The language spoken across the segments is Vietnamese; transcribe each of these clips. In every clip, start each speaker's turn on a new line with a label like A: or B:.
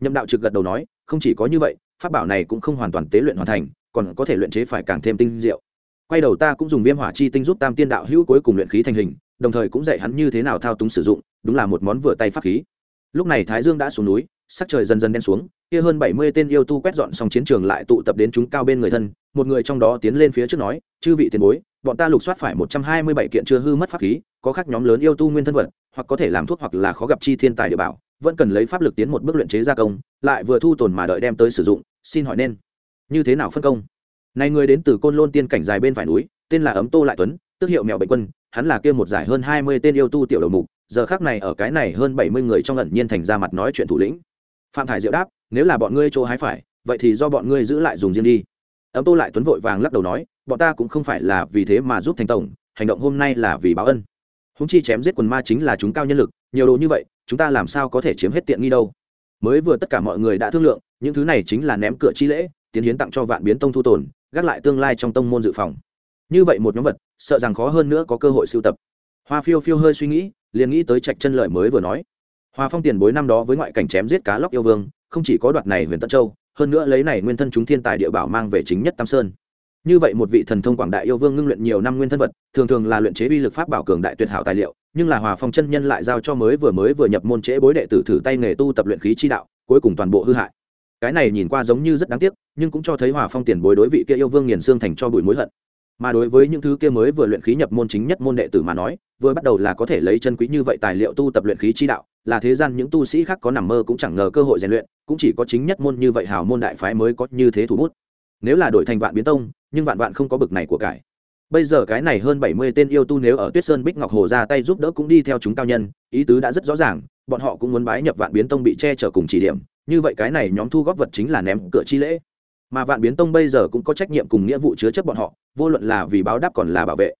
A: nhậm đạo trực gật đầu nói, không chỉ có như vậy, pháp bảo này cũng không hoàn toàn tế luyện hoàn thành, còn có thể luyện chế phải càng thêm tinh diệu. Quay đầu ta cũng dùng viêm hỏa chi tinh giúp tam tiên đạo hữu cuối cùng luyện khí thành hình, đồng thời cũng dạy hắn như thế nào thao túng sử dụng, đúng là một món vừa tay pháp khí. Lúc này thái dương đã xuống núi, sắc trời dần dần đen xuống, kia hơn bảy mươi tên yêu tu quét dọn xong chiến trường lại tụ tập đến chúng cao bên người thân, một người trong đó tiến lên phía trước nói, chư vị tiền bối, bọn ta lục soát phải một trăm hai mươi bảy kiện chưa hư mất pháp khí, có khác nhóm lớn yêu tu nguyên thân vật, hoặc có thể làm thuốc hoặc là khó gặp chi thiên tài địa bảo vẫn cần lấy pháp lực tiến một bước luyện chế gia công, lại vừa thu tồn mà đợi đem tới sử dụng, xin hỏi nên như thế nào phân công? Này người đến từ côn lôn tiên cảnh dài bên phải núi, tên là ấm tô lại tuấn tước hiệu mèo bệnh quân, hắn là kia một giải hơn hai mươi tên yêu tu tiểu đầu mục, giờ khác này ở cái này hơn bảy mươi người trong ẩn nhiên thành ra mặt nói chuyện thủ lĩnh. Phạm thải diệu đáp, nếu là bọn ngươi chỗ hái phải, vậy thì do bọn ngươi giữ lại dùng riêng đi. Ấm tô lại tuấn vội vàng lắc đầu nói, bọn ta cũng không phải là vì thế mà giúp thành tổng, hành động hôm nay là vì báo ân húng chi chém giết quần ma chính là chúng cao nhân lực, nhiều đồ như vậy, chúng ta làm sao có thể chiếm hết tiện nghi đâu? Mới vừa tất cả mọi người đã thương lượng, những thứ này chính là ném cửa chi lễ, tiến hiến tặng cho vạn biến tông thu tồn, gác lại tương lai trong tông môn dự phòng. Như vậy một nhóm vật, sợ rằng khó hơn nữa có cơ hội sưu tập. Hoa phiêu phiêu hơi suy nghĩ, liền nghĩ tới trạch chân lợi mới vừa nói. Hoa phong tiền bối năm đó với ngoại cảnh chém giết cá lóc yêu vương, không chỉ có đoạt này huyền tân châu, hơn nữa lấy này nguyên thân chúng thiên tài địa bảo mang về chính nhất tam sơn như vậy một vị thần thông quảng đại yêu vương ngưng luyện nhiều năm nguyên thân vật, thường thường là luyện chế uy lực pháp bảo cường đại tuyệt hảo tài liệu, nhưng là hòa phong chân nhân lại giao cho mới vừa mới vừa nhập môn trễ bối đệ tử thử tay nghề tu tập luyện khí chi đạo, cuối cùng toàn bộ hư hại. Cái này nhìn qua giống như rất đáng tiếc, nhưng cũng cho thấy hòa phong tiền bối đối vị kia yêu vương nghiền xương thành cho bụi mối hận. Mà đối với những thứ kia mới vừa luyện khí nhập môn chính nhất môn đệ tử mà nói, vừa bắt đầu là có thể lấy chân quý như vậy tài liệu tu tập luyện khí chi đạo, là thế gian những tu sĩ khác có nằm mơ cũng chẳng ngờ cơ hội rèn luyện, cũng chỉ có chính nhất môn như vậy hào môn đại phái mới có như thế thủ bút nếu là đổi thành vạn biến tông, nhưng vạn vạn không có bực này của cải. Bây giờ cái này hơn bảy mươi tên yêu tu nếu ở tuyết sơn bích ngọc hồ ra tay giúp đỡ cũng đi theo chúng cao nhân, ý tứ đã rất rõ ràng, bọn họ cũng muốn bái nhập vạn biến tông bị che chở cùng chỉ điểm, như vậy cái này nhóm thu góp vật chính là ném cửa chi lễ. Mà vạn biến tông bây giờ cũng có trách nhiệm cùng nghĩa vụ chứa chấp bọn họ, vô luận là vì báo đáp còn là bảo vệ.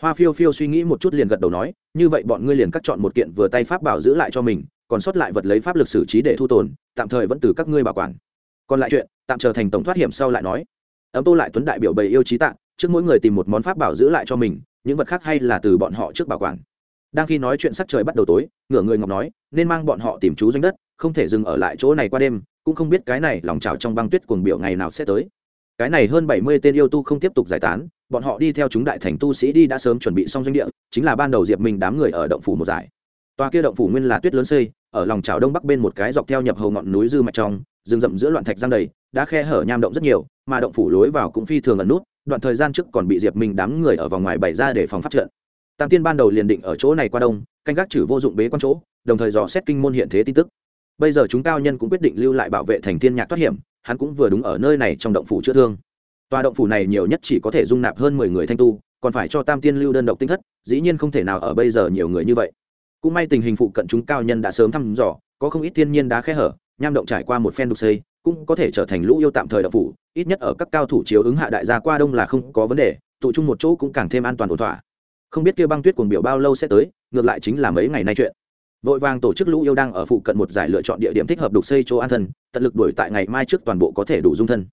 A: Hoa phiêu phiêu suy nghĩ một chút liền gật đầu nói, như vậy bọn ngươi liền cắt chọn một kiện vừa tay pháp bảo giữ lại cho mình, còn sót lại vật lấy pháp lực xử trí để thu tồn, tạm thời vẫn từ các ngươi bảo quản còn lại chuyện, tạm chờ thành tổng thoát hiểm sau lại nói. Ấm tô lại tuấn đại biểu bày yêu trí tạng trước mỗi người tìm một món pháp bảo giữ lại cho mình, những vật khác hay là từ bọn họ trước bảo quản. Đang khi nói chuyện sắc trời bắt đầu tối, ngửa người ngọc nói, nên mang bọn họ tìm chú doanh đất, không thể dừng ở lại chỗ này qua đêm, cũng không biết cái này lòng trào trong băng tuyết cuồng biểu ngày nào sẽ tới. Cái này hơn bảy mươi tên yêu tu không tiếp tục giải tán, bọn họ đi theo chúng đại thành tu sĩ đi đã sớm chuẩn bị xong doanh địa, chính là ban đầu diệp minh đám người ở động phủ một giải. Tòa kia động phủ nguyên là tuyết lớn xây, ở lòng trào đông bắc bên một cái dọc theo nhập hầu ngọn núi dư mạch trong rừng rậm giữa loạn thạch giang đầy, đã khe hở nham động rất nhiều, mà động phủ lối vào cũng phi thường ẩn nút, đoạn thời gian trước còn bị diệp minh đám người ở vòng ngoài bày ra để phòng phát trận. Tam tiên ban đầu liền định ở chỗ này qua đông, canh gác trừ vô dụng bế quan chỗ, đồng thời dò xét kinh môn hiện thế tin tức. Bây giờ chúng cao nhân cũng quyết định lưu lại bảo vệ thành thiên nhạc thoát hiểm, hắn cũng vừa đúng ở nơi này trong động phủ chữa thương. Tòa động phủ này nhiều nhất chỉ có thể dung nạp hơn mười người thanh tu, còn phải cho tam tiên lưu đơn độc tinh thất, dĩ nhiên không thể nào ở bây giờ nhiều người như vậy. Cũng may tình hình phụ cận chúng cao nhân đã sớm thăm dò, có không ít thiên nhiên đá khe hở nham động trải qua một phen đục xây, cũng có thể trở thành lũ yêu tạm thời động phủ, ít nhất ở các cao thủ chiếu ứng hạ đại gia qua đông là không có vấn đề, tụ chung một chỗ cũng càng thêm an toàn ổn thỏa. Không biết kia băng tuyết cuồng biểu bao lâu sẽ tới, ngược lại chính là mấy ngày nay chuyện. Vội vàng tổ chức lũ yêu đang ở phụ cận một giải lựa chọn địa điểm thích hợp đục xây chỗ an thân, tận lực đuổi tại ngày mai trước toàn bộ có thể đủ dung thân.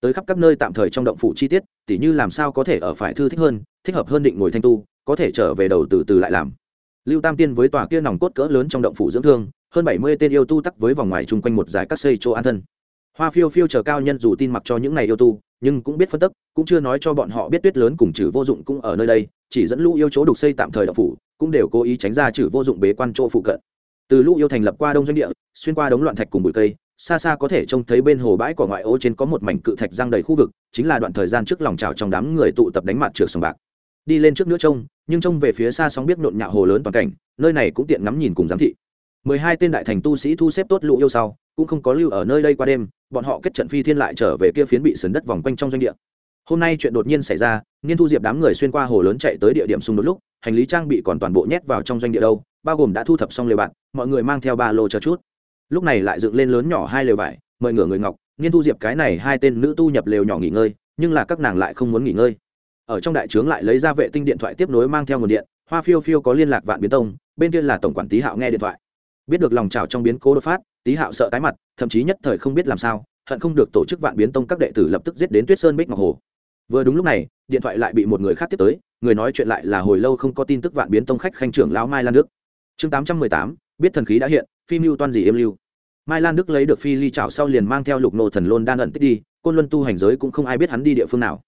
A: Tới khắp các nơi tạm thời trong động phủ chi tiết, tỉ như làm sao có thể ở phải thư thích hơn, thích hợp hơn định ngồi thanh tu, có thể trở về đầu từ từ lại làm. Lưu tam tiên với tòa kia nòng cốt cỡ lớn trong động phủ dưỡng thương hơn bảy mươi tên yêu tu tắc với vòng ngoài chung quanh một giải các xây chỗ an thân. Hoa phiêu phiêu chờ cao nhân dù tin mặc cho những này yêu tu, nhưng cũng biết phân tức, cũng chưa nói cho bọn họ biết tuyết lớn cùng trừ vô dụng cũng ở nơi đây, chỉ dẫn lũ yêu chỗ đục xây tạm thời động phủ, cũng đều cố ý tránh ra trừ vô dụng bế quan chỗ phụ cận. Từ lũ yêu thành lập qua đông doanh địa, xuyên qua đống loạn thạch cùng bụi cây, xa xa có thể trông thấy bên hồ bãi cỏ ngoại ô trên có một mảnh cự thạch giang đầy khu vực, chính là đoạn thời gian trước lòng trào trong đám người tụ tập đánh mặt trượt sòng bạc. Đi lên trước nữa trông, nhưng trông về phía xa sóng biết nộn nhạo hồ lớn toàn cảnh, nơi này cũng tiện ngắm nhìn cùng giám thị mười hai tên đại thành tu sĩ thu xếp tốt lũ yêu sau, cũng không có lưu ở nơi đây qua đêm, bọn họ kết trận phi thiên lại trở về kia phiến bị sườn đất vòng quanh trong doanh địa. Hôm nay chuyện đột nhiên xảy ra nghiên thu diệp đám người xuyên qua hồ lớn chạy tới địa điểm xung đột lúc, hành lý trang bị còn toàn bộ nhét vào trong doanh địa đâu, bao gồm đã thu thập xong lều bạn mọi người mang theo ba lô cho chút. Lúc này lại dựng lên lớn nhỏ hai lều vải, mời ngửa người ngọc nghiên thu diệp cái này hai tên nữ tu nhập lều nhỏ nghỉ ngơi, nhưng là các nàng lại không muốn nghỉ ngơi. Ở trong đại trướng lại lấy ra vệ tinh điện thoại tiếp nối mang theo nguồn điện, hoa phiêu phiêu có liên lạc vạn biến tông, bên kia là tổng quản tý hạo nghe điện thoại biết được lòng trào trong biến cố đột phát, tý hạo sợ tái mặt, thậm chí nhất thời không biết làm sao, hận không được tổ chức vạn biến tông các đệ tử lập tức giết đến tuyết sơn bích ngọc hồ. Vừa đúng lúc này, điện thoại lại bị một người khác tiếp tới, người nói chuyện lại là hồi lâu không có tin tức vạn biến tông khách khanh trưởng lão mai lan đức. Chương tám trăm mười tám, biết thần khí đã hiện, phi lưu toan gì êm lưu. Mai lan đức lấy được phi ly trào sau liền mang theo lục nô thần lôn đan ẩn tích đi, côn luân tu hành giới cũng không ai biết hắn đi địa phương nào.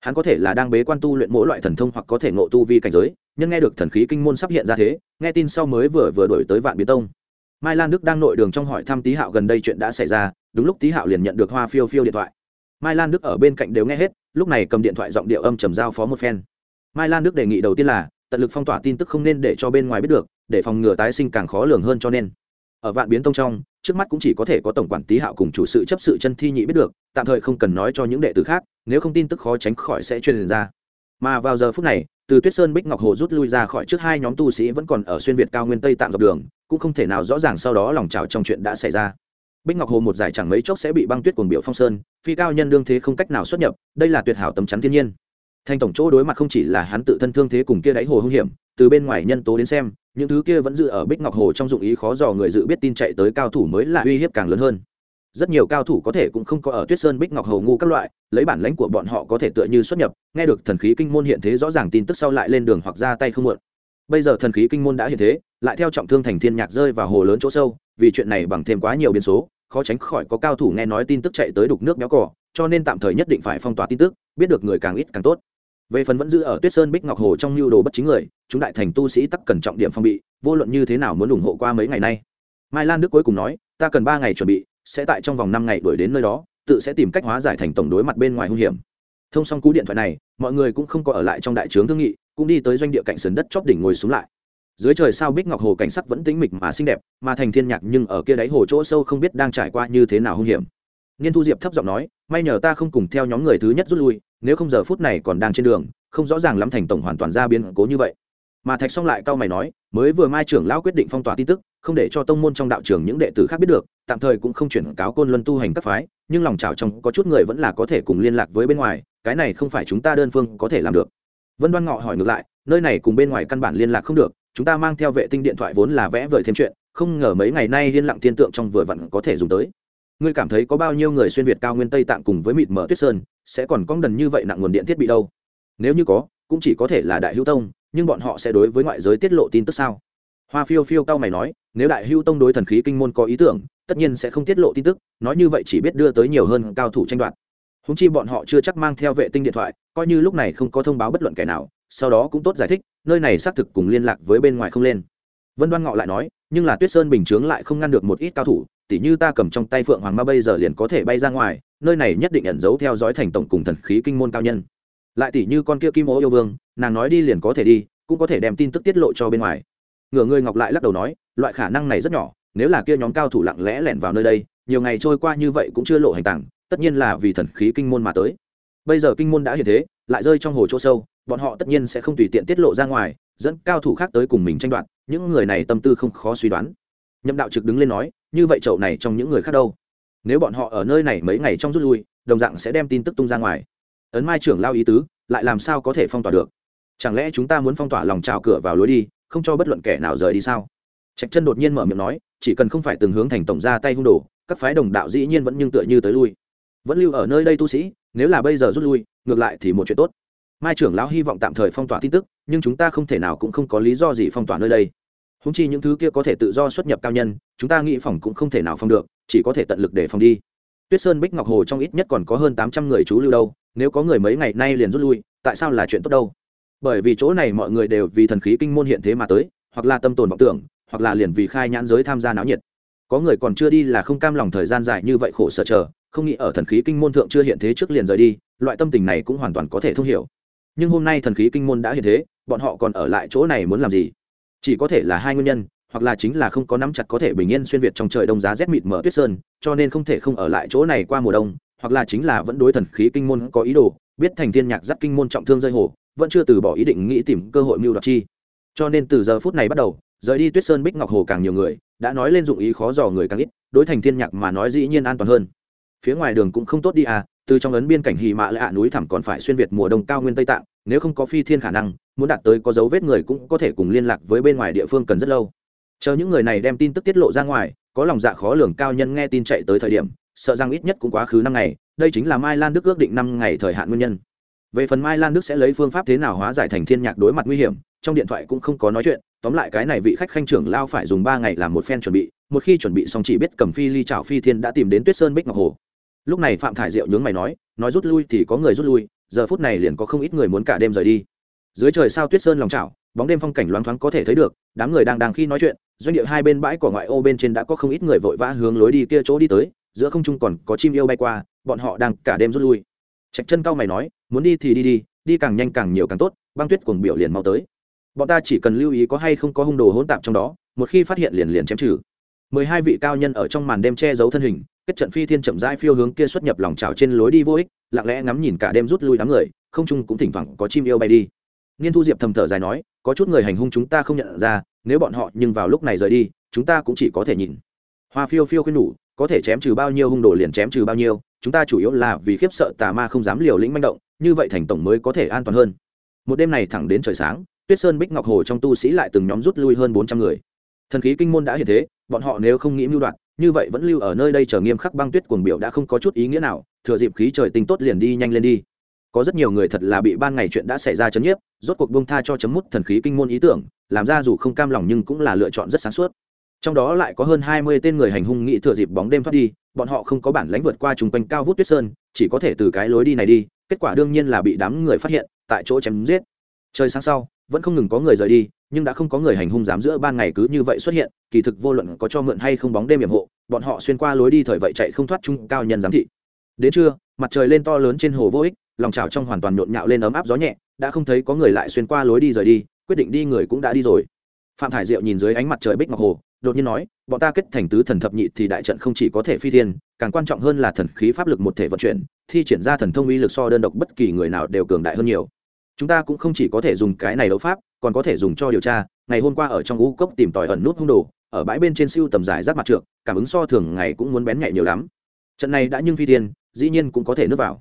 A: Hắn có thể là đang bế quan tu luyện mỗi loại thần thông hoặc có thể ngộ tu vi cảnh giới, nhưng nghe được thần khí kinh môn sắp hiện ra thế, nghe tin sau mới vừa vừa đổi tới vạn biến tông mai lan đức đang nội đường trong hỏi thăm tý hạo gần đây chuyện đã xảy ra, đúng lúc tý hạo liền nhận được hoa phiêu phiêu điện thoại. Mai lan đức ở bên cạnh đều nghe hết, lúc này cầm điện thoại giọng điệu âm trầm giao phó một phen. Mai lan đức đề nghị đầu tiên là, tận lực phong tỏa tin tức không nên để cho bên ngoài biết được, để phòng ngừa tái sinh càng khó lường hơn cho nên. Ở vạn biến tông trong, trước mắt cũng chỉ có thể có tổng quản tý hạo cùng chủ sự chấp sự chân thi nhị biết được, tạm thời không cần nói cho những đệ tử khác, nếu không tin tức khó tránh khỏi sẽ truyền ra. Mà vào giờ phút này, từ tuyết sơn bích ngọc hồ rút lui ra khỏi trước hai nhóm tu sĩ vẫn còn ở xuyên việt cao nguyên tây tạng dọc đường cũng không thể nào rõ ràng sau đó lòng trào trong chuyện đã xảy ra. Bích ngọc hồ một giải chẳng mấy chốc sẽ bị băng tuyết cuồng biểu phong sơn, phi cao nhân đương thế không cách nào xuất nhập, đây là tuyệt hảo tấm chắn thiên nhiên. Thành tổng chỗ đối mặt không chỉ là hắn tự thân thương thế cùng kia đáy hồ hung hiểm, từ bên ngoài nhân tố đến xem, những thứ kia vẫn dự ở bích ngọc hồ trong dụng ý khó dò người dự biết tin chạy tới cao thủ mới là uy hiếp càng lớn hơn. Rất nhiều cao thủ có thể cũng không có ở tuyết sơn bích ngọc hồ ngu các loại, lấy bản lãnh của bọn họ có thể tựa như xuất nhập, nghe được thần khí kinh môn hiện thế rõ ràng tin tức sau lại lên đường hoặc ra tay không muộn bây giờ thần khí kinh môn đã hiện thế, lại theo trọng thương thành thiên nhạc rơi vào hồ lớn chỗ sâu, vì chuyện này bằng thêm quá nhiều biến số, khó tránh khỏi có cao thủ nghe nói tin tức chạy tới đục nước béo cỏ cho nên tạm thời nhất định phải phong tỏa tin tức, biết được người càng ít càng tốt. Về phần vẫn giữ ở tuyết sơn bích ngọc hồ trong lưu đồ bất chính người, chúng đại thành tu sĩ tắc cần trọng điểm phong bị, vô luận như thế nào muốn ủng hộ qua mấy ngày nay. Mai lan đức cuối cùng nói, ta cần ba ngày chuẩn bị, sẽ tại trong vòng năm ngày đuổi đến nơi đó, tự sẽ tìm cách hóa giải thành tổng đối mặt bên ngoài hung hiểm. Thông xong cú điện thoại này, mọi người cũng không có ở lại trong đại trướng thương nghị cũng đi tới doanh địa cạnh sườn đất chóp đỉnh ngồi xuống lại. Dưới trời sao bích ngọc hồ cảnh sắc vẫn tĩnh mịch mà xinh đẹp, mà thành thiên nhạc nhưng ở kia đáy hồ chỗ sâu không biết đang trải qua như thế nào hung hiểm. Niên thu diệp thấp giọng nói, may nhờ ta không cùng theo nhóm người thứ nhất rút lui, nếu không giờ phút này còn đang trên đường, không rõ ràng lắm thành tổng hoàn toàn ra biến cố như vậy. Mà thạch song lại cao mày nói, mới vừa mai trưởng lão quyết định phong tỏa tin tức, không để cho tông môn trong đạo trường những đệ tử khác biết được, tạm thời cũng không chuyển cáo côn luân tu hành các phái, nhưng lòng trào trong có chút người vẫn là có thể cùng liên lạc với bên ngoài, cái này không phải chúng ta đơn phương có thể làm được vân đoan ngọ hỏi ngược lại, nơi này cùng bên ngoài căn bản liên lạc không được, chúng ta mang theo vệ tinh điện thoại vốn là vẽ vời thêm chuyện, không ngờ mấy ngày nay liên lặng thiên tượng trong vừa vặn có thể dùng tới. Ngươi cảm thấy có bao nhiêu người xuyên việt cao nguyên tây tạng cùng với mịt mở tuyết sơn, sẽ còn cong đần như vậy nặng nguồn điện thiết bị đâu? Nếu như có, cũng chỉ có thể là đại hữu tông, nhưng bọn họ sẽ đối với ngoại giới tiết lộ tin tức sao? Hoa phiêu phiêu cao mày nói, nếu đại hữu tông đối thần khí kinh môn có ý tưởng, tất nhiên sẽ không tiết lộ tin tức, nói như vậy chỉ biết đưa tới nhiều hơn cao thủ tranh đoạt húng chi bọn họ chưa chắc mang theo vệ tinh điện thoại, coi như lúc này không có thông báo bất luận kẻ nào, sau đó cũng tốt giải thích, nơi này xác thực cùng liên lạc với bên ngoài không lên. Vân đoan ngọ lại nói, nhưng là tuyết sơn bình chướng lại không ngăn được một ít cao thủ, tỉ như ta cầm trong tay phượng hoàng ma bây giờ liền có thể bay ra ngoài, nơi này nhất định ẩn giấu theo dõi thành tổng cùng thần khí kinh môn cao nhân. Lại tỉ như con kia kim ố yêu vương, nàng nói đi liền có thể đi, cũng có thể đem tin tức tiết lộ cho bên ngoài. Ngửa người ngọc lại lắc đầu nói, loại khả năng này rất nhỏ, nếu là kia nhóm cao thủ lặng lẽ lẻn vào nơi đây, nhiều ngày trôi qua như vậy cũng chưa lộ hành tảng tất nhiên là vì thần khí kinh môn mà tới. Bây giờ kinh môn đã hiện thế, lại rơi trong hồ chỗ sâu, bọn họ tất nhiên sẽ không tùy tiện tiết lộ ra ngoài, dẫn cao thủ khác tới cùng mình tranh đoạt, những người này tâm tư không khó suy đoán. Nhậm đạo trực đứng lên nói, như vậy chậu này trong những người khác đâu? Nếu bọn họ ở nơi này mấy ngày trong rút lui, đồng dạng sẽ đem tin tức tung ra ngoài. Ấn mai trưởng lao ý tứ, lại làm sao có thể phong tỏa được? Chẳng lẽ chúng ta muốn phong tỏa lòng trào cửa vào lối đi, không cho bất luận kẻ nào rời đi sao? Trạch chân đột nhiên mở miệng nói, chỉ cần không phải từng hướng thành tổng ra tay hung đồ, các phái đồng đạo dĩ nhiên vẫn nhưng tựa như tới lui vẫn lưu ở nơi đây tu sĩ, nếu là bây giờ rút lui, ngược lại thì một chuyện tốt. Mai trưởng lão hy vọng tạm thời phong tỏa tin tức, nhưng chúng ta không thể nào cũng không có lý do gì phong tỏa nơi đây. Húng chi những thứ kia có thể tự do xuất nhập cao nhân, chúng ta nghĩ phòng cũng không thể nào phong được, chỉ có thể tận lực để phòng đi. Tuyết sơn bích ngọc hồ trong ít nhất còn có hơn tám trăm người trú lưu đâu, nếu có người mấy ngày nay liền rút lui, tại sao là chuyện tốt đâu? Bởi vì chỗ này mọi người đều vì thần khí kinh môn hiện thế mà tới, hoặc là tâm tồn vọng tưởng, hoặc là liền vì khai nhãn giới tham gia náo nhiệt. Có người còn chưa đi là không cam lòng thời gian dài như vậy khổ sở chờ không nghĩ ở thần khí kinh môn thượng chưa hiện thế trước liền rời đi, loại tâm tình này cũng hoàn toàn có thể thông hiểu. Nhưng hôm nay thần khí kinh môn đã hiện thế, bọn họ còn ở lại chỗ này muốn làm gì? Chỉ có thể là hai nguyên nhân, hoặc là chính là không có nắm chặt có thể bình yên xuyên việt trong trời đông giá rét mịt mở tuyết sơn, cho nên không thể không ở lại chỗ này qua mùa đông, hoặc là chính là vẫn đối thần khí kinh môn có ý đồ, biết thành thiên nhạc giáp kinh môn trọng thương rơi hồ vẫn chưa từ bỏ ý định nghĩ tìm cơ hội mưu đoạt chi. Cho nên từ giờ phút này bắt đầu, rời đi tuyết sơn bích ngọc hồ càng nhiều người, đã nói lên dụng ý khó dò người càng ít, đối thành thiên nhạc mà nói dĩ nhiên an toàn hơn phía ngoài đường cũng không tốt đi à từ trong ấn biên cảnh hì mạ lạ núi thẳm còn phải xuyên việt mùa đông cao nguyên tây tạng, nếu không có phi thiên khả năng, muốn đạt tới có dấu vết người cũng có thể cùng liên lạc với bên ngoài địa phương cần rất lâu. Chờ những người này đem tin tức tiết lộ ra ngoài, có lòng dạ khó lường cao nhân nghe tin chạy tới thời điểm, sợ rằng ít nhất cũng quá khứ năm ngày, đây chính là mai lan đức ước định năm ngày thời hạn nguyên nhân. Về phần mai lan đức sẽ lấy phương pháp thế nào hóa giải thành thiên nhạc đối mặt nguy hiểm, trong điện thoại cũng không có nói chuyện, tóm lại cái này vị khách khanh trưởng lao phải dùng ba ngày làm một phen chuẩn bị, một khi chuẩn bị xong chỉ biết cầm phi ly trào phi thiên đã tìm đến tuyết sơn bích ngọc hồ lúc này phạm thải diệu nhướng mày nói nói rút lui thì có người rút lui, giờ phút này liền có không ít người muốn cả đêm rời đi. Dưới trời sao tuyết sơn lòng chảo, bóng đêm phong cảnh loáng thoáng có thể thấy được, đám người đang đang khi nói chuyện, doanh địa hai bên bãi cỏ ngoại ô bên trên đã có không ít người vội vã hướng lối đi kia chỗ đi tới, giữa không trung còn có chim yêu bay qua, bọn họ đang cả đêm rút lui. Trạch chân cao mày nói, muốn đi thì đi đi đi càng nhanh càng nhiều càng tốt, băng tuyết cuồng biểu liền mau tới. Bọn ta chỉ cần lưu ý có hay không có hung đồ hỗn tạp trong đó, một khi phát hiện liền liền chém trừ. Mười hai vị cao nhân ở trong màn đêm che giấu thân hình kết trận phi thiên chậm rãi phiêu hướng kia xuất nhập lòng trào trên lối đi vô ích, lặng lẽ ngắm nhìn cả đêm rút lui đám người, không trung cũng thỉnh thoảng có chim yêu bay đi. Niên thu diệp thầm thở dài nói, có chút người hành hung chúng ta không nhận ra, nếu bọn họ nhưng vào lúc này rời đi, chúng ta cũng chỉ có thể nhìn. Hoa phiêu phiêu khuyên nhủ có thể chém trừ bao nhiêu hung đồ liền chém trừ bao nhiêu, chúng ta chủ yếu là vì khiếp sợ tà ma không dám liều lĩnh manh động, như vậy thành tổng mới có thể an toàn hơn. Một đêm này thẳng đến trời sáng, tuyết sơn bích ngọc hồ trong tu sĩ lại từng nhóm rút lui hơn bốn trăm người. Thần khí kinh môn đã hiện thế, bọn họ nếu không nghĩ mưu đoạt như vậy vẫn lưu ở nơi đây chờ nghiêm khắc băng tuyết cuồng biểu đã không có chút ý nghĩa nào, thừa dịp khí trời tinh tốt liền đi nhanh lên đi. Có rất nhiều người thật là bị ban ngày chuyện đã xảy ra chấn nhiếp, rốt cuộc bông tha cho chấm mút thần khí kinh môn ý tưởng, làm ra dù không cam lòng nhưng cũng là lựa chọn rất sáng suốt. Trong đó lại có hơn hai mươi tên người hành hung nghị thừa dịp bóng đêm thoát đi, bọn họ không có bản lãnh vượt qua chung quanh cao vút tuyết sơn, chỉ có thể từ cái lối đi này đi, kết quả đương nhiên là bị đám người phát hiện, tại chỗ chém giết. Trời sáng sau, vẫn không ngừng có người rời đi nhưng đã không có người hành hung dám giữa ban ngày cứ như vậy xuất hiện, kỳ thực vô luận có cho mượn hay không bóng đêm hiểm hộ, bọn họ xuyên qua lối đi thời vậy chạy không thoát trung cao nhân giám thị. Đến trưa, mặt trời lên to lớn trên hồ vô ích, lòng trào trong hoàn toàn nhộn nhạo lên ấm áp gió nhẹ, đã không thấy có người lại xuyên qua lối đi rời đi, quyết định đi người cũng đã đi rồi. Phạm thải diệu nhìn dưới ánh mặt trời bích ngọc hồ, đột nhiên nói, bọn ta kết thành tứ thần thập nhị thì đại trận không chỉ có thể phi thiên, càng quan trọng hơn là thần khí pháp lực một thể vận chuyển, thi triển ra thần thông uy lực so đơn độc bất kỳ người nào đều cường đại hơn nhiều. Chúng ta cũng không chỉ có thể dùng cái này đấu pháp còn có thể dùng cho điều tra, ngày hôm qua ở trong ngũ cốc tìm tòi ẩn nút hung đồ, ở bãi bên trên siêu tầm giải rác mặt trượng cảm ứng so thường ngày cũng muốn bén nhạy nhiều lắm. Trận này đã nhưng phi tiên dĩ nhiên cũng có thể nước vào.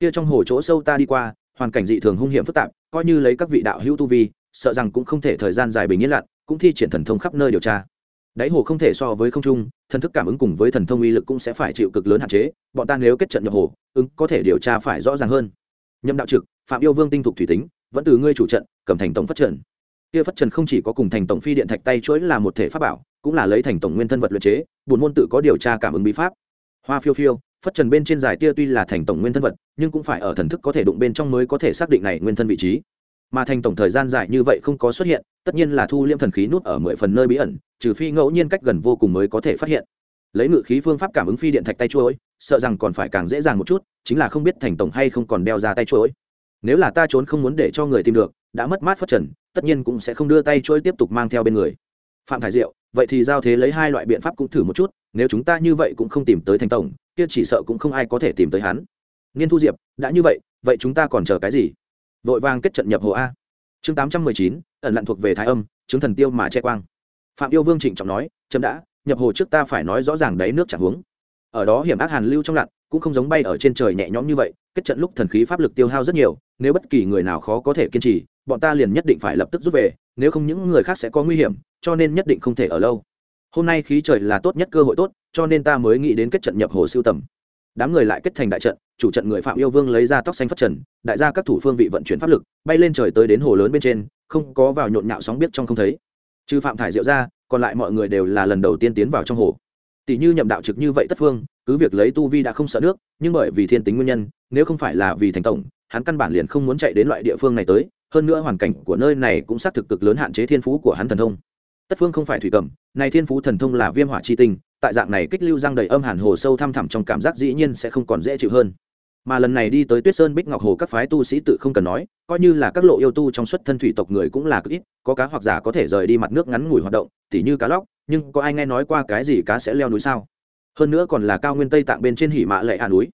A: Kia trong hồ chỗ sâu ta đi qua, hoàn cảnh dị thường hung hiểm phức tạp, coi như lấy các vị đạo hữu tu vi, sợ rằng cũng không thể thời gian dài bình yên lặn, cũng thi triển thần thông khắp nơi điều tra. Đáy hồ không thể so với không trung, thần thức cảm ứng cùng với thần thông uy lực cũng sẽ phải chịu cực lớn hạn chế, bọn ta nếu kết trận nhập hồ, ứng có thể điều tra phải rõ ràng hơn. Nhâm đạo trực, phạm yêu vương tinh thục thủy tính vẫn từ ngươi chủ trận, cầm thành tổng phát trần. Kia phát trần không chỉ có cùng thành tổng phi điện thạch tay chuỗi là một thể pháp bảo, cũng là lấy thành tổng nguyên thân vật luyện chế, buồn môn tự có điều tra cảm ứng bí pháp. Hoa phiêu phiêu, phất trần bên trên dài tia tuy là thành tổng nguyên thân vật, nhưng cũng phải ở thần thức có thể đụng bên trong mới có thể xác định này nguyên thân vị trí. Mà thành tổng thời gian dài như vậy không có xuất hiện, tất nhiên là thu liêm thần khí nút ở mười phần nơi bí ẩn, trừ phi ngẫu nhiên cách gần vô cùng mới có thể phát hiện. Lấy ngự khí phương pháp cảm ứng phi điện thạch tay chuỗi, sợ rằng còn phải càng dễ dàng một chút, chính là không biết thành tổng hay không còn đeo ra tay chuỗi nếu là ta trốn không muốn để cho người tìm được, đã mất mát phát trần, tất nhiên cũng sẽ không đưa tay trôi tiếp tục mang theo bên người. Phạm thải diệu, vậy thì giao thế lấy hai loại biện pháp cũng thử một chút, nếu chúng ta như vậy cũng không tìm tới thành tổng, kia chỉ sợ cũng không ai có thể tìm tới hắn. Nghiên thu diệp, đã như vậy vậy chúng ta còn chờ cái gì? Vội vàng kết trận nhập hồ a. Chương tám trăm mười chín, ẩn lặn thuộc về thái âm, chứng thần tiêu mà che quang. Phạm yêu vương trịnh trọng nói, chấm đã, nhập hồ trước ta phải nói rõ ràng đáy nước chẳng huống ở đó hiểm ác hàn lưu trong lặn, cũng không giống bay ở trên trời nhẹ nhõm như vậy, kết trận lúc thần khí pháp lực tiêu hao rất nhiều, nếu bất kỳ người nào khó có thể kiên trì, bọn ta liền nhất định phải lập tức rút về, nếu không những người khác sẽ có nguy hiểm, cho nên nhất định không thể ở lâu. Hôm nay khí trời là tốt nhất cơ hội tốt, cho nên ta mới nghĩ đến kết trận nhập hồ siêu tầm. Đám người lại kết thành đại trận, chủ trận người phạm yêu vương lấy ra tóc xanh phát trần, đại gia các thủ phương vị vận chuyển pháp lực, bay lên trời tới đến hồ lớn bên trên, không có vào nhộn nhạo sóng biết trong không thấy. Trừ phạm thải diệu ra, còn lại mọi người đều là lần đầu tiên tiến vào trong hồ tỷ như nhậm đạo trực như vậy tất phương, cứ việc lấy tu vi đã không sợ nước, nhưng bởi vì thiên tính nguyên nhân, nếu không phải là vì thành tổng, hắn căn bản liền không muốn chạy đến loại địa phương này tới, hơn nữa hoàn cảnh của nơi này cũng xác thực cực lớn hạn chế thiên phú của hắn thần thông. Tất phương không phải thủy cầm, này thiên phú thần thông là viêm hỏa chi tinh, tại dạng này kích lưu giang đầy âm hàn hồ sâu thăm thẳm trong cảm giác dĩ nhiên sẽ không còn dễ chịu hơn. Mà lần này đi tới tuyết sơn bích ngọc hồ, các phái tu sĩ tự không cần nói, coi như là các lộ yêu tu trong xuất thân thủy tộc người cũng là cực ít, có cá hoặc giả có thể rời đi mặt nước ngắn ngủi hoạt động, tỉ như cá lóc nhưng có ai nghe nói qua cái gì cá sẽ leo núi sao? Hơn nữa còn là cao nguyên tây tạng bên trên hỉ mạ lệ hạ núi.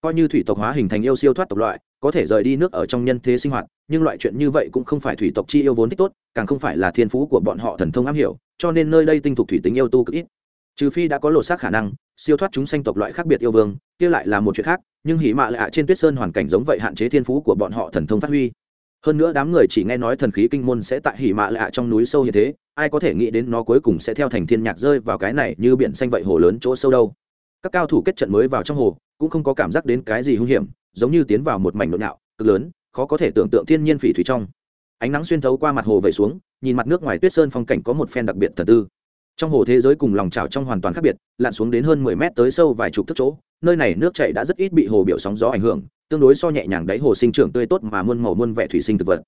A: Coi như thủy tộc hóa hình thành yêu siêu thoát tộc loại, có thể rời đi nước ở trong nhân thế sinh hoạt, nhưng loại chuyện như vậy cũng không phải thủy tộc chi yêu vốn thích tốt, càng không phải là thiên phú của bọn họ thần thông am hiểu, cho nên nơi đây tinh thục thủy tính yêu tu cực ít. Trừ phi đã có lột xác khả năng, siêu thoát chúng sanh tộc loại khác biệt yêu vương, kia lại là một chuyện khác, nhưng hỉ mạ lạ trên tuyết sơn hoàn cảnh giống vậy hạn chế thiên phú của bọn họ thần thông phát huy hơn nữa đám người chỉ nghe nói thần khí kinh môn sẽ tại hỉ mạ lạ trong núi sâu như thế, ai có thể nghĩ đến nó cuối cùng sẽ theo thành thiên nhạc rơi vào cái này như biển xanh vậy hồ lớn chỗ sâu đâu. Các cao thủ kết trận mới vào trong hồ, cũng không có cảm giác đến cái gì hung hiểm, giống như tiến vào một mảnh nội nhạo cực lớn, khó có thể tưởng tượng thiên nhiên phỉ thủy trong. Ánh nắng xuyên thấu qua mặt hồ về xuống, nhìn mặt nước ngoài tuyết sơn phong cảnh có một phen đặc biệt thần tư. Trong hồ thế giới cùng lòng trào trong hoàn toàn khác biệt, lặn xuống đến hơn mười mét tới sâu vài chục thước chỗ nơi này nước chảy đã rất ít bị hồ biểu sóng gió ảnh hưởng, tương đối so nhẹ nhàng đáy hồ sinh trưởng tươi tốt mà muôn màu muôn vẻ thủy sinh thực vật.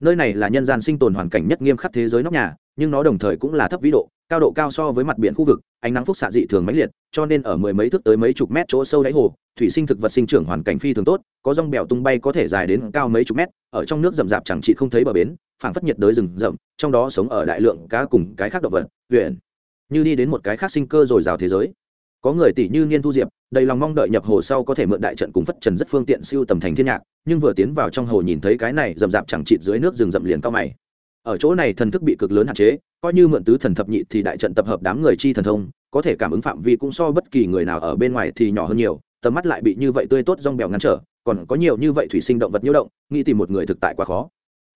A: Nơi này là nhân gian sinh tồn hoàn cảnh nhất nghiêm khắc thế giới nóc nhà, nhưng nó đồng thời cũng là thấp vĩ độ, cao độ cao so với mặt biển khu vực, ánh nắng phúc xạ dị thường mãnh liệt, cho nên ở mười mấy thước tới mấy chục mét chỗ sâu đáy hồ, thủy sinh thực vật sinh trưởng hoàn cảnh phi thường tốt, có rong bèo tung bay có thể dài đến cao mấy chục mét, ở trong nước rậm rạp chẳng chị không thấy bờ bến, phảng phất nhiệt đới rừng rậm, trong đó sống ở đại lượng cá cùng cái khác động vật huyện như đi đến một cái khác sinh cơ dồi dào thế giới có người tỷ như niên thu diệp, đầy lòng mong đợi nhập hồ sau có thể mượn đại trận cùng phất trần rất phương tiện siêu tầm thành thiên nhạc, nhưng vừa tiến vào trong hồ nhìn thấy cái này rậm rạp chẳng chịt dưới nước rừng rậm liền cao mày. Ở chỗ này thần thức bị cực lớn hạn chế, coi như mượn tứ thần thập nhị thì đại trận tập hợp đám người chi thần thông, có thể cảm ứng phạm vi cũng so bất kỳ người nào ở bên ngoài thì nhỏ hơn nhiều, tầm mắt lại bị như vậy tươi tốt rong bèo ngăn trở, còn có nhiều như vậy thủy sinh động vật nhiễu động, nghĩ tìm một người thực tại quá khó.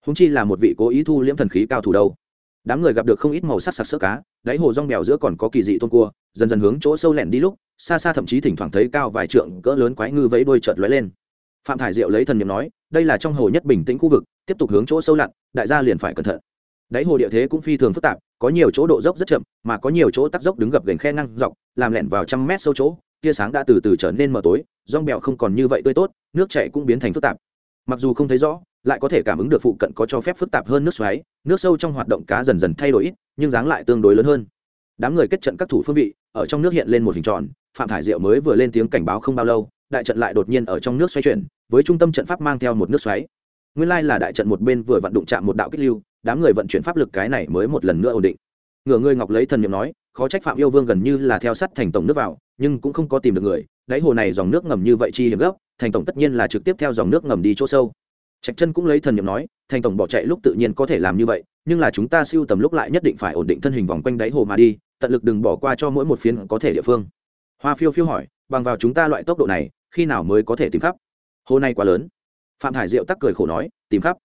A: Húng chi là một vị cố ý thu liễm thần khí cao thủ đâu đám người gặp được không ít màu sắc sặc sỡ cá, đáy hồ rong bèo giữa còn có kỳ dị tôm cua, dần dần hướng chỗ sâu lẻn đi lúc, xa xa thậm chí thỉnh thoảng thấy cao vài trượng cỡ lớn quái ngư vẫy đuôi chợt lóe lên. Phạm thải diệu lấy thần nhiệm nói, đây là trong hồ nhất bình tĩnh khu vực, tiếp tục hướng chỗ sâu lặn, đại gia liền phải cẩn thận. Đáy hồ địa thế cũng phi thường phức tạp, có nhiều chỗ độ dốc rất chậm, mà có nhiều chỗ tắc dốc đứng gập gành khe ngang dọc, làm lẹn vào trăm mét sâu chỗ, tia sáng đã từ từ trở nên mờ tối, rong bèo không còn như vậy tươi tốt, nước chảy cũng biến thành phức tạp. Mặc dù không thấy rõ lại có thể cảm ứng được phụ cận có cho phép phức tạp hơn nước xoáy, nước sâu trong hoạt động cá dần dần thay đổi ít, nhưng dáng lại tương đối lớn hơn. Đám người kết trận các thủ phương vị, ở trong nước hiện lên một hình tròn, phạm thải diệu mới vừa lên tiếng cảnh báo không bao lâu, đại trận lại đột nhiên ở trong nước xoay chuyển, với trung tâm trận pháp mang theo một nước xoáy. Nguyên lai là đại trận một bên vừa vận đụng chạm một đạo kích lưu, đám người vận chuyển pháp lực cái này mới một lần nữa ổn định. Ngửa ngươi ngọc lấy thần nhiệm nói, khó trách phạm yêu vương gần như là theo sắt thành tổng nước vào, nhưng cũng không có tìm được người, đáy hồ này dòng nước ngầm như vậy chi hiểm gốc thành tổng tất nhiên là trực tiếp theo dòng nước ngầm đi chỗ sâu trạch chân cũng lấy thần nhiệm nói, thành tổng bỏ chạy lúc tự nhiên có thể làm như vậy, nhưng là chúng ta siêu tầm lúc lại nhất định phải ổn định thân hình vòng quanh đáy hồ mà đi, tận lực đừng bỏ qua cho mỗi một phiến có thể địa phương. Hoa phiêu phiêu hỏi, bằng vào chúng ta loại tốc độ này, khi nào mới có thể tìm khắp? Hồ này quá lớn. Phạm thải diệu tắc cười khổ nói, tìm khắp.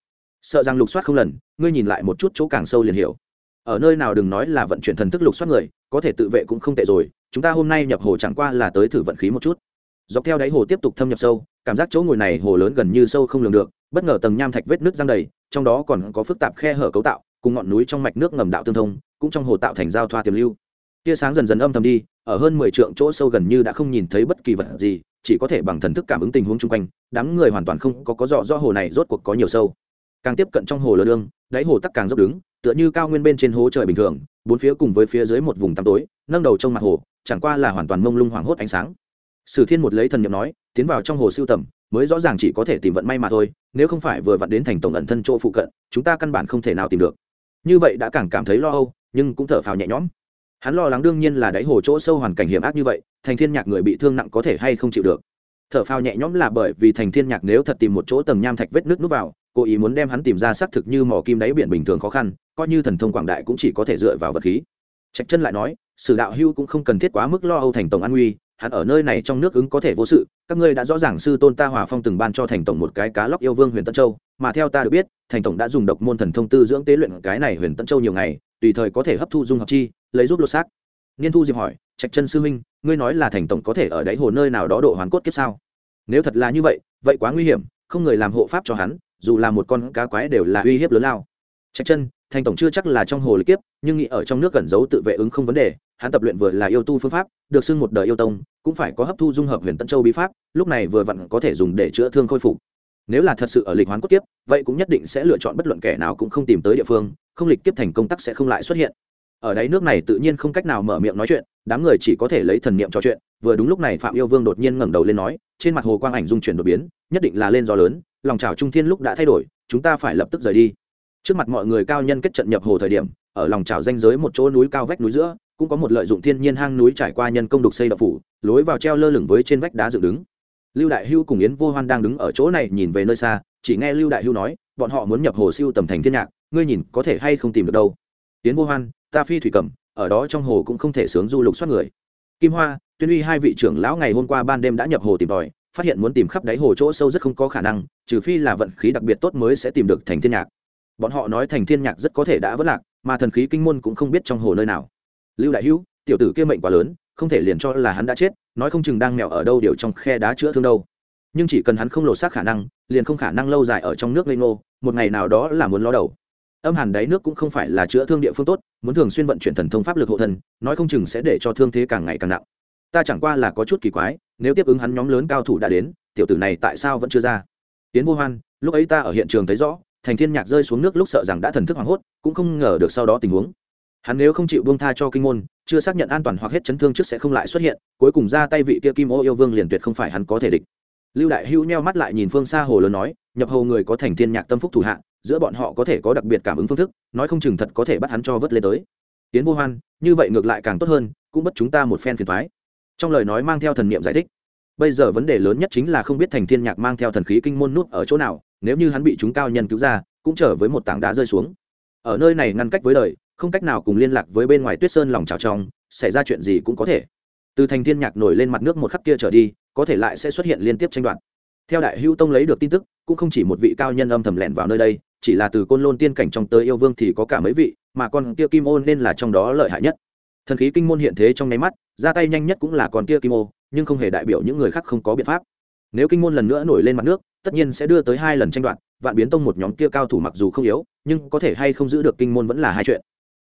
A: Sợ rằng lục soát không lần, ngươi nhìn lại một chút chỗ càng sâu liền hiểu. Ở nơi nào đừng nói là vận chuyển thần thức lục soát người, có thể tự vệ cũng không tệ rồi, chúng ta hôm nay nhập hồ chẳng qua là tới thử vận khí một chút. Dọc theo đáy hồ tiếp tục thâm nhập sâu, cảm giác chỗ ngồi này hồ lớn gần như sâu không lường được bất ngờ tầng nham thạch vết nước giang đầy trong đó còn có phức tạp khe hở cấu tạo cùng ngọn núi trong mạch nước ngầm đạo tương thông cũng trong hồ tạo thành giao thoa tiềm lưu. Tia sáng dần dần âm thầm đi ở hơn mười trượng chỗ sâu gần như đã không nhìn thấy bất kỳ vật gì chỉ có thể bằng thần thức cảm ứng tình huống chung quanh đám người hoàn toàn không có có dọ do hồ này rốt cuộc có nhiều sâu. Càng tiếp cận trong hồ lơ lương, đáy hồ tắc càng dốc đứng tựa như cao nguyên bên trên hố trời bình thường bốn phía cùng với phía dưới một vùng tăm tối nâng đầu trong mặt hồ chẳng qua là hoàn toàn mông lung hoảng hốt ánh sáng. Sử thiên một lấy thần nhậm nói tiến vào trong hồ siêu tầm mới rõ ràng chỉ có thể tìm vận may mà thôi, nếu không phải vừa vặn đến thành tổng ẩn thân chỗ phụ cận, chúng ta căn bản không thể nào tìm được. Như vậy đã càng cảm thấy lo âu, nhưng cũng thở phào nhẹ nhõm. Hắn lo lắng đương nhiên là đáy hồ chỗ sâu hoàn cảnh hiểm ác như vậy, thành thiên nhạc người bị thương nặng có thể hay không chịu được. Thở phào nhẹ nhõm là bởi vì thành thiên nhạc nếu thật tìm một chỗ tầng nham thạch vết nước núp vào, cố ý muốn đem hắn tìm ra xác thực như mỏ kim đáy biển bình thường khó khăn, coi như thần thông quảng đại cũng chỉ có thể dựa vào vật khí. Trạch chân lại nói, sử đạo hưu cũng không cần thiết quá mức lo âu thành tổng an nguy hắn ở nơi này trong nước ứng có thể vô sự, các ngươi đã rõ ràng sư tôn ta hòa phong từng ban cho thành tổng một cái cá lóc yêu vương huyền tân châu, mà theo ta được biết, thành tổng đã dùng độc môn thần thông tư dưỡng tế luyện cái này huyền tân châu nhiều ngày, tùy thời có thể hấp thu dung hợp chi, lấy giúp lột xác. Niên thu diệp hỏi, trạch chân sư minh ngươi nói là thành tổng có thể ở đáy hồ nơi nào đó độ hoàn cốt kiếp sao? Nếu thật là như vậy vậy quá nguy hiểm, không người làm hộ pháp cho hắn, dù là một con cá quái đều là uy hiếp lớn lao. Trạch chân, thành tổng chưa chắc là trong hồ lịch kiếp, nhưng nghĩ ở trong nước cẩn giấu tự vệ ứng không vấn đề hắn tập luyện vừa là yêu tu phương pháp, được xưng một đời yêu tông, cũng phải có hấp thu dung hợp huyền tân châu bí pháp, lúc này vừa vặn có thể dùng để chữa thương khôi phục. Nếu là thật sự ở lịch hoán cốt kiếp, vậy cũng nhất định sẽ lựa chọn bất luận kẻ nào cũng không tìm tới địa phương, không lịch kiếp thành công tắc sẽ không lại xuất hiện. Ở đáy nước này tự nhiên không cách nào mở miệng nói chuyện, đám người chỉ có thể lấy thần niệm trò chuyện, vừa đúng lúc này phạm yêu vương đột nhiên ngẩng đầu lên nói, trên mặt hồ quang ảnh dung chuyển đột biến, nhất định là lên gió lớn, lòng trào trung thiên lúc đã thay đổi, chúng ta phải lập tức rời đi trước mặt mọi người cao nhân kết trận nhập hồ thời điểm, ở lòng trào danh giới một chỗ núi cao vách núi giữa, cũng có một lợi dụng thiên nhiên hang núi trải qua nhân công đục xây đập phủ, lối vào treo lơ lửng với trên vách đá dựng đứng. Lưu đại hưu cùng yến vô hoan đang đứng ở chỗ này nhìn về nơi xa, chỉ nghe lưu đại hưu nói, bọn họ muốn nhập hồ siêu tầm thành thiên nhạc, ngươi nhìn có thể hay không tìm được đâu? Yến vô hoan, ta phi thủy cầm ở đó trong hồ cũng không thể sướng du lục soát người. Kim hoa, tuyên uy hai vị trưởng lão ngày hôm qua ban đêm đã nhập hồ tìm tòi, phát hiện muốn tìm khắp đáy hồ chỗ sâu rất không có khả năng, trừ phi là vận khí đặc biệt tốt mới sẽ tìm được thành thiên nhạc bọn họ nói thành thiên nhạc rất có thể đã vất lạc, mà thần khí kinh môn cũng không biết trong hồ nơi nào. Lưu đại hữu, tiểu tử kia mệnh quá lớn, không thể liền cho là hắn đã chết, nói không chừng đang mèo ở đâu điều trong khe đá chữa thương đâu. Nhưng chỉ cần hắn không lột xác khả năng, liền không khả năng lâu dài ở trong nước lây ngô, một ngày nào đó là muốn ló đầu. Âm hàn đáy nước cũng không phải là chữa thương địa phương tốt, muốn thường xuyên vận chuyển thần thông pháp lực hộ thân, nói không chừng sẽ để cho thương thế càng ngày càng nặng. Ta chẳng qua là có chút kỳ quái, nếu tiếp ứng hắn nhóm lớn cao thủ đã đến, tiểu tử này tại sao vẫn chưa ra? Tiến vô hoan, lúc ấy ta ở hiện trường thấy rõ thành thiên nhạc rơi xuống nước lúc sợ rằng đã thần thức hoảng hốt, cũng không ngờ được sau đó tình huống. Hắn nếu không chịu buông tha cho kinh môn, chưa xác nhận an toàn hoặc hết chấn thương trước sẽ không lại xuất hiện, cuối cùng ra tay vị kia kim ô yêu vương liền tuyệt không phải hắn có thể địch. Lưu đại hữu nheo mắt lại nhìn phương xa hồ lớn nói, nhập hầu người có thành thiên nhạc tâm phúc thủ hạ, giữa bọn họ có thể có đặc biệt cảm ứng phương thức, nói không chừng thật có thể bắt hắn cho vớt lên tới. Tiến vô hoan, như vậy ngược lại càng tốt hơn, cũng bất chúng ta một phen phiền thoái trong lời nói mang theo thần niệm giải thích. Bây giờ vấn đề lớn nhất chính là không biết thành thiên nhạc mang theo thần khí kinh môn nút ở chỗ nào nếu như hắn bị chúng cao nhân cứu ra, cũng trở với một tảng đá rơi xuống. Ở nơi này ngăn cách với đời, không cách nào cùng liên lạc với bên ngoài tuyết sơn lòng trào trong xảy ra chuyện gì cũng có thể. Từ thành thiên nhạc nổi lên mặt nước một khắc kia trở đi, có thể lại sẽ xuất hiện liên tiếp tranh đoạt. Theo đại hữu tông lấy được tin tức, cũng không chỉ một vị cao nhân âm thầm lẻn vào nơi đây, chỉ là từ côn lôn tiên cảnh trong tới yêu vương thì có cả mấy vị, mà con kia kim ô nên là trong đó lợi hại nhất. Thần khí kinh môn hiện thế trong nháy mắt, ra tay nhanh nhất cũng là con kia kim ô, nhưng không hề đại biểu những người khác không có biện pháp. Nếu kinh môn lần nữa nổi lên mặt nước tất nhiên sẽ đưa tới hai lần tranh đoạt, vạn biến tông một nhóm kia cao thủ mặc dù không yếu, nhưng có thể hay không giữ được kinh môn vẫn là hai chuyện.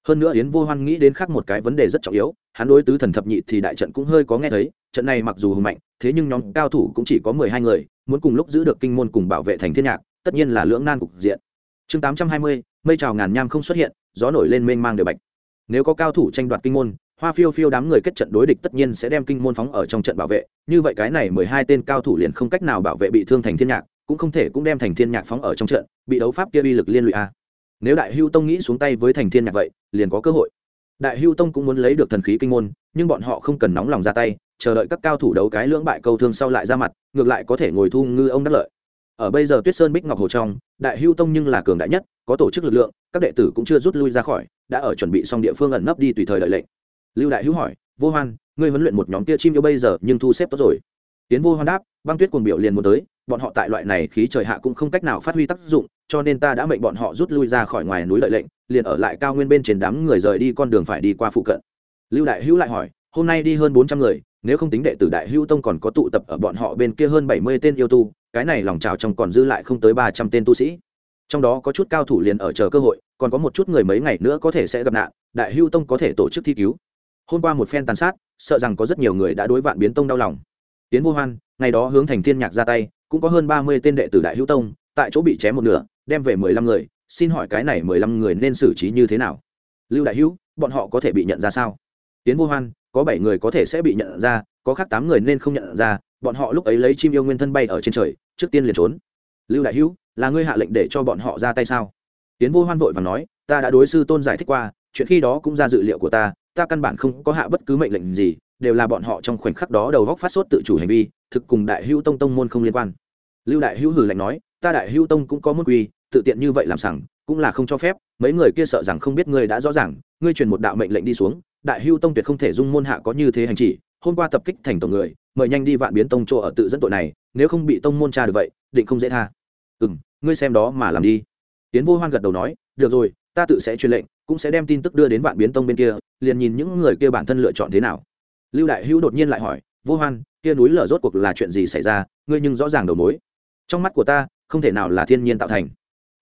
A: Hơn nữa yến vô hoan nghĩ đến khác một cái vấn đề rất trọng yếu, hắn đối tứ thần thập nhị thì đại trận cũng hơi có nghe thấy, trận này mặc dù hùng mạnh, thế nhưng nhóm cao thủ cũng chỉ có mười hai người, muốn cùng lúc giữ được kinh môn cùng bảo vệ thành thiên nhạc, tất nhiên là lưỡng nan cục diện. Chương tám trăm hai mươi, mây trào ngàn nham không xuất hiện, gió nổi lên mênh mang đều bạch. Nếu có cao thủ tranh đoạt kinh môn, hoa phiêu phiêu đám người kết trận đối địch tất nhiên sẽ đem kinh môn phóng ở trong trận bảo vệ, như vậy cái này mười hai tên cao thủ liền không cách nào bảo vệ bị thương thành thiên nhạc cũng không thể cũng đem thành thiên nhạc phóng ở trong trận, bị đấu pháp kia uy lực liên lụy a. Nếu đại hưu tông nghĩ xuống tay với thành thiên nhạc vậy, liền có cơ hội. Đại hưu tông cũng muốn lấy được thần khí kinh môn, nhưng bọn họ không cần nóng lòng ra tay, chờ đợi các cao thủ đấu cái lưỡng bại câu thương sau lại ra mặt, ngược lại có thể ngồi thu ngư ông đắc lợi. Ở bây giờ tuyết sơn bích ngọc hồ trong, đại hưu tông nhưng là cường đại nhất, có tổ chức lực lượng, các đệ tử cũng chưa rút lui ra khỏi, đã ở chuẩn bị xong địa phương ẩn nấp đi tùy thời đợi lệnh. Lưu đại hữu hỏi, vô hoan, ngươi huấn luyện một nhóm tia chim yêu bây giờ nhưng thu xếp tốt rồi? Tiến vô hoan đáp, băng tuyết cuồng biểu liền muốn tới bọn họ tại loại này khí trời hạ cũng không cách nào phát huy tác dụng, cho nên ta đã mệnh bọn họ rút lui ra khỏi ngoài núi lợi lệnh, liền ở lại cao nguyên bên trên đám người rời đi con đường phải đi qua phụ cận. Lưu đại hữu lại hỏi, hôm nay đi hơn bốn trăm người, nếu không tính đệ tử đại hữu tông còn có tụ tập ở bọn họ bên kia hơn bảy mươi tên yêu tu, cái này lòng trào trong còn dư lại không tới ba trăm tên tu sĩ. Trong đó có chút cao thủ liền ở chờ cơ hội, còn có một chút người mấy ngày nữa có thể sẽ gặp nạn, đại hữu tông có thể tổ chức thi cứu. Hôm qua một phen tàn sát, sợ rằng có rất nhiều người đã đối vạn biến tông đau lòng. Tiến vô hoan, ngày đó hướng thành thiên nhạc ra tay cũng có hơn ba mươi tên đệ tử đại hữu tông, tại chỗ bị chém một nửa, đem về mười lăm người, xin hỏi cái này mười lăm người nên xử trí như thế nào? Lưu đại hữu, bọn họ có thể bị nhận ra sao? Tiến vô hoan, có bảy người có thể sẽ bị nhận ra, có khác tám người nên không nhận ra, bọn họ lúc ấy lấy chim yêu nguyên thân bay ở trên trời, trước tiên liền trốn. Lưu đại hữu, là ngươi hạ lệnh để cho bọn họ ra tay sao? Tiến vô hoan vội và nói, ta đã đối sư tôn giải thích qua, chuyện khi đó cũng ra dự liệu của ta ta căn bản không có hạ bất cứ mệnh lệnh gì, đều là bọn họ trong khoảnh khắc đó đầu góc phát sốt tự chủ hành vi thực cùng đại hữu tông tông môn không liên quan. Lưu đại hữu hử lạnh nói, ta đại hữu tông cũng có môn quy, tự tiện như vậy làm sẵn cũng là không cho phép. Mấy người kia sợ rằng không biết ngươi đã rõ ràng, ngươi truyền một đạo mệnh lệnh đi xuống, đại hữu tông tuyệt không thể dung môn hạ có như thế hành chỉ. Hôm qua tập kích thành tổng người, mời nhanh đi vạn biến tông chỗ ở tự dẫn tội này, nếu không bị tông môn tra được vậy, định không dễ tha. Ừ m ngươi xem đó mà làm đi. Tiến vô hoan gật đầu nói, được rồi, ta tự sẽ truyền lệnh, cũng sẽ đem tin tức đưa đến vạn biến tông bên kia, liền nhìn những người kia bản thân lựa chọn thế nào. Lưu đại hữu đột nhiên lại hỏi, vô hoan kia núi lở rốt cuộc là chuyện gì xảy ra, ngươi nhưng rõ ràng đầu mối. Trong mắt của ta, không thể nào là thiên nhiên tạo thành.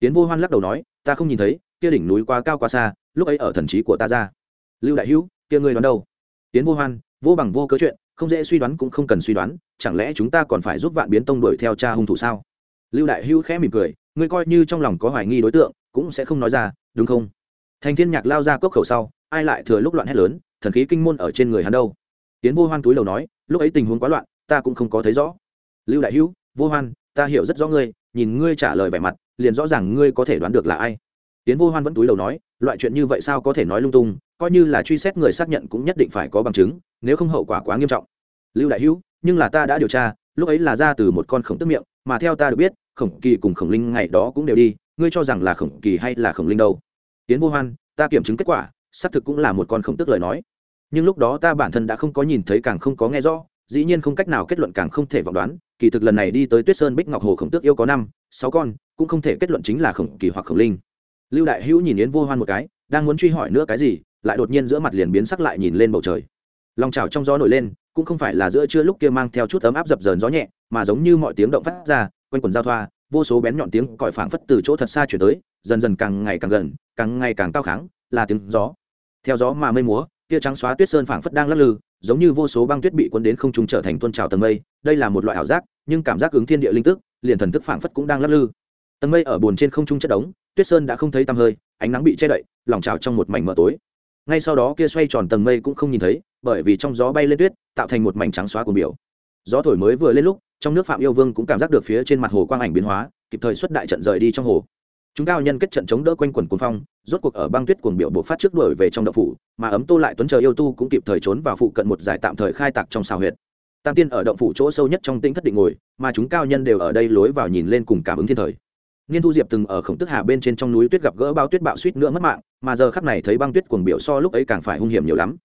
A: Tiến vô hoan lắc đầu nói, ta không nhìn thấy, kia đỉnh núi quá cao quá xa, lúc ấy ở thần trí của ta ra. Lưu đại hữu, kia ngươi đoán đâu? Tiến vô hoan, vô bằng vô cớ chuyện, không dễ suy đoán cũng không cần suy đoán, chẳng lẽ chúng ta còn phải giúp vạn biến tông đuổi theo cha hung thủ sao? Lưu đại hữu khẽ mỉm cười, ngươi coi như trong lòng có hoài nghi đối tượng, cũng sẽ không nói ra, đúng không? Thành thiên nhạc lao ra cốc khẩu sau, ai lại thừa lúc loạn hét lớn, thần khí kinh môn ở trên người hắn đâu? Tiến vô hoan túi đầu nói, lúc ấy tình huống quá loạn, ta cũng không có thấy rõ. Lưu đại hữu, vô hoan, ta hiểu rất rõ ngươi, nhìn ngươi trả lời vẻ mặt, liền rõ ràng ngươi có thể đoán được là ai. Tiến vô hoan vẫn túi đầu nói, loại chuyện như vậy sao có thể nói lung tung, coi như là truy xét người xác nhận cũng nhất định phải có bằng chứng, nếu không hậu quả quá nghiêm trọng. Lưu đại hữu, nhưng là ta đã điều tra, lúc ấy là ra từ một con khổng tức miệng, mà theo ta được biết, khổng kỳ cùng khổng linh ngày đó cũng đều đi, ngươi cho rằng là khổng kỳ hay là khổng linh đâu? Tiến vô hoan, ta kiểm chứng kết quả, xác thực cũng là một con khổng tức lời nói nhưng lúc đó ta bản thân đã không có nhìn thấy càng không có nghe rõ, dĩ nhiên không cách nào kết luận càng không thể vọng đoán, kỳ thực lần này đi tới tuyết sơn bích ngọc hồ khổng tước yêu có năm, sáu con, cũng không thể kết luận chính là khổng kỳ hoặc khổng linh. Lưu đại hữu nhìn yến vô hoan một cái, đang muốn truy hỏi nữa cái gì, lại đột nhiên giữa mặt liền biến sắc lại nhìn lên bầu trời. Lòng trào trong gió nổi lên, cũng không phải là giữa trưa lúc kia mang theo chút ấm áp dập dờn gió nhẹ, mà giống như mọi tiếng động phát ra, quanh quần giao thoa, vô số bén nhọn tiếng còi phảng phất từ chỗ thật xa chuyển tới, dần dần càng ngày càng gần, càng ngày càng cao kháng, là tiếng gió. Theo gió mà mây múa kia trắng xóa tuyết sơn phảng phất đang lắc lư, giống như vô số băng tuyết bị cuốn đến không trung trở thành tuôn trào tầng mây, đây là một loại ảo giác, nhưng cảm giác ứng thiên địa linh tức, liền thần thức phảng phất cũng đang lắc lư. Tầng mây ở bồn trên không trung chất đống, tuyết sơn đã không thấy tăm hơi, ánh nắng bị che đậy, lòng trào trong một mảnh mờ tối. Ngay sau đó kia xoay tròn tầng mây cũng không nhìn thấy, bởi vì trong gió bay lên tuyết, tạo thành một mảnh trắng xóa của biểu. Gió thổi mới vừa lên lúc, trong nước phạm yêu vương cũng cảm giác được phía trên mặt hồ quang ảnh biến hóa, kịp thời xuất đại trận rời đi trong hồ chúng cao nhân kết trận chống đỡ quanh quần cuồng phong, rốt cuộc ở băng tuyết cuồng biểu bộ phát trước đuổi về trong đậu phủ, mà ấm tô lại tuấn chờ yêu tu cũng kịp thời trốn vào phụ cận một giải tạm thời khai tạc trong xào huyệt. Tam tiên ở động phủ chỗ sâu nhất trong tĩnh thất định ngồi, mà chúng cao nhân đều ở đây lối vào nhìn lên cùng cảm ứng thiên thời. Niên thu diệp từng ở khổng tức hà bên trên trong núi tuyết gặp gỡ bao tuyết bạo suýt nữa mất mạng, mà giờ khắc này thấy băng tuyết cuồng biểu so lúc ấy càng phải hung hiểm nhiều lắm.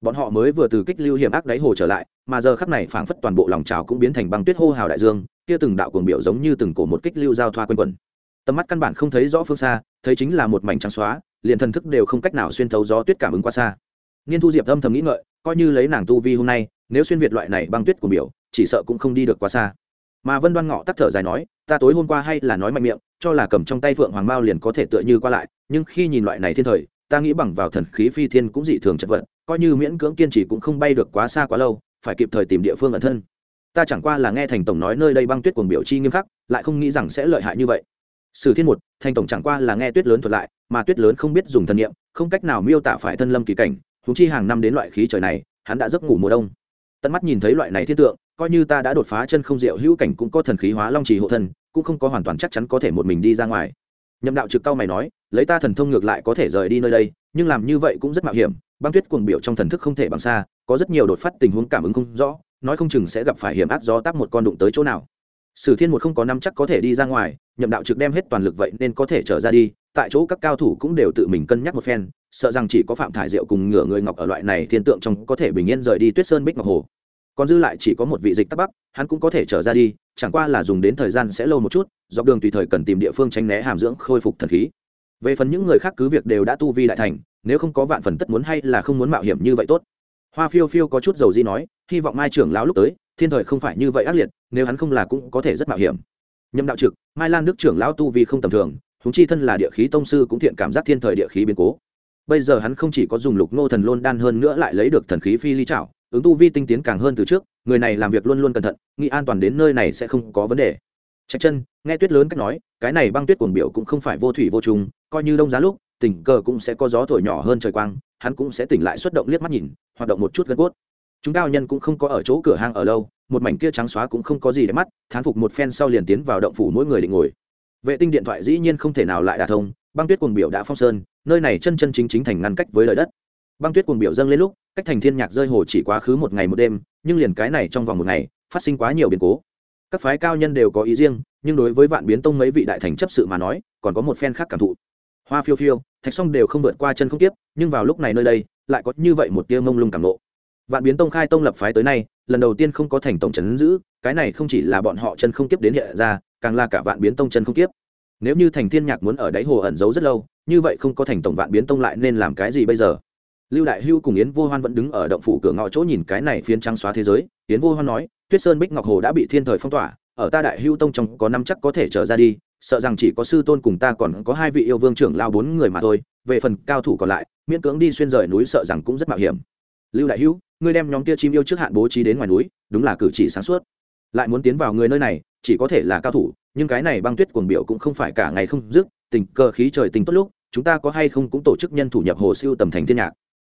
A: Bọn họ mới vừa từ kích lưu hiểm ác đáy hồ trở lại, mà giờ khắc này phảng phất toàn bộ lòng trào cũng biến thành băng tuyết hô hào đại dương, kia từng đạo cuồng biểu giống như từng cổ một kích lưu giao thoa quanh quẩn tầm mắt căn bản không thấy rõ phương xa, thấy chính là một mảnh trắng xóa, liền thần thức đều không cách nào xuyên thấu gió tuyết cảm ứng qua xa. Niên thu diệp âm thầm nghĩ ngợi, coi như lấy nàng tu vi hôm nay, nếu xuyên việt loại này băng tuyết của biểu chỉ sợ cũng không đi được quá xa. Mà vân đoan ngọ tắt thở dài nói, ta tối hôm qua hay là nói mạnh miệng, cho là cầm trong tay phượng hoàng mao liền có thể tựa như qua lại, nhưng khi nhìn loại này thiên thời, ta nghĩ bằng vào thần khí phi thiên cũng dị thường chật vật, coi như miễn cưỡng kiên trì cũng không bay được quá xa quá lâu, phải kịp thời tìm địa phương ẩn thân. Ta chẳng qua là nghe thành tổng nói nơi đây băng tuyết cuồng biểu chi nghiêm khắc, lại không nghĩ rằng sẽ lợi hại như vậy sử thiên một, thành tổng chẳng qua là nghe tuyết lớn thuật lại, mà tuyết lớn không biết dùng thần niệm, không cách nào miêu tả phải thân lâm kỳ cảnh húng chi hàng năm đến loại khí trời này, hắn đã giấc ngủ mùa đông. Tận mắt nhìn thấy loại này thiên tượng, coi như ta đã đột phá chân không diệu hữu cảnh cũng có thần khí hóa long trì hộ thân, cũng không có hoàn toàn chắc chắn có thể một mình đi ra ngoài. Nhậm đạo trực cao mày nói, lấy ta thần thông ngược lại có thể rời đi nơi đây, nhưng làm như vậy cũng rất mạo hiểm, băng tuyết cuồng biểu trong thần thức không thể bằng xa, có rất nhiều đột phát tình huống cảm ứng không rõ, nói không chừng sẽ gặp phải hiểm ác do tắp một con đụng tới chỗ nào sử thiên một không có năm chắc có thể đi ra ngoài, nhậm đạo trực đem hết toàn lực vậy nên có thể trở ra đi, tại chỗ các cao thủ cũng đều tự mình cân nhắc một phen, sợ rằng chỉ có phạm thải diệu cùng ngửa người ngọc ở loại này thiên tượng trong có thể bình yên rời đi tuyết sơn bích ngọc hồ. Còn dư lại chỉ có một vị dịch tắc bắc, hắn cũng có thể trở ra đi, chẳng qua là dùng đến thời gian sẽ lâu một chút, dọc đường tùy thời cần tìm địa phương tránh né hàm dưỡng khôi phục thần khí. Về phần những người khác cứ việc đều đã tu vi đại thành, nếu không có vạn phần tất muốn hay là không muốn mạo hiểm như vậy tốt hoa phiêu phiêu có chút dầu di nói, hy vọng mai trưởng lão lúc tới, thiên thời không phải như vậy ác liệt, nếu hắn không là cũng có thể rất mạo hiểm. Nhậm đạo trực, mai lan đức trưởng lão tu vi không tầm thường húng chi thân là địa khí tông sư cũng thiện cảm giác thiên thời địa khí biến cố. Bây giờ hắn không chỉ có dùng lục nô thần lôn đan hơn nữa lại lấy được thần khí phi ly trảo, ứng tu vi tinh tiến càng hơn từ trước, người này làm việc luôn luôn cẩn thận, nghĩ an toàn đến nơi này sẽ không có vấn đề. Trạch chân, nghe tuyết lớn cách nói, cái này băng tuyết cuồng biểu cũng không phải vô thủy vô trùng, coi như đông giá lúc, tình cờ cũng sẽ có gió thổi nhỏ hơn trời quang hắn cũng sẽ tỉnh lại xuất động liếc mắt nhìn, hoạt động một chút gân cốt. Chúng cao nhân cũng không có ở chỗ cửa hang ở lâu, một mảnh kia trắng xóa cũng không có gì để mắt, thán phục một phen sau liền tiến vào động phủ mỗi người định ngồi. Vệ tinh điện thoại dĩ nhiên không thể nào lại đả thông, băng tuyết cuồng biểu đã phong sơn, nơi này chân chân chính chính thành ngăn cách với lời đất. Băng tuyết cuồng biểu dâng lên lúc, cách thành thiên nhạc rơi hồ chỉ quá khứ một ngày một đêm, nhưng liền cái này trong vòng một ngày, phát sinh quá nhiều biến cố. Các phái cao nhân đều có ý riêng, nhưng đối với vạn biến tông mấy vị đại thành chấp sự mà nói, còn có một phen khác cảm thụ hoa phiêu phiêu, thạch song đều không vượt qua chân không tiếp, nhưng vào lúc này nơi đây, lại có như vậy một tia mông lung cảm nộ vạn biến tông khai tông lập phái tới nay, lần đầu tiên không có thành tổng trấn giữ, cái này không chỉ là bọn họ chân không tiếp đến hiện ra, càng là cả vạn biến tông chân không tiếp. nếu như thành thiên nhạc muốn ở đáy hồ ẩn giấu rất lâu, như vậy không có thành tổng vạn biến tông lại nên làm cái gì bây giờ lưu đại hưu cùng yến vô hoan vẫn đứng ở động phủ cửa ngõ chỗ nhìn cái này phiến trắng xóa thế giới, yến vô hoan nói, tuyết sơn bích ngọc hồ đã bị thiên thời phong tỏa, ở ta đại hưu tông trong có năm chắc có thể trở ra đi sợ rằng chỉ có sư tôn cùng ta còn có hai vị yêu vương trưởng lao bốn người mà thôi, về phần cao thủ còn lại, miễn cưỡng đi xuyên rời núi sợ rằng cũng rất mạo hiểm. Lưu đại hữu, ngươi đem nhóm kia chim yêu trước hạn bố trí đến ngoài núi, đúng là cử chỉ sáng suốt. Lại muốn tiến vào người nơi này, chỉ có thể là cao thủ, nhưng cái này băng tuyết cuồng biểu cũng không phải cả ngày không dứt, tình cờ khí trời tình tốt lúc, chúng ta có hay không cũng tổ chức nhân thủ nhập hồ siêu tầm thành thiên nhạc.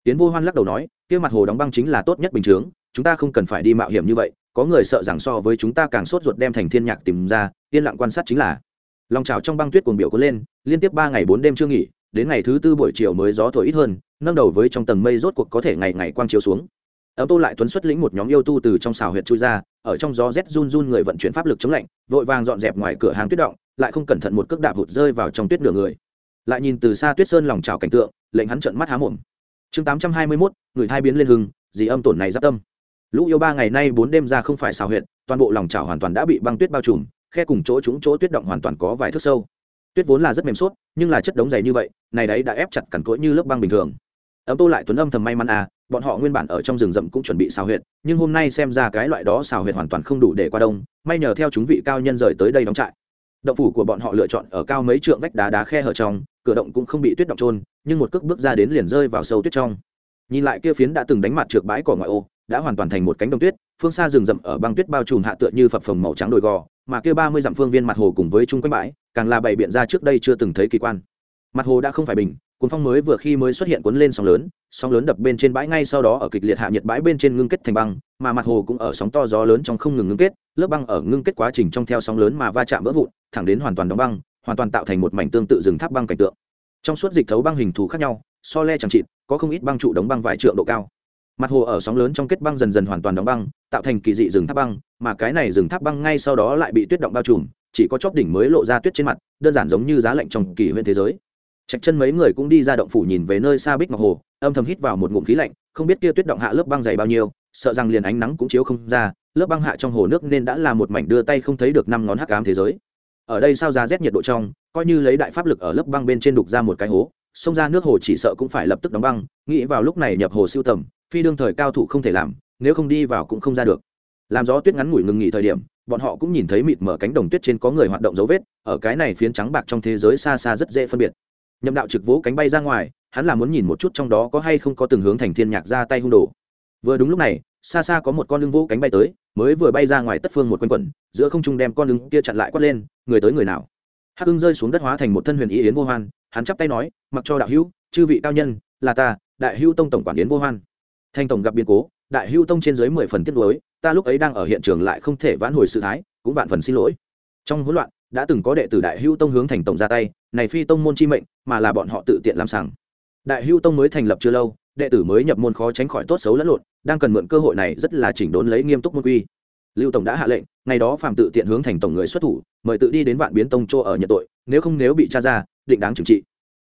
A: Tiến vô hoan lắc đầu nói, kia mặt hồ đóng băng chính là tốt nhất bình chướng, chúng ta không cần phải đi mạo hiểm như vậy, có người sợ rằng so với chúng ta càng sốt ruột đem thành thiên nhạc tìm ra, yên lặng quan sát chính là lòng trào trong băng tuyết cuồng biểu có lên, liên tiếp ba ngày bốn đêm chưa nghỉ, đến ngày thứ tư buổi chiều mới gió thổi ít hơn, nâng đầu với trong tầng mây rốt cuộc có thể ngày ngày quang chiếu xuống. Ấm tô lại tuấn xuất lĩnh một nhóm yêu tu từ trong xào huyệt chui ra, ở trong gió rét run run người vận chuyển pháp lực chống lạnh, vội vàng dọn dẹp ngoài cửa hàng tuyết động, lại không cẩn thận một cước đạp hụt rơi vào trong tuyết nửa người. Lại nhìn từ xa tuyết sơn lòng trào cảnh tượng, lệnh hắn trợn mắt há mồm. Chương tám trăm hai mươi mốt, người thai biến lên hưng, gì âm tổn này giáp tâm. Lũ yêu ba ngày nay bốn đêm ra không phải xào huyệt, toàn bộ lòng trào hoàn toàn đã bị băng tuyết bao trùm khe cùng chỗ chúng chỗ tuyết động hoàn toàn có vài thước sâu. Tuyết vốn là rất mềm suốt, nhưng là chất đống dày như vậy, này đấy đã ép chặt cằn cỗi như lớp băng bình thường. Ấm tô lại tuấn âm thầm may mắn à bọn họ nguyên bản ở trong rừng rậm cũng chuẩn bị xào huyệt, nhưng hôm nay xem ra cái loại đó xào huyệt hoàn toàn không đủ để qua đông, may nhờ theo chúng vị cao nhân rời tới đây đóng trại. Động phủ của bọn họ lựa chọn ở cao mấy trượng vách đá đá khe hở trong, cửa động cũng không bị tuyết động trôn nhưng một cước bước ra đến liền rơi vào sâu tuyết trong. Nhìn lại kia phiến đã từng đánh mặt trượt bãi cỏ ngoại ô, đã hoàn toàn thành một cánh đồng tuyết, phương xa rừng rậm ở băng tuyết bao trùm hạ tựa như phập phồng màu trắng đồi gò mà kia ba mươi dặm phương viên mặt hồ cùng với chung quanh bãi, càng là bày biện ra trước đây chưa từng thấy kỳ quan. Mặt hồ đã không phải bình, cuốn phong mới vừa khi mới xuất hiện cuốn lên sóng lớn sóng lớn đập bên trên bãi ngay sau đó ở kịch liệt hạ nhiệt bãi bên trên ngưng kết thành băng, mà mặt hồ cũng ở sóng to gió lớn trong không ngừng ngưng kết, lớp băng ở ngưng kết quá trình trong theo sóng lớn mà va chạm vỡ vụn, thẳng đến hoàn toàn đóng băng, hoàn toàn tạo thành một mảnh tương tự rừng tháp băng cảnh tượng. Trong suốt dịch thấu băng hình thù khác nhau, so le chẳng chịt, có không ít băng trụ đóng băng vài trượng độ cao. Mặt hồ ở sóng lớn trong kết băng dần dần hoàn toàn đóng băng tạo thành kỳ dị rừng tháp băng, mà cái này rừng tháp băng ngay sau đó lại bị tuyết động bao trùm, chỉ có chóp đỉnh mới lộ ra tuyết trên mặt, đơn giản giống như giá lạnh trong kỳ huyễn thế giới. Trạch chân mấy người cũng đi ra động phủ nhìn về nơi xa bích ngọc hồ, âm thầm hít vào một ngụm khí lạnh, không biết kia tuyết động hạ lớp băng dày bao nhiêu, sợ rằng liền ánh nắng cũng chiếu không ra, lớp băng hạ trong hồ nước nên đã là một mảnh đưa tay không thấy được năm ngón hắc ám thế giới. Ở đây sao ra rét nhiệt độ trong, coi như lấy đại pháp lực ở lớp băng bên trên đục ra một cái hố, xông ra nước hồ chỉ sợ cũng phải lập tức đóng băng, nghĩ vào lúc này nhập hồ siêu tầm, phi đương thời cao thủ không thể làm nếu không đi vào cũng không ra được. Làm gió tuyết ngắn ngủi ngừng nghỉ thời điểm, bọn họ cũng nhìn thấy mịt mở cánh đồng tuyết trên có người hoạt động dấu vết, ở cái này phiến trắng bạc trong thế giới xa xa rất dễ phân biệt. Nhậm đạo trực vỗ cánh bay ra ngoài, hắn là muốn nhìn một chút trong đó có hay không có từng hướng thành thiên nhạc ra tay hung đồ. Vừa đúng lúc này, xa xa có một con lưng vỗ cánh bay tới, mới vừa bay ra ngoài tất phương một quanh quẩn, giữa không trung đem con lưng kia chặn lại quát lên, người tới người nào? Hắc hưng rơi xuống đất hóa thành một thân huyền ý yến vô hoan, hắn chắp tay nói, mặc cho đạo hữu, chư vị cao nhân, là ta, đại hữu tông tổng quản yến vô hoan. Thanh tổng gặp biến cố đại Hưu tông trên dưới mười phần tiết lối ta lúc ấy đang ở hiện trường lại không thể vãn hồi sự thái, cũng vạn phần xin lỗi. Trong hỗn loạn, đã từng có đệ tử đại Hưu tông hướng thành tổng ra tay, này phi tông môn chi mệnh, mà là bọn họ tự tiện làm sàng đại Hưu tông mới thành lập chưa lâu, đệ tử mới nhập môn khó tránh khỏi tốt xấu lẫn lộn, đang cần mượn cơ hội này rất là chỉnh đốn lấy nghiêm túc môn quy. Lưu tổng đã hạ lệnh, ngày đó phạm tự tiện hướng thành tổng người xuất thủ, mời tự đi đến vạn biến tông chỗ ở nhận tội, nếu không nếu bị tra ra, định đáng trừng trị.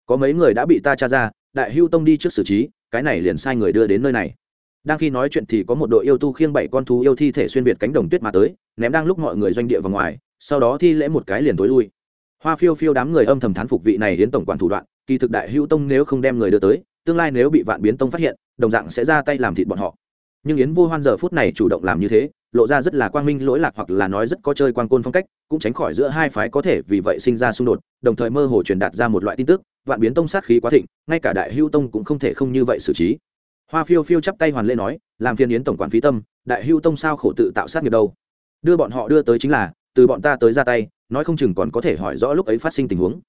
A: Có mấy người đã bị ta tra ra, đại hưu tông đi trước xử trí, cái này liền sai người đưa đến nơi này đang khi nói chuyện thì có một đội yêu tu khiêng bảy con thú yêu thi thể xuyên việt cánh đồng tuyết mà tới, ném đang lúc mọi người doanh địa vào ngoài, sau đó thi lễ một cái liền tối lui. Hoa phiêu phiêu đám người âm thầm thán phục vị này đến tổng quản thủ đoạn, kỳ thực đại hữu tông nếu không đem người đưa tới, tương lai nếu bị vạn biến tông phát hiện, đồng dạng sẽ ra tay làm thịt bọn họ. Nhưng yến vô hoan giờ phút này chủ động làm như thế, lộ ra rất là quang minh lỗi lạc hoặc là nói rất có chơi quan côn phong cách, cũng tránh khỏi giữa hai phái có thể vì vậy sinh ra xung đột, đồng thời mơ hồ truyền đạt ra một loại tin tức, vạn biến tông sát khí quá thịnh, ngay cả đại hưu tông cũng không thể không như vậy xử trí hoa phiêu phiêu chắp tay hoàn lê nói, làm phiên yến tổng quản phí tâm, đại hưu tông sao khổ tự tạo sát nghiệp đâu? Đưa bọn họ đưa tới chính là, từ bọn ta tới ra tay, nói không chừng còn có thể hỏi rõ lúc ấy phát sinh tình huống.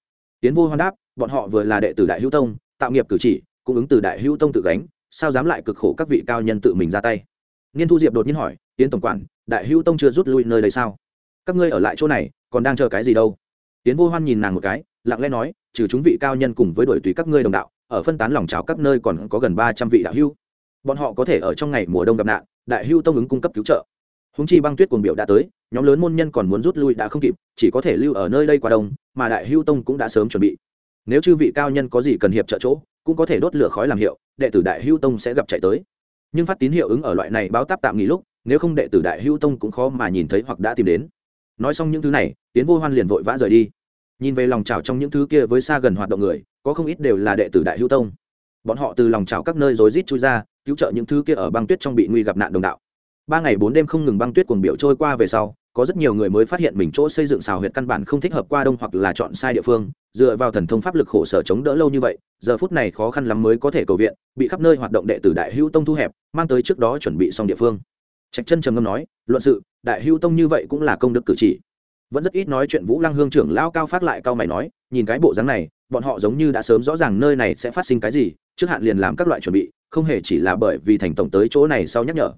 A: Tiến vô hoan đáp, bọn họ vừa là đệ tử đại hữu tông, tạo nghiệp cử chỉ, cũng ứng từ đại hữu tông tự gánh, sao dám lại cực khổ các vị cao nhân tự mình ra tay? Niên thu diệp đột nhiên hỏi tiến tổng quản, đại hữu tông chưa rút lui nơi đây sao? Các ngươi ở lại chỗ này, còn đang chờ cái gì đâu? Tiến vô hoan nhìn nàng một cái, lặng lẽ nói, trừ chúng vị cao nhân cùng với đội tùy các ngươi đồng đạo ở phân tán lòng cháo các nơi còn có gần ba trăm vị đạo hữu bọn họ có thể ở trong ngày mùa đông gặp nạn, đại hữu tông ứng cung cấp cứu trợ. Húng chi băng tuyết cuồng biểu đã tới, nhóm lớn môn nhân còn muốn rút lui đã không kịp, chỉ có thể lưu ở nơi đây qua đông, mà đại hữu tông cũng đã sớm chuẩn bị. Nếu chư vị cao nhân có gì cần hiệp trợ chỗ, cũng có thể đốt lửa khói làm hiệu, đệ tử đại hữu tông sẽ gặp chạy tới. Nhưng phát tín hiệu ứng ở loại này báo táp tạm nghỉ lúc, nếu không đệ tử đại hữu tông cũng khó mà nhìn thấy hoặc đã tìm đến. Nói xong những thứ này tiến vô hoan liền vội vã rời đi. Nhìn về lòng trào trong những thứ kia với xa gần hoạt động người có không ít đều là đệ tử đại hữu tông. Bọn họ từ lòng trào các nơi rối rít chui ra, cứu trợ những thứ kia ở băng tuyết trong bị nguy gặp nạn đồng đạo. Ba ngày bốn đêm không ngừng băng tuyết cuồng biểu trôi qua về sau, có rất nhiều người mới phát hiện mình chỗ xây dựng xào huyệt căn bản không thích hợp qua đông hoặc là chọn sai địa phương, dựa vào thần thông pháp lực khổ sở chống đỡ lâu như vậy, giờ phút này khó khăn lắm mới có thể cầu viện, bị khắp nơi hoạt động đệ tử đại hữu tông thu hẹp, mang tới trước đó chuẩn bị xong địa phương. Trạch chân trầm ngâm nói, luận sự, đại hữu tông như vậy cũng là công đức cử chỉ vẫn rất ít nói chuyện vũ lăng hương trưởng lao cao phát lại cao mày nói, nhìn cái bộ dáng này, bọn họ giống như đã sớm rõ ràng nơi này sẽ phát sinh cái gì, trước hạn liền làm các loại chuẩn bị, không hề chỉ là bởi vì thành tổng tới chỗ này sau nhắc nhở.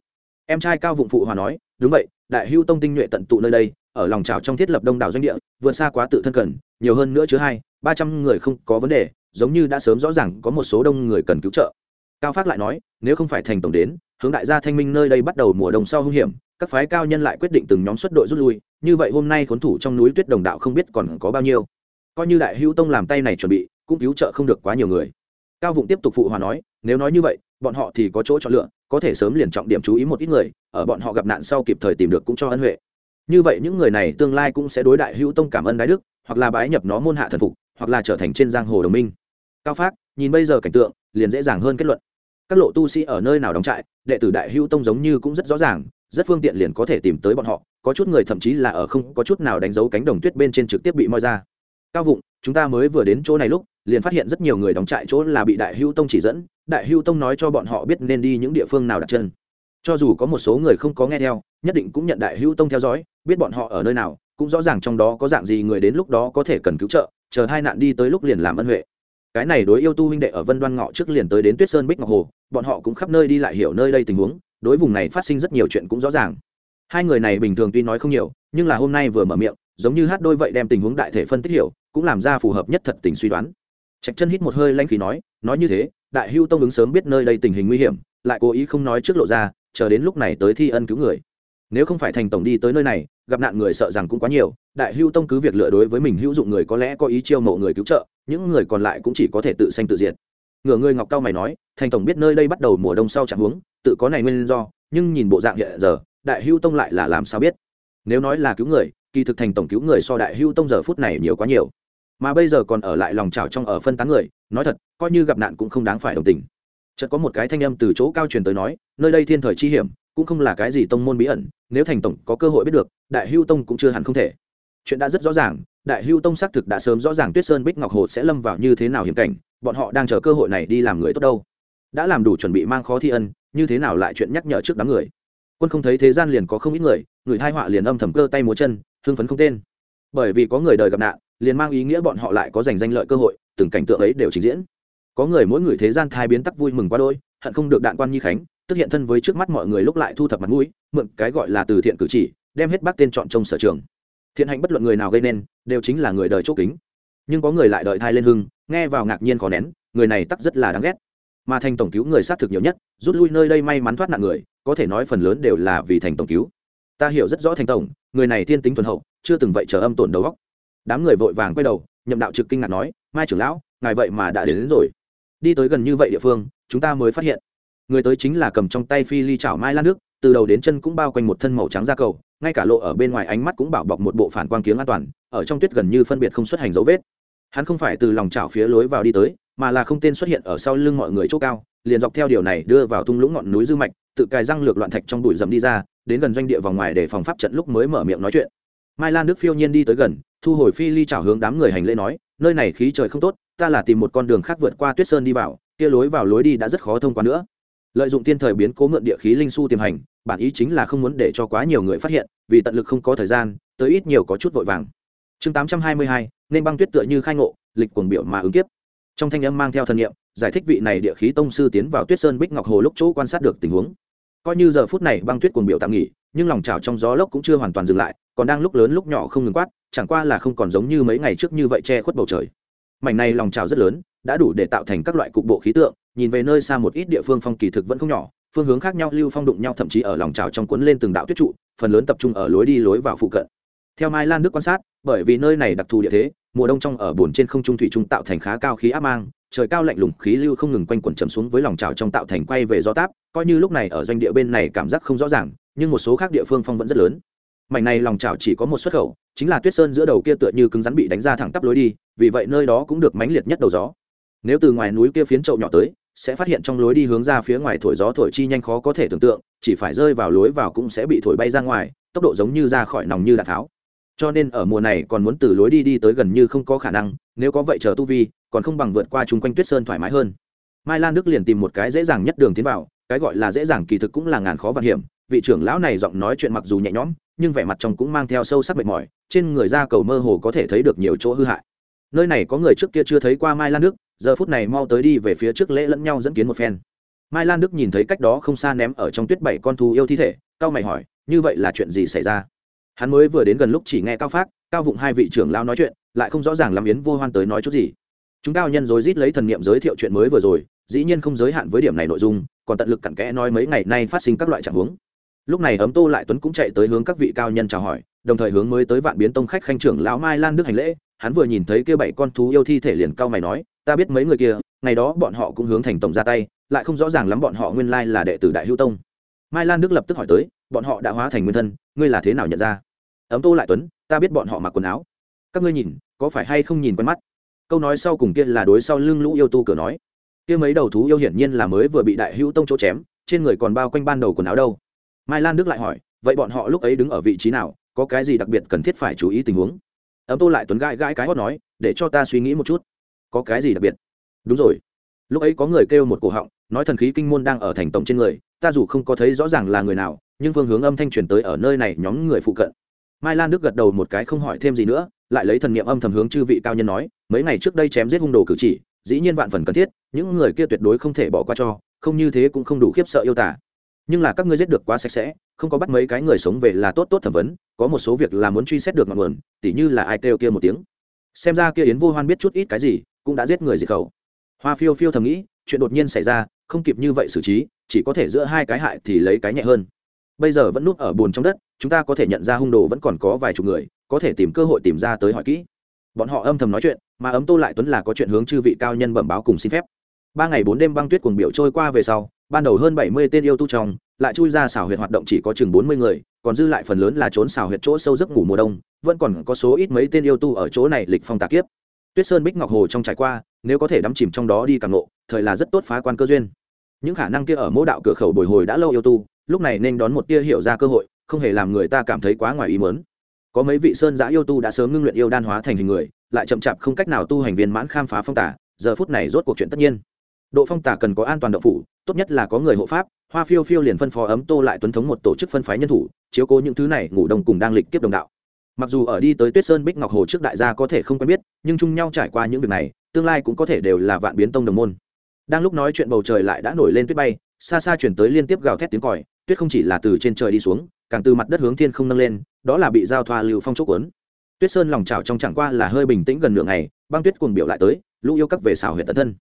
A: Em trai cao vụng phụ hòa nói, đúng vậy, đại hưu tông tinh nhuệ tận tụ nơi đây, ở lòng trào trong thiết lập đông đảo doanh địa, vượt xa quá tự thân cần, nhiều hơn nữa chứ hai, ba trăm người không có vấn đề, giống như đã sớm rõ ràng có một số đông người cần cứu trợ. Cao phát lại nói, nếu không phải thành tổng đến, hướng đại gia thanh minh nơi đây bắt đầu mùa đông sau hung hiểm, các phái cao nhân lại quyết định từng nhóm xuất đội rút lui như vậy hôm nay khốn thủ trong núi tuyết đồng đạo không biết còn có bao nhiêu. Coi như đại hữu tông làm tay này chuẩn bị, cũng cứu trợ không được quá nhiều người. Cao vụng tiếp tục phụ hòa nói, nếu nói như vậy, bọn họ thì có chỗ chọn lựa, có thể sớm liền trọng điểm chú ý một ít người, ở bọn họ gặp nạn sau kịp thời tìm được cũng cho ân huệ. Như vậy những người này tương lai cũng sẽ đối đại hữu tông cảm ơn đái đức, hoặc là bái nhập nó môn hạ thần phục, hoặc là trở thành trên giang hồ đồng minh. Cao phát, nhìn bây giờ cảnh tượng, liền dễ dàng hơn kết luận. Các lộ tu sĩ ở nơi nào đóng trại, đệ tử đại hữu tông giống như cũng rất rõ ràng, rất phương tiện liền có thể tìm tới bọn họ có chút người thậm chí là ở không có chút nào đánh dấu cánh đồng tuyết bên trên trực tiếp bị moi ra. Cao vụng, chúng ta mới vừa đến chỗ này lúc, liền phát hiện rất nhiều người đóng trại chỗ là bị đại hưu tông chỉ dẫn, đại hưu tông nói cho bọn họ biết nên đi những địa phương nào đặt chân. Cho dù có một số người không có nghe theo, nhất định cũng nhận đại hưu tông theo dõi, biết bọn họ ở nơi nào, cũng rõ ràng trong đó có dạng gì người đến lúc đó có thể cần cứu trợ, chờ hai nạn đi tới lúc liền làm ân huệ. Cái này đối yêu tu huynh đệ ở vân đoan ngọ trước liền tới đến tuyết sơn bích ngọc hồ, bọn họ cũng khắp nơi đi lại hiểu nơi đây tình huống, đối vùng này phát sinh rất nhiều chuyện cũng rõ ràng hai người này bình thường tuy nói không nhiều, nhưng là hôm nay vừa mở miệng, giống như hát đôi vậy đem tình huống đại thể phân tích hiểu, cũng làm ra phù hợp nhất thật tình suy đoán. Trạch chân hít một hơi lanh khí nói nói như thế, đại hưu tông ứng sớm biết nơi đây tình hình nguy hiểm, lại cố ý không nói trước lộ ra, chờ đến lúc này tới thi ân cứu người. Nếu không phải thành tổng đi tới nơi này, gặp nạn người sợ rằng cũng quá nhiều, đại hưu tông cứ việc lựa đối với mình hữu dụng người có lẽ có ý chiêu mộ người cứu trợ, những người còn lại cũng chỉ có thể tự sanh tự diệt. Ngửa người ngọc cao mày nói, thành tổng biết nơi đây bắt đầu mùa đông sau chẳng huống, tự có này nguyên do, nhưng nhìn bộ dạng hiện giờ đại hưu tông lại là làm sao biết? Nếu nói là cứu người, kỳ thực thành tổng cứu người so đại hưu tông giờ phút này nhiều quá nhiều. Mà bây giờ còn ở lại lòng trào trong ở phân tán người, nói thật, coi như gặp nạn cũng không đáng phải đồng tình. Chợt có một cái thanh âm từ chỗ cao truyền tới nói, nơi đây thiên thời chi hiểm, cũng không là cái gì tông môn bí ẩn, nếu thành tổng có cơ hội biết được, đại hưu tông cũng chưa hẳn không thể. Chuyện đã rất rõ ràng, đại hưu tông xác thực đã sớm rõ ràng tuyết sơn bích ngọc hồ sẽ lâm vào như thế nào hiểm cảnh, bọn họ đang chờ cơ hội này đi làm người tốt đâu. Đã làm đủ chuẩn bị mang khó thi ân, như thế nào lại chuyện nhắc nhở trước đám người? Quân không thấy thế gian liền có không ít người người thai họa liền âm thầm cơ tay múa chân, hưng phấn không tên. Bởi vì có người đời gặp nạn, liền mang ý nghĩa bọn họ lại có giành danh lợi cơ hội, từng cảnh tượng ấy đều trình diễn. Có người mỗi người thế gian thai biến tắc vui mừng qua đôi, hận không được đạn quan nhi khánh, tức hiện thân với trước mắt mọi người lúc lại thu thập mặt mũi, mượn cái gọi là từ thiện cử chỉ, đem hết bác tên chọn trong sở trường. Thiện hạnh bất luận người nào gây nên, đều chính là người đời chốt kính. Nhưng có người lại đợi thai lên hưng, nghe vào ngạc nhiên khó nén, người này tắc rất là đáng ghét. Mà thành tổng cứu người xác thực nhiều nhất, rút lui nơi đây may mắn thoát nạn người có thể nói phần lớn đều là vì thành tổng cứu. Ta hiểu rất rõ thành tổng người này thiên tính thuần hậu chưa từng vậy chờ âm tổn đầu góc đám người vội vàng quay đầu nhậm đạo trực kinh ngạc nói mai trưởng lão ngài vậy mà đã đến, đến rồi. Đi tới gần như vậy địa phương chúng ta mới phát hiện. Người tới chính là cầm trong tay phi ly chảo mai lan nước từ đầu đến chân cũng bao quanh một thân màu trắng da cầu ngay cả lộ ở bên ngoài ánh mắt cũng bảo bọc một bộ phản quang kiếng an toàn ở trong tuyết gần như phân biệt không xuất hành dấu vết. Hắn không phải từ lòng chảo phía lối vào đi tới mà là không tên xuất hiện ở sau lưng mọi người chỗ cao liền dọc theo điều này đưa vào tung lũng ngọn núi dư mạch, tự cài răng lược loạn thạch trong bụi rậm đi ra, đến gần doanh địa vòng ngoài để phòng pháp trận lúc mới mở miệng nói chuyện. Mai lan đức phiêu nhiên đi tới gần, thu hồi phi ly chảo hướng đám người hành lễ nói, nơi này khí trời không tốt, ta là tìm một con đường khác vượt qua tuyết sơn đi vào, kia lối vào lối đi đã rất khó thông qua nữa. Lợi dụng tiên thời biến cố mượn địa khí linh su tiềm hành, bản ý chính là không muốn để cho quá nhiều người phát hiện, vì tận lực không có thời gian, tới ít nhiều có chút vội vàng. Chương tám trăm hai mươi hai, nên băng tuyết tựa như khai ngộ, lịch cuồng biểu mà ứng kiếp. Trong thanh âm mang theo thân nhiệm giải thích vị này địa khí tông sư tiến vào tuyết sơn bích ngọc hồ lúc chỗ quan sát được tình huống. Coi như giờ phút này băng tuyết cuồng biểu tạm nghỉ, nhưng lòng trào trong gió lốc cũng chưa hoàn toàn dừng lại, còn đang lúc lớn lúc nhỏ không ngừng quát, chẳng qua là không còn giống như mấy ngày trước như vậy che khuất bầu trời. Mảnh này lòng trào rất lớn, đã đủ để tạo thành các loại cục bộ khí tượng, nhìn về nơi xa một ít địa phương phong kỳ thực vẫn không nhỏ, phương hướng khác nhau lưu phong đụng nhau thậm chí ở lòng trào trong cuốn lên từng đạo tuyết trụ, phần lớn tập trung ở lối đi lối vào phụ cận. Theo mai lan đức quan sát, bởi vì nơi này đặc thù địa thế mùa đông trong ở bồn trên không trung thủy trung tạo thành khá cao khí áp mang, trời cao lạnh lùng, khí lưu không ngừng quanh quẩn chầm xuống với lòng trào trong tạo thành quay về gió táp, coi như lúc này ở doanh địa bên này cảm giác không rõ ràng, nhưng một số khác địa phương phong vẫn rất lớn. Mảnh này lòng trào chỉ có một xuất khẩu, chính là tuyết sơn giữa đầu kia tựa như cứng rắn bị đánh ra thẳng tắp lối đi, vì vậy nơi đó cũng được mãnh liệt nhất đầu gió. Nếu từ ngoài núi kia phiến trậu nhỏ tới, sẽ phát hiện trong lối đi hướng ra phía ngoài thổi gió thổi chi nhanh khó có thể tưởng tượng, chỉ phải rơi vào lối vào cũng sẽ bị thổi bay ra ngoài, tốc độ giống như ra khỏi nòng như đạn tháo cho nên ở mùa này còn muốn từ lối đi đi tới gần như không có khả năng, nếu có vậy chờ tu vi, còn không bằng vượt qua chung quanh tuyết sơn thoải mái hơn. Mai lan đức liền tìm một cái dễ dàng nhất đường tiến vào, cái gọi là dễ dàng kỳ thực cũng là ngàn khó vạn hiểm, vị trưởng lão này giọng nói chuyện mặc dù nhẹ nhõm, nhưng vẻ mặt trong cũng mang theo sâu sắc mệt mỏi, trên người da cầu mơ hồ có thể thấy được nhiều chỗ hư hại. Nơi này có người trước kia chưa thấy qua mai lan đức, giờ phút này mau tới đi về phía trước lễ lẫn nhau dẫn kiến một phen. Mai lan đức nhìn thấy cách đó không xa ném ở trong tuyết bảy con thú yêu thi thể cao mày hỏi, như vậy là chuyện gì xảy ra? Hắn mới vừa đến gần lúc chỉ nghe cao phát cao vụng hai vị trưởng lao nói chuyện, lại không rõ ràng làm yến vô hoan tới nói chút gì. Chúng cao nhân rồi rít lấy thần niệm giới thiệu chuyện mới vừa rồi, dĩ nhiên không giới hạn với điểm này nội dung, còn tận lực cặn kẽ nói mấy ngày nay phát sinh các loại trạng huống. Lúc này ấm tô lại tuấn cũng chạy tới hướng các vị cao nhân chào hỏi, đồng thời hướng mới tới vạn biến tông khách khanh trưởng lão mai lan đức hành lễ, hắn vừa nhìn thấy kia bảy con thú yêu thi thể liền cao mày nói, ta biết mấy người kia, ngày đó bọn họ cũng hướng thành tổng ra tay, lại không rõ ràng lắm bọn họ nguyên lai là đệ tử đại hữu tông. Mai lan đức lập tức hỏi tới, bọn họ đã hóa thành nguyên thân, ngươi là thế nào nhận ra? Ấm tô lại tuấn, ta biết bọn họ mặc quần áo. Các ngươi nhìn, có phải hay không nhìn quen mắt? Câu nói sau cùng kia là đối sau lưng lũ yêu tu cửa nói. Kia mấy đầu thú yêu hiển nhiên là mới vừa bị đại hữu tông chỗ chém, trên người còn bao quanh ban đầu quần áo đâu. Mai lan đức lại hỏi, vậy bọn họ lúc ấy đứng ở vị trí nào, có cái gì đặc biệt cần thiết phải chú ý tình huống? Ấm tô lại tuấn gãi gãi cái hót nói, để cho ta suy nghĩ một chút. Có cái gì đặc biệt? Đúng rồi. Lúc ấy có người kêu một cổ họng, nói thần khí kinh môn đang ở thành tổng trên người, ta dù không có thấy rõ ràng là người nào, nhưng phương hướng âm thanh truyền tới ở nơi này nhóm người phụ cận mai lan đức gật đầu một cái không hỏi thêm gì nữa, lại lấy thần niệm âm thầm hướng chư vị cao nhân nói, mấy ngày trước đây chém giết hung đồ cử chỉ, dĩ nhiên vạn phần cần thiết, những người kia tuyệt đối không thể bỏ qua cho, không như thế cũng không đủ khiếp sợ yêu tả. Nhưng là các ngươi giết được quá sạch sẽ, không có bắt mấy cái người sống về là tốt tốt thẩm vấn, có một số việc là muốn truy xét được ngọn nguồn, tỉ như là ai kêu kia một tiếng. Xem ra kia yến vô hoan biết chút ít cái gì, cũng đã giết người diệt khẩu. Hoa phiêu phiêu thầm nghĩ, chuyện đột nhiên xảy ra, không kịp như vậy xử trí, chỉ có thể giữa hai cái hại thì lấy cái nhẹ hơn. Bây giờ vẫn núp ở bùn trong đất chúng ta có thể nhận ra hung đồ vẫn còn có vài chục người, có thể tìm cơ hội tìm ra tới hỏi kỹ. Bọn họ âm thầm nói chuyện, mà ấm tô lại tuấn là có chuyện hướng chư vị cao nhân bẩm báo cùng xin phép. Ba ngày bốn đêm băng tuyết cuồng biểu trôi qua về sau, ban đầu hơn bảy mươi tên yêu tu trong, lại chui ra xảo huyệt hoạt động chỉ có chừng bốn mươi người, còn dư lại phần lớn là trốn xảo huyệt chỗ sâu giấc ngủ mùa đông, vẫn còn có số ít mấy tên yêu tu ở chỗ này lịch phong tà kiếp. Tuyết sơn bích ngọc hồ trong trải qua, nếu có thể đắm chìm trong đó đi càng ngộ, thời là rất tốt phá quan cơ duyên. Những khả năng kia ở mỗi đạo cửa khẩu bồi hồi đã lâu yêu tu, lúc này nên đón một tia hiểu ra cơ hội không hề làm người ta cảm thấy quá ngoài ý mớn có mấy vị sơn giã yêu tu đã sớm ngưng luyện yêu đan hóa thành hình người, lại chậm chạp không cách nào tu hành viên mãn khám phá phong tả giờ phút này rốt cuộc chuyện tất nhiên. Độ phong tả cần có an toàn đậu phủ, tốt nhất là có người hộ pháp, hoa phiêu phiêu liền phân phó ấm tô lại tuấn thống một tổ chức phân phái nhân thủ, chiếu cố những thứ này, ngủ đông cùng đang lịch kiếp đồng đạo. Mặc dù ở đi tới tuyết sơn bích ngọc hồ trước đại gia có thể không quen biết, nhưng chung nhau trải qua những việc này, tương lai cũng có thể đều là vạn biến tông đồng môn. Đang lúc nói chuyện bầu trời lại đã nổi lên tuyết bay, xa xa chuyển tới liên tiếp gào thét tiếng còi, tuyết không chỉ là từ trên trời đi xuống càng từ mặt đất hướng thiên không nâng lên, đó là bị giao thoa lưu phong chốt cuốn. Tuyết sơn lòng trào trong chẳng qua là hơi bình tĩnh gần nửa ngày, băng tuyết cuồng biểu lại tới, lũ yêu các về xảo huyện tận thân.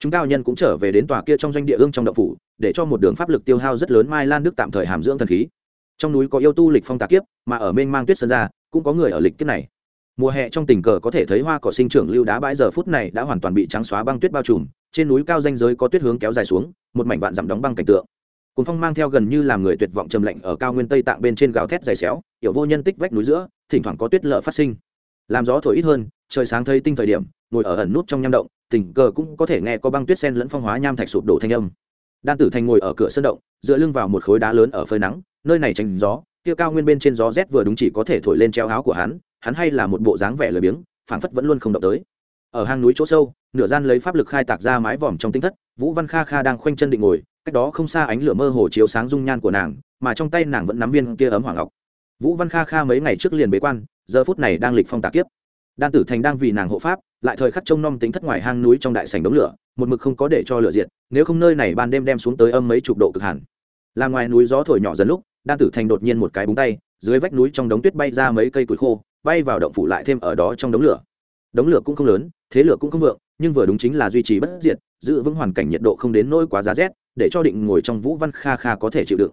A: Chúng cao nhân cũng trở về đến tòa kia trong doanh địa ương trong động phủ, để cho một đường pháp lực tiêu hao rất lớn mai lan đức tạm thời hàm dưỡng thần khí. Trong núi có yêu tu lịch phong tạc kiếp, mà ở mênh mang tuyết sơn ra, cũng có người ở lịch kiếp này. Mùa hè trong tình cờ có thể thấy hoa cỏ sinh trưởng lưu đá bãi giờ phút này đã hoàn toàn bị trắng xóa băng tuyết bao trùm, trên núi cao danh giới có tuyết hướng kéo dài xuống, một mảnh vạn dặm đóng băng cảnh tượng cuốn phong mang theo gần như làm người tuyệt vọng trầm lạnh ở cao nguyên tây tạng bên trên gào thét dày xéo hiểu vô nhân tích vách núi giữa, thỉnh thoảng có tuyết lợ phát sinh. Làm gió thổi ít hơn, trời sáng thấy tinh thời điểm, ngồi ở ẩn nút trong nham động, tình cờ cũng có thể nghe có băng tuyết sen lẫn phong hóa nham thạch sụp đổ thanh âm. Đan tử thành ngồi ở cửa sân động, dựa lưng vào một khối đá lớn ở phơi nắng, nơi này tránh gió, kia cao nguyên bên trên gió rét vừa đúng chỉ có thể thổi lên treo áo của hắn hắn hay là một bộ dáng vẻ lười biếng, phảng phất vẫn luôn không động tới. Ở hang núi chỗ sâu, nửa gian lấy pháp lực khai tạc ra mái vòm trong tinh thất, vũ văn kha kha đang khoanh chân định ngồi cách đó không xa ánh lửa mơ hồ chiếu sáng dung nhan của nàng, mà trong tay nàng vẫn nắm viên kia ấm hoàng ngọc. Vũ văn kha kha mấy ngày trước liền bế quan, giờ phút này đang lịch phong tạc kiếp. Đan tử thành đang vì nàng hộ pháp, lại thời khắc trông nom tính thất ngoài hang núi trong đại sảnh đống lửa, một mực không có để cho lửa diệt, nếu không nơi này ban đêm đem xuống tới âm mấy chục độ cực hẳn. Là ngoài núi gió thổi nhỏ dần lúc, đan tử thành đột nhiên một cái búng tay, dưới vách núi trong đống tuyết bay ra mấy cây củi khô, bay vào động phủ lại thêm ở đó trong đống lửa. Đống lửa cũng không lớn, thế lửa cũng không vượng, nhưng vừa đúng chính là duy trì bất diệt, giữ vững hoàn cảnh nhiệt độ không đến nỗi quá giá rét để cho định ngồi trong vũ văn kha kha có thể chịu đựng.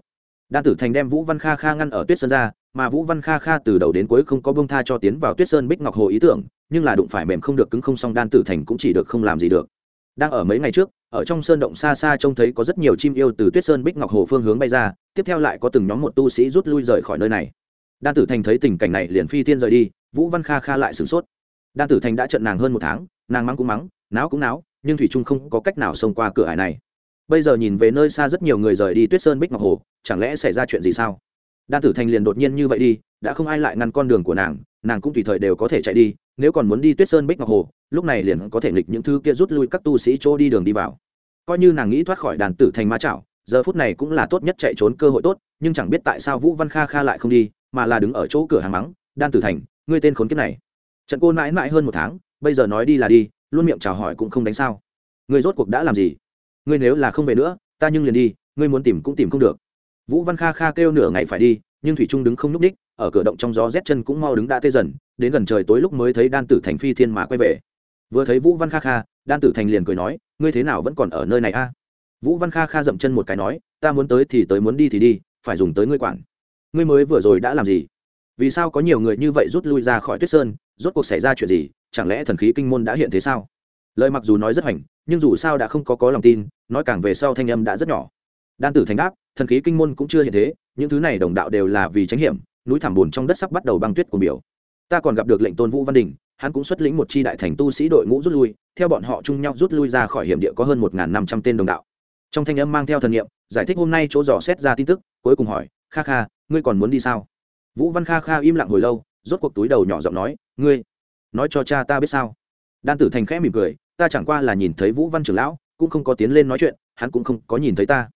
A: Đan tử thành đem vũ văn kha kha ngăn ở tuyết sơn ra, mà vũ văn kha kha từ đầu đến cuối không có bông tha cho tiến vào tuyết sơn bích ngọc hồ ý tưởng, nhưng là đụng phải mềm không được cứng không xong đan tử thành cũng chỉ được không làm gì được. Đang ở mấy ngày trước, ở trong sơn động xa xa trông thấy có rất nhiều chim yêu từ tuyết sơn bích ngọc hồ phương hướng bay ra, tiếp theo lại có từng nhóm một tu sĩ rút lui rời khỏi nơi này. Đan tử thành thấy tình cảnh này liền phi tiên rời đi, vũ văn kha kha lại sửng sốt. Đan tử thành đã trận nàng hơn một tháng, nàng mắng cũng mắng, náo cũng náo, nhưng thủy trung không có cách nào xông qua cửa hải này bây giờ nhìn về nơi xa rất nhiều người rời đi tuyết sơn bích ngọc hồ, chẳng lẽ xảy ra chuyện gì sao? Đan tử thành liền đột nhiên như vậy đi, đã không ai lại ngăn con đường của nàng nàng cũng tùy thời đều có thể chạy đi, nếu còn muốn đi tuyết sơn bích ngọc hồ, lúc này liền có thể nghịch những thứ kia rút lui các tu sĩ chỗ đi đường đi vào. Coi như nàng nghĩ thoát khỏi đàn tử thành ma chảo, giờ phút này cũng là tốt nhất chạy trốn cơ hội tốt, nhưng chẳng biết tại sao vũ văn kha kha lại không đi, mà là đứng ở chỗ cửa hàng mắng, đan tử thành, ngươi tên khốn kiếp này. Trận cô mãi mãi hơn một tháng, bây giờ nói đi là đi, luôn miệng chào hỏi cũng không đánh sao. Ngươi rốt cuộc đã làm gì? Ngươi nếu là không về nữa, ta nhưng liền đi, ngươi muốn tìm cũng tìm không được. Vũ văn kha kha kêu nửa ngày phải đi, nhưng thủy trung đứng không nhúc ních ở cửa động trong gió rét chân cũng mau đứng đã tê dần, đến gần trời tối lúc mới thấy đan tử thành phi thiên mà quay về. Vừa thấy vũ văn kha kha, đan tử thành liền cười nói, ngươi thế nào vẫn còn ở nơi này a? Vũ văn kha kha dậm chân một cái nói, ta muốn tới thì tới, muốn đi thì đi, phải dùng tới ngươi quản. Ngươi mới vừa rồi đã làm gì? Vì sao có nhiều người như vậy rút lui ra khỏi tuyết sơn? Rốt cuộc xảy ra chuyện gì? Chẳng lẽ thần khí kinh môn đã hiện thế sao? Lời mặc dù nói rất hoành, nhưng dù sao đã không có có lòng tin, nói càng về sau thanh âm đã rất nhỏ. Đan tử thành đáp, thần khí kinh môn cũng chưa hiện thế, những thứ này đồng đạo đều là vì tránh hiểm, núi thảm bùn trong đất sắp bắt đầu băng tuyết của biểu. Ta còn gặp được lệnh tôn vũ văn đình, hắn cũng xuất lĩnh một chi đại thành tu sĩ đội ngũ rút lui, theo bọn họ chung nhau rút lui ra khỏi hiểm địa có hơn một năm trăm tên đồng đạo. Trong thanh âm mang theo thần nghiệm giải thích hôm nay chỗ dò xét ra tin tức, cuối cùng hỏi, kha kha, ngươi còn muốn đi sao? Vũ văn kha kha im lặng hồi lâu, rốt cuộc túi đầu nhỏ giọng nói, ngươi, nói cho cha ta biết sao? Đan tử thành khẽ mỉm cười, ta chẳng qua là nhìn thấy vũ văn trưởng lão, cũng không có tiến lên nói chuyện, hắn cũng không có nhìn thấy ta.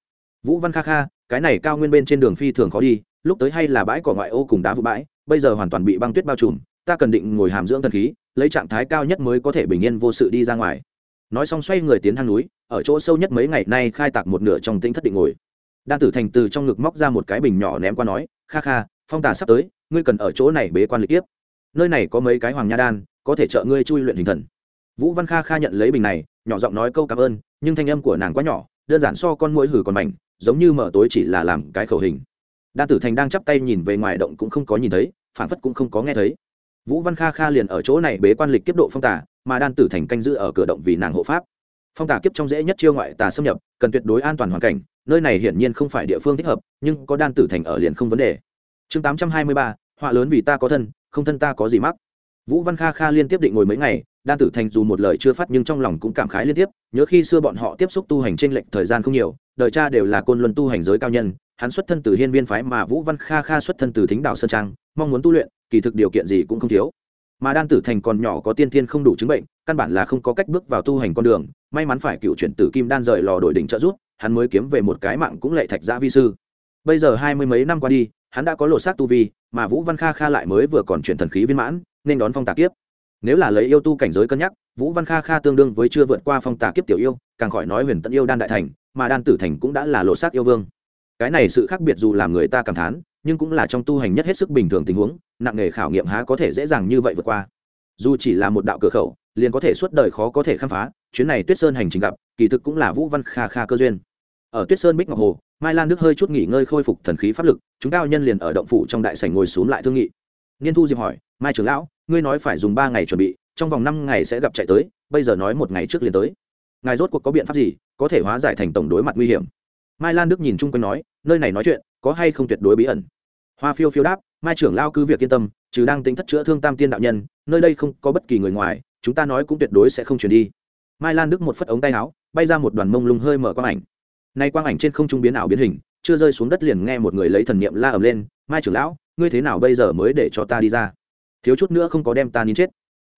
A: Vũ văn kha kha, cái này cao nguyên bên trên đường phi thường khó đi, lúc tới hay là bãi cỏ ngoại ô cùng đá vụ bãi, bây giờ hoàn toàn bị băng tuyết bao trùm, ta cần định ngồi hàm dưỡng thần khí, lấy trạng thái cao nhất mới có thể bình yên vô sự đi ra ngoài. Nói xong xoay người tiến hang núi, ở chỗ sâu nhất mấy ngày nay khai tạc một nửa trong tĩnh thất định ngồi. Đan tử thành từ trong ngực móc ra một cái bình nhỏ ném qua nói, kha kha, phong tà sắp tới, ngươi cần ở chỗ này bế quan lịch tiếp. Nơi này có mấy cái hoàng nha đan, có thể trợ ngươi chui luyện hình thần vũ văn kha kha nhận lấy bình này, nhỏ giọng nói câu cảm ơn, nhưng thanh âm của nàng quá nhỏ, đơn giản so con mũi hử còn mảnh, giống như mở tối chỉ là làm cái khẩu hình. Đan tử thành đang chắp tay nhìn về ngoài động cũng không có nhìn thấy phản phất cũng không có nghe thấy. Vũ văn kha kha liền ở chỗ này bế quan lịch kiếp độ phong tả mà đan tử thành canh giữ ở cửa động vì nàng hộ pháp. Phong tả kiếp trong dễ nhất chiêu ngoại tà xâm nhập, cần tuyệt đối an toàn hoàn cảnh, nơi này hiển nhiên không phải địa phương thích hợp, nhưng có đan tử thành ở liền không vấn đề. Chương tám trăm hai mươi ba, họa lớn vì ta có thân, không thân ta có gì mắc. Vũ văn kha kha liên tiếp định ngồi mấy ngày đan tử thành dù một lời chưa phát nhưng trong lòng cũng cảm khái liên tiếp, nhớ khi xưa bọn họ tiếp xúc tu hành t r ê n lệch thời gian không nhiều, đời cha đều là côn luân tu hành giới cao nhân, hắn xuất thân từ hiên viên phái mà vũ văn kha kha xuất thân từ thính đạo sơn trang, mong muốn tu luyện, kỳ thực điều kiện gì cũng không thiếu. Mà đan tử thành còn nhỏ có tiên thiên không đủ chứng bệnh, căn bản là không có cách bước vào tu hành con đường, may mắn phải cựu chuyển tử kim đan rời lò đổi đỉnh trợ rút hắn mới kiếm về một cái mạng cũng lệ thạch giã vi sư. Bây giờ hai mươi mấy năm qua đi, hắn đã có lột xác tu vi, mà vũ văn kha kha lại mới vừa còn chuyển thần khí viên mãn, nên đón phong tạc kiếp nếu là lấy yêu tu cảnh giới cân nhắc, vũ văn kha kha tương đương với chưa vượt qua phong tà kiếp tiểu yêu, càng khỏi nói huyền tận yêu đan đại thành, mà đan tử thành cũng đã là lộ sát yêu vương. Cái này sự khác biệt dù làm người ta cảm thán, nhưng cũng là trong tu hành nhất hết sức bình thường tình huống, nặng nghề khảo nghiệm há có thể dễ dàng như vậy vượt qua. Dù chỉ là một đạo cửa khẩu, liền có thể suốt đời khó có thể khám phá, chuyến này tuyết sơn hành trình gặp, kỳ thực cũng là vũ văn kha kha cơ duyên. Ở tuyết sơn bích ngọc hồ, mai lan đức hơi chút nghỉ ngơi khôi phục thần khí pháp lực, chúng cao nhân liền ở động phủ trong đại sảnh ngồi xuống lại thương nghị. Niên thu diệp hỏi, mai trưởng lão ngươi nói phải dùng ba ngày chuẩn bị, trong vòng năm ngày sẽ gặp chạy tới, bây giờ nói một ngày trước liền tới. Ngài rốt cuộc có biện pháp gì, có thể hóa giải thành tổng đối mặt nguy hiểm? Mai lan đức nhìn chung quanh nói, nơi này nói chuyện, có hay không tuyệt đối bí ẩn? Hoa phiêu phiêu đáp, mai trưởng lao cứ việc yên tâm, trừ đang tính thất chữa thương tam tiên đạo nhân, nơi đây không có bất kỳ người ngoài, chúng ta nói cũng tuyệt đối sẽ không chuyển đi. Mai lan đức một phất ống tay áo, bay ra một đoàn mông lung hơi mở quang ảnh. Nay quang ảnh trên không trung biến ảo biến hình, chưa rơi xuống đất liền nghe một người lấy thần niệm la ầm lên, mai trưởng lão, ngươi thế nào bây giờ mới để cho ta đi ra? Thiếu chút nữa không có đem ta nín chết.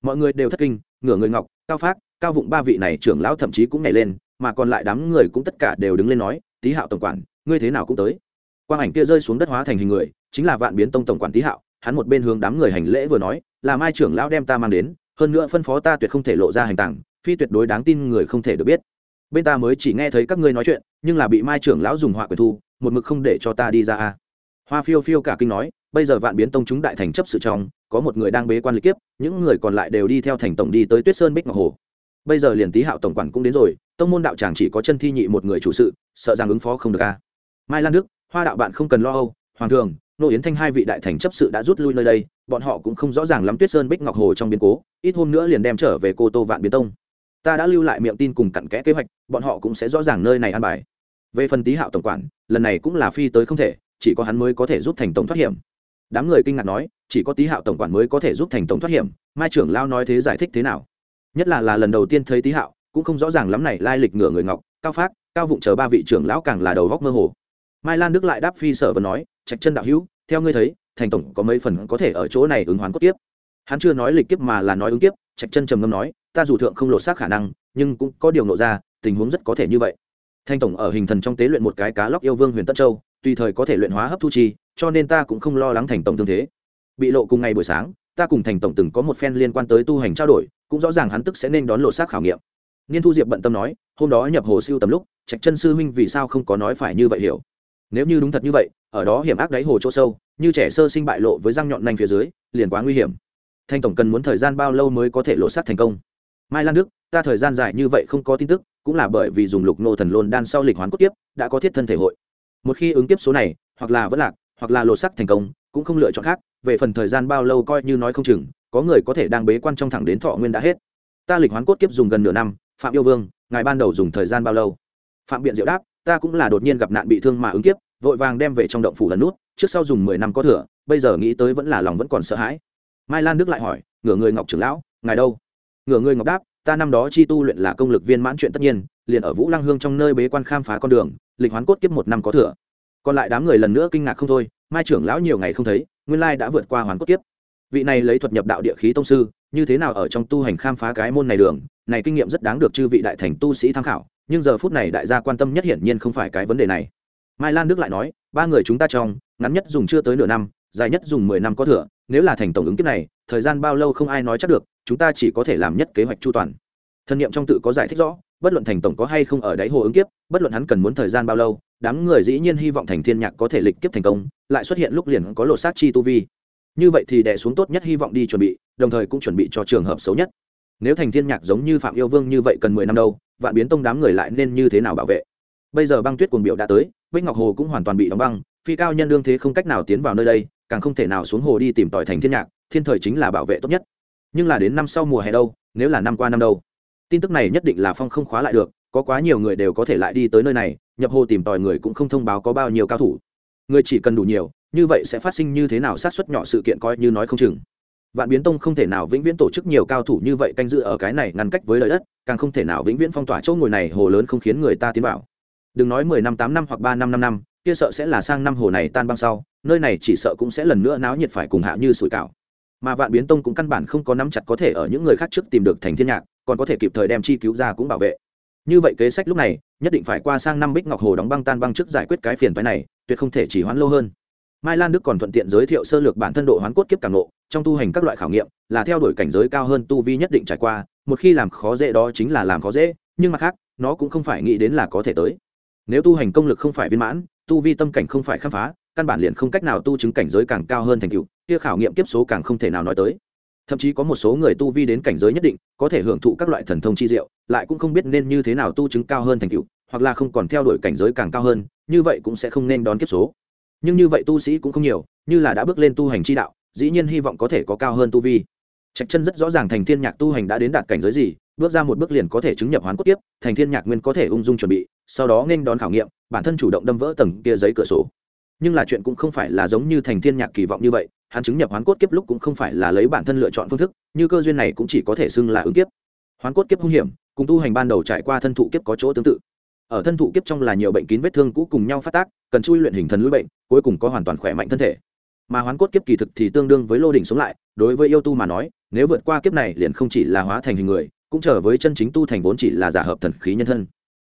A: Mọi người đều thất kinh, ngửa người ngọc, cao phát cao vụng ba vị này trưởng lão thậm chí cũng nhảy lên, mà còn lại đám người cũng tất cả đều đứng lên nói, tý hạo tổng quản, ngươi thế nào cũng tới. Quang ảnh kia rơi xuống đất hóa thành hình người, chính là vạn biến tông tổng quản tý hạo, hắn một bên hướng đám người hành lễ vừa nói, là mai trưởng lão đem ta mang đến, hơn nữa phân phó ta tuyệt không thể lộ ra hành tảng phi tuyệt đối đáng tin người không thể được biết. Bên ta mới chỉ nghe thấy các ngươi nói chuyện, nhưng là bị mai trưởng lão dùng họa quyền thu, một mực không để cho ta đi ra a. Hoa phiêu phiêu cả kinh nói bây giờ vạn biến tông chúng đại thành chấp sự trong, có một người đang bế quan lịch kiếp, những người còn lại đều đi theo thành tổng đi tới tuyết sơn bích ngọc hồ. Bây giờ liền tý hạo tổng quản cũng đến rồi, tông môn đạo tràng chỉ có chân thi nhị một người chủ sự, sợ rằng ứng phó không được a. Mai lan đức, hoa đạo bạn không cần lo âu, hoàng thường, nô yến thanh hai vị đại thành chấp sự đã rút lui nơi đây, bọn họ cũng không rõ ràng lắm tuyết sơn bích ngọc hồ trong biến cố, ít hôm nữa liền đem trở về cô tô vạn biến tông. Ta đã lưu lại miệng tin cùng cặn kẽ kế hoạch, bọn họ cũng sẽ rõ ràng nơi này an bài. Về phần tý hạo tổng quản, lần này cũng là phi tới không thể, chỉ có hắn mới có thể giúp thành tổng thoát hiểm đám người kinh ngạc nói, chỉ có tý hạo tổng quản mới có thể giúp thành tổng thoát hiểm, mai trưởng lao nói thế giải thích thế nào? Nhất là là lần đầu tiên thấy tý hạo, cũng không rõ ràng lắm này lai lịch ngửa người ngọc, cao phát cao vụng chờ ba vị trưởng lão càng là đầu góc mơ hồ. Mai lan đức lại đáp phi sở và nói, trạch chân đạo hữu, theo ngươi thấy, thành tổng có mấy phần có thể ở chỗ này ứng hoán cốt tiếp hắn chưa nói lịch kiếp mà là nói ứng kiếp, trạch chân trầm ngâm nói, ta dù thượng không lột xác khả năng, nhưng cũng có điều nộ ra, tình huống rất có thể như vậy. Thanh tổng ở hình thần trong tế luyện một cái cá lóc yêu vương huyền tân châu, tùy thời có thể luyện hóa hấp thu chi cho nên ta cũng không lo lắng thành tổng tương thế. Bị lộ cùng ngày buổi sáng, ta cùng thành tổng từng có một phen liên quan tới tu hành trao đổi, cũng rõ ràng hắn tức sẽ nên đón lộ xác khảo nghiệm. Niên thu diệp bận tâm nói, hôm đó nhập hồ siêu tầm lúc, trạch chân sư huynh vì sao không có nói phải như vậy hiểu? Nếu như đúng thật như vậy, ở đó hiểm ác đáy hồ chỗ sâu, như trẻ sơ sinh bại lộ với răng nhọn nanh phía dưới, liền quá nguy hiểm. Thanh tổng cần muốn thời gian bao lâu mới có thể lộ xác thành công? Mai lan đức, ta thời gian dài như vậy không có tin tức, cũng là bởi vì dùng lục nô thần lôn đan sau lịch hoán cốt tiếp đã có thiết thân thể hội. Một khi ứng tiếp số này, hoặc là vẫn lạc hoặc là lột sắc thành công, cũng không lựa chọn khác, về phần thời gian bao lâu coi như nói không chừng, có người có thể đang bế quan trong thẳng đến thọ nguyên đã hết. Ta lịch hoán cốt kiếp dùng gần nửa năm, phạm yêu vương, ngài ban đầu dùng thời gian bao lâu? Phạm biện diệu đáp, ta cũng là đột nhiên gặp nạn bị thương mà ứng kiếp, vội vàng đem về trong động phủ lần nút, trước sau dùng mười năm có thừa, bây giờ nghĩ tới vẫn là lòng vẫn còn sợ hãi. Mai lan đức lại hỏi, ngửa người ngọc trưởng lão, ngài đâu? Ngửa người ngọc đáp, ta năm đó chi tu luyện là công lực viên mãn chuyện tất nhiên, liền ở vũ lăng hương trong nơi bế quan khám phá con đường, lịch hoán cốt kiếp một năm có thừa còn lại đám người lần nữa kinh ngạc không thôi, mai trưởng lão nhiều ngày không thấy, nguyên lai đã vượt qua hoàn cốt kiếp. Vị này lấy thuật nhập đạo địa khí tông sư, như thế nào ở trong tu hành khám phá cái môn này đường, này kinh nghiệm rất đáng được chư vị đại thành tu sĩ tham khảo, nhưng giờ phút này đại gia quan tâm nhất hiển nhiên không phải cái vấn đề này. Mai lan đức lại nói, ba người chúng ta trong, ngắn nhất dùng chưa tới nửa năm, dài nhất dùng mười năm có thừa, nếu là thành tổng ứng kiếp này, thời gian bao lâu không ai nói chắc được, chúng ta chỉ có thể làm nhất kế hoạch chu toàn. Thân nhiệm trong tự có giải thích rõ, bất luận thành tổng có hay không ở đáy hồ ứng kiếp, bất luận hắn cần muốn thời gian bao lâu đám người dĩ nhiên hy vọng thành thiên nhạc có thể lịch kiếp thành công, lại xuất hiện lúc liền có lộ sát chi tu vi. Như vậy thì đè xuống tốt nhất hy vọng đi chuẩn bị, đồng thời cũng chuẩn bị cho trường hợp xấu nhất. Nếu thành thiên nhạc giống như phạm yêu vương như vậy cần mười năm đâu, vạn biến tông đám người lại nên như thế nào bảo vệ? Bây giờ băng tuyết cuồng biểu đã tới, bích ngọc hồ cũng hoàn toàn bị đóng băng, phi cao nhân đương thế không cách nào tiến vào nơi đây, càng không thể nào xuống hồ đi tìm tỏi thành thiên nhạc, thiên thời chính là bảo vệ tốt nhất. Nhưng là đến năm sau mùa hè đâu, nếu là năm qua năm đâu, tin tức này nhất định là phong không khóa lại được có quá nhiều người đều có thể lại đi tới nơi này, nhập hồ tìm tòi người cũng không thông báo có bao nhiêu cao thủ. Người chỉ cần đủ nhiều, như vậy sẽ phát sinh như thế nào sát xuất nhỏ sự kiện coi như nói không chừng. Vạn biến tông không thể nào vĩnh viễn tổ chức nhiều cao thủ như vậy canh dự ở cái này ngăn cách với lợi đất, càng không thể nào vĩnh viễn phong tỏa chỗ ngồi này, hồ lớn không khiến người ta tiến vào. Đừng nói mười năm, tám năm hoặc ba năm năm năm, kia sợ sẽ là sang năm hồ này tan băng sau, nơi này chỉ sợ cũng sẽ lần nữa náo nhiệt phải cùng hạ như sủi cảo. Mà vạn biến tông cũng căn bản không có nắm chặt có thể ở những người khác trước tìm được thành thiên nhạc, còn có thể kịp thời đem chi cứu ra cũng bảo vệ như vậy kế sách lúc này, nhất định phải qua sang năm bích ngọc hồ đóng băng tan băng trước giải quyết cái phiền phái này, tuyệt không thể chỉ hoãn lâu hơn. Mai lan đức còn thuận tiện giới thiệu sơ lược bản thân độ hoán cốt kiếp càng nộ trong tu hành các loại khảo nghiệm, là theo đuổi cảnh giới cao hơn tu vi nhất định trải qua, một khi làm khó dễ đó chính là làm khó dễ, nhưng mặt khác, nó cũng không phải nghĩ đến là có thể tới. Nếu tu hành công lực không phải viên mãn, tu vi tâm cảnh không phải khám phá, căn bản liền không cách nào tu chứng cảnh giới càng cao hơn thành tựu, kia khảo nghiệm kiếp số càng không thể nào nói tới thậm chí có một số người tu vi đến cảnh giới nhất định, có thể hưởng thụ các loại thần thông chi diệu, lại cũng không biết nên như thế nào tu chứng cao hơn thành tựu, hoặc là không còn theo đuổi cảnh giới càng cao hơn, như vậy cũng sẽ không nên đón kiếp số. Nhưng như vậy tu sĩ cũng không nhiều, như là đã bước lên tu hành chi đạo, dĩ nhiên hy vọng có thể có cao hơn tu vi. Trạch chân rất rõ ràng thành thiên nhạc tu hành đã đến đạt cảnh giới gì, bước ra một bước liền có thể chứng nhập hoán cốt tiếp thành thiên nhạc nguyên có thể ung dung chuẩn bị, sau đó nên đón khảo nghiệm, bản thân chủ động đâm vỡ tầng kia giấy cửa sổ. Nhưng là chuyện cũng không phải là giống như thành thiên nhạc kỳ vọng như vậy hắn chứng nhập hoán cốt kiếp lúc cũng không phải là lấy bản thân lựa chọn phương thức, như cơ duyên này cũng chỉ có thể xưng là ứng kiếp. Hoán cốt kiếp hung hiểm, cùng tu hành ban đầu trải qua thân thụ kiếp có chỗ tương tự. Ở thân thụ kiếp trong là nhiều bệnh kín vết thương cũ cùng nhau phát tác, cần chui luyện hình thần lưỡi bệnh, cuối cùng có hoàn toàn khỏe mạnh thân thể. Mà hoán cốt kiếp kỳ thực thì tương đương với lô đỉnh sống lại, đối với yêu tu mà nói, nếu vượt qua kiếp này liền không chỉ là hóa thành hình người, cũng trở với chân chính tu thành vốn chỉ là giả hợp thần khí nhân thân.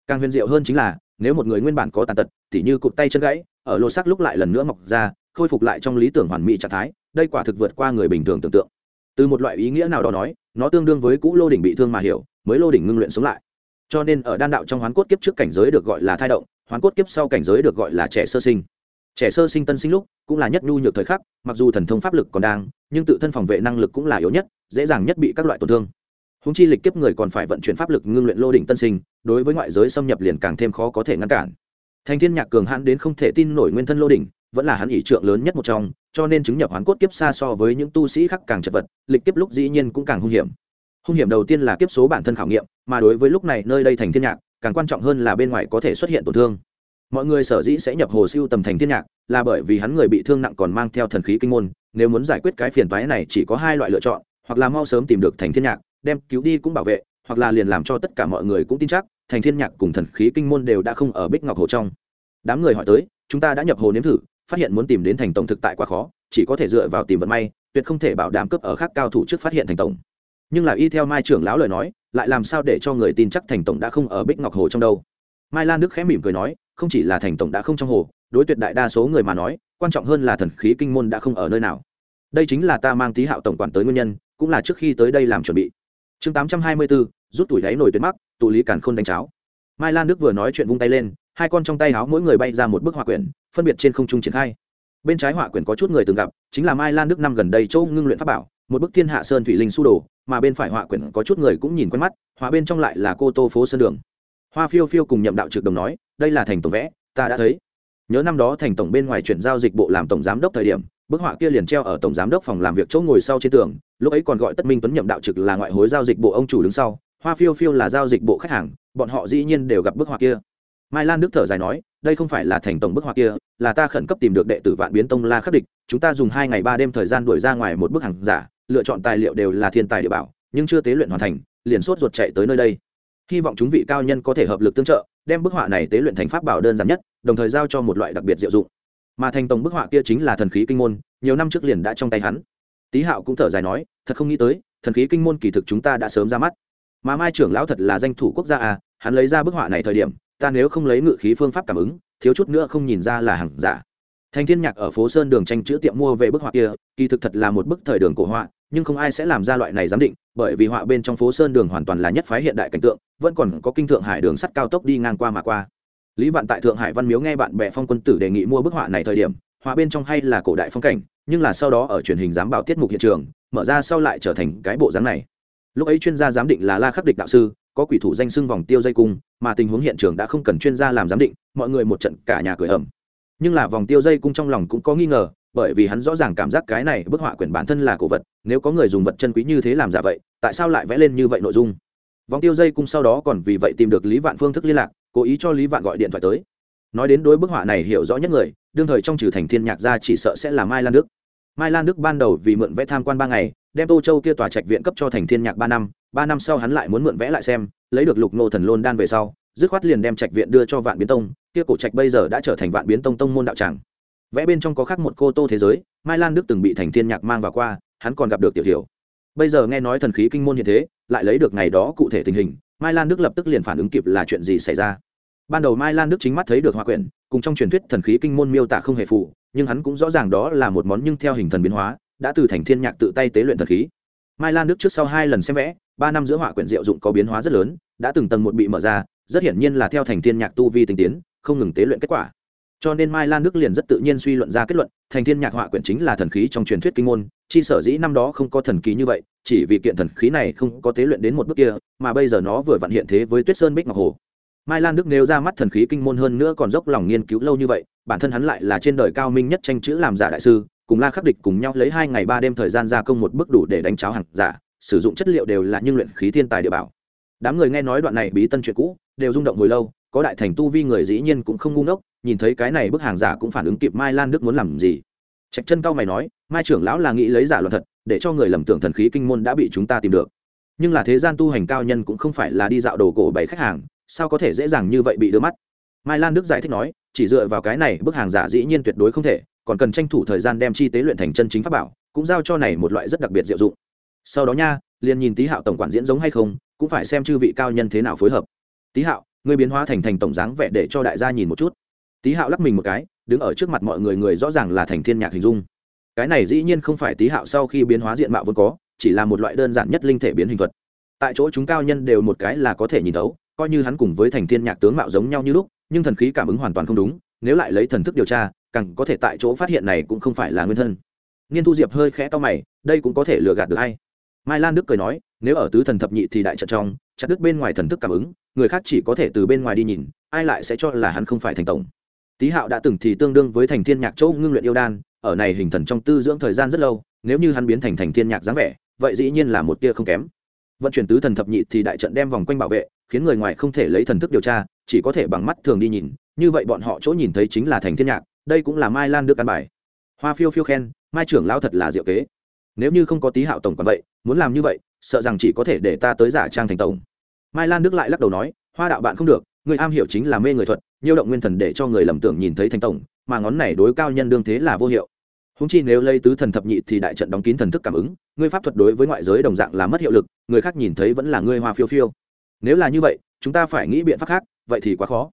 A: Càng huyền diệu hơn chính là, nếu một người nguyên bản có tàn tật, tỉ như cụt tay chân gãy, ở lô xác lúc lại lần nữa mọc ra khôi phục lại trong lý tưởng hoàn mỹ trạng thái, đây quả thực vượt qua người bình thường tưởng tượng. Từ một loại ý nghĩa nào đó nói, nó tương đương với cũ lô đỉnh bị thương mà hiểu, mới lô đỉnh ngưng luyện sống lại. Cho nên ở đan đạo trong hoán cốt kiếp trước cảnh giới được gọi là thai động, hoán cốt kiếp sau cảnh giới được gọi là trẻ sơ sinh. Trẻ sơ sinh tân sinh lúc, cũng là nhất nhu nhược thời khắc, mặc dù thần thông pháp lực còn đang, nhưng tự thân phòng vệ năng lực cũng là yếu nhất, dễ dàng nhất bị các loại tổn thương. Húng chi lịch kiếp người còn phải vận chuyển pháp lực ngưng luyện lô đỉnh tân sinh, đối với ngoại giới xâm nhập liền càng thêm khó có thể ngăn cản. Thành thiên nhạc cường hãn đến không thể tin nổi nguyên thân lô đỉnh vẫn là hắn ỷ trượng lớn nhất một trong, cho nên chứng nhập hoán cốt kiếp xa so với những tu sĩ khác càng chật vật, lịch kiếp lúc dĩ nhiên cũng càng hung hiểm. Hung hiểm đầu tiên là kiếp số bản thân khảo nghiệm, mà đối với lúc này nơi đây thành thiên nhạc, càng quan trọng hơn là bên ngoài có thể xuất hiện tổn thương. Mọi người sở dĩ sẽ nhập hồ siêu tầm thành thiên nhạc là bởi vì hắn người bị thương nặng còn mang theo thần khí kinh môn, nếu muốn giải quyết cái phiền toái này chỉ có hai loại lựa chọn, hoặc là mau sớm tìm được thành thiên nhạc, đem cứu đi cũng bảo vệ, hoặc là liền làm cho tất cả mọi người cũng tin chắc, thành thiên nhạc cùng thần khí kinh môn đều đã không ở bích ngọc hồ trong. Đám người hỏi tới, chúng ta đã nhập hồ nếm thử phát hiện muốn tìm đến thành tổng thực tại quá khó, chỉ có thể dựa vào tìm vận may, tuyệt không thể bảo đảm cấp ở khác cao thủ trước phát hiện thành tổng. Nhưng là y theo mai trưởng lão lời nói, lại làm sao để cho người tin chắc thành tổng đã không ở bích ngọc hồ trong đâu? Mai lan đức khẽ mỉm cười nói, không chỉ là thành tổng đã không trong hồ, đối tuyệt đại đa số người mà nói, quan trọng hơn là thần khí kinh môn đã không ở nơi nào. Đây chính là ta mang tí hạo tổng quản tới nguyên nhân, cũng là trước khi tới đây làm chuẩn bị. Chương tám trăm hai mươi bốn rút tuổi đáy nổi tuyệt mắc, tụ lý càn khôn đánh cháo. Mai lan đức vừa nói chuyện vung tay lên, hai con trong tay háo mỗi người bay ra một bức hoa quyển phân biệt trên không trung triển khai. Bên trái họa quyển có chút người từng gặp, chính là mai lan đức năm gần đây châu ngưng luyện pháp bảo, một bức thiên hạ sơn thủy linh su đồ, mà bên phải họa quyển có chút người cũng nhìn quen mắt, họa bên trong lại là cô tô phố sơn đường. Hoa phiêu phiêu cùng nhậm đạo trực đồng nói, đây là thành tổng vẽ, ta đã thấy. Nhớ năm đó thành tổng bên ngoài chuyển giao dịch bộ làm tổng giám đốc thời điểm, bức họa kia liền treo ở tổng giám đốc phòng làm việc chỗ ngồi sau trên tường, lúc ấy còn gọi tất minh tuấn nhậm đạo trực là ngoại hối giao dịch bộ ông chủ đứng sau, hoa phiêu phiêu là giao dịch bộ khách hàng, bọn họ dĩ nhiên đều gặp bức họa kia mai lan đức thở dài nói, đây không phải là thành tổng bức họa kia, là ta khẩn cấp tìm được đệ tử vạn biến tông la khắc địch, chúng ta dùng hai ngày ba đêm thời gian đuổi ra ngoài một bức hàng giả, lựa chọn tài liệu đều là thiên tài địa bảo, nhưng chưa tế luyện hoàn thành, liền sốt ruột chạy tới nơi đây. Hy vọng chúng vị cao nhân có thể hợp lực tương trợ, đem bức họa này tế luyện thành pháp bảo đơn giản nhất, đồng thời giao cho một loại đặc biệt diệu dụng. Mà thành tổng bức họa kia chính là thần khí kinh môn, nhiều năm trước liền đã trong tay hắn. Tý hạo cũng thở dài nói, thật không nghĩ tới, thần khí kinh môn kỳ thực chúng ta đã sớm ra mắt. Mà mai trưởng lão thật là danh thủ quốc gia à hắn lấy ra bức họa này thời điểm ta nếu không lấy ngự khí phương pháp cảm ứng, thiếu chút nữa không nhìn ra là hàng giả. Thành thiên nhạc ở phố sơn đường tranh chữ tiệm mua về bức họa kia, kỳ thực thật là một bức thời đường cổ họa, nhưng không ai sẽ làm ra loại này giám định, bởi vì họa bên trong phố sơn đường hoàn toàn là nhất phái hiện đại cảnh tượng, vẫn còn có kinh thượng hải đường sắt cao tốc đi ngang qua mà qua. Lý vạn tại thượng hải văn miếu nghe bạn bè phong quân tử đề nghị mua bức họa này thời điểm, họa bên trong hay là cổ đại phong cảnh, nhưng là sau đó ở truyền hình giám bảo tiết mục hiện trường, mở ra sau lại trở thành cái bộ dáng này. Lúc ấy chuyên gia giám định là la khắc địch đạo sư có quỷ thủ danh xưng vòng tiêu dây cung, mà tình huống hiện trường đã không cần chuyên gia làm giám định, mọi người một trận cả nhà cười ẩm nhưng là vòng tiêu dây cung trong lòng cũng có nghi ngờ, bởi vì hắn rõ ràng cảm giác cái này bức họa quyển bản thân là cổ vật, nếu có người dùng vật chân quý như thế làm giả vậy, tại sao lại vẽ lên như vậy nội dung? Vòng tiêu dây cung sau đó còn vì vậy tìm được lý vạn phương thức liên lạc, cố ý cho lý vạn gọi điện thoại tới. Nói đến đối bức họa này hiểu rõ nhất người, đương thời trong trừ thành thiên nhạc ra chỉ sợ sẽ là mai lan đức. Mai lan đức ban đầu vì mượn vẽ tham quan ba ngày đem tô châu kia tòa trạch viện cấp cho thành thiên nhạc ba năm ba năm sau hắn lại muốn mượn vẽ lại xem, lấy được lục nô thần lôn đan về sau, dứt khoát liền đem trạch viện đưa cho vạn biến tông, kia cổ trạch bây giờ đã trở thành vạn biến tông tông môn đạo tràng. Vẽ bên trong có khác một cô tô thế giới, mai lan đức từng bị thành thiên nhạc mang vào qua, hắn còn gặp được tiểu tiểu bây giờ nghe nói thần khí kinh môn như thế, lại lấy được ngày đó cụ thể tình hình, mai lan đức lập tức liền phản ứng kịp là chuyện gì xảy ra. Ban đầu mai lan đức chính mắt thấy được hoa quyển, cùng trong truyền thuyết thần khí kinh môn miêu tả không hề phụ nhưng hắn cũng rõ ràng đó là một món nhưng theo hình thần biến hóa đã từ thành thiên nhạc tự tay tế luyện thần khí. Mai lan đức trước sau hai lần xem vẽ, ba năm giữa họa quyển diệu dụng có biến hóa rất lớn, đã từng tầng một bị mở ra, rất hiển nhiên là theo thành thiên nhạc tu vi tinh tiến, không ngừng tế luyện kết quả. Cho nên mai lan đức liền rất tự nhiên suy luận ra kết luận, thành thiên nhạc họa quyển chính là thần khí trong truyền thuyết kinh môn, chi sở dĩ năm đó không có thần khí như vậy, chỉ vì kiện thần khí này không có tế luyện đến một bước kia, mà bây giờ nó vừa vặn hiện thế với tuyết sơn bích ngọc hồ. Mai lan đức nêu ra mắt thần khí kinh môn hơn nữa còn dốc lòng nghiên cứu lâu như vậy, bản thân hắn lại là trên đời cao minh nhất tranh chữ làm giả đại sư cùng la khắc địch cùng nhau lấy hai ngày ba đêm thời gian gia công một bước đủ để đánh cháo hàng giả, sử dụng chất liệu đều là những luyện khí thiên tài địa bảo. Đám người nghe nói đoạn này bí tân chuyện cũ, đều rung động hồi lâu, có đại thành tu vi người dĩ nhiên cũng không ngu ngốc, nhìn thấy cái này bức hàng giả cũng phản ứng kịp mai lan đức muốn làm gì. Trạch chân cao mày nói, mai trưởng lão là nghĩ lấy giả loạn thật, để cho người lầm tưởng thần khí kinh môn đã bị chúng ta tìm được. Nhưng là thế gian tu hành cao nhân cũng không phải là đi dạo đồ cổ bày khách hàng, sao có thể dễ dàng như vậy bị đưa mắt? Mai lan đức giải thích nói, chỉ dựa vào cái này bức hàng giả dĩ nhiên tuyệt đối không thể còn cần tranh thủ thời gian đem chi tế luyện thành chân chính pháp bảo, cũng giao cho này một loại rất đặc biệt diệu dụng. Sau đó nha, liền nhìn tý hạo tổng quản diễn giống hay không, cũng phải xem chư vị cao nhân thế nào phối hợp. Tý hạo người biến hóa thành thành tổng dáng vẻ để cho đại gia nhìn một chút. Tý hạo lắc mình một cái, đứng ở trước mặt mọi người người rõ ràng là thành thiên nhạc hình dung. Cái này dĩ nhiên không phải tý hạo sau khi biến hóa diện mạo vốn có, chỉ là một loại đơn giản nhất linh thể biến hình thuật. Tại chỗ chúng cao nhân đều một cái là có thể nhìn thấu, coi như hắn cùng với thành thiên nhạc tướng mạo giống nhau như lúc, nhưng thần khí cảm ứng hoàn toàn không đúng, nếu lại lấy thần thức điều tra càng có thể tại chỗ phát hiện này cũng không phải là nguyên thân. Nghiên thu diệp hơi khẽ to mày, đây cũng có thể lừa gạt được hay mai lan đức cười nói, nếu ở tứ thần thập nhị thì đại trận trong, chặt đứt bên ngoài thần thức cảm ứng, người khác chỉ có thể từ bên ngoài đi nhìn, ai lại sẽ cho là hắn không phải thành tổng? Tý hạo đã từng thì tương đương với thành thiên nhạc châu ngưng luyện yêu đan, ở này hình thần trong tư dưỡng thời gian rất lâu, nếu như hắn biến thành thành thiên nhạc dáng vẻ, vậy dĩ nhiên là một tia không kém. Vận chuyển tứ thần thập nhị thì đại trận đem vòng quanh bảo vệ, khiến người ngoài không thể lấy thần thức điều tra, chỉ có thể bằng mắt thường đi nhìn, như vậy bọn họ chỗ nhìn thấy chính là thành thiên nhạc đây cũng là mai lan đức căn bài. Hoa phiêu phiêu khen, mai trưởng lao thật là diệu kế. Nếu như không có tí hạo tổng còn vậy, muốn làm như vậy, sợ rằng chỉ có thể để ta tới giả trang thành tổng. Mai lan đức lại lắc đầu nói, hoa đạo bạn không được, người am hiểu chính là mê người thuật nhiêu động nguyên thần để cho người lầm tưởng nhìn thấy thành tổng, mà ngón này đối cao nhân đương thế là vô hiệu. Húng chi nếu lấy tứ thần thập nhị thì đại trận đóng kín thần thức cảm ứng ngươi pháp thuật đối với ngoại giới đồng dạng là mất hiệu lực, người khác nhìn thấy vẫn là ngươi hoa phiêu phiêu. Nếu là như vậy, chúng ta phải nghĩ biện pháp khác, vậy thì quá khó.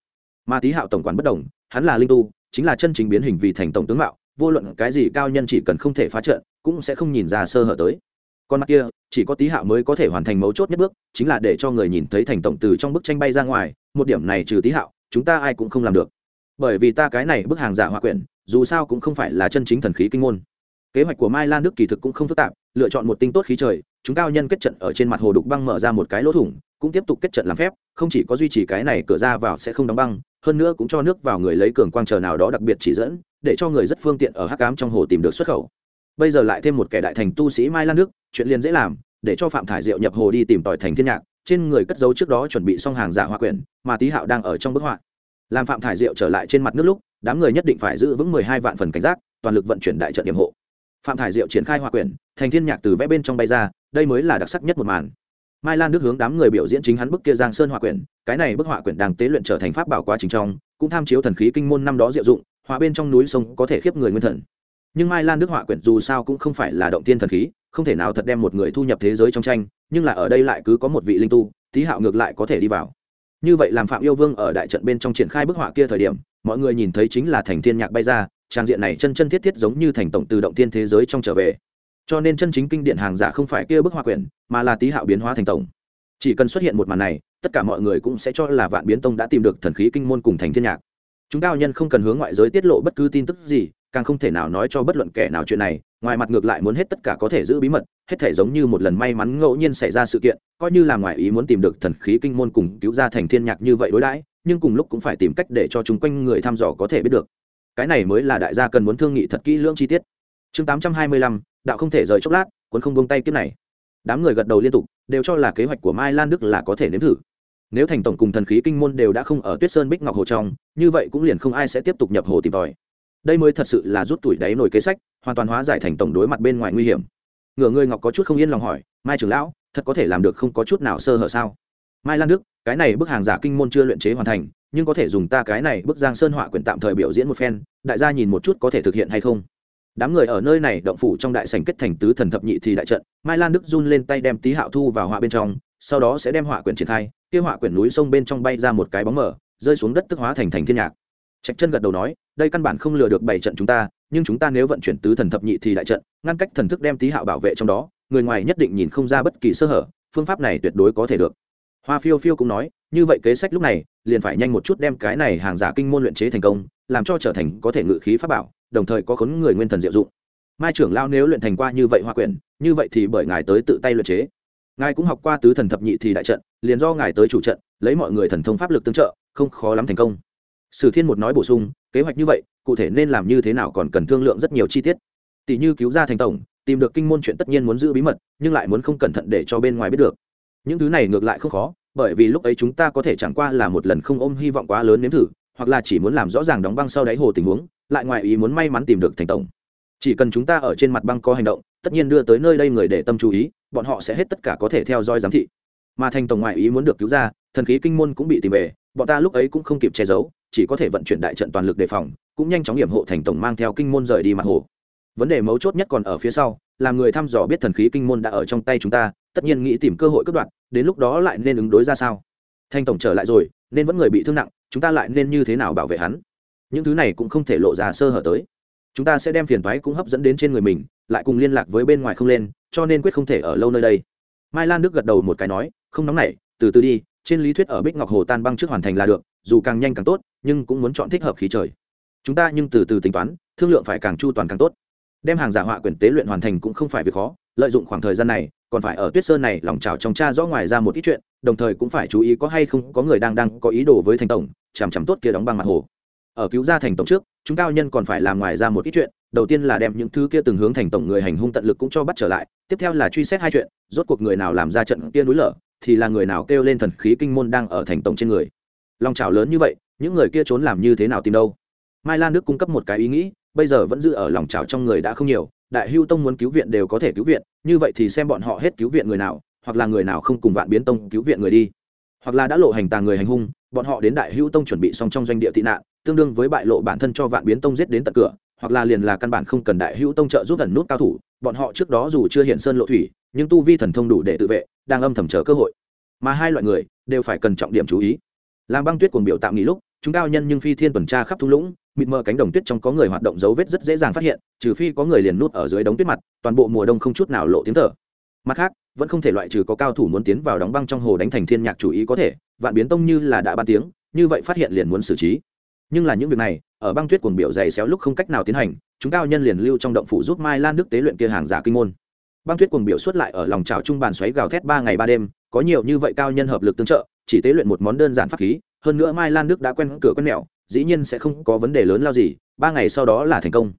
A: Mà tý hạo tổng quản bất đồng, hắn là linh tu chính là chân chính biến hình vì thành tổng tướng mạo, vô luận cái gì cao nhân chỉ cần không thể phá trận, cũng sẽ không nhìn ra sơ hở tới. Con mắt kia, chỉ có tý hạo mới có thể hoàn thành mấu chốt nhất bước, chính là để cho người nhìn thấy thành tổng từ trong bức tranh bay ra ngoài, một điểm này trừ tý hạo, chúng ta ai cũng không làm được. Bởi vì ta cái này bức hàng giả hòa quyển, dù sao cũng không phải là chân chính thần khí kinh môn. Kế hoạch của mai lan đức kỳ thực cũng không phức tạp, lựa chọn một tinh tốt khí trời, chúng cao nhân kết trận ở trên mặt hồ đục băng mở ra một cái lỗ thủng, cũng tiếp tục kết trận làm phép, không chỉ có duy trì cái này cửa ra vào sẽ không đóng băng hơn nữa cũng cho nước vào người lấy cường quang chờ nào đó đặc biệt chỉ dẫn, để cho người rất phương tiện ở hắc cám trong hồ tìm được xuất khẩu. Bây giờ lại thêm một kẻ đại thành tu sĩ mai lan nước chuyện liền dễ làm, để cho phạm thải diệu nhập hồ đi tìm tỏi thành thiên nhạc, trên người cất giấu trước đó chuẩn bị xong hàng giả hoa quyển, mà tý hạo đang ở trong bức họa. Làm phạm thải diệu trở lại trên mặt nước lúc, đám người nhất định phải giữ vững mười hai vạn phần cảnh giác, toàn lực vận chuyển đại trận điểm hộ. Phạm thải diệu triển khai hoa quyển, thành thiên nhạc từ vẽ bên trong bay ra, đây mới là đặc sắc nhất một màn mai lan đức hướng đám người biểu diễn chính hắn bức kia giang sơn hỏa quyển, cái này bức họa quyển đang tế luyện trở thành pháp bảo quá trình trong, cũng tham chiếu thần khí kinh môn năm đó diệu dụng hòa bên trong núi sông có thể khiếp người nguyên thần. Nhưng mai lan đức họa quyển dù sao cũng không phải là động tiên thần khí, không thể nào thật đem một người thu nhập thế giới trong tranh, nhưng là ở đây lại cứ có một vị linh tu, tí hạo ngược lại có thể đi vào. Như vậy làm phạm yêu vương ở đại trận bên trong triển khai bức họa kia thời điểm, mọi người nhìn thấy chính là thành thiên nhạc bay ra, trang diện này chân chân thiết thiết giống như thành tổng từ động tiên thế giới trong trở về cho nên chân chính kinh điện hàng giả không phải kia bức hoa quyển mà là tý hạo biến hóa thành tổng. Chỉ cần xuất hiện một màn này tất cả mọi người cũng sẽ cho là vạn biến tông đã tìm được thần khí kinh môn cùng thành thiên nhạc. Chúng cao nhân không cần hướng ngoại giới tiết lộ bất cứ tin tức gì càng không thể nào nói cho bất luận kẻ nào chuyện này ngoài mặt ngược lại muốn hết tất cả có thể giữ bí mật hết thể giống như một lần may mắn ngẫu nhiên xảy ra sự kiện coi như là ngoài ý muốn tìm được thần khí kinh môn cùng cứu ra thành thiên nhạc như vậy đối đãi nhưng cùng lúc cũng phải tìm cách để cho chúng quanh người thăm dò có thể biết được. Cái này mới là đại gia cần muốn thương nghị thật kỹ lưỡng chi tiết. Chương 825, đạo không thể rời chốc lát, cuốn không buông tay kiếp này. Đám người gật đầu liên tục, đều cho là kế hoạch của mai lan đức là có thể nếm thử. Nếu thành tổng cùng thần khí kinh môn đều đã không ở tuyết sơn bích ngọc hồ trong, như vậy cũng liền không ai sẽ tiếp tục nhập hồ tìm tòi. Đây mới thật sự là rút tuổi đáy nổi kế sách, hoàn toàn hóa giải thành tổng đối mặt bên ngoài nguy hiểm. Ngửa ngươi ngọc có chút không yên lòng hỏi, mai trưởng lão, thật có thể làm được không có chút nào sơ hở sao? Mai lan đức, cái này bức hàng giả kinh môn chưa luyện chế hoàn thành, nhưng có thể dùng ta cái này bức giang sơn họa quyển tạm thời biểu diễn một phen, đại gia nhìn một chút có thể thực hiện hay không? Đám người ở nơi này động phủ trong đại sảnh kết thành tứ thần thập nhị thì đại trận, mai lan đức run lên tay đem tý hạo thu vào họa bên trong, sau đó sẽ đem họa quyển triển khai, kia họa quyển núi sông bên trong bay ra một cái bóng mở rơi xuống đất tức hóa thành thành thiên nhạc. Trạch chân gật đầu nói, đây căn bản không lừa được bảy trận chúng ta, nhưng chúng ta nếu vận chuyển tứ thần thập nhị thì đại trận, ngăn cách thần thức đem tý hạo bảo vệ trong đó, người ngoài nhất định nhìn không ra bất kỳ sơ hở, phương pháp này tuyệt đối có thể được. Hoa phiêu phiêu cũng nói, như vậy kế sách lúc này, liền phải nhanh một chút đem cái này hàng giả kinh môn luyện chế thành công, làm cho trở thành có thể ngự khí pháp bảo đồng thời có khốn người nguyên thần diệu dụng. Mai trưởng lao nếu luyện thành qua như vậy hoa quyển, như vậy thì bởi ngài tới tự tay luyện chế. Ngài cũng học qua tứ thần thập nhị thì đại trận, liền do ngài tới chủ trận, lấy mọi người thần thông pháp lực tương trợ, không khó lắm thành công. Sử thiên một nói bổ sung, kế hoạch như vậy, cụ thể nên làm như thế nào còn cần thương lượng rất nhiều chi tiết. Tỷ như cứu ra thành tổng, tìm được kinh môn chuyện tất nhiên muốn giữ bí mật, nhưng lại muốn không cẩn thận để cho bên ngoài biết được. Những thứ này ngược lại không khó, bởi vì lúc ấy chúng ta có thể chẳng qua là một lần không ôm hy vọng quá lớn nếm thử, hoặc là chỉ muốn làm rõ ràng đóng băng sau đáy hồ tình huống lại ngoài ý muốn may mắn tìm được thành tổng. Chỉ cần chúng ta ở trên mặt băng có hành động, tất nhiên đưa tới nơi đây người để tâm chú ý, bọn họ sẽ hết tất cả có thể theo dõi giám thị. Mà thành tổng ngoại ý muốn được cứu ra, thần khí kinh môn cũng bị tìm về, bọn ta lúc ấy cũng không kịp che giấu, chỉ có thể vận chuyển đại trận toàn lực đề phòng, cũng nhanh chóng nghiệm hộ thành tổng mang theo kinh môn rời đi mặt hồ. Vấn đề mấu chốt nhất còn ở phía sau, là người thăm dò biết thần khí kinh môn đã ở trong tay chúng ta, tất nhiên nghĩ tìm cơ hội cướp đoạt, đến lúc đó lại nên ứng đối ra sao? Thành tổng trở lại rồi, nên vẫn người bị thương nặng, chúng ta lại nên như thế nào bảo vệ hắn? Những thứ này cũng không thể lộ ra sơ hở tới. Chúng ta sẽ đem phiền thoái cũng hấp dẫn đến trên người mình, lại cùng liên lạc với bên ngoài không lên, cho nên quyết không thể ở lâu nơi đây. Mai lan đức gật đầu một cái nói, không nóng nảy, từ từ đi, trên lý thuyết ở bích ngọc hồ tan băng trước hoàn thành là được, dù càng nhanh càng tốt, nhưng cũng muốn chọn thích hợp khí trời. Chúng ta nhưng từ từ tính toán, thương lượng phải càng chu toàn càng tốt. Đem hàng giả họa quyển tế luyện hoàn thành cũng không phải việc khó, lợi dụng khoảng thời gian này, còn phải ở tuyết sơn này lòng trào trong cha rõ ngoài ra một ít chuyện, đồng thời cũng phải chú ý có hay không có người đang đang có ý đồ với thành tổng, chằm chằm tốt kia đóng băng mặt hồ ở cứu ra thành tổng trước, chúng cao nhân còn phải làm ngoài ra một ít chuyện, đầu tiên là đem những thứ kia từng hướng thành tổng người hành hung tận lực cũng cho bắt trở lại, tiếp theo là truy xét hai chuyện, rốt cuộc người nào làm ra trận kia núi lở, thì là người nào kêu lên thần khí kinh môn đang ở thành tổng trên người. Lòng trào lớn như vậy, những người kia trốn làm như thế nào tìm đâu? Mai lan đức cung cấp một cái ý nghĩ, bây giờ vẫn giữ ở lòng trào trong người đã không nhiều, đại hưu tông muốn cứu viện đều có thể cứu viện, như vậy thì xem bọn họ hết cứu viện người nào, hoặc là người nào không cùng vạn biến tông cứu viện người đi. Hoặc là đã lộ hành tàng người hành hung, bọn họ đến đại hưu tông chuẩn bị xong trong doanh địa tị nạn tương đương với bại lộ bản thân cho vạn biến tông giết đến tận cửa, hoặc là liền là căn bản không cần đại hữu tông trợ giúp gần nút cao thủ, bọn họ trước đó dù chưa hiện sơn lộ thủy, nhưng tu vi thần thông đủ để tự vệ, đang âm thầm chờ cơ hội. Mà hai loại người, đều phải cần trọng điểm chú ý. Làm băng tuyết cuồng biểu tạm nghỉ lúc, chúng cao nhân nhưng phi thiên tuần tra khắp thung lũng, mịt mờ cánh đồng tuyết trong có người hoạt động dấu vết rất dễ dàng phát hiện, trừ phi có người liền nút ở dưới đống tuyết mặt, toàn bộ mùa đông không chút nào lộ tiếng thở. Mặt khác, vẫn không thể loại trừ có cao thủ muốn tiến vào đóng băng trong hồ đánh thành thiên nhạc chủ ý có thể, vạn biến tông như là đã ban tiếng, như vậy phát hiện liền muốn xử trí nhưng là những việc này, ở băng tuyết cuồng biểu dày xéo lúc không cách nào tiến hành, chúng cao nhân liền lưu trong động phủ giúp mai lan đức tế luyện kia hàng giả kinh môn. Băng tuyết cuồng biểu xuất lại ở lòng trào trung bàn xoáy gào thét ba ngày ba đêm, có nhiều như vậy cao nhân hợp lực tương trợ, chỉ tế luyện một món đơn giản pháp khí, hơn nữa mai lan đức đã quen cửa quen mẹo, dĩ nhiên sẽ không có vấn đề lớn lao gì, ba ngày sau đó là thành công.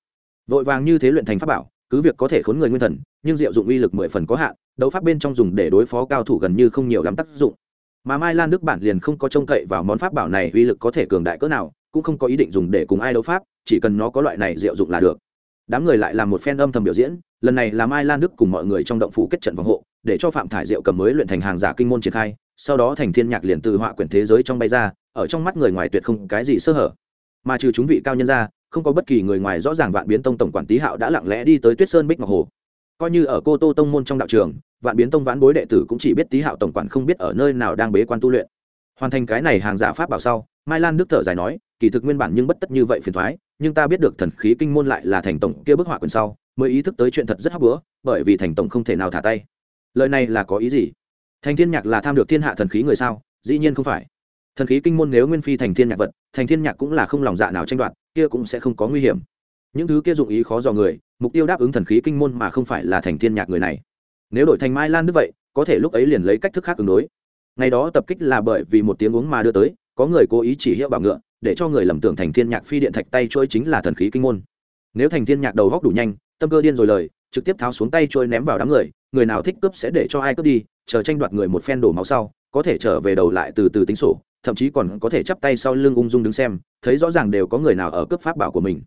A: Vội vàng như thế luyện thành pháp bảo, cứ việc có thể khốn người nguyên thần, nhưng diệu dụng uy lực mười phần có hạn, đấu pháp bên trong dùng để đối phó cao thủ gần như không nhiều lắm tác dụng. Mà mai lan đức bản liền không có trông cậy vào món pháp bảo này uy lực có thể cường đại cỡ nào cũng không có ý định dùng để cùng ai đấu pháp, chỉ cần nó có loại này diệu dụng là được. Đám người lại làm một phen âm thầm biểu diễn, lần này là mai lan đức cùng mọi người trong động phủ kết trận vòng hộ, để cho phạm thải diệu cầm mới luyện thành hàng giả kinh môn triển khai, sau đó thành thiên nhạc liền từ họa quyển thế giới trong bay ra, ở trong mắt người ngoài tuyệt không cái gì sơ hở. Mà trừ chúng vị cao nhân ra, không có bất kỳ người ngoài rõ ràng vạn biến tông tổng quản tý hạo đã lặng lẽ đi tới tuyết sơn bích ngọc hồ. Coi như ở cô tô tông môn trong đạo trường, vạn biến tông vãn bối đệ tử cũng chỉ biết tý hạo tổng quản không biết ở nơi nào đang bế quan tu luyện. Hoàn thành cái này hàng giả pháp bảo sau, mai lan đức thở dài nói kỳ thực nguyên bản nhưng bất tất như vậy phiền thoái, nhưng ta biết được thần khí kinh môn lại là thành tổng kia bức họa quyền sau, mới ý thức tới chuyện thật rất hấp bữa bởi vì thành tổng không thể nào thả tay. Lời này là có ý gì? Thành thiên nhạc là tham được thiên hạ thần khí người sao? Dĩ nhiên không phải. Thần khí kinh môn nếu nguyên phi thành thiên nhạc vật, thành thiên nhạc cũng là không lòng dạ nào tranh đoạt, kia cũng sẽ không có nguy hiểm. Những thứ kia dụng ý khó dò người, mục tiêu đáp ứng thần khí kinh môn mà không phải là thành thiên nhạc người này. Nếu đổi thành mai lan như vậy, có thể lúc ấy liền lấy cách thức khác ứng đối. Ngày đó tập kích là bởi vì một tiếng uống mà đưa tới, có người cố ý chỉ hiệu bảo ngựa để cho người lầm tưởng thành thiên nhạc phi điện thạch tay trôi chính là thần khí kinh môn. Nếu thành thiên nhạc đầu góc đủ nhanh, tâm cơ điên rồi lời, trực tiếp tháo xuống tay trôi ném vào đám người người nào thích cướp sẽ để cho ai cướp đi, chờ tranh đoạt người một phen đổ máu sau, có thể trở về đầu lại từ từ tính sổ, thậm chí còn có thể chắp tay sau lưng ung dung đứng xem, thấy rõ ràng đều có người nào ở cướp pháp bảo của mình.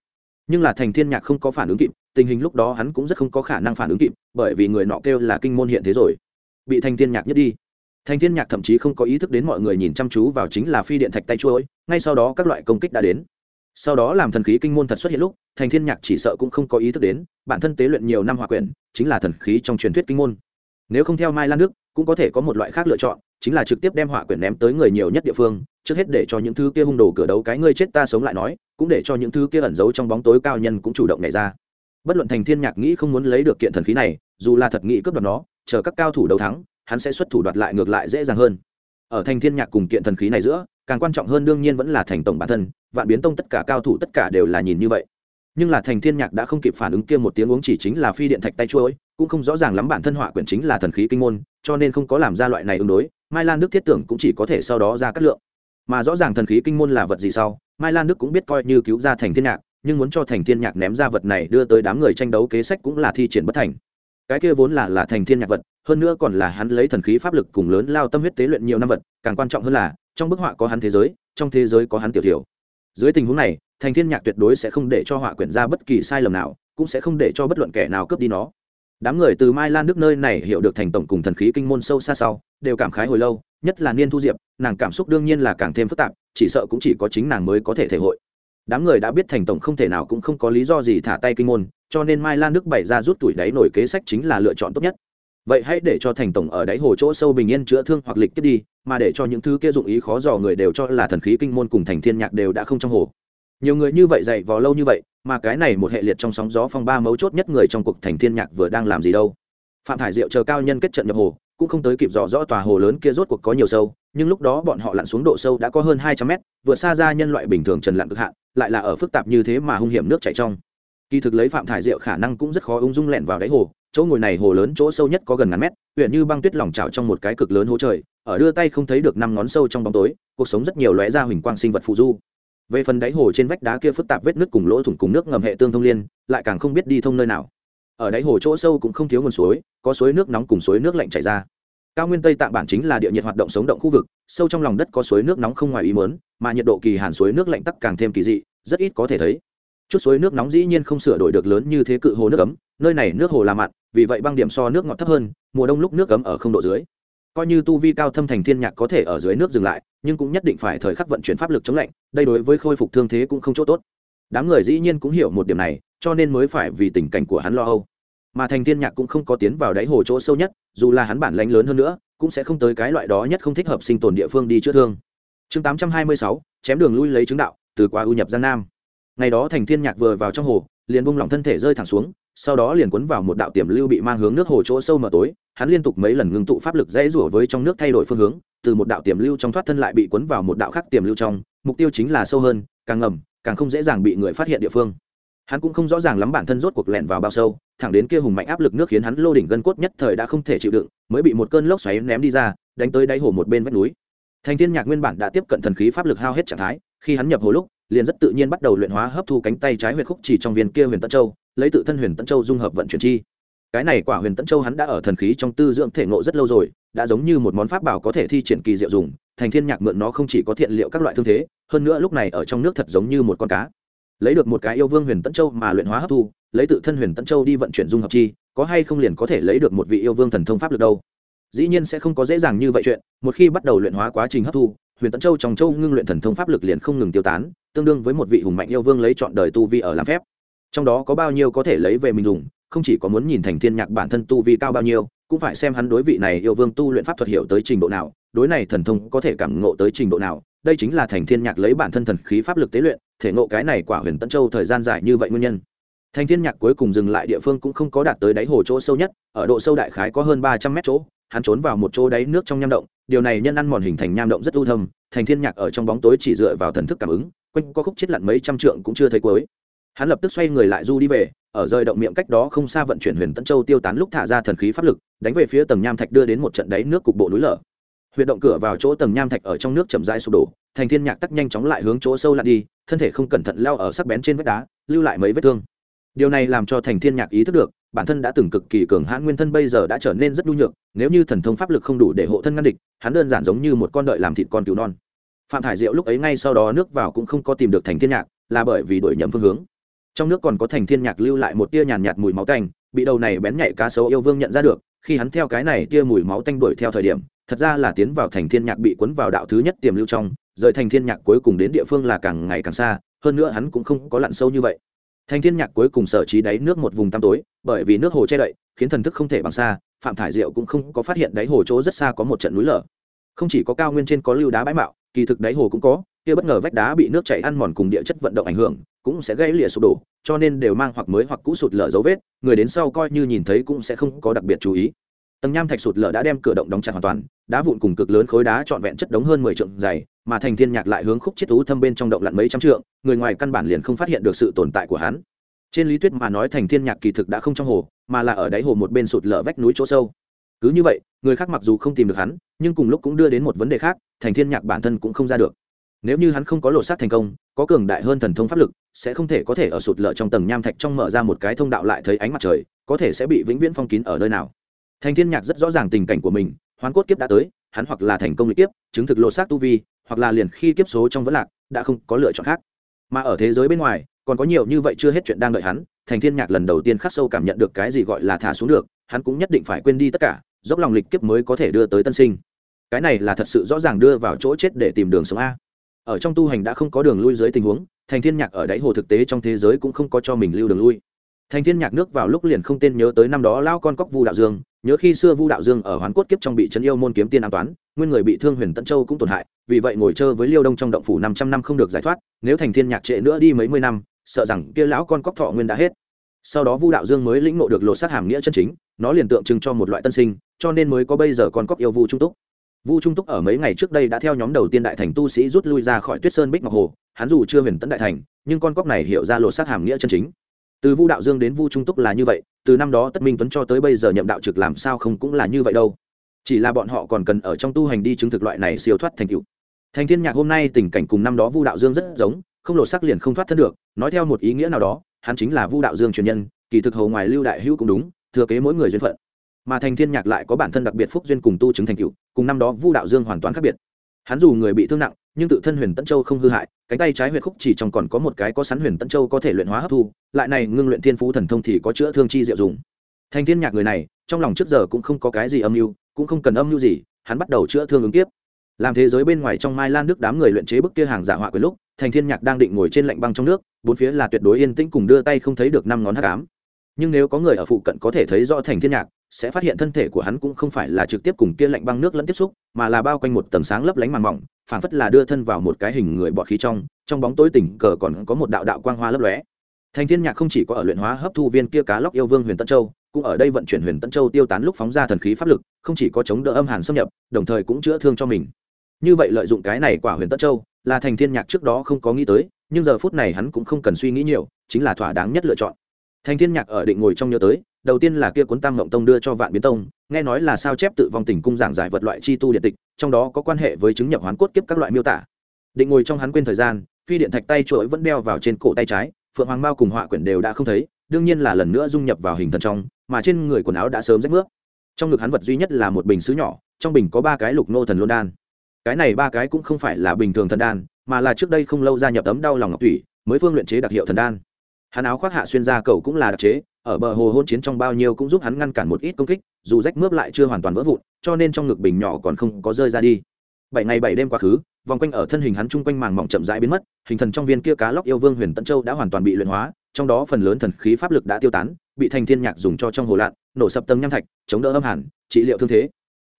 A: Nhưng là thành thiên nhạc không có phản ứng kịp, tình hình lúc đó hắn cũng rất không có khả năng phản ứng kịp, bởi vì người nọ kêu là kinh môn hiện thế rồi. Bị thành thiên nhạc nhất đi thành thiên nhạc thậm chí không có ý thức đến mọi người nhìn chăm chú vào chính là phi điện thạch tay chuỗi ngay sau đó các loại công kích đã đến. Sau đó làm thần khí kinh môn thật xuất hiện lúc, thành thiên nhạc chỉ sợ cũng không có ý thức đến, bản thân tế luyện nhiều năm hòa quyển, chính là thần khí trong truyền thuyết kinh môn. Nếu không theo mai lan đức, cũng có thể có một loại khác lựa chọn, chính là trực tiếp đem hỏa quyển ném tới người nhiều nhất địa phương, trước hết để cho những thứ kia hung đồ cửa đấu cái ngươi chết ta sống lại nói, cũng để cho những thứ kia ẩn giấu trong bóng tối cao nhân cũng chủ động nhảy ra. Bất luận thành thiên nhạc nghĩ không muốn lấy được kiện thần khí này, dù là thật nghĩ cướp đoạt nó, chờ các cao thủ đấu thắng hắn sẽ xuất thủ đoạt lại ngược lại dễ dàng hơn. Ở thành thiên nhạc cùng kiện thần khí này giữa, càng quan trọng hơn đương nhiên vẫn là thành tổng bản thân, vạn biến tông tất cả cao thủ tất cả đều là nhìn như vậy. Nhưng là thành thiên nhạc đã không kịp phản ứng kia một tiếng uống chỉ chính là phi điện thạch tay chuối, cũng không rõ ràng lắm bản thân họa quyển chính là thần khí kinh môn, cho nên không có làm ra loại này ứng đối, mai lan đức thiết tưởng cũng chỉ có thể sau đó ra cắt lượng. Mà rõ ràng thần khí kinh môn là vật gì sau, mai lan đức cũng biết coi như cứu ra thành thiên nhạc, nhưng muốn cho thành thiên nhạc ném ra vật này đưa tới đám người tranh đấu kế sách cũng là thi triển bất thành. Cái kia vốn là là thành thiên nhạc vật hơn nữa còn là hắn lấy thần khí pháp lực cùng lớn lao tâm huyết tế luyện nhiều năm vật, càng quan trọng hơn là, trong bức họa có hắn thế giới, trong thế giới có hắn tiểu tiểu dưới tình huống này, thành thiên nhạc tuyệt đối sẽ không để cho họa quyển ra bất kỳ sai lầm nào, cũng sẽ không để cho bất luận kẻ nào cướp đi nó. Đám người từ mai lan nước nơi này hiểu được thành tổng cùng thần khí kinh môn sâu xa sau, đều cảm khái hồi lâu, nhất là niên thu diệp, nàng cảm xúc đương nhiên là càng thêm phức tạp, chỉ sợ cũng chỉ có chính nàng mới có thể thể hội. Đám người đã biết thành tổng không thể nào cũng không có lý do gì thả tay kinh môn, cho nên mai lan đức bày ra rút tuổi đáy nổi kế sách chính là lựa chọn tốt nhất vậy hãy để cho thành tổng ở đáy hồ chỗ sâu bình yên chữa thương hoặc lịch kết đi, mà để cho những thứ kia dụng ý khó dò người đều cho là thần khí kinh môn cùng thành thiên nhạc đều đã không trong hồ. Nhiều người như vậy dạy vò lâu như vậy, mà cái này một hệ liệt trong sóng gió phong ba mấu chốt nhất người trong cuộc thành thiên nhạc vừa đang làm gì đâu. Phạm thải diệu chờ cao nhân kết trận nhập hồ, cũng không tới kịp dò rõ tòa hồ lớn kia rốt cuộc có nhiều sâu, nhưng lúc đó bọn họ lặn xuống độ sâu đã có hơn hai trăm mét, vượt xa ra nhân loại bình thường trần lặn cực hạn, lại là ở phức tạp như thế mà hung hiểm nước chảy trong. Kỳ thực lấy phạm thải diệu khả năng cũng rất khó ung dung lẻn vào đáy hồ chỗ ngồi này hồ lớn chỗ sâu nhất có gần ngàn mét, huyện như băng tuyết lỏng trào trong một cái cực lớn hố trời, ở đưa tay không thấy được năm ngón sâu trong bóng tối, cuộc sống rất nhiều lóe ra huỳnh quang sinh vật phụ du. Về phần đáy hồ trên vách đá kia phức tạp vết nước cùng lỗ thủng cùng nước ngầm hệ tương thông liên, lại càng không biết đi thông nơi nào. Ở đáy hồ chỗ sâu cũng không thiếu nguồn suối, có suối nước nóng cùng suối nước lạnh chảy ra. Cao nguyên tây tạng bản chính là địa nhiệt hoạt động sống động khu vực, sâu trong lòng đất có suối nước nóng không ngoài ý mớn mà nhiệt độ kỳ hàn suối nước lạnh tắc càng thêm kỳ dị, rất ít có thể thấy. Chút suối nước nóng dĩ nhiên không sửa đổi được lớn như thế cự hồ nước ấm nơi này nước hồ là mặn vì vậy băng điểm so nước ngọt thấp hơn mùa đông lúc nước ấm ở không độ dưới. Coi như tu vi cao thâm thành thiên nhạc có thể ở dưới nước dừng lại nhưng cũng nhất định phải thời khắc vận chuyển pháp lực chống lạnh đây đối với khôi phục thương thế cũng không chỗ tốt. Đám người dĩ nhiên cũng hiểu một điểm này cho nên mới phải vì tình cảnh của hắn lo âu. Mà thành thiên nhạc cũng không có tiến vào đáy hồ chỗ sâu nhất dù là hắn bản lãnh lớn hơn nữa cũng sẽ không tới cái loại đó nhất không thích hợp sinh tồn địa phương đi chữa thương. Chương 826, chém đường lui lấy chứng đạo từ qua ưu nhập gian nam. Ngày đó thành thiên nhạc vừa vào trong hồ liền bung lỏng thân thể rơi thẳng xuống sau đó liền cuốn vào một đạo tiềm lưu bị mang hướng nước hồ chỗ sâu mờ tối, hắn liên tục mấy lần ngưng tụ pháp lực dãy rủa với trong nước thay đổi phương hướng, từ một đạo tiềm lưu trong thoát thân lại bị cuốn vào một đạo khác tiềm lưu trong, mục tiêu chính là sâu hơn, càng ngầm, càng không dễ dàng bị người phát hiện địa phương. Hắn cũng không rõ ràng lắm bản thân rốt cuộc lẹn vào bao sâu, thẳng đến kia hùng mạnh áp lực nước khiến hắn lô đỉnh gân cốt nhất thời đã không thể chịu đựng, mới bị một cơn lốc xoáy ném đi ra, đánh tới đáy hồ một bên vách núi. Thành thiên nhạc nguyên bản đã tiếp cận thần khí pháp lực hao hết trạng thái, khi hắn nhập hồ lúc, liền rất tự nhiên bắt đầu luyện hóa hấp thu cánh tay trái huyệt khúc chỉ trong viên kia huyền tân châu lấy tự thân huyền Tẫn châu dung hợp vận chuyển chi. Cái này quả huyền Tẫn châu hắn đã ở thần khí trong tư dưỡng thể ngộ rất lâu rồi, đã giống như một món pháp bảo có thể thi triển kỳ diệu dùng, thành thiên nhạc mượn nó không chỉ có thiện liệu các loại thương thế, hơn nữa lúc này ở trong nước thật giống như một con cá. Lấy được một cái yêu vương huyền Tẫn châu mà luyện hóa hấp thu, lấy tự thân huyền Tẫn châu đi vận chuyển dung hợp chi, có hay không liền có thể lấy được một vị yêu vương thần thông pháp được đâu? Dĩ nhiên sẽ không có dễ dàng như vậy chuyện, một khi bắt đầu luyện hóa quá trình hấp thu, huyền Tẫn châu trong châu ngưng luyện thần thông pháp lực liền không ngừng tiêu tán, tương đương với một vị hùng mạnh yêu vương lấy chọn đời tu vi ở làm phép trong đó có bao nhiêu có thể lấy về mình dùng, không chỉ có muốn nhìn thành thiên nhạc bản thân tu vi cao bao nhiêu, cũng phải xem hắn đối vị này yêu vương tu luyện pháp thuật hiểu tới trình độ nào, đối này thần thông có thể cảm ngộ tới trình độ nào. Đây chính là thành thiên nhạc lấy bản thân thần khí pháp lực tế luyện, thể ngộ cái này quả huyền tân châu thời gian dài như vậy nguyên nhân. Thành thiên nhạc cuối cùng dừng lại địa phương cũng không có đạt tới đáy hồ chỗ sâu nhất, ở độ sâu đại khái có hơn ba trăm mét chỗ, hắn trốn vào một chỗ đáy nước trong nham động, điều này nhân ăn mòn hình thành nham động rất u thâm, thành thiên nhạc ở trong bóng tối chỉ dựa vào thần thức cảm ứng, quanh có khúc chết lặn mấy trăm trượng cũng chưa thấy cuối hắn lập tức xoay người lại du đi về, ở rơi động miệng cách đó không xa vận chuyển huyền tân châu tiêu tán lúc thả ra thần khí pháp lực, đánh về phía tầng nham thạch đưa đến một trận đáy nước cục bộ núi lở. Huyệt động cửa vào chỗ tầng nham thạch ở trong nước chậm rãi sụp đổ, thành thiên nhạc tắc nhanh chóng lại hướng chỗ sâu lặn đi, thân thể không cẩn thận leo ở sắc bén trên vách đá, lưu lại mấy vết thương. Điều này làm cho thành thiên nhạc ý thức được, bản thân đã từng cực kỳ cường hãn nguyên thân bây giờ đã trở nên rất nhu nhược, nếu như thần thông pháp lực không đủ để hộ thân ngăn địch, hắn đơn giản giống như một con đợi làm thịt con cứu non. Phạm thải diệu lúc ấy ngay sau đó nước vào cũng không có tìm được thành thiên nhạc, là bởi vì đổi nhầm phương hướng trong nước còn có thành thiên nhạc lưu lại một tia nhàn nhạt mùi máu tanh, bị đầu này bén nhạy cá sấu yêu vương nhận ra được, khi hắn theo cái này tia mùi máu tanh đuổi theo thời điểm, thật ra là tiến vào thành thiên nhạc bị cuốn vào đạo thứ nhất tiềm lưu trong, rời thành thiên nhạc cuối cùng đến địa phương là càng ngày càng xa, hơn nữa hắn cũng không có lặn sâu như vậy. Thành thiên nhạc cuối cùng sở trí đáy nước một vùng tăm tối, bởi vì nước hồ che đậy, khiến thần thức không thể bằng xa, phạm thải diệu cũng không có phát hiện đáy hồ chỗ rất xa có một trận núi lở. Không chỉ có cao nguyên trên có lưu đá bãi mạo, kỳ thực đáy hồ cũng có, kia bất ngờ vách đá bị nước chảy ăn mòn cùng địa chất vận động ảnh hưởng cũng sẽ gây lìa sụp đổ, cho nên đều mang hoặc mới hoặc cũ sụt lở dấu vết, người đến sau coi như nhìn thấy cũng sẽ không có đặc biệt chú ý. Tầng nham thạch sụt lở đã đem cửa động đóng chặt hoàn toàn, đá vụn cùng cực lớn khối đá trọn vẹn chất đống hơn mười trượng dày, mà thành thiên nhạc lại hướng khúc chết tú thâm bên trong động lặn mấy trăm trượng, người ngoài căn bản liền không phát hiện được sự tồn tại của hắn. Trên lý thuyết mà nói thành thiên nhạc kỳ thực đã không trong hồ, mà là ở đáy hồ một bên sụt lở vách núi chỗ sâu. Cứ như vậy, người khác mặc dù không tìm được hắn, nhưng cùng lúc cũng đưa đến một vấn đề khác, thành thiên nhạc bản thân cũng không ra được nếu như hắn không có lột xác thành công, có cường đại hơn thần thông pháp lực, sẽ không thể có thể ở sụt lở trong tầng nham thạch trong mở ra một cái thông đạo lại thấy ánh mặt trời, có thể sẽ bị vĩnh viễn phong kín ở nơi nào. Thành thiên nhạc rất rõ ràng tình cảnh của mình, hoán cốt kiếp đã tới, hắn hoặc là thành công lịch kiếp, chứng thực lột xác tu vi, hoặc là liền khi kiếp số trong vẫn lạc, đã không có lựa chọn khác. Mà ở thế giới bên ngoài, còn có nhiều như vậy chưa hết chuyện đang đợi hắn, thành thiên nhạc lần đầu tiên khắc sâu cảm nhận được cái gì gọi là thả xuống được, hắn cũng nhất định phải quên đi tất cả, dốc lòng lịch kiếp mới có thể đưa tới tân sinh. Cái này là thật sự rõ ràng đưa vào chỗ chết để tìm đường sống a ở trong tu hành đã không có đường lui dưới tình huống, thành thiên nhạc ở đáy hồ thực tế trong thế giới cũng không có cho mình lưu đường lui. Thành thiên nhạc nước vào lúc liền không tên nhớ tới năm đó lao con cóc vu đạo dương, nhớ khi xưa vu đạo dương ở hoán cốt kiếp trong bị trấn yêu môn kiếm tiên an toán, nguyên người bị thương huyền tân châu cũng tổn hại, vì vậy ngồi chơi với liêu đông trong động phủ năm trăm năm không được giải thoát, nếu thành thiên nhạc trệ nữa đi mấy mươi năm, sợ rằng kia lão con cóc thọ nguyên đã hết. Sau đó vu đạo dương mới lĩnh ngộ được lột sát hàm nghĩa chân chính, nó liền tượng trưng cho một loại tân sinh, cho nên mới có bây giờ con cóc yêu vu trung túc vu trung túc ở mấy ngày trước đây đã theo nhóm đầu tiên đại thành tu sĩ rút lui ra khỏi tuyết sơn bích ngọc hồ, hắn dù chưa huyền tấn đại thành, nhưng con cóc này hiểu ra lột xác hàm nghĩa chân chính. Từ vu đạo dương đến vu trung túc là như vậy, từ năm đó tất minh tuấn cho tới bây giờ nhậm đạo trực làm sao không cũng là như vậy đâu. Chỉ là bọn họ còn cần ở trong tu hành đi chứng thực loại này siêu thoát thành cựu thành thiên nhạc hôm nay tình cảnh cùng năm đó vu đạo dương rất giống, không lột sắc liền không thoát thân được, nói theo một ý nghĩa nào đó, hắn chính là vu đạo dương truyền nhân, kỳ thực hầu ngoài lưu đại hữu cũng đúng, thừa kế mỗi người duyên phận mà thành thiên nhạc lại có bản thân đặc biệt phúc duyên cùng tu chứng thành cựu cùng năm đó vu đạo dương hoàn toàn khác biệt. Hắn dù người bị thương nặng, nhưng tự thân huyền tân châu không hư hại, cánh tay trái huyệt khúc chỉ trong còn có một cái có sắn huyền tân châu có thể luyện hóa hấp thu, lại này ngưng luyện thiên phú thần thông thì có chữa thương chi diệu dùng thành thiên nhạc người này, trong lòng trước giờ cũng không có cái gì âm mưu, cũng không cần âm mưu gì, hắn bắt đầu chữa thương ứng tiếp làm thế giới bên ngoài trong mai lan nước đám người luyện chế bức kia hàng giả họa quyền lúc, thành thiên nhạc đang định ngồi trên lạnh băng trong nước, bốn phía là tuyệt đối yên tĩnh cùng đưa tay không thấy được năm ngón hắc ám nhưng nếu có người ở phụ cận có thể thấy rõ thành thiên nhạc, sẽ phát hiện thân thể của hắn cũng không phải là trực tiếp cùng kia lạnh băng nước lẫn tiếp xúc, mà là bao quanh một tầng sáng lấp lánh màn mỏng, phảng phất là đưa thân vào một cái hình người bọt khí trong trong bóng tối tỉnh cờ còn có một đạo đạo quang hoa lấp lóe. Thành thiên nhạc không chỉ có ở luyện hóa hấp thu viên kia cá lóc yêu vương huyền tân châu, cũng ở đây vận chuyển huyền tân châu tiêu tán lúc phóng ra thần khí pháp lực, không chỉ có chống đỡ âm hàn xâm nhập, đồng thời cũng chữa thương cho mình. Như vậy lợi dụng cái này quả huyền tân châu, là thành thiên nhạc trước đó không có nghĩ tới, nhưng giờ phút này hắn cũng không cần suy nghĩ nhiều, chính là thỏa đáng nhất lựa chọn thành thiên nhạc ở định ngồi trong nhớ tới, đầu tiên là kia cuốn tam ngộng tông đưa cho vạn biến tông, nghe nói là sao chép tự vong tình cung giảng giải vật loại chi tu điện tịch, trong đó có quan hệ với chứng nhập hoán cốt kiếp các loại miêu tả. Định ngồi trong hắn quên thời gian, phi điện thạch tay chuỗi vẫn đeo vào trên cổ tay trái, phượng hoàng mao cùng họa quyển đều đã không thấy, đương nhiên là lần nữa dung nhập vào hình thần trong, mà trên người quần áo đã sớm rách nước. Trong ngực hắn vật duy nhất là một bình sứ nhỏ, trong bình có ba cái lục nô thần luân đan. Cái này ba cái cũng không phải là bình thường thần đan, mà là trước đây không lâu gia nhập tấm đau lòng ngọc thủy, mới phương luyện chế đặc hiệu thần đan hắn áo khoác hạ xuyên ra cầu cũng là đặc chế, ở bờ hồ hôn chiến trong bao nhiêu cũng giúp hắn ngăn cản một ít công kích, dù rách mướp lại chưa hoàn toàn vỡ vụn, cho nên trong ngực bình nhỏ còn không có rơi ra đi. Bảy ngày bảy đêm quá khứ, vòng quanh ở thân hình hắn chung quanh màng mỏng chậm rãi biến mất, hình thần trong viên kia cá lóc yêu vương huyền tân châu đã hoàn toàn bị luyện hóa, trong đó phần lớn thần khí pháp lực đã tiêu tán, bị thành thiên nhạc dùng cho trong hồ lạn, nổ sập tầng nham thạch, chống đỡ âm hàn, trị liệu thương thế.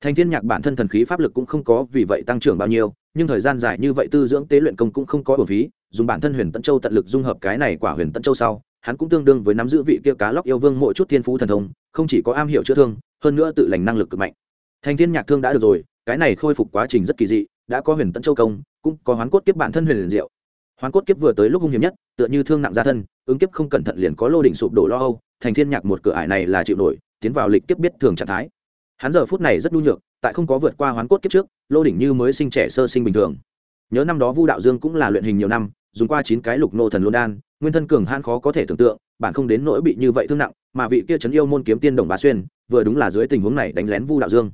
A: Thành thiên nhạc bản thân thần khí pháp lực cũng không có vì vậy tăng trưởng bao nhiêu, nhưng thời gian dài như vậy tư dưỡng tế luyện công cũng không có bổ phí dùng bản thân huyền tân châu tận lực dung hợp cái này quả huyền tân châu sau, hắn cũng tương đương với nắm giữ vị kia cá lóc yêu vương mỗi chút thiên phú thần thông, không chỉ có am hiểu chữa thương, hơn nữa tự lành năng lực cực mạnh. Thành thiên nhạc thương đã được rồi, cái này khôi phục quá trình rất kỳ dị, đã có huyền tân châu công, cũng có hoán cốt kiếp bản thân huyền liền diệu. Hoán cốt kiếp vừa tới lúc hung hiểm nhất, tựa như thương nặng gia thân, ứng kiếp không cẩn thận liền có lô đỉnh sụp đổ lo âu, thành thiên nhạc một cửa ải này là chịu nổi, tiến vào lịch kiếp biết thường trạng thái. Hắn giờ phút này rất nhu nhược, tại không có vượt qua hoán cốt kiếp trước, lô đỉnh như mới sinh trẻ sơ sinh bình thường nhớ năm đó vu đạo dương cũng là luyện hình nhiều năm, dùng qua chín cái lục nô thần luân đan, nguyên thân cường han khó có thể tưởng tượng bản không đến nỗi bị như vậy thương nặng, mà vị kia chấn yêu môn kiếm tiên đồng bá xuyên, vừa đúng là dưới tình huống này đánh lén vu đạo dương.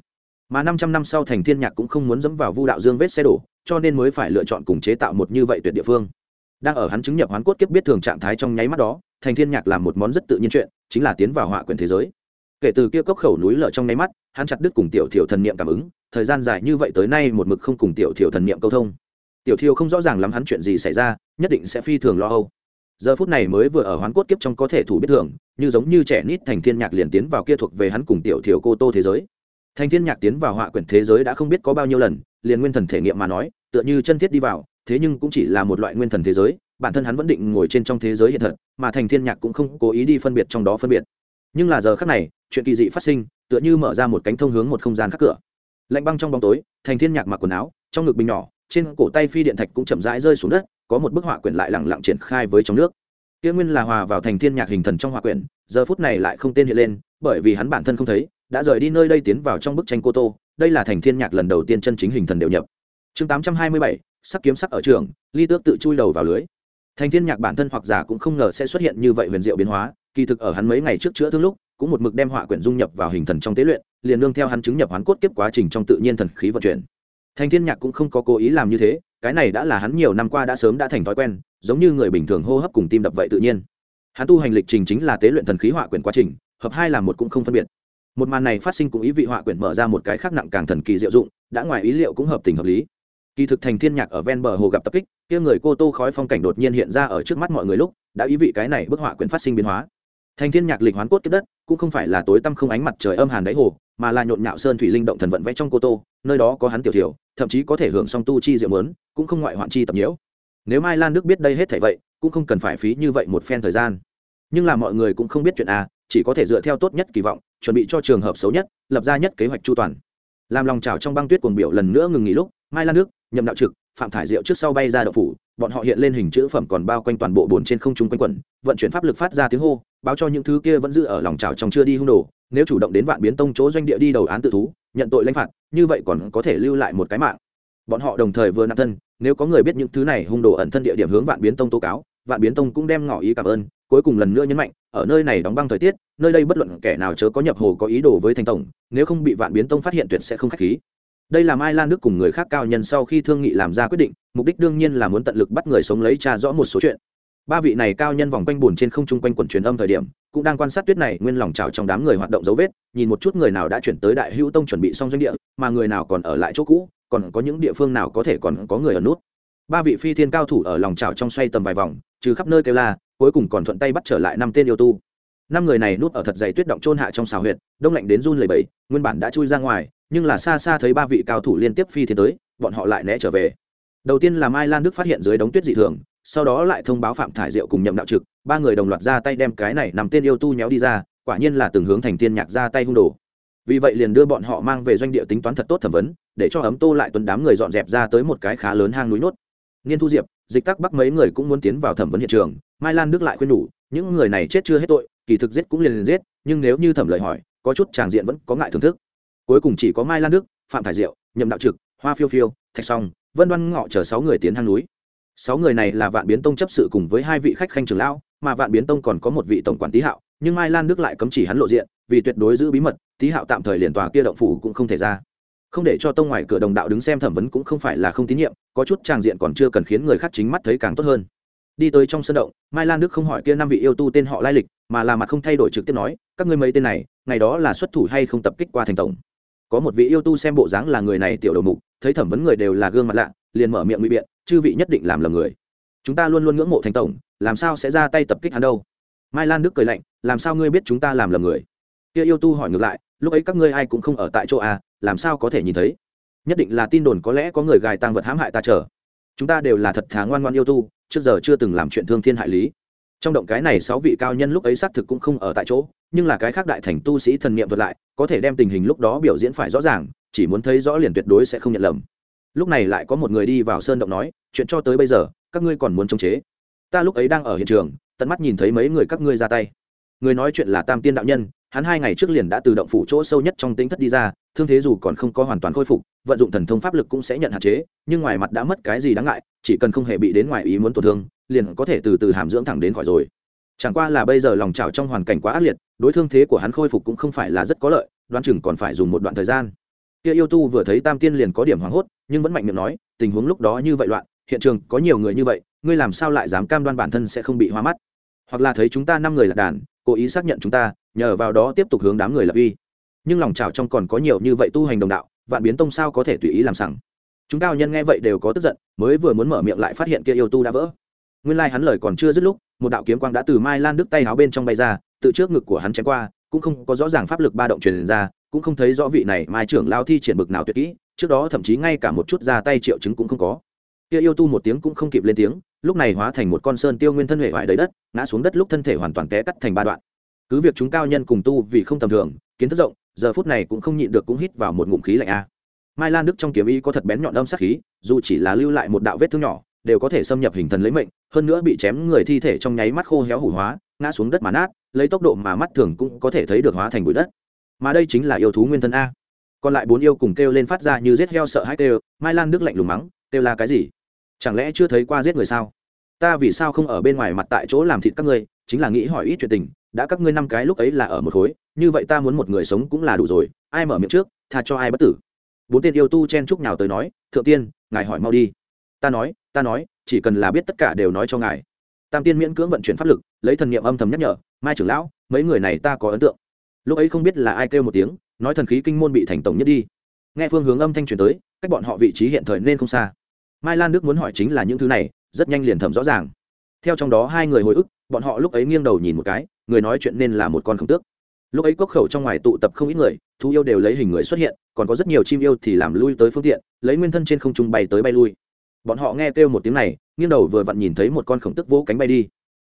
A: Mà năm trăm năm sau thành thiên nhạc cũng không muốn dẫm vào vu đạo dương vết xe đổ, cho nên mới phải lựa chọn cùng chế tạo một như vậy tuyệt địa phương. Đang ở hắn chứng nhập hoán cốt kiếp biết thường trạng thái trong nháy mắt đó, thành thiên nhạc làm một món rất tự nhiên chuyện, chính là tiến vào họa quyền thế giới. Kể từ kia cốc khẩu núi lở trong nháy mắt, hắn chặt đứt cùng tiểu thiểu thần niệm cảm ứng, thời gian dài như vậy tới nay một mực không cùng tiểu thiểu thần niệm câu thông tiểu thiêu không rõ ràng lắm hắn chuyện gì xảy ra, nhất định sẽ phi thường lo âu. Giờ phút này mới vừa ở hoán cốt kiếp trong có thể thủ biết thường như giống như trẻ nít thành thiên nhạc liền tiến vào kia thuộc về hắn cùng tiểu thiều cô tô thế giới. Thành thiên nhạc tiến vào họa quyển thế giới đã không biết có bao nhiêu lần, liền nguyên thần thể nghiệm mà nói, tựa như chân thiết đi vào, thế nhưng cũng chỉ là một loại nguyên thần thế giới, bản thân hắn vẫn định ngồi trên trong thế giới hiện thật, mà thành thiên nhạc cũng không cố ý đi phân biệt trong đó phân biệt. Nhưng là giờ khắc này, chuyện kỳ dị phát sinh, tựa như mở ra một cánh thông hướng một không gian khác cửa. Lạnh băng trong bóng tối, thành thiên nhạc mặc quần áo, trong ngực bình nhỏ trên cổ tay phi điện thạch cũng chậm rãi rơi xuống đất có một bức họa quyển lại lẳng lặng triển khai với trong nước. Kia nguyên là hòa vào thành thiên nhạc hình thần trong họa quyển giờ phút này lại không tên hiện lên bởi vì hắn bản thân không thấy đã rời đi nơi đây tiến vào trong bức tranh cô tô đây là thành thiên nhạc lần đầu tiên chân chính hình thần đều nhập. Chương 827, sắc kiếm sắc ở trường ly tước tự chui đầu vào lưới. Thành thiên nhạc bản thân hoặc giả cũng không ngờ sẽ xuất hiện như vậy huyền diệu biến hóa kỳ thực ở hắn mấy ngày trước chữa thương lúc cũng một mực đem họa quyển dung nhập vào hình thần trong tế luyện liền nương theo hắn chứng nhập hoán cốt kiếp quá trình trong tự nhiên thần khí vận chuyển thành thiên nhạc cũng không có cố ý làm như thế, cái này đã là hắn nhiều năm qua đã sớm đã thành thói quen, giống như người bình thường hô hấp cùng tim đập vậy tự nhiên. Hắn tu hành lịch trình chính là tế luyện thần khí họa quyển quá trình, hợp hai là một cũng không phân biệt. Một màn này phát sinh cũng ý vị họa quyển mở ra một cái khác nặng càng thần kỳ diệu dụng, đã ngoài ý liệu cũng hợp tình hợp lý. Kỳ thực thành thiên nhạc ở ven bờ hồ gặp tập kích, kia người cô tô khói phong cảnh đột nhiên hiện ra ở trước mắt mọi người lúc, đã ý vị cái này bức họa quyển phát sinh biến hóa. Thành thiên nhạc lịch hoán cốt kiếp đất, cũng không phải là tối tăm không ánh mặt trời âm hàn đáy hồ mà là nhộn nhạo sơn thủy linh động thần vận vẽ trong cô tô, nơi đó có hắn tiểu thiểu, thậm chí có thể hưởng song tu chi diệu mớn, cũng không ngoại hoạn chi tập nhiễu. Nếu mai lan đức biết đây hết thảy vậy, cũng không cần phải phí như vậy một phen thời gian. Nhưng là mọi người cũng không biết chuyện à chỉ có thể dựa theo tốt nhất kỳ vọng, chuẩn bị cho trường hợp xấu nhất, lập ra nhất kế hoạch chu toàn. Làm lòng trào trong băng tuyết cuồng biểu lần nữa ngừng nghỉ lúc, mai lan nước nhậm đạo trực, phạm thải diệu trước sau bay ra đậu phủ, bọn họ hiện lên hình chữ phẩm còn bao quanh toàn bộ bồn trên không trung quanh quẩn, vận chuyển pháp lực phát ra tiếng hô báo cho những thứ kia vẫn giữ ở lòng trào trong chưa đi hung đồ, nếu chủ động đến vạn biến tông chỗ doanh địa đi đầu án tự thú, nhận tội lãnh phạt, như vậy còn có thể lưu lại một cái mạng. Bọn họ đồng thời vừa nạp thân, nếu có người biết những thứ này hung đồ ẩn thân địa điểm hướng vạn biến tông tố cáo, vạn biến tông cũng đem ngỏ ý cảm ơn, cuối cùng lần nữa nhấn mạnh, ở nơi này đóng băng thời tiết, nơi đây bất luận kẻ nào chớ có nhập hồ có ý đồ với thành tổng, nếu không bị vạn biến tông phát hiện tuyệt sẽ không khách khí. Đây là mai lan đức cùng người khác cao nhân sau khi thương nghị làm ra quyết định, mục đích đương nhiên là muốn tận lực bắt người sống lấy tra rõ một số chuyện ba vị này cao nhân vòng quanh bùn trên không trung quanh quần truyền âm thời điểm, cũng đang quan sát tuyết này nguyên lòng trào trong đám người hoạt động dấu vết, nhìn một chút người nào đã chuyển tới đại hữu tông chuẩn bị xong doanh địa, mà người nào còn ở lại chỗ cũ, còn có những địa phương nào có thể còn có người ở nút. Ba vị phi thiên cao thủ ở lòng trào trong xoay tầm vài vòng, trừ khắp nơi kêu la, cuối cùng còn thuận tay bắt trở lại năm tên yêu tu. Năm người này núp ở thật dày tuyết động trôn hạ trong xào huyệt, đông lạnh đến run lầy bẫy nguyên bản đã chui ra ngoài, nhưng là xa xa thấy ba vị cao thủ liên tiếp phi thiên tới, bọn họ lại né trở về. Đầu tiên là mai lan đức phát hiện dưới đống tuyết dị thường sau đó lại thông báo phạm thải diệu cùng nhậm đạo trực, ba người đồng loạt ra tay đem cái này nằm tên yêu tu nhéo đi ra, quả nhiên là từng hướng thành tiên nhạc ra tay hung đồ. Vì vậy liền đưa bọn họ mang về doanh địa tính toán thật tốt thẩm vấn, để cho ấm tô lại tuấn đám người dọn dẹp ra tới một cái khá lớn hang núi nốt. Nghiên thu diệp, dịch tắc bắc mấy người cũng muốn tiến vào thẩm vấn hiện trường, mai lan đức lại khuyên đủ những người này chết chưa hết tội, kỳ thực giết cũng liền liền giết, nhưng nếu như thẩm lời hỏi, có chút tràng diện vẫn có ngại thưởng thức. Cuối cùng chỉ có mai lan đức, phạm thải diệu, nhậm đạo trực, hoa phiêu phiêu, thạch song, vân đoan ngọ chờ sáu người tiến hang núi sáu người này là vạn biến tông chấp sự cùng với hai vị khách khanh trưởng lão, mà vạn biến tông còn có một vị tổng quản tý hạo, nhưng mai lan đức lại cấm chỉ hắn lộ diện, vì tuyệt đối giữ bí mật, tý hạo tạm thời liền tòa kia động phủ cũng không thể ra. Không để cho tông ngoài cửa đồng đạo đứng xem thẩm vấn cũng không phải là không tín nhiệm, có chút tràng diện còn chưa cần khiến người khác chính mắt thấy càng tốt hơn. Đi tới trong sân động, mai lan đức không hỏi kia năm vị yêu tu tên họ lai lịch, mà là mặt không thay đổi trực tiếp nói, các ngươi mấy tên này, ngày đó là xuất thủ hay không tập kích qua thành tổng? Có một vị yêu tu xem bộ dáng là người này tiểu đầu mục, thấy thẩm vấn người đều là gương mặt lạ liền mở miệng ngụy biện chư vị nhất định làm lầm người. Chúng ta luôn luôn ngưỡng mộ thành tổng làm sao sẽ ra tay tập kích hắn đâu? Mai lan đức cười lạnh làm sao ngươi biết chúng ta làm lầm người? Kia yêu tu hỏi ngược lại lúc ấy các ngươi ai cũng không ở tại chỗ a, làm sao có thể nhìn thấy? Nhất định là tin đồn có lẽ có người gài tăng vật hãm hại ta chờ. Chúng ta đều là thật thà ngoan ngoan yêu tu trước giờ chưa từng làm chuyện thương thiên hại lý. Trong động cái này sáu vị cao nhân lúc ấy xác thực cũng không ở tại chỗ nhưng là cái khác đại thành tu sĩ thần niệm thuật lại có thể đem tình hình lúc đó biểu diễn phải rõ ràng chỉ muốn thấy rõ liền tuyệt đối sẽ không nhận lầm lúc này lại có một người đi vào sơn động nói, chuyện cho tới bây giờ, các ngươi còn muốn chống chế? Ta lúc ấy đang ở hiện trường, tận mắt nhìn thấy mấy người các ngươi ra tay. Người nói chuyện là tam tiên đạo nhân, hắn hai ngày trước liền đã từ động phủ chỗ sâu nhất trong tính thất đi ra, thương thế dù còn không có hoàn toàn khôi phục, vận dụng thần thông pháp lực cũng sẽ nhận hạn chế, nhưng ngoài mặt đã mất cái gì đáng ngại, chỉ cần không hề bị đến ngoài ý muốn tổn thương, liền có thể từ từ hàm dưỡng thẳng đến khỏi rồi. Chẳng qua là bây giờ lòng trào trong hoàn cảnh quá ác liệt, đối thương thế của hắn khôi phục cũng không phải là rất có lợi, đoán chừng còn phải dùng một đoạn thời gian kia yêu tu vừa thấy tam tiên liền có điểm hoảng hốt, nhưng vẫn mạnh miệng nói, tình huống lúc đó như vậy loạn, hiện trường có nhiều người như vậy, ngươi làm sao lại dám cam đoan bản thân sẽ không bị hoa mắt? Hoặc là thấy chúng ta năm người là đàn, cố ý xác nhận chúng ta, nhờ vào đó tiếp tục hướng đám người lập uy. Nhưng lòng trào trong còn có nhiều như vậy tu hành đồng đạo, vạn biến tông sao có thể tùy ý làm sẵn chúng cao nhân nghe vậy đều có tức giận, mới vừa muốn mở miệng lại phát hiện kia yêu tu đã vỡ. Nguyên lai hắn lời còn chưa dứt lúc, một đạo kiếm quang đã từ mai lan đức tay áo bên trong bay ra tự trước ngực của hắn chém qua, cũng không có rõ ràng pháp lực ba động truyền ra cũng không thấy rõ vị này mai trưởng lao thi triển bực nào tuyệt kỹ, trước đó thậm chí ngay cả một chút ra tay triệu chứng cũng không có. Kia yêu tu một tiếng cũng không kịp lên tiếng, lúc này hóa thành một con sơn tiêu nguyên thân hệ hoại đầy đất, ngã xuống đất lúc thân thể hoàn toàn té cắt thành ba đoạn. Cứ việc chúng cao nhân cùng tu vì không tầm thường, kiến thức rộng, giờ phút này cũng không nhịn được cũng hít vào một ngụm khí lạnh a. Mai lan đức trong kiếm ý có thật bén nhọn âm sát khí, dù chỉ là lưu lại một đạo vết thương nhỏ, đều có thể xâm nhập hình thần lấy mệnh, hơn nữa bị chém người thi thể trong nháy mắt khô héo hủ hóa, ngã xuống đất mà nát, lấy tốc độ mà mắt thường cũng có thể thấy được hóa thành bụi đất mà đây chính là yêu thú nguyên thân a. Còn lại bốn yêu cùng kêu lên phát ra như giết heo sợ hãi kêu, mai lan đức lạnh lùng mắng, kêu là cái gì? Chẳng lẽ chưa thấy qua giết người sao? Ta vì sao không ở bên ngoài mặt tại chỗ làm thịt các ngươi, chính là nghĩ hỏi ít chuyện tình, đã các ngươi năm cái lúc ấy là ở một khối, như vậy ta muốn một người sống cũng là đủ rồi, ai mở miệng trước, tha cho ai bất tử. Bốn tên yêu tu chen chúc nhào tới nói, thượng tiên, ngài hỏi mau đi. Ta nói ta nói, chỉ cần là biết tất cả đều nói cho ngài. Tam tiên miễn cưỡng vận chuyển pháp lực, lấy thần niệm âm thầm nhắc nhở, mai trưởng lão, mấy người này ta có ấn tượng lúc ấy không biết là ai kêu một tiếng, nói thần khí kinh môn bị thành tổng nhất đi. Nghe phương hướng âm thanh truyền tới, cách bọn họ vị trí hiện thời nên không xa. Mai lan đức muốn hỏi chính là những thứ này, rất nhanh liền thẩm rõ ràng. Theo trong đó hai người hồi ức, bọn họ lúc ấy nghiêng đầu nhìn một cái, người nói chuyện nên là một con khổng tước. Lúc ấy cốc khẩu trong ngoài tụ tập không ít người, thú yêu đều lấy hình người xuất hiện, còn có rất nhiều chim yêu thì làm lui tới phương tiện, lấy nguyên thân trên không trung bay tới bay lui. Bọn họ nghe kêu một tiếng này, nghiêng đầu vừa vặn nhìn thấy một con khổng tức vỗ cánh bay đi.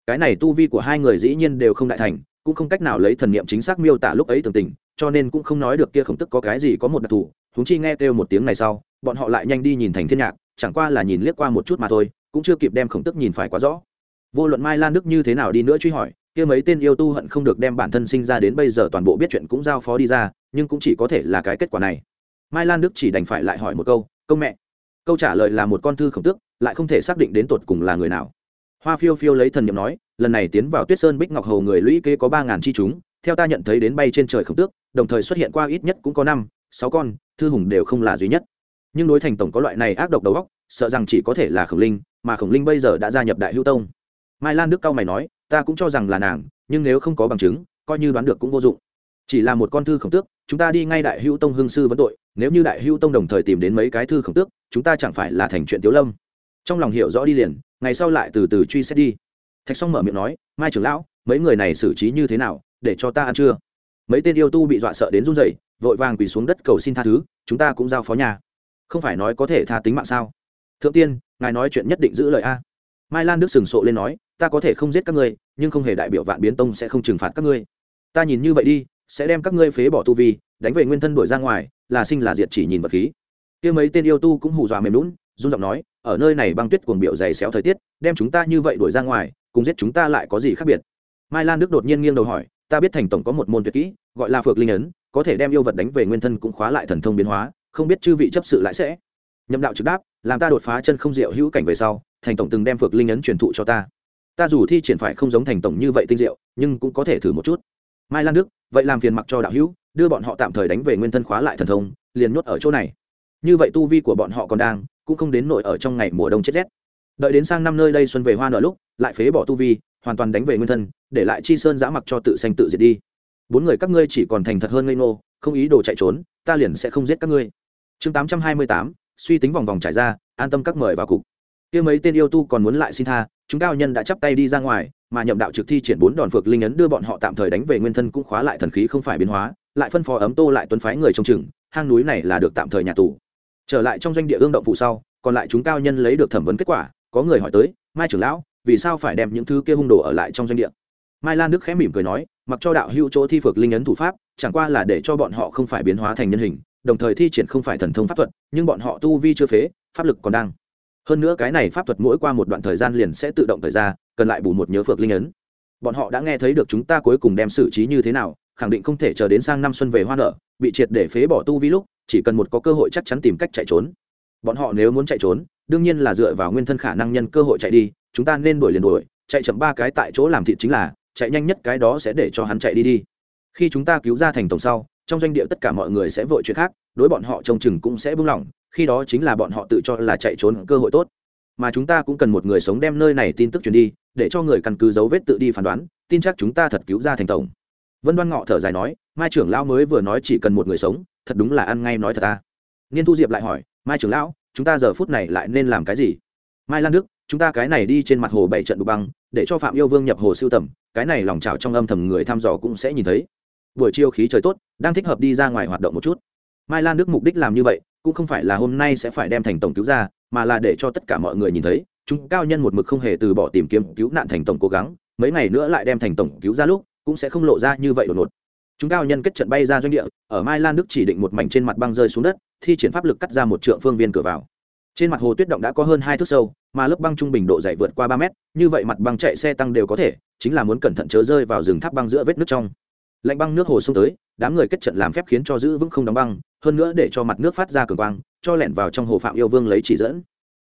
A: Cái này tu vi của hai người dĩ nhiên đều không đại thành cũng không cách nào lấy thần niệm chính xác miêu tả lúc ấy tường tình, cho nên cũng không nói được kia khổng tức có cái gì có một đặc thù. Húng chi nghe kêu một tiếng này sau, bọn họ lại nhanh đi nhìn thành thiên nhạc, chẳng qua là nhìn liếc qua một chút mà thôi, cũng chưa kịp đem khổng tức nhìn phải quá rõ. Vô luận mai lan đức như thế nào đi nữa truy hỏi, kia mấy tên yêu tu hận không được đem bản thân sinh ra đến bây giờ toàn bộ biết chuyện cũng giao phó đi ra, nhưng cũng chỉ có thể là cái kết quả này. Mai lan đức chỉ đành phải lại hỏi một câu công mẹ, câu trả lời là một con thư khổng tước lại không thể xác định đến tột cùng là người nào? Hoa phiêu phiêu lấy thần n i ệ m nói, lần này tiến vào tuyết sơn bích ngọc hầu người lũy kế có ba ngàn chi chúng, theo ta nhận thấy đến bay trên trời khổng tước, đồng thời xuất hiện qua ít nhất cũng có năm, sáu con, thư hùng đều không là duy nhất. Nhưng đối thành tổng có loại này ác độc đầu góc sợ rằng chỉ có thể là khổng linh, mà khổng linh bây giờ đã gia nhập đại hữu tông. Mai lan đức cao mày nói, ta cũng cho rằng là nàng, nhưng nếu không có bằng chứng, coi như đoán được cũng vô dụng. Chỉ là một con thư khổng tước, chúng ta đi ngay đại hữu tông hương sư vấn tội, nếu như đại hữu tông đồng thời tìm đến mấy cái thư khổng tước, chúng ta chẳng phải là thành chuyện tiếu lâm. Trong lòng hiểu rõ đi liền ngày sau lại từ từ truy xét đi. Thạch Song mở miệng nói, mai trưởng lão, mấy người này xử trí như thế nào, để cho ta ăn chưa mấy tên yêu tu bị dọa sợ đến run rẩy, vội vàng quỳ xuống đất cầu xin tha thứ, chúng ta cũng giao phó nhà. Không phải nói có thể tha tính mạng sao? Thượng tiên, ngài nói chuyện nhất định giữ lời a. Mai lan đức sừng sộ lên nói, ta có thể không giết các ngươi, nhưng không hề đại biểu vạn biến tông sẽ không trừng phạt các ngươi. Ta nhìn như vậy đi, sẽ đem các ngươi phế bỏ tu vi, đánh về nguyên thân đuổi ra ngoài, là sinh là diệt chỉ nhìn vật khí. Kia mấy tên yêu tu cũng hù dọa mềm lún run giọng nói ở nơi này băng tuyết cuồng biểu dày xéo thời tiết, đem chúng ta như vậy đuổi ra ngoài, cùng giết chúng ta lại có gì khác biệt? Mai lan đức đột nhiên nghiêng đầu hỏi, ta biết thành tổng có một môn tuyệt kỹ, gọi là phược linh ấn, có thể đem yêu vật đánh về nguyên thân cũng khóa lại thần thông biến hóa, không biết chư vị chấp sự lại sẽ nhậm đạo trực đáp, làm ta đột phá chân không diệu hữu cảnh về sau, thành tổng từng đem phược linh ấn truyền thụ cho ta. Ta dù thi triển phải không giống thành tổng như vậy tinh diệu, nhưng cũng có thể thử một chút. Mai lan đức, vậy làm phiền mặc cho đạo hữu, đưa bọn họ tạm thời đánh về nguyên thân khóa lại thần thông, liền nhốt ở chỗ này. Như vậy tu vi của bọn họ còn đang cũng không đến nội ở trong ngày mùa đông chết rét. Đợi đến sang năm nơi đây xuân về hoa nở lúc, lại phế bỏ tu vi, hoàn toàn đánh về nguyên thân, để lại chi sơn giã mặc cho tự xanh tự diệt đi. Bốn người các ngươi chỉ còn thành thật hơn ngây ngô, không ý đồ chạy trốn, ta liền sẽ không giết các ngươi. Chương tám trăm hai mươi tám, suy tính vòng vòng trải ra, an tâm các mời vào cục. Kia mấy tên yêu tu còn muốn lại xin tha, chúng cao nhân đã chắp tay đi ra ngoài, mà nhậm đạo trực thi triển bốn đòn phược linh ấn đưa bọn họ tạm thời đánh về nguyên thân cũng khóa lại thần khí không phải biến hóa, lại phân phó ấm tô lại tuấn phái người trông chừng, hang núi này là được tạm thời nhà tù trở lại trong doanh địa ương động phụ sau, còn lại chúng cao nhân lấy được thẩm vấn kết quả, có người hỏi tới, mai trưởng lão, vì sao phải đem những thứ kia hung đồ ở lại trong doanh địa? Mai lan đức khẽ mỉm cười nói, mặc cho đạo hữu chỗ thi phược linh ấn thủ pháp, chẳng qua là để cho bọn họ không phải biến hóa thành nhân hình, đồng thời thi triển không phải thần thông pháp thuật, nhưng bọn họ tu vi chưa phế, pháp lực còn đang. Hơn nữa cái này pháp thuật mỗi qua một đoạn thời gian liền sẽ tự động thời ra, cần lại bù một nhớ phược linh ấn. Bọn họ đã nghe thấy được chúng ta cuối cùng đem xử trí như thế nào khẳng định không thể chờ đến sang năm xuân về hoa nở, bị triệt để phế bỏ tu vi lúc, chỉ cần một có cơ hội chắc chắn tìm cách chạy trốn. Bọn họ nếu muốn chạy trốn, đương nhiên là dựa vào nguyên thân khả năng nhân cơ hội chạy đi, chúng ta nên đuổi liền đuổi, chạy chậm ba cái tại chỗ làm thịt chính là, chạy nhanh nhất cái đó sẽ để cho hắn chạy đi đi. Khi chúng ta cứu ra thành tổng sau, trong doanh địa tất cả mọi người sẽ vội chuyện khác, đối bọn họ trông chừng cũng sẽ buông lỏng khi đó chính là bọn họ tự cho là chạy trốn cơ hội tốt. Mà chúng ta cũng cần một người sống đem nơi này tin tức truyền đi, để cho người căn cứ dấu vết tự đi phán đoán, tin chắc chúng ta thật cứu ra thành tổng vân đoan ngọ thở dài nói, mai trưởng lão mới vừa nói chỉ cần một người sống, thật đúng là ăn ngay nói thật ta. Niên thu diệp lại hỏi, mai trưởng lão, chúng ta giờ phút này lại nên làm cái gì? Mai lan đức, chúng ta cái này đi trên mặt hồ bảy trận đục băng, để cho phạm yêu vương nhập hồ siêu tầm, cái này lòng trào trong âm thầm người thăm dò cũng sẽ nhìn thấy. Buổi chiều khí trời tốt, đang thích hợp đi ra ngoài hoạt động một chút. Mai lan đức mục đích làm như vậy, cũng không phải là hôm nay sẽ phải đem thành tổng cứu ra, mà là để cho tất cả mọi người nhìn thấy, chúng cao nhân một mực không hề từ bỏ tìm kiếm cứu nạn thành tổng cố gắng, mấy ngày nữa lại đem thành tổng cứu ra lúc cũng sẽ không lộ ra như vậy đột ngột. Chúng cao nhân kết trận bay ra doanh địa, ở mai lan đức chỉ định một mảnh trên mặt băng rơi xuống đất, thi triển pháp lực cắt ra một trượng phương viên cửa vào. Trên mặt hồ tuyết động đã có hơn hai thước sâu, mà lớp băng trung bình độ dày vượt qua ba mét, như vậy mặt băng chạy xe tăng đều có thể, chính là muốn cẩn thận chớ rơi vào rừng tháp băng giữa vết nước trong. Lạnh băng nước hồ xông tới, đám người kết trận làm phép khiến cho giữ vững không đóng băng, hơn nữa để cho mặt nước phát ra cường quang, cho lẻn vào trong hồ phạm yêu vương lấy chỉ dẫn.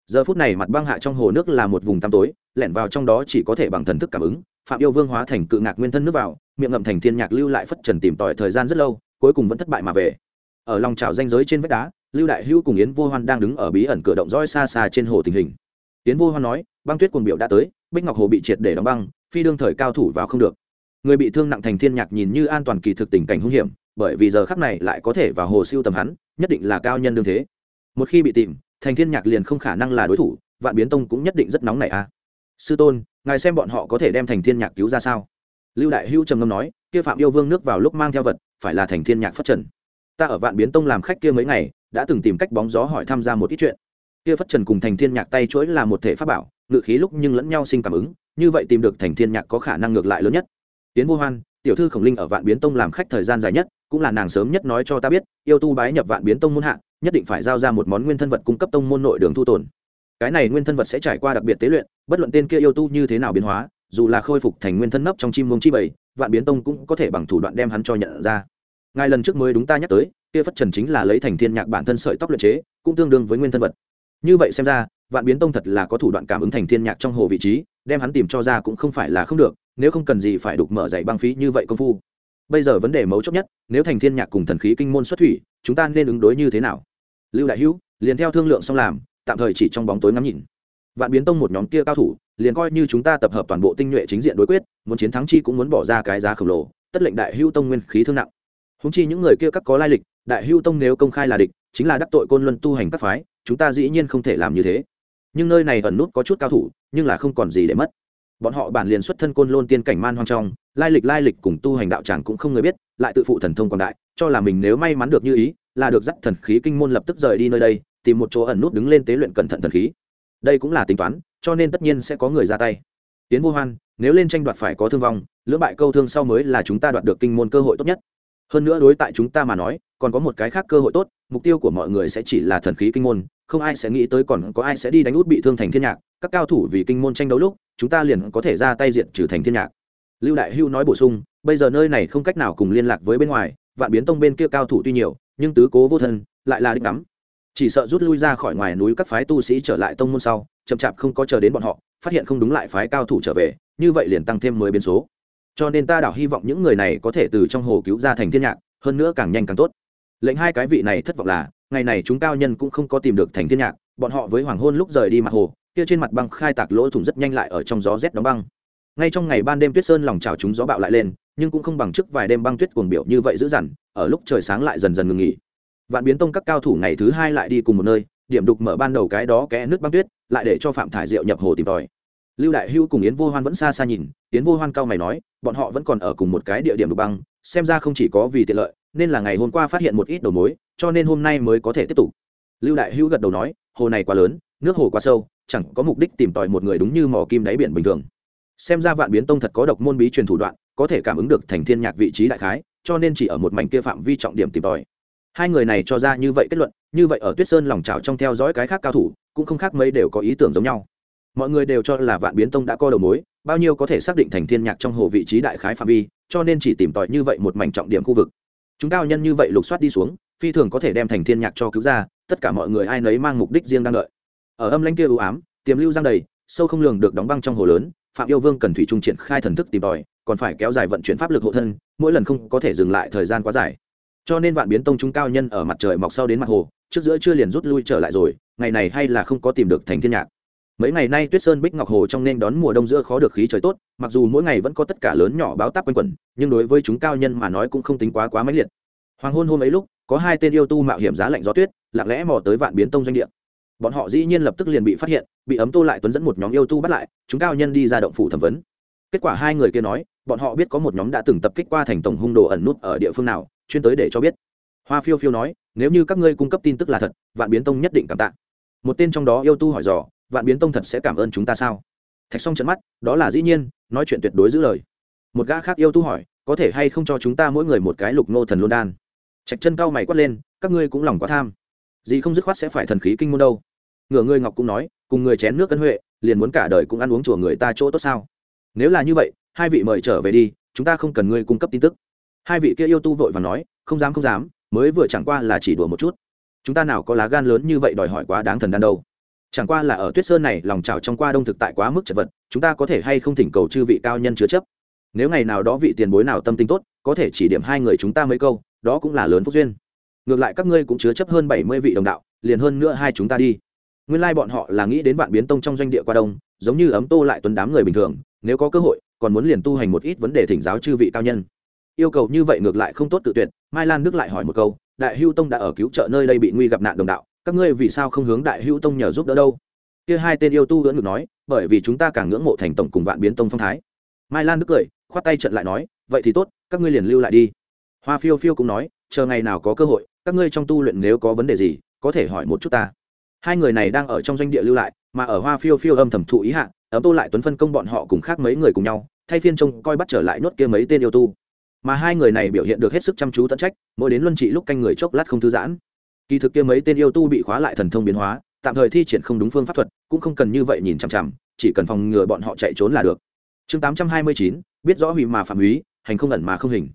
A: Giờ phút này mặt băng hạ trong hồ nước là một vùng tăm tối, lẻn vào trong đó chỉ có thể bằng thần thức cảm ứng phạm yêu vương hóa thành cự ngạc nguyên thân nước vào, miệng ngậm thành thiên nhạc lưu lại phất trần tìm tòi thời gian rất lâu, cuối cùng vẫn thất bại mà về. Ở lòng trào danh giới trên vách đá, lưu đại hữu cùng yến vô hoan đang đứng ở bí ẩn cửa động roi xa xa trên hồ tình hình. Yến vô hoan nói, băng tuyết cuồng biểu đã tới, bích ngọc hồ bị triệt để đóng băng, phi đương thời cao thủ vào không được. Người bị thương nặng thành thiên nhạc nhìn như an toàn kỳ thực tình cảnh hung hiểm, bởi vì giờ khắc này lại có thể vào hồ siêu tầm hắn, nhất định là cao nhân đương thế. Một khi bị tìm, thành thiên nhạc liền không khả năng là đối thủ, vạn biến tông cũng nhất định rất nóng này a. à sư tôn, ngài xem bọn họ có thể đem thành thiên nhạc cứu ra sao? Lưu đại hữu trầm ngâm nói, kia phạm yêu vương nước vào lúc mang theo vật, phải là thành thiên nhạc phất trần. Ta ở vạn biến tông làm khách kia mấy ngày, đã từng tìm cách bóng gió hỏi tham gia một ít chuyện. Kia phất trần cùng thành thiên nhạc tay chuỗi là một thể pháp bảo, ngự khí lúc nhưng lẫn nhau sinh cảm ứng, như vậy tìm được thành thiên nhạc có khả năng ngược lại lớn nhất. Tiến vô hoan, tiểu thư khổng linh ở vạn biến tông làm khách thời gian dài nhất, cũng là nàng sớm nhất nói cho ta biết, yêu tu bái nhập vạn biến tông môn hạ, nhất định phải giao ra một món nguyên thân vật cung cấp tông môn nội đường thu tồn cái này nguyên thân vật sẽ trải qua đặc biệt tế luyện, bất luận tên kia yêu tu như thế nào biến hóa, dù là khôi phục thành nguyên thân nấp trong chim mông chi bảy vạn biến tông cũng có thể bằng thủ đoạn đem hắn cho nhận ra. Ngài lần trước mới đúng ta nhắc tới, kia phất trần chính là lấy thành thiên nhạc bản thân sợi tóc luyện chế, cũng tương đương với nguyên thân vật. Như vậy xem ra, vạn biến tông thật là có thủ đoạn cảm ứng thành thiên nhạc trong hồ vị trí, đem hắn tìm cho ra cũng không phải là không được, nếu không cần gì phải đục mở dạy băng phí như vậy công phu. Bây giờ vấn đề mấu chốt nhất, nếu thành thiên nhạc cùng thần khí kinh môn xuất thủy, chúng ta nên ứng đối như thế nào? Lưu đại hữu, liền theo thương lượng xong làm tạm thời chỉ trong bóng tối ngắm nhìn. Vạn biến tông một nhóm kia cao thủ, liền coi như chúng ta tập hợp toàn bộ tinh nhuệ chính diện đối quyết, muốn chiến thắng chi cũng muốn bỏ ra cái giá khổng lồ, tất lệnh đại hưu tông nguyên khí thương nặng. Húng chi những người kia các có lai lịch, đại hưu tông nếu công khai là địch, chính là đắc tội côn luân tu hành các phái, chúng ta dĩ nhiên không thể làm như thế. Nhưng nơi này ẩn nút có chút cao thủ, nhưng là không còn gì để mất. Bọn họ bản liền xuất thân côn lôn tiên cảnh man hoang trong, lai lịch lai lịch cùng tu hành đạo tràng cũng không người biết, lại tự phụ thần thông quảng đại, cho là mình nếu may mắn được như ý, là được dắt thần khí kinh môn lập tức rời đi nơi đây tìm một chỗ ẩn nút đứng lên tế luyện cẩn thận thần khí. Đây cũng là tính toán, cho nên tất nhiên sẽ có người ra tay. Tiến vô hoan, nếu lên tranh đoạt phải có thương vong, lưỡng bại câu thương sau mới là chúng ta đoạt được kinh môn cơ hội tốt nhất. Hơn nữa đối tại chúng ta mà nói, còn có một cái khác cơ hội tốt, mục tiêu của mọi người sẽ chỉ là thần khí kinh môn, không ai sẽ nghĩ tới còn có ai sẽ đi đánh út bị thương thành thiên nhạc. Các cao thủ vì kinh môn tranh đấu lúc, chúng ta liền có thể ra tay diện trừ thành thiên nhạc. Lưu đại hưu nói bổ sung, bây giờ nơi này không cách nào cùng liên lạc với bên ngoài, vạn biến tông bên kia cao thủ tuy nhiều, nhưng tứ cố vô thân, lại là đích nắm chỉ sợ rút lui ra khỏi ngoài núi các phái tu sĩ trở lại tông môn sau, chậm chạp không có chờ đến bọn họ, phát hiện không đúng lại phái cao thủ trở về, như vậy liền tăng thêm mười biến số. Cho nên ta đảo hy vọng những người này có thể từ trong hồ cứu ra thành thiên nhạc, hơn nữa càng nhanh càng tốt. Lệnh hai cái vị này thất vọng là, ngày này chúng cao nhân cũng không có tìm được thành thiên nhạc, bọn họ với hoàng hôn lúc rời đi mặt hồ, kia trên mặt băng khai tạc lỗ thủng rất nhanh lại ở trong gió rét đóng băng. Ngay trong ngày ban đêm tuyết sơn lòng trào chúng gió bạo lại lên, nhưng cũng không bằng trước vài đêm băng tuyết cuồng biểu như vậy dữ dằn, ở lúc trời sáng lại dần dần ngừng nghỉ vạn biến tông các cao thủ ngày thứ hai lại đi cùng một nơi, điểm đục mở ban đầu cái đó kẽ nước băng tuyết, lại để cho phạm thải diệu nhập hồ tìm tòi. Lưu đại hưu cùng yến vô hoan vẫn xa xa nhìn, yến vô hoan cao mày nói, bọn họ vẫn còn ở cùng một cái địa điểm đục băng, xem ra không chỉ có vì tiện lợi, nên là ngày hôm qua phát hiện một ít đầu mối, cho nên hôm nay mới có thể tiếp tục. Lưu đại hưu gật đầu nói, hồ này quá lớn, nước hồ quá sâu, chẳng có mục đích tìm tòi một người đúng như mỏ kim đáy biển bình thường. Xem ra vạn biến tông thật có độc môn bí truyền thủ đoạn, có thể cảm ứng được thành thiên nhạc vị trí đại khái, cho nên chỉ ở một mảnh kia phạm vi trọng điểm tìm tòi hai người này cho ra như vậy kết luận, như vậy ở tuyết sơn lòng trào trong theo dõi cái khác cao thủ, cũng không khác mấy đều có ý tưởng giống nhau. Mọi người đều cho là vạn biến tông đã co đầu mối, bao nhiêu có thể xác định thành thiên nhạc trong hồ vị trí đại khái phạm vi, cho nên chỉ tìm tòi như vậy một mảnh trọng điểm khu vực. Chúng cao nhân như vậy lục soát đi xuống, phi thường có thể đem thành thiên nhạc cho cứu ra, tất cả mọi người ai nấy mang mục đích riêng đang đợi. Ở âm lãnh kia ưu ám, tiềm lưu giang đầy, sâu không lường được đóng băng trong hồ lớn, phạm yêu vương cần thủy trung triển khai thần thức tìm tòi, còn phải kéo dài vận chuyển pháp lực hộ thân, mỗi lần không có thể dừng lại thời gian quá dài cho nên vạn biến tông chúng cao nhân ở mặt trời mọc sau đến mặt hồ, trước giữa chưa liền rút lui trở lại rồi, ngày này hay là không có tìm được thành thiên nhạc. Mấy ngày nay tuyết sơn bích ngọc hồ trong nên đón mùa đông giữa khó được khí trời tốt, mặc dù mỗi ngày vẫn có tất cả lớn nhỏ báo táp quanh quẩn, nhưng đối với chúng cao nhân mà nói cũng không tính quá quá mãnh liệt. Hoàng hôn hôm ấy lúc, có hai tên yêu tu mạo hiểm giá lạnh gió tuyết, lặng lẽ mò tới vạn biến tông doanh địa. Bọn họ dĩ nhiên lập tức liền bị phát hiện, bị ấm tô lại tuấn dẫn một nhóm yêu tu bắt lại, chúng cao nhân đi ra động phủ thẩm vấn. Kết quả hai người kia nói, bọn họ biết có một nhóm đã từng tập kích qua thành tổng hung đồ ẩn nút ở địa phương nào chuyên tới để cho biết. Hoa phiêu phiêu nói, nếu như các ngươi cung cấp tin tức là thật, vạn biến tông nhất định cảm tạ. Một tên trong đó yêu tu hỏi dò, vạn biến tông thật sẽ cảm ơn chúng ta sao? Thạch Song trận mắt, đó là dĩ nhiên, nói chuyện tuyệt đối giữ lời. Một gã khác yêu tu hỏi, có thể hay không cho chúng ta mỗi người một cái lục nô thần luôn đan? Trạch chân cao mày quát lên, các ngươi cũng lòng quá tham. Gì không dứt khoát sẽ phải thần khí kinh môn đâu. Ngựa ngươi ngọc cũng nói, cùng người chén nước cân huệ, liền muốn cả đời cũng ăn uống chùa người ta chỗ tốt sao? Nếu là như vậy, hai vị mời trở về đi, chúng ta không cần ngươi cung cấp tin tức hai vị kia yêu tu vội và nói, không dám không dám, mới vừa chẳng qua là chỉ đùa một chút. Chúng ta nào có lá gan lớn như vậy đòi hỏi quá đáng thần đan đâu. Chẳng qua là ở tuyết sơn này, lòng trào trong qua đông thực tại quá mức chật vật, chúng ta có thể hay không thỉnh cầu chư vị cao nhân chứa chấp? Nếu ngày nào đó vị tiền bối nào tâm tính tốt, có thể chỉ điểm hai người chúng ta mấy câu, đó cũng là lớn phúc duyên. Ngược lại các ngươi cũng chứa chấp hơn bảy mươi vị đồng đạo, liền hơn nữa hai chúng ta đi. Nguyên lai、like、bọn họ là nghĩ đến vạn biến tông trong doanh địa qua đông, giống như ấm tô lại tuấn đám người bình thường, nếu có cơ hội, còn muốn liền tu hành một ít vấn đề thỉnh giáo chư vị cao nhân yêu cầu như vậy ngược lại không tốt tự tuyệt, mai lan Đức lại hỏi một câu, đại hưu tông đã ở cứu trợ nơi đây bị nguy gặp nạn đồng đạo, các ngươi vì sao không hướng đại hưu tông nhờ giúp đỡ đâu? Kia hai tên yêu tu ưỡn ngược nói, bởi vì chúng ta càng ngưỡng mộ thành tổng cùng vạn biến tông phong thái. Mai lan Đức cười, khoát tay trận lại nói, vậy thì tốt, các ngươi liền lưu lại đi. Hoa phiêu phiêu cũng nói, chờ ngày nào có cơ hội, các ngươi trong tu luyện nếu có vấn đề gì, có thể hỏi một chút ta. Hai người này đang ở trong doanh địa lưu lại, mà ở hoa phiêu phiêu âm thầm thụ ý hạ, ấm tô lại tuấn phân công bọn họ cùng khác mấy người cùng nhau, thay phiên trông coi bắt trở lại nốt kia mấy tên yêu tu mà hai người này biểu hiện được hết sức chăm chú tận trách, mỗi đến luân trị lúc canh người chốc lát không thư giãn. Kỳ thực kia mấy tên yêu tu bị khóa lại thần thông biến hóa, tạm thời thi triển không đúng phương pháp thuật, cũng không cần như vậy nhìn chằm chằm, chỉ cần phòng ngừa bọn họ chạy trốn là được. Chương tám trăm hai mươi chín, biết rõ hủy mà phạm húy hành không ẩn mà không hình.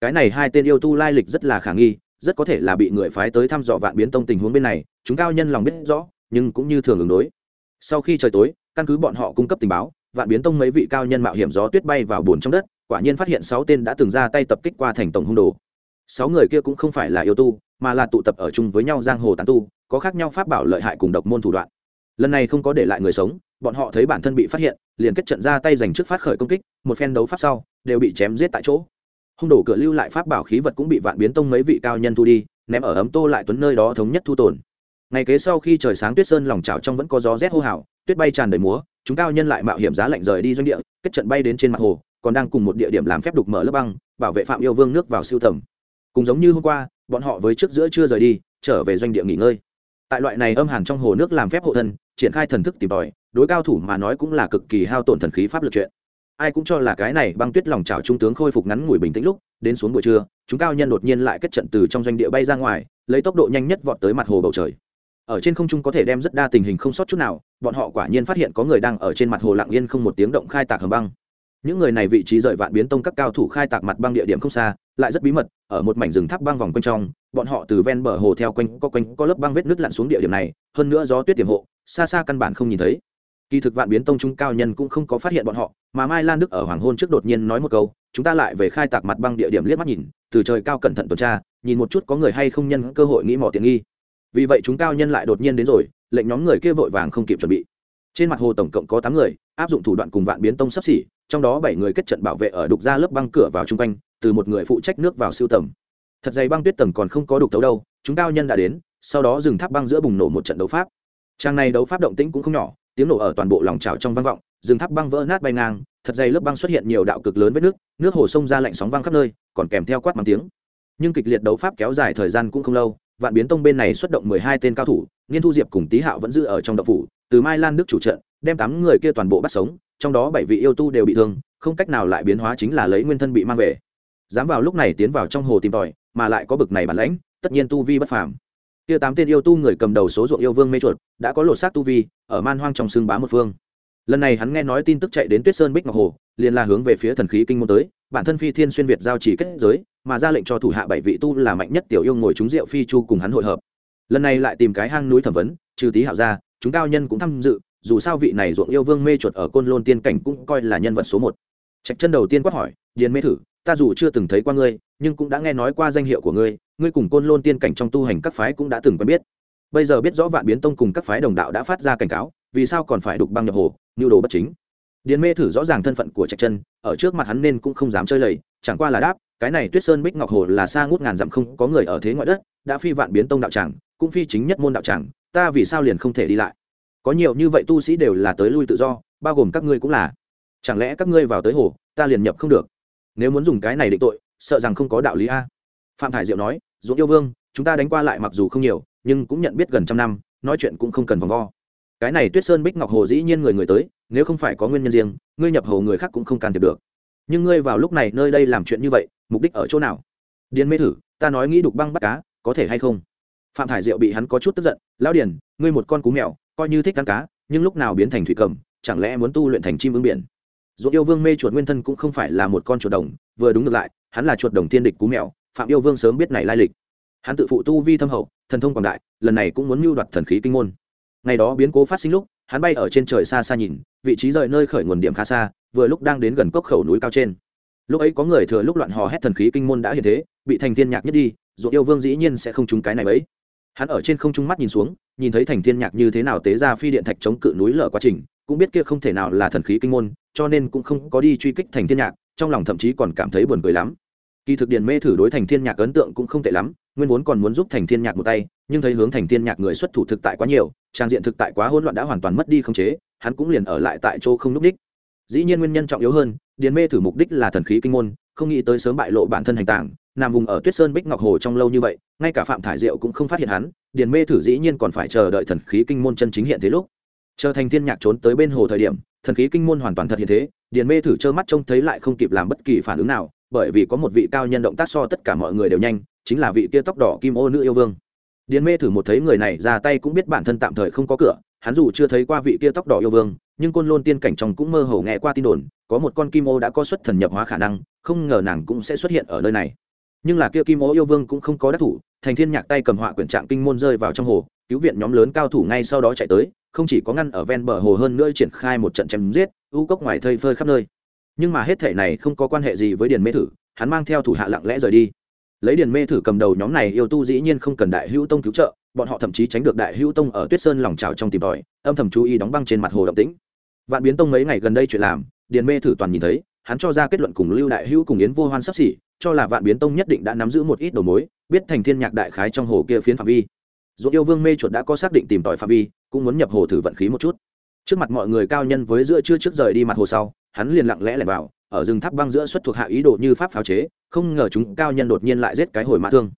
A: Cái này hai tên yêu tu lai lịch rất là khả nghi, rất có thể là bị người phái tới thăm dò vạn biến tông tình huống bên này, chúng cao nhân lòng biết rõ, nhưng cũng như thường ứng đối. Sau khi trời tối, căn cứ bọn họ cung cấp tình báo, vạn biến tông mấy vị cao nhân mạo hiểm gió tuyết bay vào bùn trong đất quả nhiên phát hiện sáu tên đã từng ra tay tập kích qua thành tổng hung đồ. Sáu người kia cũng không phải là yêu tu, mà là tụ tập ở chung với nhau giang hồ tán tu, có khác nhau pháp bảo lợi hại cùng độc môn thủ đoạn. Lần này không có để lại người sống, bọn họ thấy bản thân bị phát hiện, liền kết trận ra tay giành trước phát khởi công kích, một phen đấu pháp sau, đều bị chém giết tại chỗ. Hung đổ cửa lưu lại pháp bảo khí vật cũng bị vạn biến tông mấy vị cao nhân thu đi, ném ở ấm tô lại tuấn nơi đó thống nhất thu tồn. Ngày kế sau khi trời sáng tuyết sơn lòng trào trong vẫn có gió rét hô hào, tuyết bay tràn đầy múa, chúng cao nhân lại mạo hiểm giá lạnh rời đi doanh địa, kết trận bay đến trên mặt hồ còn đang cùng một địa điểm làm phép đục mở lớp băng, bảo vệ phạm yêu vương nước vào siêu tầm. Cùng giống như hôm qua, bọn họ với trước giữa chưa rời đi, trở về doanh địa nghỉ ngơi. Tại loại này âm hàn trong hồ nước làm phép hộ thân, triển khai thần thức tìm tòi, đối cao thủ mà nói cũng là cực kỳ hao tổn thần khí pháp lực chuyện. Ai cũng cho là cái này băng tuyết lòng trào trung tướng khôi phục ngắn ngủi bình tĩnh lúc, đến xuống buổi trưa, chúng cao nhân đột nhiên lại kết trận từ trong doanh địa bay ra ngoài, lấy tốc độ nhanh nhất vọt tới mặt hồ bầu trời. Ở trên không trung có thể đem rất đa tình hình không sót chút nào, bọn họ quả nhiên phát hiện có người đang ở trên mặt hồ lặng yên không một tiếng động khai tạc hầm băng những người này vị trí rời vạn biến tông các cao thủ khai tạc mặt băng địa điểm không xa, lại rất bí mật, ở một mảnh rừng tháp băng vòng quanh trong, bọn họ từ ven bờ hồ theo quanh, có quanh, có lớp băng vết nước lặn xuống địa điểm này, hơn nữa gió tuyết tiềm hộ, xa xa căn bản không nhìn thấy. Kỳ thực vạn biến tông trung cao nhân cũng không có phát hiện bọn họ, mà mai lan đức ở hoàng hôn trước đột nhiên nói một câu, chúng ta lại về khai tạc mặt băng địa điểm liếc mắt nhìn, từ trời cao cẩn thận tuần tra, nhìn một chút có người hay không nhân cơ hội nghĩ mỏ tiện nghi. Vì vậy chúng cao nhân lại đột nhiên đến rồi, lệnh nhóm người kia vội vàng không kịp chuẩn bị. Trên mặt hồ tổng cộng có tám người, áp dụng thủ đoạn cùng vạn biến tông sắp xỉ trong đó bảy người kết trận bảo vệ ở đục ra lớp băng cửa vào chung quanh, từ một người phụ trách nước vào siêu tầm. Thật dày băng tuyết tầng còn không có đục tấu đâu, chúng cao nhân đã đến, sau đó dừng tháp băng giữa bùng nổ một trận đấu pháp. Trang này đấu pháp động tĩnh cũng không nhỏ, tiếng nổ ở toàn bộ lòng trào trong vang vọng, rừng tháp băng vỡ nát bay ngang, thật dày lớp băng xuất hiện nhiều đạo cực lớn vết nước nước hồ sông ra lạnh sóng vang khắp nơi, còn kèm theo quát bằng tiếng. Nhưng kịch liệt đấu pháp kéo dài thời gian cũng không lâu, vạn biến tông bên này xuất động mười hai tên cao thủ, nghiên thu diệp cùng tý hạo vẫn giữ ở trong đậu phủ, từ mai lan đức chủ trận, đem tám người kia toàn bộ bắt sống trong đó bảy vị yêu tu đều bị thương, không cách nào lại biến hóa chính là lấy nguyên thân bị mang về. Dám vào lúc này tiến vào trong hồ tìm tòi, mà lại có bực này bản lãnh, tất nhiên tu vi bất phàm. Kia tám tên yêu tu người cầm đầu số ruộng yêu vương mê chuột, đã có lột xác tu vi, ở man hoang trong xương bá một phương. Lần này hắn nghe nói tin tức chạy đến tuyết sơn bích ngọc hồ, liền là hướng về phía thần khí kinh môn tới, bản thân phi thiên xuyên việt giao chỉ kết giới, mà ra lệnh cho thủ hạ bảy vị tu là mạnh nhất tiểu yêu ngồi trúng rượu phi chu cùng hắn hội hợp. Lần này lại tìm cái hang núi thẩm vấn, trừ tý hạo ra, chúng cao nhân cũng tham dự dù sao vị này ruộng yêu vương mê chuột ở côn lôn tiên cảnh cũng coi là nhân vật số một. Trạch chân đầu tiên quát hỏi, điền mê thử, ta dù chưa từng thấy qua ngươi, nhưng cũng đã nghe nói qua danh hiệu của ngươi ngươi cùng côn lôn tiên cảnh trong tu hành các phái cũng đã từng quen biết. Bây giờ biết rõ vạn biến tông cùng các phái đồng đạo đã phát ra cảnh cáo, vì sao còn phải đục băng nhập hồ nhu đồ bất chính? Điền mê thử rõ ràng thân phận của trạch chân, ở trước mặt hắn nên cũng không dám chơi lầy, chẳng qua là đáp, cái này tuyết sơn bích ngọc hồ là xa ngút ngàn dặm không có người ở thế ngoại đất, đã phi vạn biến tông đạo tràng, cũng phi chính nhất môn đạo tràng, ta vì sao liền không thể đi lại? Có nhiều như vậy tu sĩ đều là tới lui tự do, bao gồm các ngươi cũng là. Chẳng lẽ các ngươi vào tới hồ, ta liền nhập không được? Nếu muốn dùng cái này định tội, sợ rằng không có đạo lý a. Phạm thải diệu nói, dũng yêu vương, chúng ta đánh qua lại mặc dù không nhiều, nhưng cũng nhận biết gần trăm năm, nói chuyện cũng không cần vòng vo. Cái này tuyết sơn bích ngọc hồ dĩ nhiên người người tới, nếu không phải có nguyên nhân riêng, ngươi nhập hồ người khác cũng không can thiệp được. Nhưng ngươi vào lúc này nơi đây làm chuyện như vậy, mục đích ở chỗ nào? Điền mê thử, ta nói nghĩ đục băng bắt cá, có thể hay không? Phạm thải diệu bị hắn có chút tức giận, lão điền, ngươi một con cú mèo coi như thích ăn cá, nhưng lúc nào biến thành thủy cầm, chẳng lẽ muốn tu luyện thành chim ưng biển? Ruộng yêu vương mê chuột nguyên thân cũng không phải là một con chuột đồng, vừa đúng ngược lại, hắn là chuột đồng thiên địch cú mèo, phạm yêu vương sớm biết này lai lịch. Hắn tự phụ tu vi thâm hậu, thần thông quảng đại, lần này cũng muốn mưu đoạt thần khí kinh môn. Ngày đó biến cố phát sinh lúc, hắn bay ở trên trời xa xa nhìn, vị trí rời nơi khởi nguồn điểm khá xa, vừa lúc đang đến gần cốc khẩu núi cao trên. Lúc ấy có người thừa lúc loạn hò hét thần khí kinh môn đã hiện thế, bị thành thiên nhạc nhất đi ruộng yêu vương dĩ nhiên sẽ không trúng cái này bấy hắn ở trên không trung mắt nhìn xuống, nhìn thấy thành thiên nhạc như thế nào tế ra phi điện thạch chống cự núi lở quá trình, cũng biết kia không thể nào là thần khí kinh môn, cho nên cũng không có đi truy kích thành thiên nhạc, trong lòng thậm chí còn cảm thấy buồn cười lắm. Kỳ thực điền mê thử đối thành thiên nhạc ấn tượng cũng không tệ lắm, nguyên vốn còn muốn giúp thành thiên nhạc một tay, nhưng thấy hướng thành thiên nhạc người xuất thủ thực tại quá nhiều, trang diện thực tại quá hỗn loạn đã hoàn toàn mất đi không chế, hắn cũng liền ở lại tại chỗ không núp đích. Dĩ nhiên nguyên nhân trọng yếu hơn điền mê thử mục đích là thần khí kinh môn, không nghĩ tới sớm bại lộ bản thân hành tảng nằm vùng ở tuyết sơn bích ngọc hồ trong lâu như vậy, ngay cả phạm thải diệu cũng không phát hiện hắn, điền mê thử dĩ nhiên còn phải chờ đợi thần khí kinh môn chân chính hiện thế lúc. Chờ thành thiên nhạc trốn tới bên hồ thời điểm, thần khí kinh môn hoàn toàn thật hiện thế, điền mê thử trơ mắt trông thấy lại không kịp làm bất kỳ phản ứng nào, bởi vì có một vị cao nhân động tác so tất cả mọi người đều nhanh, chính là vị kia tóc đỏ kim ô nữ yêu vương. Điền mê thử một thấy người này ra tay cũng biết bản thân tạm thời không có cửa, hắn dù chưa thấy qua vị kia tóc đỏ yêu vương, nhưng côn lôn tiên cảnh trong cũng mơ hồ nghe qua tin đồn, có một con kim ô đã có xuất thần nhập hóa khả năng, không ngờ nàng cũng sẽ xuất hiện ở nơi này nhưng là kia kim ô yêu vương cũng không có đắc thủ, thành thiên nhạc tay cầm họa quyển trạng kinh môn rơi vào trong hồ, cứu viện nhóm lớn cao thủ ngay sau đó chạy tới, không chỉ có ngăn ở ven bờ hồ hơn nữa triển khai một trận chém giết, u cốc ngoài thây phơi khắp nơi. Nhưng mà hết thể này không có quan hệ gì với điền mê thử, hắn mang theo thủ hạ lặng lẽ rời đi. Lấy điền mê thử cầm đầu nhóm này, yêu tu dĩ nhiên không cần đại hữu tông cứu trợ, bọn họ thậm chí tránh được đại hữu tông ở tuyết sơn lòng trào trong tìm tòi, âm thầm chú ý đóng băng trên mặt hồ động tĩnh. Vạn biến tông mấy ngày gần đây chuyện làm, điền mê thử toàn nhìn thấy, hắn cho ra kết luận cùng lưu đại hữu cùng yến vô hoan sắp xỉ cho là vạn biến tông nhất định đã nắm giữ một ít đầu mối, biết thành thiên nhạc đại khái trong hồ kia phiến phạm vi. Dù yêu vương mê chuột đã có xác định tìm tòi phạm vi, cũng muốn nhập hồ thử vận khí một chút. Trước mặt mọi người cao nhân với giữa chưa trước rời đi mặt hồ sau, hắn liền lặng lẽ lẻn vào, ở rừng tháp băng giữa xuất thuộc hạ ý đồ như pháp pháo chế, không ngờ chúng cao nhân đột nhiên lại giết cái hồi mã thương.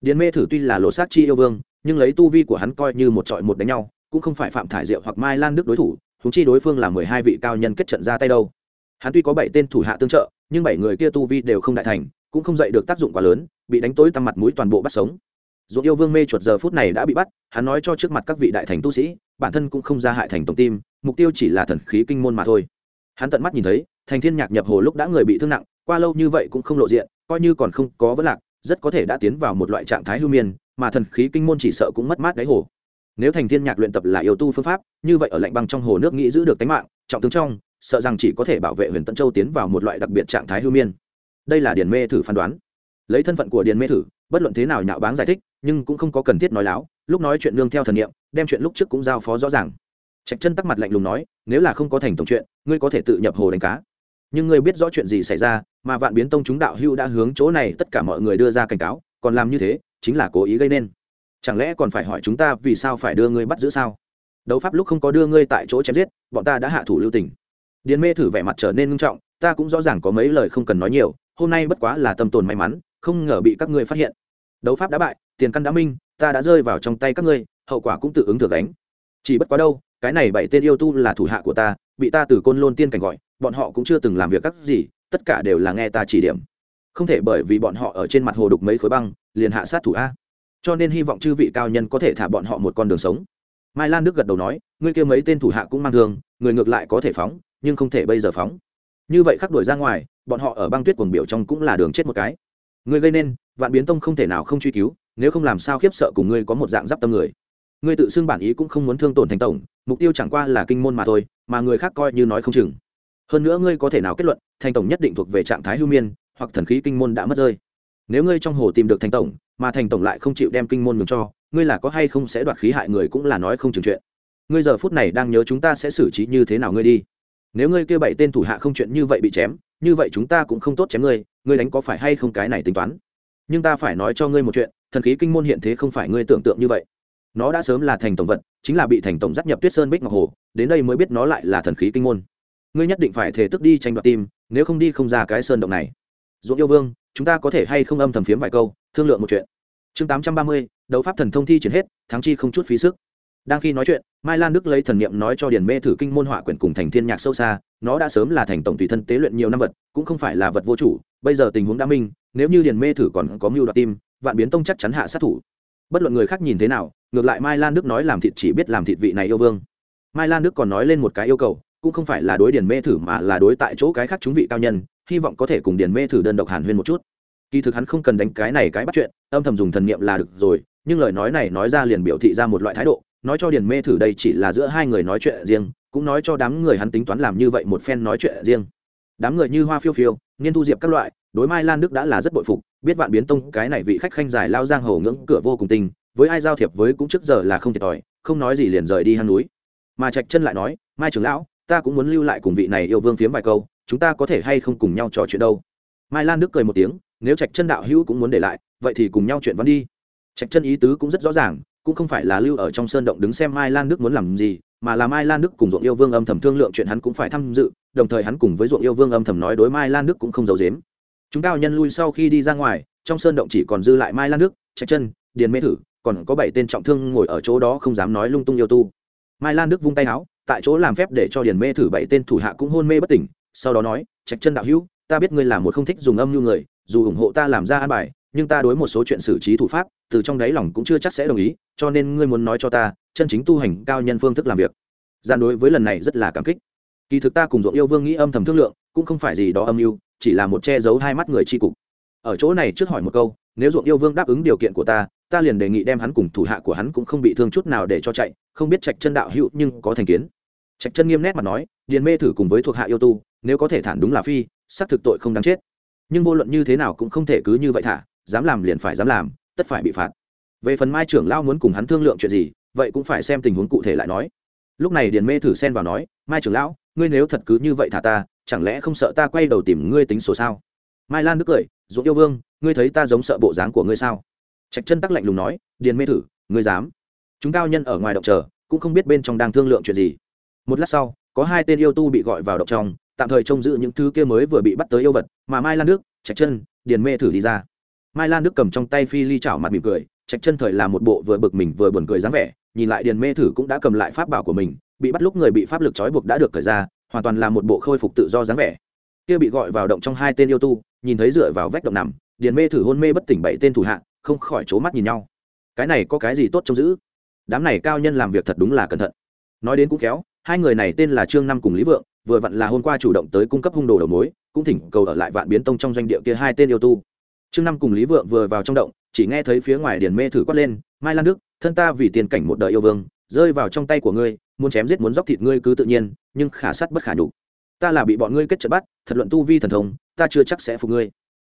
A: Điền mê thử tuy là lộ sát chi yêu vương, nhưng lấy tu vi của hắn coi như một trọi một đánh nhau, cũng không phải phạm thải diệu hoặc mai lan đức đối thủ chúng chi đối phương là mười hai vị cao nhân kết trận ra tay đâu. Hắn tuy có bảy tên thủ hạ tương trợ, nhưng bảy người kia tu vi đều không đại thành cũng không dạy được tác dụng quá lớn, bị đánh tối tăm mặt mũi toàn bộ bắt sống. Dù yêu vương mê chuột giờ phút này đã bị bắt, hắn nói cho trước mặt các vị đại thành tu sĩ, bản thân cũng không ra hại thành tổng tim, mục tiêu chỉ là thần khí kinh môn mà thôi. Hắn tận mắt nhìn thấy, thành thiên nhạc nhập hồ lúc đã người bị thương nặng, qua lâu như vậy cũng không lộ diện, coi như còn không có vấn lạc, rất có thể đã tiến vào một loại trạng thái hưu miên, mà thần khí kinh môn chỉ sợ cũng mất mát đáy hồ. Nếu thành thiên nhạc luyện tập là yêu tu phương pháp, như vậy ở lạnh băng trong hồ nước nghĩ giữ được tính mạng, trọng tướng trong, sợ rằng chỉ có thể bảo vệ huyền tân châu tiến vào một loại đặc biệt trạng thái hưu miên đây là điền mê thử phán đoán. Lấy thân phận của điền mê thử, bất luận thế nào nhạo báng giải thích, nhưng cũng không có cần thiết nói láo, lúc nói chuyện nương theo thần niệm, đem chuyện lúc trước cũng giao phó rõ ràng. Trạch chân tắc mặt lạnh lùng nói, nếu là không có thành tổng chuyện, ngươi có thể tự nhập hồ đánh cá. Nhưng ngươi biết rõ chuyện gì xảy ra, mà vạn biến tông chúng đạo hưu đã hướng chỗ này, tất cả mọi người đưa ra cảnh cáo, còn làm như thế, chính là cố ý gây nên. Chẳng lẽ còn phải hỏi chúng ta vì sao phải đưa ngươi bắt giữ sao? Đấu pháp lúc không có đưa ngươi tại chỗ chém giết, bọn ta đã hạ thủ lưu tình. Điền mê thử vẻ mặt trở nên nghiêm trọng, ta cũng rõ ràng có mấy lời không cần nói nhiều hôm nay bất quá là tâm tồn may mắn, không ngờ bị các ngươi phát hiện. Đấu pháp đã bại, tiền căn đã minh, ta đã rơi vào trong tay các ngươi, hậu quả cũng tự ứng thừa gánh. Chỉ bất quá đâu, cái này bảy tên yêu tu là thủ hạ của ta, bị ta từ côn lôn tiên cảnh gọi, bọn họ cũng chưa từng làm việc các gì, tất cả đều là nghe ta chỉ điểm. Không thể bởi vì bọn họ ở trên mặt hồ đục mấy khối băng, liền hạ sát thủ a. Cho nên hy vọng chư vị cao nhân có thể thả bọn họ một con đường sống. Mai lan đức gật đầu nói, ngươi kêu mấy tên thủ hạ cũng mang thương, người ngược lại có thể phóng, nhưng không thể bây giờ phóng. Như vậy khắc đuổi ra ngoài bọn họ ở băng tuyết cuồng biểu trong cũng là đường chết một cái. Ngươi gây nên, vạn biến tông không thể nào không truy cứu, nếu không làm sao khiếp sợ cùng ngươi có một dạng giáp tâm người. Ngươi tự xưng bản ý cũng không muốn thương tổn thành tổng, mục tiêu chẳng qua là kinh môn mà thôi, mà người khác coi như nói không chừng. Hơn nữa ngươi có thể nào kết luận, thành tổng nhất định thuộc về trạng thái hưu miên, hoặc thần khí kinh môn đã mất rơi. Nếu ngươi trong hồ tìm được thành tổng, mà thành tổng lại không chịu đem kinh môn ngừng cho, ngươi là có hay không sẽ đoạt khí hại người cũng là nói không chừng chuyện. Ngươi giờ phút này đang nhớ chúng ta sẽ xử trí như thế nào ngươi đi. Nếu ngươi kêu bảy tên thủ hạ không chuyện như vậy bị chém như vậy chúng ta cũng không tốt chém ngươi ngươi đánh có phải hay không cái này tính toán? Nhưng ta phải nói cho ngươi một chuyện, thần khí kinh môn hiện thế không phải ngươi tưởng tượng như vậy. Nó đã sớm là thành tổng vật, chính là bị thành tổng dắt nhập tuyết sơn bích ngọc hồ, đến đây mới biết nó lại là thần khí kinh môn. Ngươi nhất định phải thể tức đi tranh đoạt tim, nếu không đi không ra cái sơn động này. Dũng yêu vương, chúng ta có thể hay không âm thầm phiếm vài câu, thương lượng một chuyện. Chương tám trăm ba mươi, đấu pháp thần thông thi triển hết, thắng chi không chút phí sức đang khi nói chuyện, mai lan đức lấy thần niệm nói cho điền mê thử kinh môn họa quyển cùng thành thiên nhạc sâu xa, nó đã sớm là thành tổng tùy thân tế luyện nhiều năm vật, cũng không phải là vật vô chủ, bây giờ tình huống đã minh, nếu như điền mê thử còn có mưu đoạt tim, vạn biến tông chắc chắn hạ sát thủ. Bất luận người khác nhìn thế nào, ngược lại mai lan đức nói làm thịt chỉ biết làm thịt vị này yêu vương. Mai lan đức còn nói lên một cái yêu cầu, cũng không phải là đối điền mê thử mà là đối tại chỗ cái khác chúng vị cao nhân, hy vọng có thể cùng điền mê thử đơn độc hàn huyên một chút. Kỳ thực hắn không cần đánh cái này cái bắt chuyện, âm thầm dùng thần niệm là được rồi, nhưng lời nói này nói ra liền biểu thị ra một loại thái độ nói cho điền mê thử đây chỉ là giữa hai người nói chuyện riêng, cũng nói cho đám người hắn tính toán làm như vậy một phen nói chuyện riêng. Đám người như hoa phiêu phiêu niên thu diệp các loại, đối mai lan đức đã là rất bội phục, biết vạn biến tông cái này vị khách khanh dài lao giang hầu ngưỡng cửa vô cùng tình, với ai giao thiệp với cũng trước giờ là không thiệt thòi, không nói gì liền rời đi hang núi. Mà trạch chân lại nói, mai trưởng lão, ta cũng muốn lưu lại cùng vị này yêu vương phiếm vài câu, chúng ta có thể hay không cùng nhau trò chuyện đâu? Mai lan đức cười một tiếng, nếu trạch chân đạo hữu cũng muốn để lại, vậy thì cùng nhau chuyện văn đi. Trạch chân ý tứ cũng rất rõ ràng cũng không phải là lưu ở trong sơn động đứng xem mai lan đức muốn làm gì, mà là mai lan đức cùng ruộng yêu vương âm thầm thương lượng chuyện hắn cũng phải tham dự, đồng thời hắn cùng với ruộng yêu vương âm thầm nói đối mai lan đức cũng không giấu dếm chúng cao nhân lui sau khi đi ra ngoài, trong sơn động chỉ còn dư lại mai lan đức, trạch chân, điền mê thử, còn có bảy tên trọng thương ngồi ở chỗ đó không dám nói lung tung yêu tu. Mai lan đức vung tay áo tại chỗ làm phép để cho điền mê thử bảy tên thủ hạ cũng hôn mê bất tỉnh, sau đó nói, trạch chân đạo hữu, ta biết ngươi là một không thích dùng âm như người, dù ủng hộ ta làm ra an bài, nhưng ta đối một số chuyện xử trí thủ pháp, từ trong đáy lòng cũng chưa chắc sẽ đồng ý cho nên ngươi muốn nói cho ta, chân chính tu hành cao nhân phương thức làm việc. Gian đối với lần này rất là cảm kích. Kỳ thực ta cùng ruộng yêu vương nghĩ âm thầm thương lượng, cũng không phải gì đó âm mưu, chỉ là một che giấu hai mắt người tri cục. Ở chỗ này trước hỏi một câu, nếu ruộng yêu vương đáp ứng điều kiện của ta ta liền đề nghị đem hắn cùng thủ hạ của hắn cũng không bị thương chút nào để cho chạy, không biết trạch chân đạo hữu nhưng có thành kiến. Trạch chân nghiêm nét mà nói, điền mê thử cùng với thuộc hạ yêu tu, nếu có thể thản đúng là phi, xác thực tội không đáng chết. Nhưng vô luận như thế nào cũng không thể cứ như vậy thả, dám làm liền phải dám làm, tất phải bị phạt về phần mai trưởng lao muốn cùng hắn thương lượng chuyện gì, vậy cũng phải xem tình huống cụ thể lại nói. Lúc này điền mê thử xen vào nói, mai trưởng lão, ngươi nếu thật cứ như vậy thả ta, chẳng lẽ không sợ ta quay đầu tìm ngươi tính sổ sao? Mai lan đức cười, dũng yêu vương, ngươi thấy ta giống sợ bộ dáng của ngươi sao? Trạch chân tắc lạnh lùng nói, điền mê thử, ngươi dám? Chúng cao nhân ở ngoài động chờ, cũng không biết bên trong đang thương lượng chuyện gì. Một lát sau, có hai tên yêu tu bị gọi vào động trong, tạm thời trông giữ những thứ kia mới vừa bị bắt tới yêu vật, mà mai lan đức, trạch chân, điền mê thử đi ra. Mai lan đức cầm trong tay phi ly chảo mặt mỉm cười trạch chân thời là một bộ vừa bực mình vừa buồn cười dáng vẻ, nhìn lại điền mê thử cũng đã cầm lại pháp bảo của mình, bị bắt lúc người bị pháp lực trói buộc đã được cởi ra, hoàn toàn là một bộ khôi phục tự do dáng vẻ. Kia bị gọi vào động trong hai tên yêu tu, nhìn thấy dựa vào vách động nằm, điền mê thử hôn mê bất tỉnh bảy tên thủ hạ, không khỏi c mắt nhìn nhau. Cái này có cái gì tốt trông giữ? Đám này cao nhân làm việc thật đúng là cẩn thận. Nói đến cũng khéo, hai người này tên là trương năm cùng lý vượng, vừa vặn là hôm qua chủ động tới cung cấp hung đồ đầu mối, cũng thỉnh cầu ở lại vạn biến tông trong doanh địa kia hai tên yêu tu. Trương năm cùng lý vượng vừa vào trong động chỉ nghe thấy phía ngoài điền mê thử quát lên, mai lan đức, thân ta vì tiền cảnh một đời yêu vương, rơi vào trong tay của ngươi, muốn chém giết muốn dóc thịt ngươi cứ tự nhiên, nhưng khả sắt bất khả nhục. Ta là bị bọn ngươi kết trận bắt, thật luận tu vi thần thông, ta chưa chắc sẽ phục ngươi.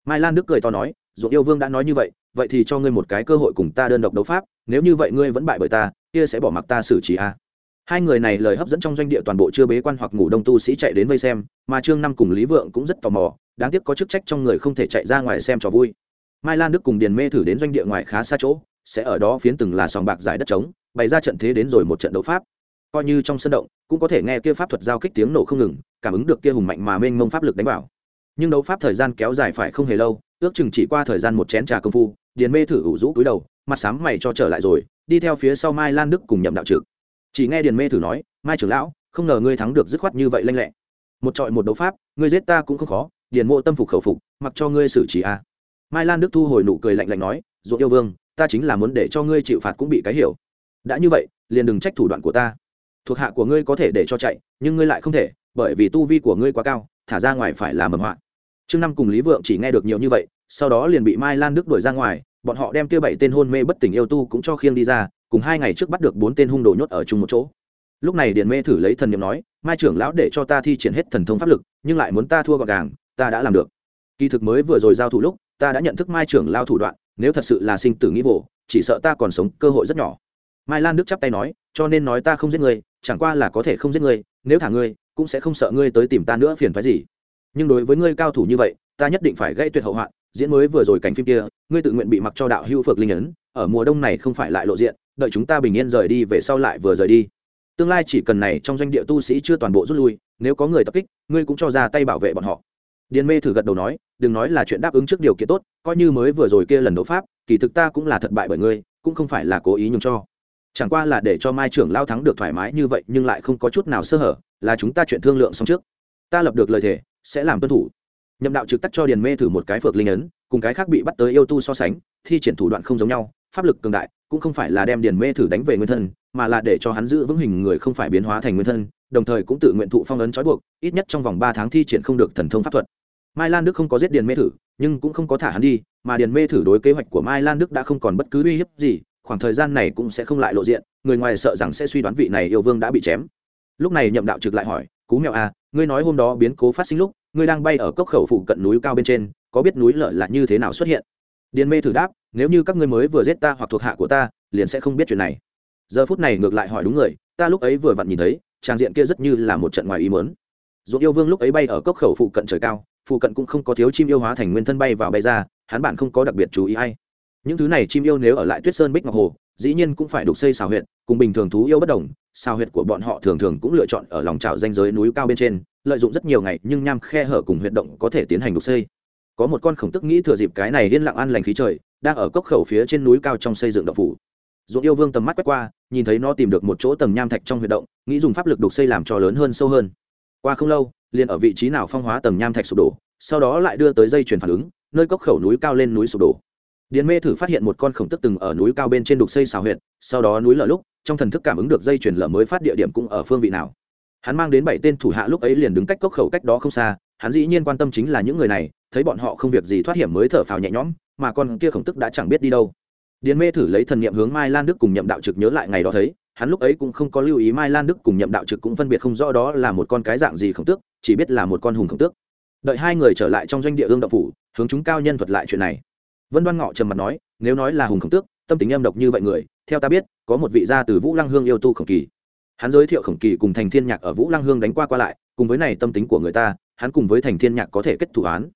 A: Mai lan đức cười to nói dù yêu vương đã nói như vậy vậy thì cho ngươi một cái cơ hội cùng ta đơn độc đấu pháp, nếu như vậy ngươi vẫn bại bởi ta, kia sẽ bỏ mặc ta xử trí a. Hai người này lời hấp dẫn trong doanh địa toàn bộ chưa bế quan hoặc ngủ đông tu sĩ chạy đến vây xem, mà trương năm cùng lý vượng cũng rất tò mò, đáng tiếc có chức trách trong người không thể chạy ra ngoài xem trò vui mai lan đức cùng điền mê thử đến doanh địa ngoài khá xa chỗ, sẽ ở đó phiến từng là sòng bạc giải đất trống, bày ra trận thế đến rồi một trận đấu pháp. Coi như trong sân động, cũng có thể nghe kia pháp thuật giao kích tiếng nổ không ngừng, cảm ứng được kia hùng mạnh mà mênh mông pháp lực đánh vào. Nhưng đấu pháp thời gian kéo dài phải không hề lâu, ước chừng chỉ qua thời gian một chén trà công phu, điền mê thử ủ rũ cúi đầu, mặt sám mày cho trở lại rồi, đi theo phía sau mai lan đức cùng nhậm đạo trực. Chỉ nghe điền mê thử nói, mai trưởng lão, không ngờ ngươi thắng được dứt khoát như vậy lanh lẹ. Một trọi một đấu pháp, ngươi giết ta cũng không khó, điền mộ tâm phục khẩu phục, mặc cho ngươi xử trí a mai lan đức thu hồi nụ cười lạnh lạnh nói ruộng yêu vương, ta chính là muốn để cho ngươi chịu phạt cũng bị cái hiểu. Đã như vậy, liền đừng trách thủ đoạn của ta. Thuộc hạ của ngươi có thể để cho chạy, nhưng ngươi lại không thể, bởi vì tu vi của ngươi quá cao, thả ra ngoài phải là mầm họa. Trương năm cùng lý vượng chỉ nghe được nhiều như vậy, sau đó liền bị mai lan đức đuổi ra ngoài, bọn họ đem kia bảy tên hôn mê bất tỉnh yêu tu cũng cho khiêng đi ra, cùng hai ngày trước bắt được bốn tên hung đồ nhốt ở chung một chỗ. Lúc này điền mê thử lấy thần n nói, mai trưởng lão để cho ta thi triển hết thần thông pháp lực, nhưng lại muốn ta thua gọn gàng, ta đã làm được. Kỳ thực mới vừa rồi giao thủ lúc ta đã nhận thức mai trưởng lao thủ đoạn nếu thật sự là sinh tử nghĩ vồ, chỉ sợ ta còn sống cơ hội rất nhỏ. Mai lan đức chắp tay nói cho nên nói ta không giết ngươi chẳng qua là có thể không giết ngươi nếu thả ngươi cũng sẽ không sợ ngươi tới tìm ta nữa phiền phái gì. Nhưng đối với ngươi cao thủ như vậy ta nhất định phải gây tuyệt hậu hoạn diễn mới vừa rồi cảnh phim kia ngươi tự nguyện bị mặc cho đạo hưu phược linh ấn ở mùa đông này không phải lại lộ diện đợi chúng ta bình yên rời đi về sau lại vừa rời đi. Tương lai chỉ cần này trong doanh địa tu sĩ chưa toàn bộ rút lui nếu có người tập kích ngươi cũng cho ra tay bảo vệ bọn họ điền mê thử gật đầu nói, đừng nói là chuyện đáp ứng trước điều kiện tốt, coi như mới vừa rồi kia lần đấu pháp, kỳ thực ta cũng là thất bại bởi ngươi, cũng không phải là cố ý nhường cho. Chẳng qua là để cho mai trưởng lao thắng được thoải mái như vậy, nhưng lại không có chút nào sơ hở, là chúng ta chuyện thương lượng xong trước. Ta lập được lời thề, sẽ làm tuân thủ. Nhậm đạo trực tắc cho điền mê thử một cái phược linh ấn, cùng cái khác bị bắt tới yêu tu so sánh, thi triển thủ đoạn không giống nhau, pháp lực cường đại, cũng không phải là đem điền mê thử đánh về nguyên thân, mà là để cho hắn giữ vững hình người không phải biến hóa thành nguyên thân đồng thời cũng tự nguyện thụ phong ấn trói buộc, ít nhất trong vòng ba tháng thi triển không được thần thông pháp thuật. Mai lan đức không có giết điền mê thử, nhưng cũng không có thả hắn đi, mà điền mê thử đối kế hoạch của mai lan đức đã không còn bất cứ uy hiếp gì, khoảng thời gian này cũng sẽ không lại lộ diện, người ngoài sợ rằng sẽ suy đoán vị này yêu vương đã bị chém. Lúc này nhậm đạo trực lại hỏi, cú mèo à ngươi nói hôm đó biến cố phát sinh lúc, ngươi đang bay ở cốc khẩu phụ cận núi cao bên trên, có biết núi lợi là như thế nào xuất hiện? Điền mê thử đáp, nếu như các ngươi mới vừa giết ta hoặc thuộc hạ của ta, liền sẽ không biết chuyện này. Giờ phút này ngược lại hỏi đúng người, ta lúc ấy vừa vặn nhìn thấy trang diện kia rất như là một trận ngoài ý mớn dũng yêu vương lúc ấy bay ở cốc khẩu phụ cận trời cao, phụ cận cũng không có thiếu chim yêu hóa thành nguyên thân bay vào bay ra, hắn bản không có đặc biệt chú ý hay những thứ này chim yêu nếu ở lại tuyết sơn bích ngọc hồ, dĩ nhiên cũng phải đục xây xào huyệt, cùng bình thường thú yêu bất đồng, xào huyệt của bọn họ thường thường cũng lựa chọn ở lòng trào danh giới núi cao bên trên, lợi dụng rất nhiều ngày, nhưng nham khe hở cùng huyệt động có thể tiến hành đục xây. Có một con khổng tức nghĩ thừa dịp cái này liên lặng ăn lành khí trời, đang ở cốc khẩu phía trên núi cao trong xây dựng động phủ dũng yêu vương tầm mắt quét qua, nhìn thấy nó tìm được một chỗ tầng nham thạch trong huyệt động, nghĩ dùng pháp lực đục xây làm cho lớn hơn sâu hơn. Qua không lâu, liền ở vị trí nào phong hóa tầng nham thạch sụp đổ, sau đó lại đưa tới dây chuyển phản ứng, nơi cốc khẩu núi cao lên núi sụp đổ. Điền mê thử phát hiện một con khổng tức từng ở núi cao bên trên đục xây xào huyệt, sau đó núi lở lúc, trong thần thức cảm ứng được dây chuyển lở mới phát địa điểm cũng ở phương vị nào. Hắn mang đến bảy tên thủ hạ lúc ấy liền đứng cách cốc khẩu cách đó không xa, hắn dĩ nhiên quan tâm chính là những người này, thấy bọn họ không việc gì thoát hiểm mới thở phào nhẹ nhõm, mà con kia khổng tức đã chẳng biết đi đâu điền mê thử lấy thần niệm hướng mai lan đức cùng nhậm đạo trực nhớ lại ngày đó thấy, hắn lúc ấy cũng không có lưu ý mai lan đức cùng nhậm đạo trực cũng phân biệt không rõ đó là một con cái dạng gì khổng tước, chỉ biết là một con hùng khổng tước. Đợi hai người trở lại trong doanh địa ương đạo phủ, hướng chúng cao nhân thuật lại chuyện này. Vân đoan ngọ trầm mặt nói, nếu nói là hùng khổng tước, tâm tính âm độc như vậy người, theo ta biết, có một vị gia từ vũ lăng hương yêu tu khổng kỳ. Hắn giới thiệu khổng kỳ cùng thành thiên nhạc ở vũ lăng hương đánh qua qua lại, cùng với này tâm tính của người ta, hắn cùng với thành thiên nhạc có thể kết thủ án.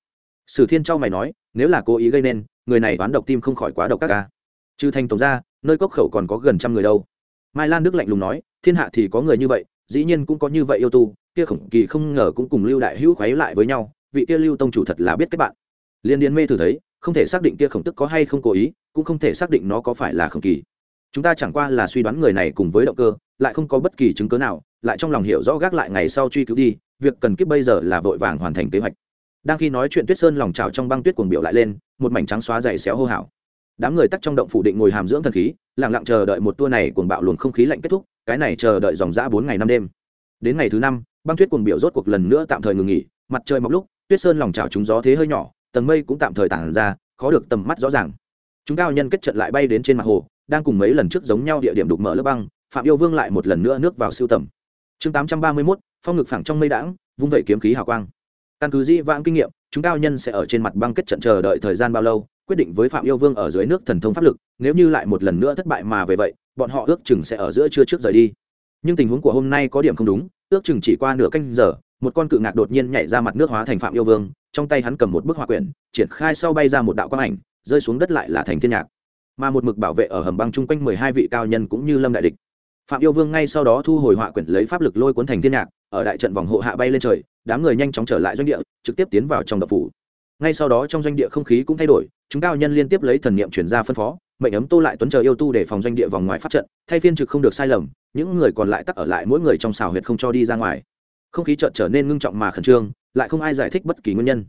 A: Sử thiên châu mày nói, nếu là cố ý gây nên, người này đoán độc tim không khỏi quá độc các ca trừ thành tổng ra nơi cốc khẩu còn có gần trăm người đâu. Mai lan đức lạnh lùng nói, thiên hạ thì có người như vậy, dĩ nhiên cũng có như vậy yêu tu, kia khổng kỳ không ngờ cũng cùng lưu đại hữu khoáy lại với nhau, vị kia lưu tông chủ thật là biết kết bạn. Liên điền mê thử thấy, không thể xác định kia khổng tức có hay không cố ý, cũng không thể xác định nó có phải là khổng kỳ. Chúng ta chẳng qua là suy đoán người này cùng với động cơ, lại không có bất kỳ chứng cớ nào, lại trong lòng hiểu rõ gác lại ngày sau truy cứu đi, việc cần kiếp bây giờ là vội vàng hoàn thành kế hoạch. Đang khi nói chuyện tuyết sơn lòng trào trong băng tuyết cuồng biểu lại lên, một mảnh trắng xóa dày xéo hô hào đám người tắt trong động phủ định ngồi hàm dưỡng thần khí, lặng lặng chờ đợi một tour này cuồng bạo luồng không khí lạnh kết thúc, cái này chờ đợi dòng dã bốn ngày năm đêm. Đến ngày thứ năm, băng tuyết cuồng biểu rốt cuộc lần nữa tạm thời ngừng nghỉ, mặt trời mọc lúc, tuyết sơn lòng trào chúng gió thế hơi nhỏ, tầng mây cũng tạm thời tản ra, khó được tầm mắt rõ ràng. Chúng cao nhân kết trận lại bay đến trên mặt hồ, đang cùng mấy lần trước giống nhau địa điểm đục mở lớp băng, phạm yêu vương lại một lần nữa nước vào siêu tầm. Chương tám trăm ba mươi mốt, phong ngực phẳng trong mây đãng, vung vẩy kiếm khí hào quang. Căn cứ dĩ vãng kinh nghiệm, chúng cao nhân sẽ ở trên mặt băng kết trận chờ đợi thời gian bao lâu quyết định với phạm yêu vương ở dưới nước thần thông pháp lực, nếu như lại một lần nữa thất bại mà về vậy, bọn họ ước chừng sẽ ở giữa trưa trước rời đi. Nhưng tình huống của hôm nay có điểm không đúng, ước chừng chỉ qua nửa canh giờ, một con cự ngạc đột nhiên nhảy ra mặt nước hóa thành phạm yêu vương, trong tay hắn cầm một bức họa quyển, triển khai sau bay ra một đạo quang ảnh, rơi xuống đất lại là thành thiên nhạc. Mà một mực bảo vệ ở hầm băng chung quanh mười hai vị cao nhân cũng như lâm đại địch. Phạm yêu vương ngay sau đó thu hồi họa quyển lấy pháp lực lôi cuốn thành thiên nhạc, ở đại trận vòng hộ hạ bay lên trời, đám người nhanh chóng trở lại doanh địa, trực tiếp tiến vào trong đập phủ. Ngay sau đó trong doanh địa không khí cũng thay đổi chúng cao nhân liên tiếp lấy thần niệm chuyển ra phân phó, mệnh ấm tô lại tuấn chờ yêu tu để phòng doanh địa vòng ngoài phát trận, thay phiên trực không được sai lầm, những người còn lại tắc ở lại mỗi người trong xào huyệt không cho đi ra ngoài. Không khí chợt trở nên ngưng trọng mà khẩn trương, lại không ai giải thích bất kỳ nguyên nhân.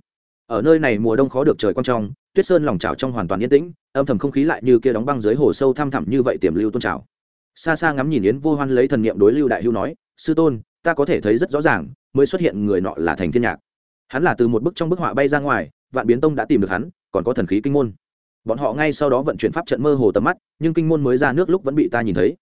A: Ở nơi này mùa đông khó được trời quang trong, tuyết sơn lòng trào trong hoàn toàn yên tĩnh, âm thầm không khí lại như kia đóng băng dưới hồ sâu thăm thẳm như vậy tiềm lưu tôn trào. Xa xa ngắm nhìn yến vô hoan lấy thần niệm đối lưu đại hưu nói, sư tôn, ta có thể thấy rất rõ ràng, mới xuất hiện người nọ là thành thiên nhạc. Hắn là từ một bức trong bức họa bay ra ngoài, vạn biến tông đã tìm được hắn còn có thần khí kinh môn. Bọn họ ngay sau đó vận chuyển pháp trận mơ hồ tầm mắt, nhưng kinh môn mới ra nước lúc vẫn bị ta nhìn thấy.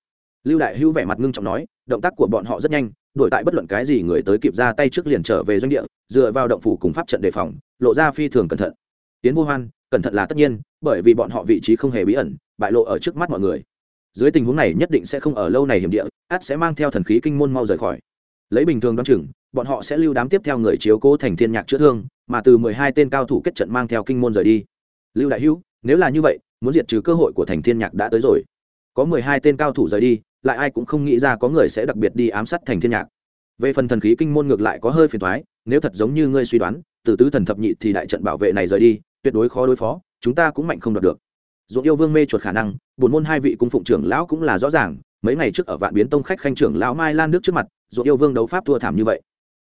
A: Lưu đại hưu vẻ mặt ngưng trọng nói, động tác của bọn họ rất nhanh đổi tại bất luận cái gì người tới kịp ra tay trước liền trở về doanh địa, dựa vào động phủ cùng pháp trận đề phòng, lộ ra phi thường cẩn thận. Tiến vô hoan, cẩn thận là tất nhiên, bởi vì bọn họ vị trí không hề bí ẩn, bại lộ ở trước mắt mọi người. Dưới tình huống này nhất định sẽ không ở lâu này hiểm địa át sẽ mang theo thần khí kinh môn mau rời khỏi. Lấy bình thường đ o á n chừng, bọn họ sẽ lưu đám tiếp theo người chiếu cố thành thiên nhạc chữa thương mà từ mười hai tên cao thủ kết trận mang theo kinh môn rời đi. Lưu đại hữu, nếu là như vậy, muốn diệt trừ cơ hội của thành thiên nhạc đã tới rồi. Có mười hai tên cao thủ rời đi, lại ai cũng không nghĩ ra có người sẽ đặc biệt đi ám sát thành thiên nhạc. Về phần thần khí kinh môn ngược lại có hơi phiền thoái nếu thật giống như ngươi suy đoán, từ tứ thần thập nhị thì đại trận bảo vệ này rời đi, tuyệt đối khó đối phó, chúng ta cũng mạnh không đoạt được. Dụng yêu vương mê chuột khả năng, buồn môn hai vị cung phụng trưởng lão cũng là rõ ràng, mấy ngày trước ở vạn biến tông khách khanh trưởng lão mai lan đức trước mặt dụng yêu vương đấu pháp thua thảm như vậy.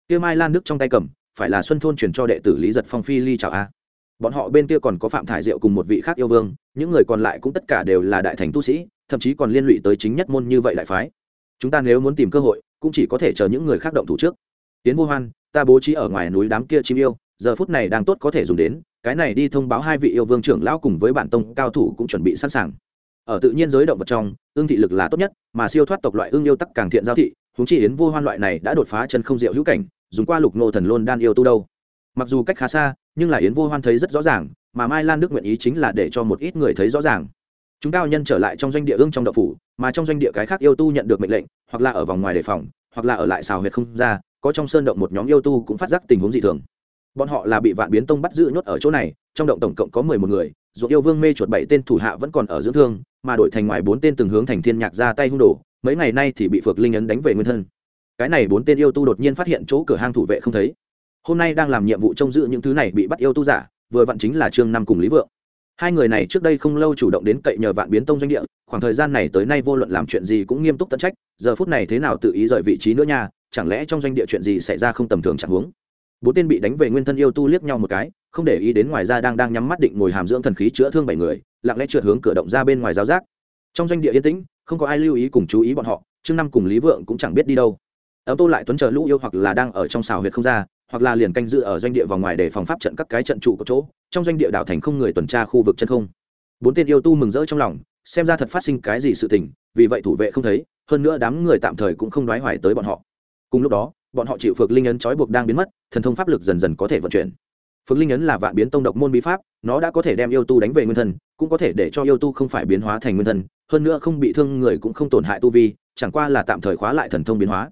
A: Kia mai lan đức trong tay cầm phải là xuân thôn truyền cho đệ tử lý giật phong phi ly chào a. Bọn họ bên kia còn có phạm thải diệu cùng một vị khác yêu vương, những người còn lại cũng tất cả đều là đại thành tu sĩ, thậm chí còn liên lụy tới chính nhất môn như vậy đại phái. Chúng ta nếu muốn tìm cơ hội, cũng chỉ có thể chờ những người khác động thủ trước. Tiến vô hoan, ta bố trí ở ngoài núi đám kia chim yêu, giờ phút này đang tốt có thể dùng đến, cái này đi thông báo hai vị yêu vương trưởng lão cùng với bản tông cao thủ cũng chuẩn bị sẵn sàng. Ở tự nhiên giới động vật trong, ương thị lực là tốt nhất, mà siêu thoát tộc loại ương yêu tắc càng thiện giao thị huống chi yến vô hoan loại này đã đột phá chân không diệu hữu cảnh, dùng qua lục nô thần lôn đan yêu tu đâu. Mặc dù cách khá xa, nhưng là yến vô hoan thấy rất rõ ràng, mà mai lan đức nguyện ý chính là để cho một ít người thấy rõ ràng. Chúng cao nhân trở lại trong doanh địa ương trong đậu phủ, mà trong doanh địa cái khác yêu tu nhận được mệnh lệnh, hoặc là ở vòng ngoài đề phòng, hoặc là ở lại xào huyệt không ra, có trong sơn động một nhóm yêu tu cũng phát giác tình huống dị thường. Bọn họ là bị vạn biến tông bắt giữ nhốt ở chỗ này, trong động tổng cộng có mười một người dù yêu vương mê chuột bảy tên thủ hạ vẫn còn ở dưỡng thương, mà đổi thành ngoài bốn tên từng hướng thành thiên nhạc ra tay hung đồ mấy ngày nay thì bị phược linh ấn đánh về nguyên thân. Cái này bốn tên yêu tu đột nhiên phát hiện chỗ cửa hang thủ vệ không thấy. Hôm nay đang làm nhiệm vụ trông giữ những thứ này bị bắt yêu tu giả, vừa vặn chính là trương năm cùng lý vượng. Hai người này trước đây không lâu chủ động đến cậy nhờ vạn biến tông doanh địa, khoảng thời gian này tới nay vô luận làm chuyện gì cũng nghiêm túc tận trách, giờ phút này thế nào tự ý rời vị trí nữa nha, chẳng lẽ trong doanh địa chuyện gì xảy ra không tầm thường chẳng huống. Bốn tên bị đánh về nguyên thân yêu tu liếc nhau một cái, không để ý đến ngoài ra đang đang nhắm mắt định ngồi hàm dưỡng thần khí chữa thương bảy người, lặng lẽ trượt hướng cửa động ra bên ngoài giáo giác trong doanh địa yên tĩnh, không có ai lưu ý cùng chú ý bọn họ chương năm cùng lý vượng cũng chẳng biết đi đâu. Ấm tô lại tuấn chờ lũ yêu hoặc là đang ở trong xào huyệt không ra, hoặc là liền canh dự ở doanh địa vòng ngoài để phòng pháp trận các cái trận trụ có chỗ, trong doanh địa đảo thành không người tuần tra khu vực chân không. Bốn tên yêu tu mừng rỡ trong lòng, xem ra thật phát sinh cái gì sự tình, vì vậy thủ vệ không thấy, hơn nữa đám người tạm thời cũng không đoái hoài tới bọn họ. Cùng lúc đó, bọn họ chịu phược linh ấn trói buộc đang biến mất, thần thông pháp lực dần dần có thể vận chuyển. Phượng linh ấn là vạn biến tông độc môn bí pháp, nó đã có thể đem yêu tu đánh về nguyên thân cũng có thể để cho yêu tu không phải biến hóa thành nguyên thân hơn nữa không bị thương người cũng không tổn hại tu vi, chẳng qua là tạm thời khóa lại thần thông biến hóa.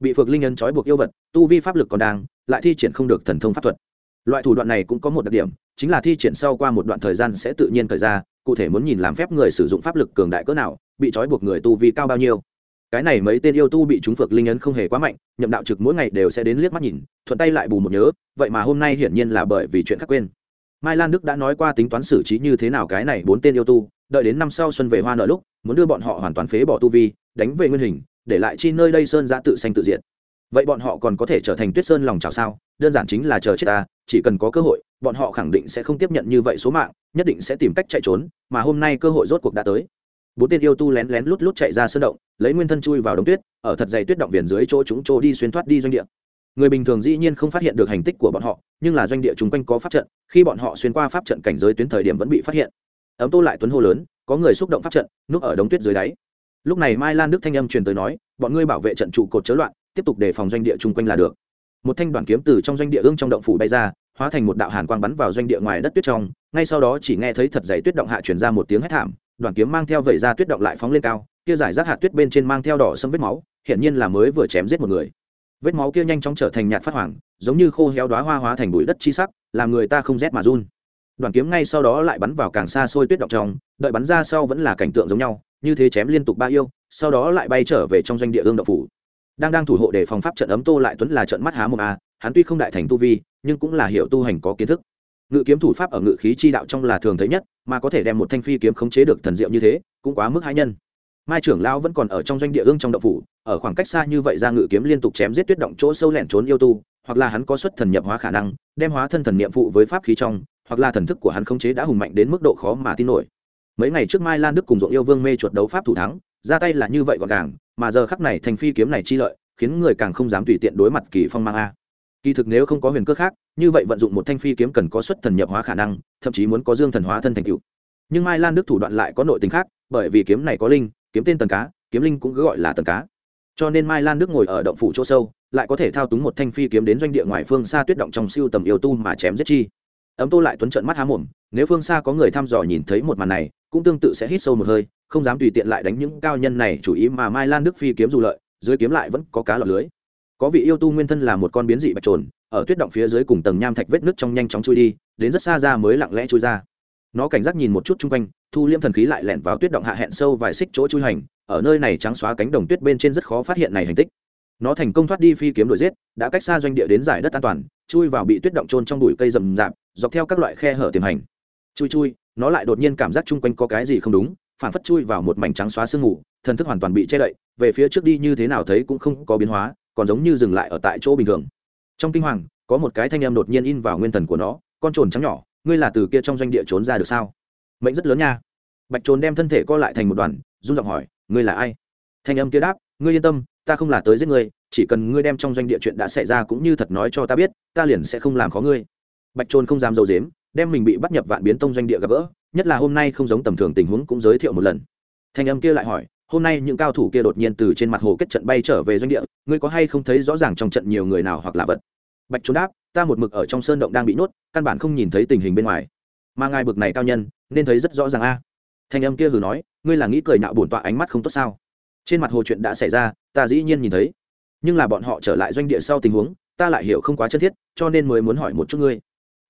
A: Bị Phượng linh ấn trói buộc yêu vật, tu vi pháp lực còn đang, lại thi triển không được thần thông pháp thuật. Loại thủ đoạn này cũng có một đặc điểm, chính là thi triển sau qua một đoạn thời gian sẽ tự nhiên thời ra, cụ thể muốn nhìn làm phép người sử dụng pháp lực cường đại cỡ nào, bị trói buộc người tu vi cao bao nhiêu cái này mấy tên yêu tu bị chúng phược linh ấn không hề quá mạnh, nhậm đạo trực mỗi ngày đều sẽ đến liếc mắt nhìn, thuận tay lại bù một nhớ, vậy mà hôm nay hiển nhiên là bởi vì chuyện khác quên. Mai lan đức đã nói qua tính toán xử trí như thế nào cái này bốn tên yêu tu, đợi đến năm sau xuân về hoa nợ lúc, muốn đưa bọn họ hoàn toàn phế bỏ tu vi, đánh về nguyên hình, để lại chi nơi đây sơn giã tự xanh tự diện vậy bọn họ còn có thể trở thành tuyết sơn lòng chào sao? Đơn giản chính là chờ chết ta, chỉ cần có cơ hội, bọn họ khẳng định sẽ không tiếp nhận như vậy số mạng, nhất định sẽ tìm cách chạy trốn, mà hôm nay cơ hội rốt cuộc đã tới bốn tên yêu tu lén lén lút lút chạy ra sơn động, lấy nguyên thân chui vào đống tuyết, ở thật dày tuyết động viền dưới chỗ chúng chỗ đi xuyên thoát đi doanh địa. Người bình thường dĩ nhiên không phát hiện được hành tích của bọn họ, nhưng là doanh địa chung quanh có pháp trận, khi bọn họ xuyên qua pháp trận cảnh giới tuyến thời điểm vẫn bị phát hiện. Ấm tô lại tuấn hô lớn, có người xúc động pháp trận, núp ở đống tuyết dưới đáy. Lúc này mai lan đức thanh âm truyền tới nói, bọn ngươi bảo vệ trận trụ cột chớ loạn, tiếp tục đề phòng doanh địa chung quanh là được. Một thanh đoàn kiếm từ trong doanh địa ương trong động phủ bay ra, hóa thành một đạo hàn quang bắn vào doanh địa ngoài đất tuyết trong, ngay sau đó chỉ nghe thấy thật dày tuyết động hạ truyền ra một tiếng hét thảm đoàn kiếm mang theo vẩy ra tuyết động lại phóng lên cao, kia giải rác hạt tuyết bên trên mang theo đỏ sâm vết máu, hiển nhiên là mới vừa chém giết một người. Vết máu kia nhanh chóng trở thành nhạt phát hoàng, giống như khô héo đoá hoa hóa thành bụi đất chi sắc, làm người ta không rét mà run. Đoàn kiếm ngay sau đó lại bắn vào càng xa xôi tuyết động trong, đợi bắn ra sau vẫn là cảnh tượng giống nhau, như thế chém liên tục ba yêu, sau đó lại bay trở về trong doanh địa ương động phủ. Đang đang thủ hộ để phòng pháp trận ấm tô lại tuấn là trận mắt há mồm a, hắn tuy không đại thành tu vi, nhưng cũng là hiệu tu hành có kiến thức ngự kiếm thủ pháp ở ngự khí chi đạo trong là thường thấy nhất, mà có thể đem một thanh phi kiếm khống chế được thần diệu như thế, cũng quá mức hai nhân. Mai trưởng lão vẫn còn ở trong doanh địa ương trong động phủ, ở khoảng cách xa như vậy ra ngự kiếm liên tục chém giết tuyết động chỗ sâu lẻn trốn yêu tu, hoặc là hắn có xuất thần nhập hóa khả năng, đem hóa thân thần niệm phụ với pháp khí trong, hoặc là thần thức của hắn khống chế đã hùng mạnh đến mức độ khó mà tin nổi. Mấy ngày trước mai lan đức cùng dỗ yêu vương mê chuột đấu pháp thủ thắng, ra tay là như vậy gọn gàng, mà giờ khắc này thành phi kiếm này chi lợi, khiến người càng không dám tùy tiện đối mặt kỳ phong mang a. Kỳ thực nếu không có huyền cơ khác như vậy vận dụng một thanh phi kiếm cần có xuất thần nhập hóa khả năng, thậm chí muốn có dương thần hóa thân thành cựu nhưng mai lan đức thủ đoạn lại có nội tình khác, bởi vì kiếm này có linh, kiếm tên tần cá, kiếm linh cũng cứ gọi là tần cá. Cho nên mai lan đức ngồi ở động phủ chỗ sâu, lại có thể thao túng một thanh phi kiếm đến doanh địa ngoài phương xa tuyết động trong siêu tầm yêu tu mà chém giết chi. Ấm tô lại tuấn trận mắt há mồm, nếu phương xa có người thăm dò nhìn thấy một màn này, cũng tương tự sẽ hít sâu một hơi, không dám tùy tiện lại đánh những cao nhân này chủ ý mà mai lan đức phi kiếm dù lợi, dưới kiếm lại vẫn có cá lọt lưới có vị yêu tu nguyên thân là một con biến dị bạch trồn, ở tuyết động phía dưới cùng tầng nham thạch vết nước trong nhanh chóng chui đi, đến rất xa ra mới lặng lẽ chui ra. Nó cảnh giác nhìn một chút chung quanh, thu liêm thần khí lại lẻn vào tuyết động hạ hẹn sâu vài xích chỗ chui hành, ở nơi này trắng xóa cánh đồng tuyết bên trên rất khó phát hiện này hành tích. Nó thành công thoát đi phi kiếm đuổi giết, đã cách xa doanh địa đến giải đất an toàn, chui vào bị tuyết động trôn trong bụi cây rậm rạp, dọc theo các loại khe hở tiềm hành. Chui chui, nó lại đột nhiên cảm giác chung quanh có cái gì không đúng, phản phất chui vào một mảnh trắng xóa sương mù, thần thức hoàn toàn bị che đậy, về phía trước đi như thế nào thấy cũng không có biến hóa còn giống như dừng lại ở tại chỗ bình thường. Trong kinh hoàng, có một cái thanh âm đột nhiên in vào nguyên thần của nó, con trồn trắng nhỏ, ngươi là từ kia trong doanh địa trốn ra được sao? Mệnh rất lớn nha. Bạch trồn đem thân thể co lại thành một đoàn, run giọng hỏi, ngươi là ai? Thanh âm kia đáp, ngươi yên tâm, ta không là tới giết ngươi, chỉ cần ngươi đem trong doanh địa chuyện đã xảy ra cũng như thật nói cho ta biết, ta liền sẽ không làm khó ngươi. Bạch trồn không dám dầu dếm đem mình bị bắt nhập vạn biến tông doanh địa gặp gỡ, nhất là hôm nay không giống tầm thường tình huống cũng giới thiệu một lần. Thanh âm kia lại hỏi hôm nay những cao thủ kia đột nhiên từ trên mặt hồ kết trận bay trở về doanh địa, ngươi có hay không thấy rõ ràng trong trận nhiều người nào hoặc là vật? Bạch trốn đáp, ta một mực ở trong sơn động đang bị nhốt, căn bản không nhìn thấy tình hình bên ngoài. Mà ngài bực này cao nhân, nên thấy rất rõ ràng a. Thanh âm kia hừ nói, ngươi là nghĩ cười nạo bổn tọa ánh mắt không tốt sao? Trên mặt hồ chuyện đã xảy ra, ta dĩ nhiên nhìn thấy. Nhưng là bọn họ trở lại doanh địa sau tình huống, ta lại hiểu không quá chân thiết, cho nên mới muốn hỏi một chút ngươi.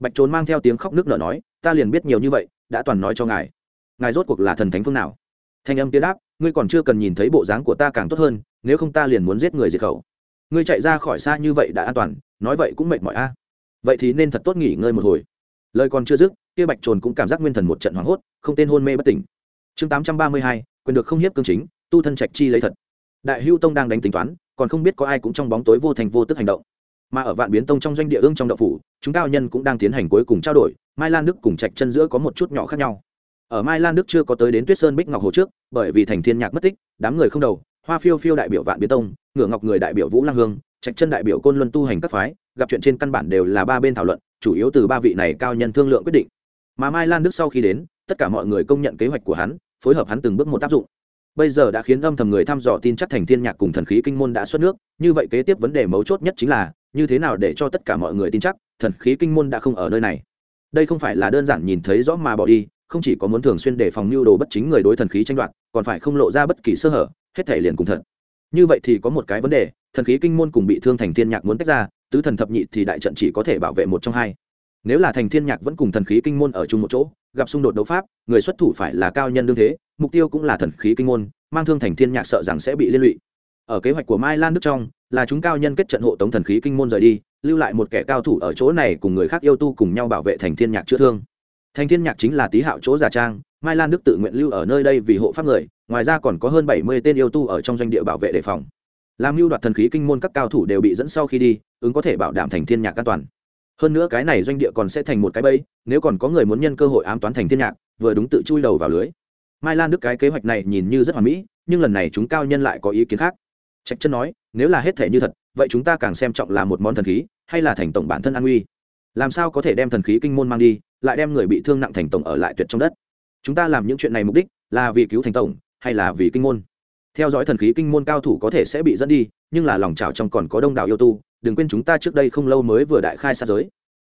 A: Bạch trốn mang theo tiếng khóc nước nở nói, ta liền biết nhiều như vậy, đã toàn nói cho ngài. Ngài rốt cuộc là thần thánh phương nào? Thanh âm kia đáp ngươi còn chưa cần nhìn thấy bộ dáng của ta càng tốt hơn, nếu không ta liền muốn giết người diệt khẩu. Ngươi chạy ra khỏi xa như vậy đã an toàn, nói vậy cũng mệt mỏi a. Vậy thì nên thật tốt nghỉ ngơi một hồi. Lời còn chưa dứt, kia bạch trồn cũng cảm giác nguyên thần một trận hoảng hốt, không tên hôn mê bất tỉnh. Chương tám trăm ba mươi hai, quyền được không hiếp cương chính, tu thân trạch chi lấy thật. Đại hưu tông đang đánh tính toán, còn không biết có ai cũng trong bóng tối vô thành vô tức hành động. Mà ở vạn biến tông trong doanh địa ương trong đậu phủ, chúng cao nhân cũng đang tiến hành cuối cùng trao đổi, mai lan đức cùng trạch chân giữa có một chút nhỏ khác nhau ở mai lan đức chưa có tới đến tuyết sơn bích ngọc hồ trước, bởi vì thành thiên nhạc mất tích, đám người không đầu, hoa phiêu phiêu đại biểu vạn biến tông, ngựa ngọc người đại biểu vũ lang hương, trạch chân đại biểu côn luân tu hành các phái, gặp chuyện trên căn bản đều là ba bên thảo luận, chủ yếu từ ba vị này cao nhân thương lượng quyết định. Mà mai lan đức sau khi đến, tất cả mọi người công nhận kế hoạch của hắn, phối hợp hắn từng bước một áp dụng. Bây giờ đã khiến âm thầm người thăm dò tin chắc thành thiên nhạc cùng thần khí kinh môn đã xuất nước, như vậy kế tiếp vấn đề mấu chốt nhất chính là, như thế nào để cho tất cả mọi người tin chắc, thần khí kinh môn đã không ở nơi này. Đây không phải là đơn giản nhìn thấy rõ mà bỏ đi không chỉ có muốn thường xuyên đề phòng mưu đồ bất chính người đối thần khí tranh đoạt, còn phải không lộ ra bất kỳ sơ hở, hết thể liền cùng thật. Như vậy thì có một cái vấn đề, thần khí kinh môn cùng bị thương thành thiên nhạc muốn tách ra, tứ thần thập nhị thì đại trận chỉ có thể bảo vệ một trong hai. Nếu là thành thiên nhạc vẫn cùng thần khí kinh môn ở chung một chỗ, gặp xung đột đấu pháp, người xuất thủ phải là cao nhân đương thế, mục tiêu cũng là thần khí kinh môn, mang thương thành thiên nhạc sợ rằng sẽ bị liên lụy. Ở kế hoạch của mai lan đức trong, là chúng cao nhân kết trận hộ tống thần khí kinh môn rời đi, lưu lại một kẻ cao thủ ở chỗ này cùng người khác yêu tu cùng nhau bảo vệ thành thiên nhạc chữa thương thành thiên nhạc chính là tý hạo chỗ giả trang, mai lan đức tự nguyện lưu ở nơi đây vì hộ pháp người, ngoài ra còn có hơn bảy mươi tên yêu tu ở trong doanh địa bảo vệ đề phòng. Làm Lưu đoạt thần khí kinh môn các cao thủ đều bị dẫn sau khi đi, ứng có thể bảo đảm thành thiên nhạc an toàn. Hơn nữa cái này doanh địa còn sẽ thành một cái bẫy, nếu còn có người muốn nhân cơ hội ám toán thành thiên nhạc, vừa đúng tự chui đầu vào lưới. Mai lan đức cái kế hoạch này nhìn như rất hoàn mỹ, nhưng lần này chúng cao nhân lại có ý kiến khác. Trạch chân nói, nếu là hết thể như thật, vậy chúng ta càng xem trọng là một món thần khí, hay là thành tổng bản thân an uy làm sao có thể đem thần khí kinh môn mang đi? Lại đem người bị thương nặng thành tổng ở lại tuyệt trong đất. Chúng ta làm những chuyện này mục đích là vì cứu thành tổng, hay là vì kinh môn? Theo dõi thần khí kinh môn cao thủ có thể sẽ bị dẫn đi, nhưng là lòng trào trong còn có đông đảo yêu tu, đừng quên chúng ta trước đây không lâu mới vừa đại khai sát giới.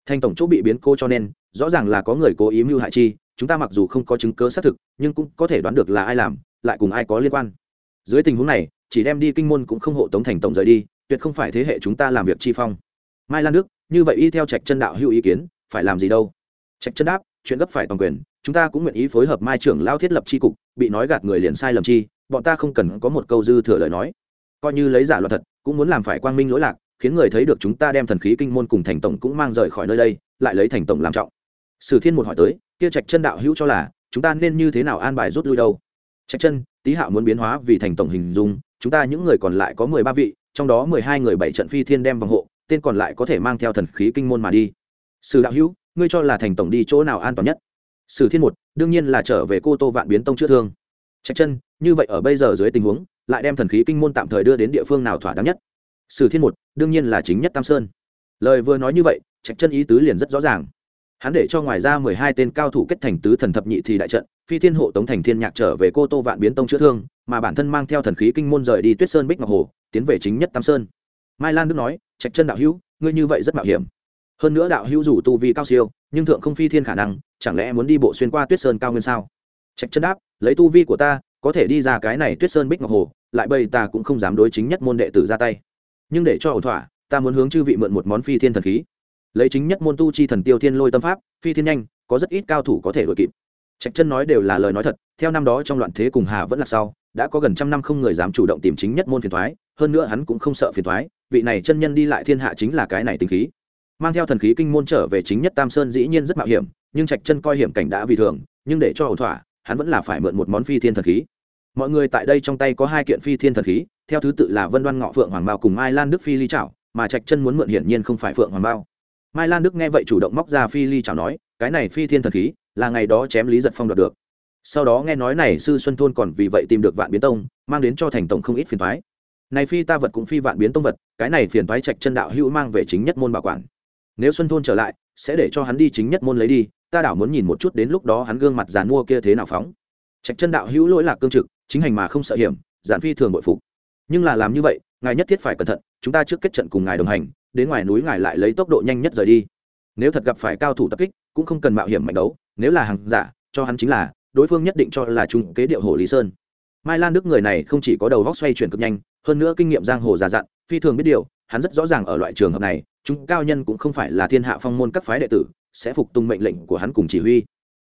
A: Thành tổng chỗ bị biến cô cho nên, rõ ràng là có người cố ý mưu hại chi, chúng ta mặc dù không có chứng cớ xác thực, nhưng cũng có thể đoán được là ai làm, lại cùng ai có liên quan. Dưới tình huống này, chỉ đem đi kinh môn cũng không hộ tống thành tổng rời đi, tuyệt không phải thế hệ chúng ta làm việc chi phong. Mai lan đức, như vậy y theo trạch chân đạo hữu ý kiến, phải làm gì đâu? Trạch chân đáp, chuyện gấp phải toàn quyền, chúng ta cũng nguyện ý phối hợp mai trưởng lao thiết lập tri cục, bị nói gạt người liền sai lầm chi, bọn ta không cần có một câu dư thừa lời nói. Coi như lấy giả loạn thật, cũng muốn làm phải quang minh lỗi lạc, khiến người thấy được chúng ta đem thần khí kinh môn cùng thành tổng cũng mang rời khỏi nơi đây, lại lấy thành tổng làm trọng. Sử thiên một hỏi tới, kia trạch chân đạo hữu cho là, chúng ta nên như thế nào an bài rút lui đâu? Trạch chân tý hạo muốn biến hóa vì thành tổng hình dung, chúng ta những người còn lại có mười ba vị, trong đó mười hai người bảy trận phi thiên đem vòng hộ, tên còn lại có thể mang theo thần khí kinh môn mà đi. Sử đạo hữu ngươi cho là thành tổng đi chỗ nào an toàn nhất? Sử thiên một, đương nhiên là trở về cô tô vạn biến tông chữa thương. Trạch chân, như vậy ở bây giờ dưới tình huống, lại đem thần khí kinh môn tạm thời đưa đến địa phương nào thỏa đáng nhất? Sử thiên một, đương nhiên là chính nhất tam sơn. Lời vừa nói như vậy, trạch chân ý tứ liền rất rõ ràng. Hắn để cho ngoài ra mười hai tên cao thủ kết thành tứ thần thập nhị thì đại trận, phi thiên hộ tống thành thiên nhạc trở về cô tô vạn biến tông chữa thương, mà bản thân mang theo thần khí kinh môn rời đi tuyết sơn bích ngọc hồ, tiến về chính nhất tam sơn. Mai lan đức nói, trạch chân đạo hữu, ngươi như vậy rất mạo hiểm hơn nữa đạo hữu dù tu vi cao siêu, nhưng thượng không phi thiên khả năng, chẳng lẽ muốn đi bộ xuyên qua tuyết sơn cao nguyên sao? Trạch chân đáp, lấy tu vi của ta, có thể đi ra cái này tuyết sơn bích ngọc hồ, lại bây ta cũng không dám đối chính nhất môn đệ tử ra tay. Nhưng để cho ổn thỏa, ta muốn hướng chư vị mượn một món phi thiên thần khí. Lấy chính nhất môn tu chi thần tiêu thiên lôi tâm pháp, phi thiên nhanh, có rất ít cao thủ có thể đuổi kịp. Trạch chân nói đều là lời nói thật, theo năm đó trong loạn thế cùng hà vẫn là sau, đã có gần trăm năm không người dám chủ động tìm chính nhất môn phiền thoái, hơn nữa hắn cũng không sợ phiền thoái, vị này chân nhân đi lại thiên hạ chính là cái này tính khí mang theo thần khí kinh môn trở về chính nhất tam sơn dĩ nhiên rất mạo hiểm, nhưng trạch chân coi hiểm cảnh đã vì thường, nhưng để cho ổn thỏa, hắn vẫn là phải mượn một món phi thiên thần khí. Mọi người tại đây trong tay có hai kiện phi thiên thần khí, theo thứ tự là vân đoan ngọ phượng hoàng bao cùng mai lan đức phi ly trảo mà trạch chân muốn mượn hiển nhiên không phải phượng hoàng bao mai lan đức nghe vậy chủ động móc ra phi ly trảo nói, cái này phi thiên thần khí là ngày đó chém lý giật phong đoạt được. Sau đó nghe nói này sư xuân thôn còn vì vậy tìm được vạn biến tông, mang đến cho thành tổng không ít phiền thoái này phi ta vật cũng phi vạn biến tông vật, cái này phiền thoái trạch chân đạo hữu mang về chính nhất môn bảo quản nếu xuân thôn trở lại, sẽ để cho hắn đi chính nhất môn lấy đi, ta đảo muốn nhìn một chút đến lúc đó hắn gương mặt giàn mua kia thế nào phóng. Trạch chân đạo hữu lỗi lạc cương trực, chính hành mà không sợ hiểm, giản phi thường bội phục. Nhưng là làm như vậy, ngài nhất thiết phải cẩn thận, chúng ta trước kết trận cùng ngài đồng hành, đến ngoài núi ngài lại lấy tốc độ nhanh nhất rời đi. Nếu thật gặp phải cao thủ tập kích, cũng không cần mạo hiểm mạnh đấu, nếu là hàng giả, cho hắn chính là, đối phương nhất định cho là trung kế điệu hồ lý sơn. Mai lan đức người này không chỉ có đầu vóc xoay chuyển cực nhanh, hơn nữa kinh nghiệm giang hồ già dặn, phi thường biết điều, hắn rất rõ ràng ở loại trường hợp này chúng cao nhân cũng không phải là thiên hạ phong môn các phái đệ tử, sẽ phục tùng mệnh lệnh của hắn cùng chỉ huy.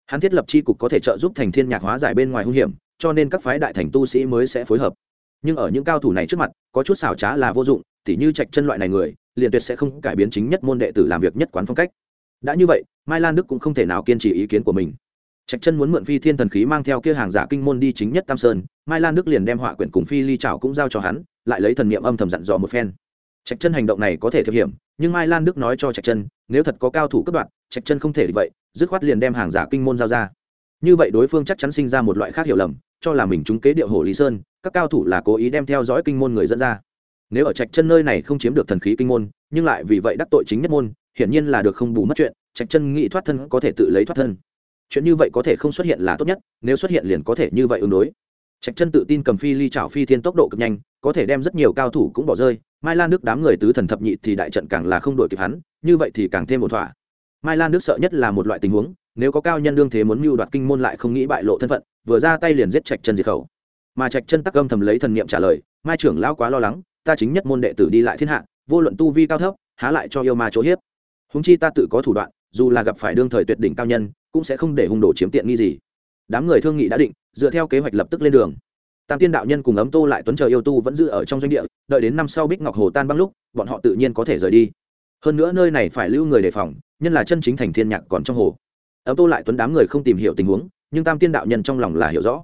A: Hắn thiết lập c h i cục có thể trợ giúp thành thiên nhạc hóa giải bên ngoài hung hiểm, cho nên các phái đại thành tu sĩ mới sẽ phối hợp. Nhưng ở những cao thủ này trước mặt, có chút xảo trá là vô dụng, tỉ như trạch chân loại này người, liền tuyệt sẽ không cải biến chính nhất môn đệ tử làm việc nhất quán phong cách. Đã như vậy, mai lan đức cũng không thể nào kiên trì ý kiến của mình. Trạch chân muốn mượn phi thiên thần khí mang theo kia hàng giả kinh môn đi chính nhất tam sơn, mai lan đức liền đem họa quyển cùng phi ly trảo cũng giao cho hắn, lại lấy thần niệm âm thầm dặn dò một phen. Trạch chân hành động này có thể thực hiểm nhưng mai lan đức nói cho trạch chân, nếu thật có cao thủ cấp đoạn, trạch chân không thể vậy, dứt khoát liền đem hàng giả kinh môn giao ra. Như vậy đối phương chắc chắn sinh ra một loại khác hiểu lầm, cho là mình trúng kế điệu hồ lý sơn, các cao thủ là cố ý đem theo dõi kinh môn người dẫn ra. Nếu ở trạch chân nơi này không chiếm được thần khí kinh môn, nhưng lại vì vậy đắc tội chính nhất môn, hiển nhiên là được không bù mất chuyện, trạch chân nghĩ thoát thân có thể tự lấy thoát thân. Chuyện như vậy có thể không xuất hiện là tốt nhất, nếu xuất hiện liền có thể như vậy ứng đối. Trạch chân tự tin cầm phi ly trảo phi thiên tốc độ cực nhanh có thể đem rất nhiều cao thủ cũng bỏ rơi, mai lan đức đám người tứ thần thập nhị thì đại trận càng là không đổi kịp hắn, như vậy thì càng thêm một thỏa. Mai lan đức sợ nhất là một loại tình huống, nếu có cao nhân đương thế muốn mưu đoạt kinh môn lại không nghĩ bại lộ thân phận, vừa ra tay liền giết trạch chân diệt khẩu. Mà trạch chân tắc âm thầm lấy thần niệm trả lời, mai trưởng lão quá lo lắng, ta chính nhất môn đệ tử đi lại thiên hạ, vô luận tu vi cao thấp, há lại cho yêu ma chỗ hiếp. Húng chi ta tự có thủ đoạn, dù là gặp phải đương thời tuyệt đỉnh cao nhân, cũng sẽ không để hung đồ chiếm tiện nghi gì. Đám người thương nghị đã định, dựa theo kế hoạch lập tức lên đường tam tiên đạo nhân cùng ấm tô lại tuấn chờ yêu tu vẫn giữ ở trong doanh địa, đợi đến năm sau bích ngọc hồ tan băng lúc, bọn họ tự nhiên có thể rời đi. Hơn nữa nơi này phải lưu người đề phòng, nhân là chân chính thành thiên nhạc còn trong hồ. Ấm tô lại tuấn đám người không tìm hiểu tình huống, nhưng tam tiên đạo nhân trong lòng là hiểu rõ.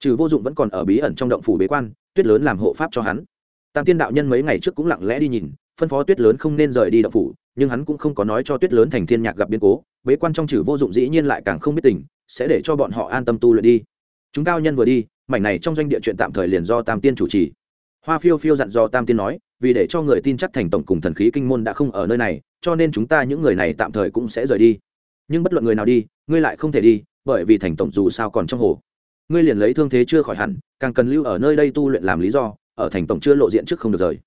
A: Trừ vô dụng vẫn còn ở bí ẩn trong động phủ bế quan, tuyết lớn làm hộ pháp cho hắn. Tam tiên đạo nhân mấy ngày trước cũng lặng lẽ đi nhìn, phân phó tuyết lớn không nên rời đi động phủ, nhưng hắn cũng không có nói cho tuyết lớn thành thiên nhạc gặp biến cố, bế quan trong trừ vô dụng dĩ nhiên lại càng không biết tình, sẽ để cho bọn họ an tâm tu luyện đi. Chúng cao nhân vừa đi mảnh này trong doanh địa chuyện tạm thời liền do tam tiên chủ trì. Hoa phiêu phiêu dặn do tam tiên nói, vì để cho người tin chắc thành tổng cùng thần khí kinh môn đã không ở nơi này, cho nên chúng ta những người này tạm thời cũng sẽ rời đi. Nhưng bất luận người nào đi, ngươi lại không thể đi, bởi vì thành tổng dù sao còn trong hồ. Ngươi liền lấy thương thế chưa khỏi hẳn, càng cần lưu ở nơi đây tu luyện làm lý do, ở thành tổng chưa lộ diện trước không được rời.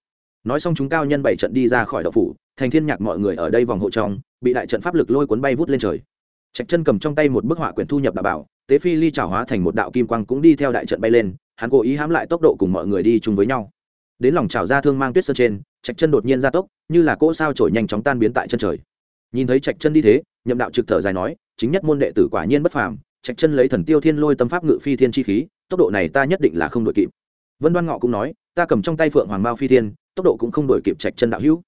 A: Nói xong chúng cao nhân bảy trận đi ra khỏi đậu phủ, thành thiên nhạc mọi người ở đây vòng hộ trong, bị đại trận pháp lực lôi cuốn bay vút lên trời. Trạch chân cầm trong tay một bức họa quyển thu nhập đạo bảo tế phi ly trào hóa thành một đạo kim quang cũng đi theo đại trận bay lên, hắn cố ý hãm lại tốc độ cùng mọi người đi chung với nhau. Đến lòng trào ra thương mang tuyết sơn trên, trạch chân đột nhiên ra tốc, như là cỗ sao trổi nhanh chóng tan biến tại chân trời. Nhìn thấy trạch chân đi thế, nhậm đạo trực thở dài nói, chính nhất môn đệ tử quả nhiên bất phàm, trạch chân lấy thần tiêu thiên lôi tâm pháp ngự phi thiên chi khí, tốc độ này ta nhất định là không đội kịp. Vân đoan ngọ cũng nói, ta cầm trong tay phượng hoàng mao phi thiên, tốc độ cũng không đổi kịp trạch chân đạo hữu.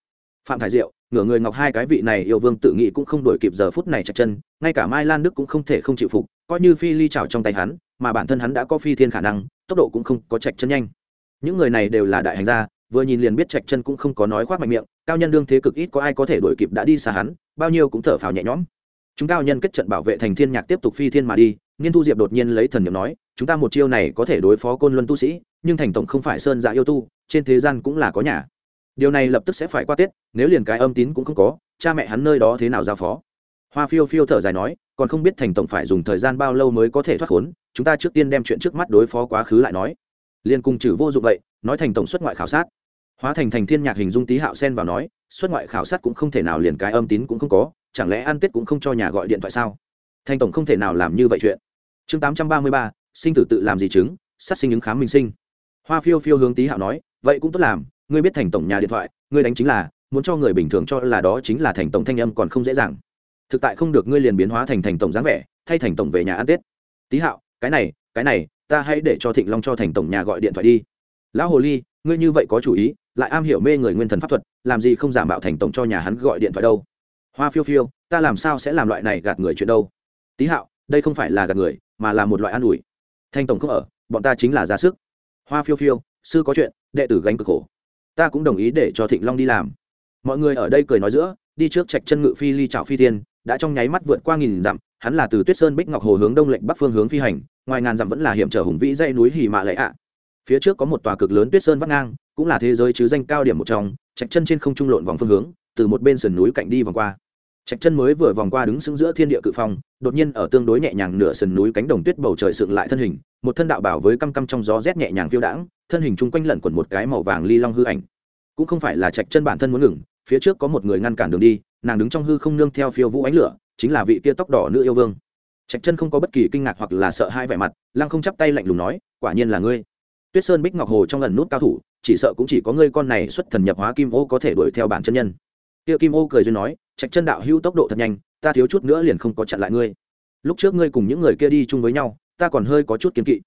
A: Phạm thái diệu, ngửa người ngọc hai cái vị này yêu vương tự nghĩ cũng không đổi kịp giờ phút này trạch chân, ngay cả mai lan đức cũng không thể không chịu phục coi như phi ly chảo trong tay hắn, mà bản thân hắn đã có phi thiên khả năng, tốc độ cũng không có trạch chân nhanh. Những người này đều là đại hành gia, vừa nhìn liền biết trạch chân cũng không có nói khoác mạnh miệng, cao nhân đương thế cực ít có ai có thể đuổi kịp đã đi xa hắn, bao nhiêu cũng thở phào nhẹ nhõm. Chúng cao nhân kết trận bảo vệ thành thiên nhạc tiếp tục phi thiên mà đi, nghiên thu diệp đột nhiên lấy thần niệm nói, chúng ta một chiêu này có thể đối phó côn luân tu sĩ, nhưng thành tổng không phải sơn dạ yêu tu, trên thế gian cũng là có nhà. Điều này lập tức sẽ phải qua tết, nếu liền cái âm tín cũng không có, cha mẹ hắn nơi đó thế nào giao phó? Hoa phiêu phiêu thở dài nói còn không biết thành tổng phải dùng thời gian bao lâu mới có thể thoát khốn, chúng ta trước tiên đem chuyện trước mắt đối phó quá khứ lại nói. Liên cùng trừ vô dụng vậy, nói thành tổng xuất ngoại khảo sát. Hóa thành thành thiên nhạc hình dung tý hạo sen vào nói, xuất ngoại khảo sát cũng không thể nào liền cái âm tín cũng không có, chẳng lẽ ăn tết cũng không cho nhà gọi điện thoại sao? Thành tổng không thể nào làm như vậy chuyện. Chương tám trăm ba mươi ba, sinh tử tự làm gì chứng, sát sinh ứng khám minh sinh. Hoa phiêu phiêu hướng tý hạo nói, vậy cũng tốt làm, ngươi biết thành tổng nhà điện thoại, ngươi đánh chính là, muốn cho người bình thường cho là đó chính là thành tổng thanh âm còn không dễ dàng thực tại không được ngươi liền biến hóa thành thành tổng dáng vẻ, thay thành tổng về nhà ăn tết. Tý hạo, cái này cái này, ta hãy để cho thịnh long cho thành tổng nhà gọi điện thoại đi. Lão hồ ly, ngươi như vậy có chủ ý, lại am hiểu mê người nguyên thần pháp thuật, làm gì không giả mạo thành tổng cho nhà hắn gọi điện thoại đâu? Hoa phiêu phiêu, ta làm sao sẽ làm loại này gạt người chuyện đâu? Tý hạo, đây không phải là gạt người, mà là một loại an ủi. Thanh tổng không ở, bọn ta chính là ra sức. Hoa phiêu phiêu, sư có chuyện, đệ tử gánh cực khổ. Ta cũng đồng ý để cho thịnh long đi làm. Mọi người ở đây cười nói giữa, đi trước trạch chân ngự phi ly trào phi tiên đã trong nháy mắt vượt qua nghìn dặm, hắn là từ tuyết sơn bích ngọc hồ hướng đông lệnh bắc phương hướng phi hành, ngoài ngàn dặm vẫn là hiểm trở hùng vĩ dãy núi hì mạ lệ ạ. Phía trước có một tòa cực lớn tuyết sơn vắt ngang, cũng là thế giới chứ danh cao điểm một trong, trạch chân trên không trung lộn vòng phương hướng, từ một bên sườn núi cạnh đi vòng qua. Trạch chân mới vừa vòng qua đứng sững giữa thiên địa cự phong, đột nhiên ở tương đối nhẹ nhàng nửa sườn núi cánh đồng tuyết bầu trời sượng lại thân hình, một thân đạo bảo với căm căm trong gió rét nhẹ nhàng phiêu đãng, thân hình chung quanh lẩn quẩn một cái màu vàng ly long hư ảnh. Cũng không phải là trạch chân bản thân muốn ngừng phía trước có một người ngăn cản đường đi, nàng đứng trong hư không nương theo phiêu vũ ánh lửa, chính là vị kia tóc đỏ nữ yêu vương. Trạch chân không có bất kỳ kinh ngạc hoặc là sợ hai vẻ mặt, lăng không chắp tay lạnh lùng nói, quả nhiên là ngươi. Tuyết sơn bích ngọc hồ trong lần nút cao thủ, chỉ sợ cũng chỉ có ngươi con này xuất thần nhập hóa kim ô có thể đuổi theo bản chân nhân. Kia kim ô cười duyên nói, trạch chân đạo hữu tốc độ thật nhanh, ta thiếu chút nữa liền không có chặn lại ngươi. Lúc trước ngươi cùng những người kia đi chung với nhau, ta còn hơi có chút kiến kỵ.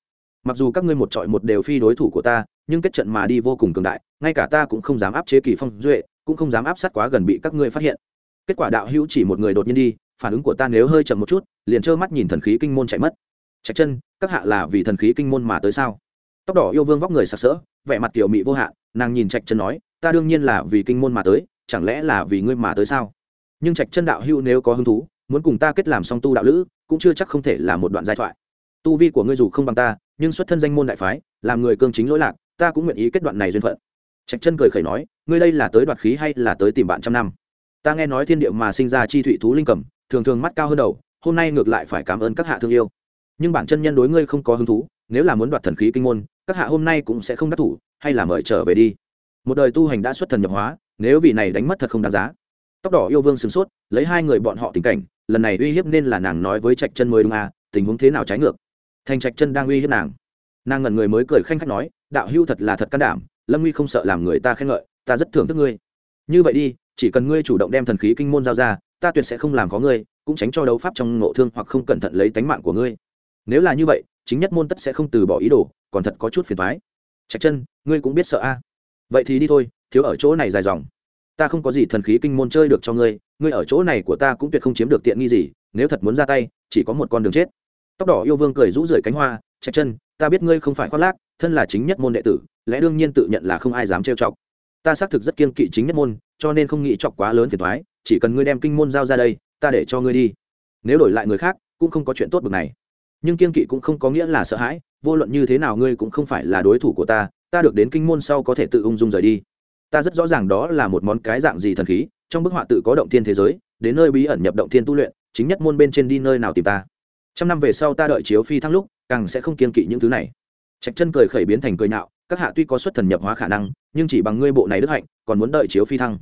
A: Mặc dù các ngươi một trọi một đều phi đối thủ của ta, nhưng kết trận mà đi vô cùng cường đại, ngay cả ta cũng không dám áp chế kỳ phong duệ cũng không dám áp sát quá gần bị các ngươi phát hiện. Kết quả đạo hữu chỉ một người đột nhiên đi, phản ứng của ta nếu hơi chậm một chút, liền trơ mắt nhìn thần khí kinh môn chạy mất. Trạch chân, các hạ là vì thần khí kinh môn mà tới sao? Tóc đỏ yêu vương vóc người sặc sỡ, vẻ mặt tiểu mị vô hạn, nàng nhìn trạch chân nói, ta đương nhiên là vì kinh môn mà tới, chẳng lẽ là vì ngươi mà tới sao? Nhưng trạch chân đạo hữu nếu có hứng thú, muốn cùng ta kết làm song tu đạo lữ, cũng chưa chắc không thể là một đoạn giai thoại. Tu vi của ngươi dù không bằng ta, nhưng xuất thân danh môn đại phái, làm người cương chính lỗi lạc, ta cũng nguyện ý kết đoạn này duyên phận trạch chân cười khẩy nói, ngươi đây là tới đoạt khí hay là tới tìm bạn trăm năm? Ta nghe nói thiên địa mà sinh ra chi thụy thú linh cầm, thường thường mắt cao hơn đầu, hôm nay ngược lại phải cảm ơn các hạ thương yêu. Nhưng bản chân nhân đối ngươi không có hứng thú, nếu là muốn đoạt thần khí kinh môn, các hạ hôm nay cũng sẽ không đắc thủ, hay là mời trở về đi. Một đời tu hành đã xuất thần nhập hóa, nếu vì này đánh mất thật không đáng giá. Tóc đỏ yêu vương sửng sốt, lấy hai người bọn họ tình cảnh, lần này uy hiếp nên là nàng nói với trạch chân mới đúng à tình huống thế nào trái ngược. Thành trạch chân đang uy hiếp nàng. Nàng ngẩn người mới cười khanh khách nói, đạo hưu thật là thật can đảm lâm nguy không sợ làm người ta khen ngợi, ta rất thưởng thức ngươi. Như vậy đi, chỉ cần ngươi chủ động đem thần khí kinh môn giao ra, ta tuyệt sẽ không làm có ngươi, cũng tránh cho đấu pháp trong ngộ thương hoặc không cẩn thận lấy tánh mạng của ngươi. Nếu là như vậy, chính nhất môn tất sẽ không từ bỏ ý đồ, còn thật có chút phiền thoái trạch chân, ngươi cũng biết sợ a. Vậy thì đi thôi, thiếu ở chỗ này dài dòng. Ta không có gì thần khí kinh môn chơi được cho ngươi ngươi ở chỗ này của ta cũng tuyệt không chiếm được tiện nghi gì, nếu thật muốn ra tay, chỉ có một con đường chết. Tóc đỏ yêu vương cười rũ rượi cánh hoa, trạch chân, ta biết ngươi không phải khoác lác, thân là chính nhất môn đệ tử lẽ đương nhiên tự nhận là không ai dám trêu chọc. Ta xác thực rất kiên kỵ chính nhất môn, cho nên không nghĩ chọc quá lớn phiền thoái chỉ cần ngươi đem kinh môn giao ra đây, ta để cho ngươi đi. Nếu đổi lại người khác, cũng không có chuyện tốt bực này. Nhưng kiên kỵ cũng không có nghĩa là sợ hãi, vô luận như thế nào ngươi cũng không phải là đối thủ của ta ta được đến kinh môn sau có thể tự ung dung rời đi. Ta rất rõ ràng đó là một món cái dạng gì thần khí, trong bức họa tự có động thiên thế giới, đến nơi bí ẩn nhập động thiên tu luyện, chính nhất môn bên trên đi nơi nào tìm ta. Trăm năm về sau ta đợi chiếu phi thăng lúc, càng sẽ không kiên kỵ những thứ này. Trạch chân cười khẩy biến thành cười nhạo các hạ tuy có xuất thần nhập hóa khả năng, nhưng chỉ bằng ngươi bộ này đức hạnh, còn muốn đợi chiếu phi thăng.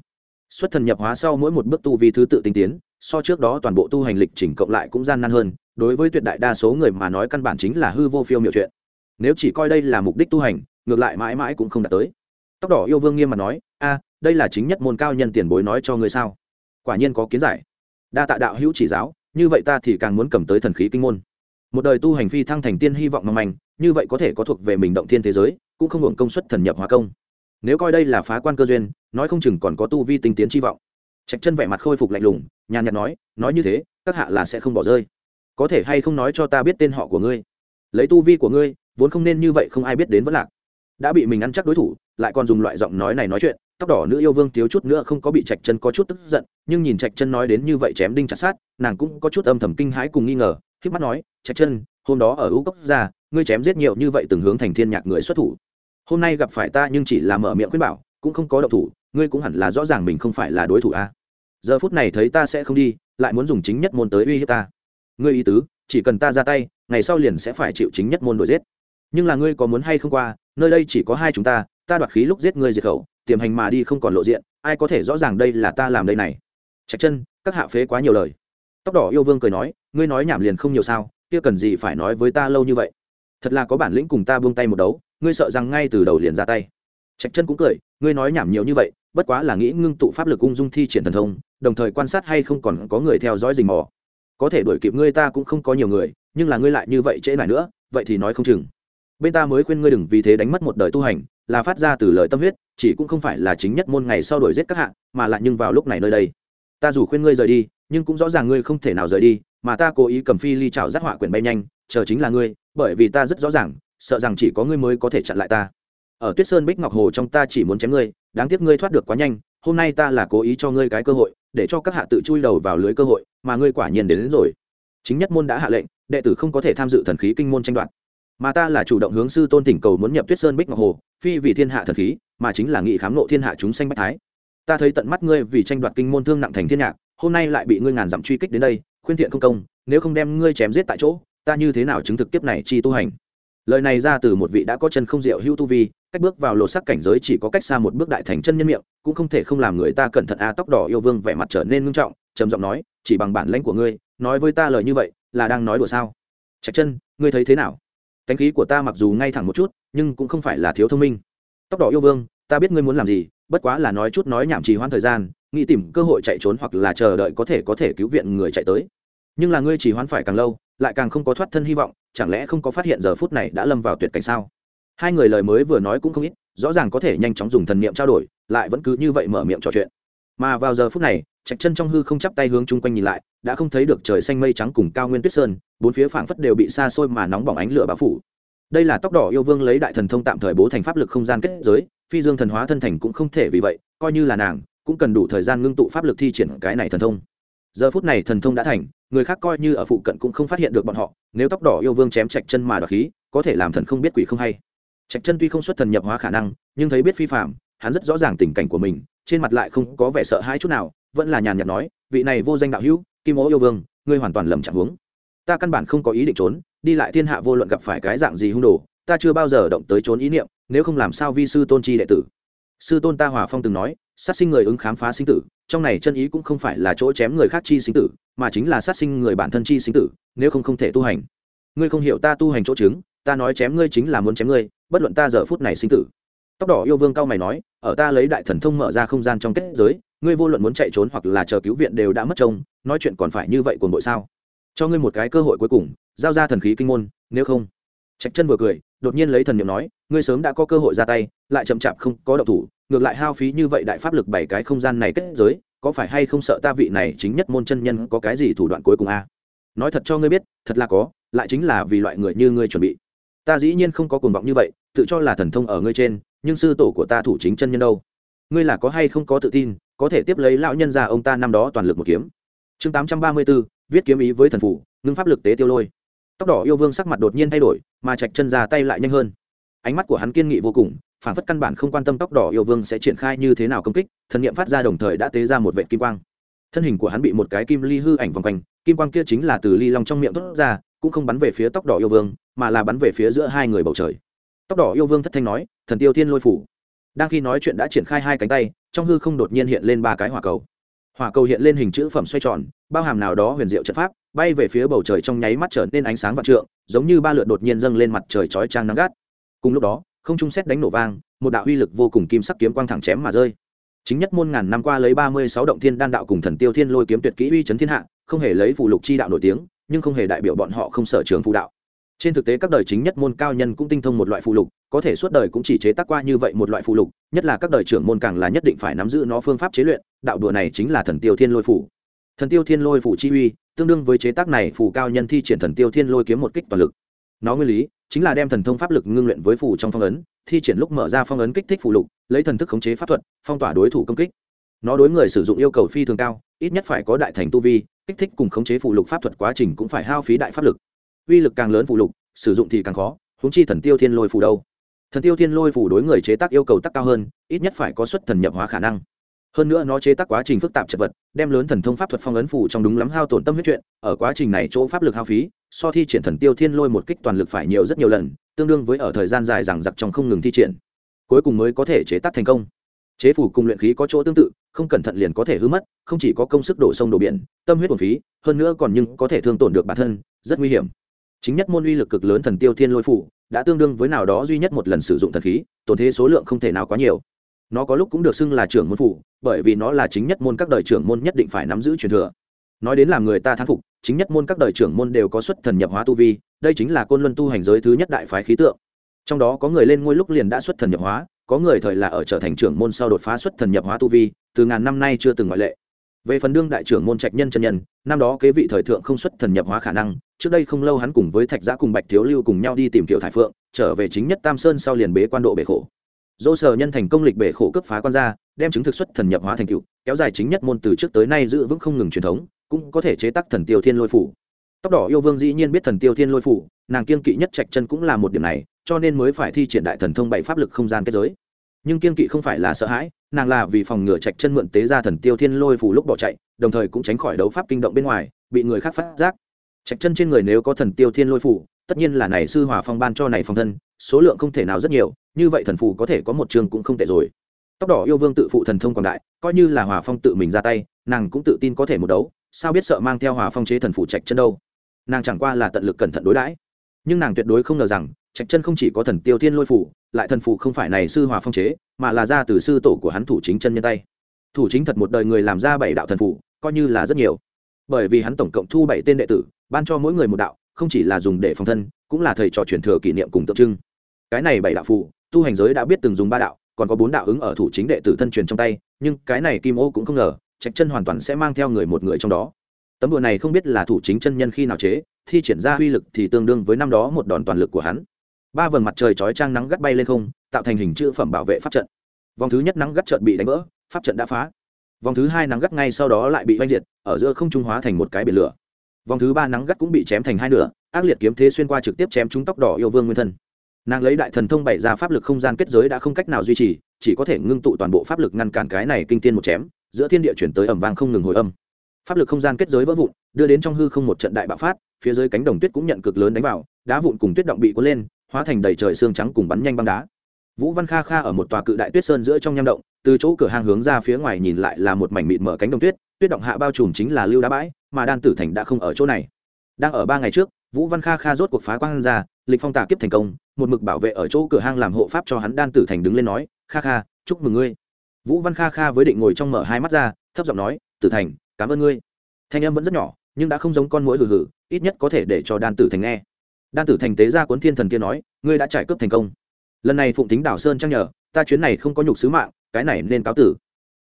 A: Xuất thần nhập hóa sau mỗi một bước tu vi thứ tự tinh tiến, so trước đó toàn bộ tu hành lịch chỉnh cộng lại cũng gian nan hơn, đối với tuyệt đại đa số người mà nói căn bản chính là hư vô phiêu miệu chuyện. Nếu chỉ coi đây là mục đích tu hành, ngược lại mãi mãi cũng không đạt tới. Tóc đỏ yêu vương nghiêm mà nói, a, đây là chính nhất môn cao nhân tiền bối nói cho ngươi sao? Quả nhiên có kiến giải. Đa tạ đạo hữu chỉ giáo, như vậy ta thì càng muốn cầm tới thần khí kinh môn. Một đời tu hành phi thăng thành tiên hy vọng mong manh như vậy có thể có thuộc về mình động thiên thế giới, cũng không hưởng công suất thần nhập hóa công. Nếu coi đây là phá quan cơ duyên, nói không chừng còn có tu vi tinh tiến chi vọng. Trạch chân vẻ mặt khôi phục lạnh lùng, nhàn nhạt nói nói như thế, các hạ là sẽ không bỏ rơi. Có thể hay không nói cho ta biết tên họ của ngươi? Lấy tu vi của ngươi, vốn không nên như vậy không ai biết đến vẫn lạc. Đã bị mình ăn chắc đối thủ, lại còn dùng loại giọng nói này nói chuyện, tóc đỏ nữ yêu vương thiếu chút nữa không có bị trạch chân có chút tức giận, nhưng nhìn trạch chân nói đến như vậy chém đinh chặt sát nàng cũng có chút âm thầm kinh hãi cùng nghi ngờ khi mắt nói, trạch chân, hôm đó ở ưu cốc ra ngươi chém giết nhiều như vậy từng hướng thành thiên nhạc người xuất thủ. Hôm nay gặp phải ta nhưng chỉ là mở miệng khuyên bảo, cũng không có động thủ, ngươi cũng hẳn là rõ ràng mình không phải là đối thủ a giờ phút này thấy ta sẽ không đi, lại muốn dùng chính nhất môn tới uy hiếp ta. Ngươi ý tứ, chỉ cần ta ra tay, ngày sau liền sẽ phải chịu chính nhất môn đuổi giết. Nhưng là ngươi có muốn hay không qua, nơi đây chỉ có hai chúng ta ta đoạt khí lúc giết ngươi diệt khẩu, tiềm hành mà đi không còn lộ diện, ai có thể rõ ràng đây là ta làm đây này? Trạch chân, các hạ phế quá nhiều lời. Tóc đỏ yêu vương cười nói, ngươi nói nhảm liền không nhiều sao, kia cần gì phải nói với ta lâu như vậy? Thật là có bản lĩnh cùng ta buông tay một đấu, ngươi sợ rằng ngay từ đầu liền ra tay. Trạch chân cũng cười, ngươi nói nhảm nhiều như vậy, bất quá là nghĩ ngưng tụ pháp lực ung dung thi triển thần thông, đồng thời quan sát hay không còn có người theo dõi rình mò. Có thể đuổi kịp ngươi ta cũng không có nhiều người, nhưng là ngươi lại như vậy trễ này nữa, vậy thì nói không chừng. Bên ta mới khuyên ngươi đừng vì thế đánh mất một đời tu hành, là phát ra từ lời tâm huyết, chỉ cũng không phải là chính nhất môn ngày sau đổi giết các hạng mà lại nhưng vào lúc này nơi đây. Ta dù khuyên ngươi rời đi, nhưng cũng rõ ràng ngươi không thể nào rời đi, mà ta cố ý cầm phi ly trào giác họa quyển bay nhanh, chờ chính là ngươi bởi vì ta rất rõ ràng sợ rằng chỉ có ngươi mới có thể chặn lại ta. Ở tuyết sơn bích ngọc hồ trong ta chỉ muốn chém ngươi đáng tiếc ngươi thoát được quá nhanh hôm nay ta là cố ý cho ngươi cái cơ hội để cho các hạ tự chui đầu vào lưới cơ hội mà ngươi quả nhiên đến, đến rồi. Chính nhất môn đã hạ lệnh đệ tử không có thể tham dự thần khí kinh môn tranh đoạt. Mà ta là chủ động hướng sư tôn tỉnh cầu muốn nhập tuyết sơn bích ngọc hồ phi vì thiên hạ thần khí mà chính là nghị khám nộ thiên hạ chúng sanh bách thái. Ta thấy tận mắt ngươi vì tranh đoạt kinh môn thương nặng thành thiên nhạc hôm nay lại bị ngươi ngàn dặm truy kích đến đây khuyên thiện không công nếu không đem ngươi chém giết tại chỗ ta như thế nào chứng thực kiếp này chi tu hành? Lời này ra từ một vị đã có chân không diệu hữu tu vi, cách bước vào lột sắc cảnh giới chỉ có cách xa một bước đại thành chân nhân miệng, cũng không thể không làm người ta cẩn thận a, tóc đỏ yêu vương vẻ mặt trở nên ngưng trọng, trầm giọng nói, chỉ bằng bản lãnh của ngươi, nói với ta lời như vậy, là đang nói đùa sao? Trạch chân, ngươi thấy thế nào? Cánh khí của ta mặc dù ngay thẳng một chút, nhưng cũng không phải là thiếu thông minh. Tóc đỏ yêu vương, ta biết ngươi muốn làm gì, bất quá là nói chút nói nhảm trì hoãn thời gian, nghĩ tìm cơ hội chạy trốn hoặc là chờ đợi có thể có thể cứu viện người chạy tới nhưng là ngươi chỉ hoán phải càng lâu, lại càng không có thoát thân hy vọng, chẳng lẽ không có phát hiện giờ phút này đã lâm vào tuyệt cảnh sao? Hai người lời mới vừa nói cũng không ít, rõ ràng có thể nhanh chóng dùng thần niệm trao đổi, lại vẫn cứ như vậy mở miệng trò chuyện. Mà vào giờ phút này, trạch chân trong hư không chắp tay hướng chung quanh nhìn lại, đã không thấy được trời xanh mây trắng cùng cao nguyên tuyết sơn, bốn phía phảng phất đều bị xa xôi mà nóng bỏng ánh lửa bao phủ. Đây là tóc đỏ yêu vương lấy đại thần thông tạm thời bố thành pháp lực không gian kết giới, phi dương thần hóa thân thành cũng không thể vì vậy, coi như là nàng, cũng cần đủ thời gian ngưng tụ pháp lực thi triển cái này thần thông giờ phút này thần thông đã thành, người khác coi như ở phụ cận cũng không phát hiện được bọn họ, nếu tóc đỏ yêu vương chém chạch chân mà đoạt khí, có thể làm thần không biết quỷ không hay. Trạch chân tuy không xuất thần nhập hóa khả năng, nhưng thấy biết phi phạm hắn rất rõ ràng tình cảnh của mình, trên mặt lại không có vẻ sợ hãi chút nào, vẫn là nhàn nhạt nói, vị này vô danh đạo hữu, kim ố yêu vương, ngươi hoàn toàn lầm chẳng huống. Ta căn bản không có ý định trốn, đi lại thiên hạ vô luận gặp phải cái dạng gì hung đồ, ta chưa bao giờ động tới trốn ý niệm, nếu không làm sao vi sư tôn chi đệ tử? Sư tôn ta hòa phong từng nói sát sinh người ứng khám phá sinh tử, trong này chân ý cũng không phải là chỗ chém người khác chi sinh tử, mà chính là sát sinh người bản thân chi sinh tử, nếu không không thể tu hành. Ngươi không hiểu ta tu hành chỗ chứng, ta nói chém ngươi chính là muốn chém ngươi, bất luận ta giờ phút này sinh tử. Tóc đỏ yêu vương cao mày nói, ở ta lấy đại thần thông mở ra không gian trong kết giới, ngươi vô luận muốn chạy trốn hoặc là chờ cứu viện đều đã mất trông, nói chuyện còn phải như vậy cuồng bội sao? Cho ngươi một cái cơ hội cuối cùng, giao ra thần khí kinh môn, nếu không. Trạch chân vừa cười, đột nhiên lấy thần niệm nói, ngươi sớm đã có cơ hội ra tay lại chậm chạp không có động thủ ngược lại hao phí như vậy đại pháp lực bảy cái không gian này kết giới có phải hay không sợ ta vị này chính nhất môn chân nhân có cái gì thủ đoạn cuối cùng a? À? Nói thật cho ngươi biết thật là có lại chính là vì loại người như ngươi chuẩn bị. Ta dĩ nhiên không có cuồng vọng như vậy tự cho là thần thông ở ngươi trên nhưng sư tổ của ta thủ chính chân nhân đâu? Ngươi là có hay không có tự tin có thể tiếp lấy lão nhân già ông ta năm đó toàn lực một kiếm. Chương tám trăm ba mươi 834, viết kiếm ý với thần phủ ngưng pháp lực tế tiêu lôi. Tóc đỏ yêu vương sắc mặt đột nhiên thay đổi mà chạch chân ra tay lại nhanh hơn. Ánh mắt của hắn kiên nghị vô cùng phản phất căn bản không quan tâm tóc đỏ yêu vương sẽ triển khai như thế nào công kích, thần nghiệm phát ra đồng thời đã tế ra một vệ kim quang. Thân hình của hắn bị một cái kim ly hư ảnh vòng quanh, kim quang kia chính là từ ly long trong miệng thốt ra, cũng không bắn về phía tóc đỏ yêu vương, mà là bắn về phía giữa hai người bầu trời. Tóc đỏ yêu vương thất thanh nói, thần tiêu thiên lôi phủ. Đang khi nói chuyện đã triển khai hai cánh tay, trong hư không đột nhiên hiện lên ba cái hỏa cầu. Hỏa cầu hiện lên hình chữ phẩm xoay tròn, bao hàm nào đó huyền diệu trận pháp, bay về phía bầu trời trong nháy mắt trở nên ánh sáng vạn trượng, giống như ba lượt đột nhiên dâng lên mặt trời chói trang nắng gắt. Cùng lúc đó không trung xét đánh nổ vang, một đạo uy lực vô cùng kim sắc kiếm quang thẳng chém mà rơi. Chính nhất môn ngàn năm qua lấy ba mươi sáu động thiên đan đạo cùng thần tiêu thiên lôi kiếm tuyệt kỹ uy chấn thiên hạ, không hề lấy phù lục chi đạo nổi tiếng, nhưng không hề đại biểu bọn họ không sở trường phù đạo. Trên thực tế các đời chính nhất môn cao nhân cũng tinh thông một loại phù lục, có thể suốt đời cũng chỉ chế tác qua như vậy một loại phù lục, nhất là các đời trưởng môn càng là nhất định phải nắm giữ nó phương pháp chế luyện, đạo đùa này chính là thần tiêu thiên lôi phủ thần tiêu thiên lôi phủ chi uy, tương đương với chế tác này phù cao nhân thi triển thần tiêu thiên lôi kiếm một kích toàn lực. Nó nguyên lý chính là đem thần thông pháp lực ngưng luyện với phù trong phong ấn, thi triển lúc mở ra phong ấn kích thích phù lục, lấy thần thức khống chế pháp thuật, phong tỏa đối thủ công kích. Nó đối người sử dụng yêu cầu phi thường cao, ít nhất phải có đại thành tu vi, kích thích cùng khống chế phù lục pháp thuật quá trình cũng phải hao phí đại pháp lực. Uy lực càng lớn phù lục, sử dụng thì càng khó húng chi thần tiêu thiên lôi phù đâu. Thần tiêu thiên lôi phù đối người chế tác yêu cầu tắc cao hơn, ít nhất phải có xuất thần nhập hóa khả năng hơn nữa nó chế tác quá trình phức tạp chật vật, đem lớn thần thông pháp thuật phong ấn phủ trong đúng lắm hao tổn tâm huyết chuyện, ở quá trình này chỗ pháp lực hao phí, so thi triển thần tiêu thiên lôi một kích toàn lực phải nhiều rất nhiều lần, tương đương với ở thời gian dài rằng giặc trong không ngừng thi triển. Cuối cùng mới có thể chế tác thành công. Chế phủ cùng luyện khí có chỗ tương tự, không cẩn thận liền có thể hư mất, không chỉ có công sức đổ sông đổ biển, tâm huyết bổn phí, hơn nữa còn nhưng có thể thương tổn được bản thân, rất nguy hiểm. Chính nhất môn uy lực cực lớn thần tiêu thiên lôi phủ đã tương đương với nào đó duy nhất một lần sử dụng thần khí, tổn thế số lượng không thể nào quá nhiều nó có lúc cũng được xưng là trưởng môn phủ, bởi vì nó là chính nhất môn các đời trưởng môn nhất định phải nắm giữ truyền thừa. Nói đến làm người ta thán phục, chính nhất môn các đời trưởng môn đều có xuất thần nhập hóa tu vi, đây chính là côn luân tu hành giới thứ nhất đại phái khí tượng. Trong đó có người lên ngôi lúc liền đã xuất thần nhập hóa, có người thời là ở trở thành trưởng môn sau đột phá xuất thần nhập hóa tu vi, từ ngàn năm nay chưa từng ngoại lệ. Về phần đương đại trưởng môn trạch nhân chân nhân, năm đó kế vị thời thượng không xuất thần nhập hóa khả năng, trước đây không lâu hắn cùng với thạch giã cùng bạch thiếu lưu cùng nhau đi tìm kiểu thải phượng, trở về chính nhất tam sơn sau liền bế quan độ bể khổ dỗ sở nhân thành công lịch bể khổ cấp phá quan gia, đem chứng thực xuất thần nhập hóa thành cựu kéo dài chính nhất môn từ trước tới nay giữ vững không ngừng truyền thống cũng có thể chế tác thần tiêu thiên lôi phủ. Tóc đỏ yêu vương dĩ nhiên biết thần tiêu thiên lôi phủ nàng kiên kỵ nhất trạch chân cũng là một điểm này cho nên mới phải thi triển đại thần thông bảy pháp lực không gian kết giới. Nhưng kiên kỵ không phải là sợ hãi nàng là vì phòng ngừa trạch chân mượn tế ra thần tiêu thiên lôi phủ lúc bỏ chạy đồng thời cũng tránh khỏi đấu pháp kinh động bên ngoài bị người khác phát giác. Trạch chân trên người nếu có thần tiêu thiên lôi phủ tất nhiên là này sư hòa phong ban cho này phong thân, số lượng không thể nào rất nhiều, như vậy thần phù có thể có một trường cũng không tệ rồi. Tóc đỏ yêu vương tự phụ thần thông quảng đại, coi như là hòa phong tự mình ra tay, nàng cũng tự tin có thể một đấu, sao biết sợ mang theo hòa phong chế thần phù trạch chân đâu? Nàng chẳng qua là tận lực cẩn thận đối đãi. Nhưng nàng tuyệt đối không ngờ rằng, trạch chân không chỉ có thần tiêu thiên lôi phủ lại thần phù không phải này sư hòa phong chế, mà là ra từ sư tổ của hắn thủ chính chân nhân tay. Thủ chính thật một đời người làm ra bảy đạo thần phù, coi như là rất nhiều. Bởi vì hắn tổng cộng thu bảy tên đệ tử, ban cho mỗi người một đạo không chỉ là dùng để phòng thân, cũng là thầy trò truyền thừa kỷ niệm cùng tượng trưng. Cái này bảy đạo phù, tu hành giới đã biết từng dùng ba đạo, còn có bốn đạo ứng ở thủ chính đệ tử thân truyền trong tay, nhưng cái này kim ô cũng không ngờ, trạch chân hoàn toàn sẽ mang theo người một người trong đó. Tấm đùa này không biết là thủ chính chân nhân khi nào chế, thi triển ra uy lực thì tương đương với năm đó một đòn toàn lực của hắn. Ba vầng mặt trời chói trang nắng gắt bay lên không, tạo thành hình chữ phẩm bảo vệ pháp trận. Vòng thứ nhất nắng gắt trận bị đánh vỡ, pháp trận đã phá. Vòng thứ hai nắng gắt ngay sau đó lại bị oanh diệt, ở giữa không trung hóa thành một cái biển lửa vòng thứ ba nắng gắt cũng bị chém thành hai nửa, ác liệt kiếm thế xuyên qua trực tiếp chém trúng tóc đỏ yêu vương nguyên thân. Nàng lấy đại thần thông bày ra pháp lực không gian kết giới đã không cách nào duy trì, chỉ có thể ngưng tụ toàn bộ pháp lực ngăn cản cái này kinh tiên một chém, giữa thiên địa chuyển tới ẩm vang không ngừng hồi âm. Pháp lực không gian kết giới vỡ vụn, đưa đến trong hư không một trận đại bạo phát, phía dưới cánh đồng tuyết cũng nhận cực lớn đánh vào, đá vụn cùng tuyết động bị cuốn lên, hóa thành đầy trời xương trắng cùng bắn nhanh băng đá. Vũ văn kha kha ở một tòa cự đại tuyết sơn giữa trong nham động, từ chỗ cửa hang hướng ra phía ngoài nhìn lại là một mảnh mịn mở cánh đồng tuyết tuyết động hạ bao trùm chính là lưu đá bãi mà đan tử thành đã không ở chỗ này. Đang ở ba ngày trước, vũ văn kha kha rốt cuộc phá quang ra, lịch phong tà kiếp thành công, một mực bảo vệ ở chỗ cửa hang làm hộ pháp cho hắn đan tử thành đứng lên nói, kha kha, chúc mừng ngươi. Vũ văn kha kha với định ngồi trong mở hai mắt ra, thấp giọng nói, tử thành, cảm ơn ngươi. Thanh em vẫn rất nhỏ, nhưng đã không giống con mũi hừ hừ, ít nhất có thể để cho đan tử thành nghe. Đan tử thành tế ra cuốn thiên thần kia nói, ngươi đã trải cướp thành công. Lần này phụng tính đảo sơn trang nhờ, ta chuyến này không có nhục sứ mạng, cái này nên cáo tử.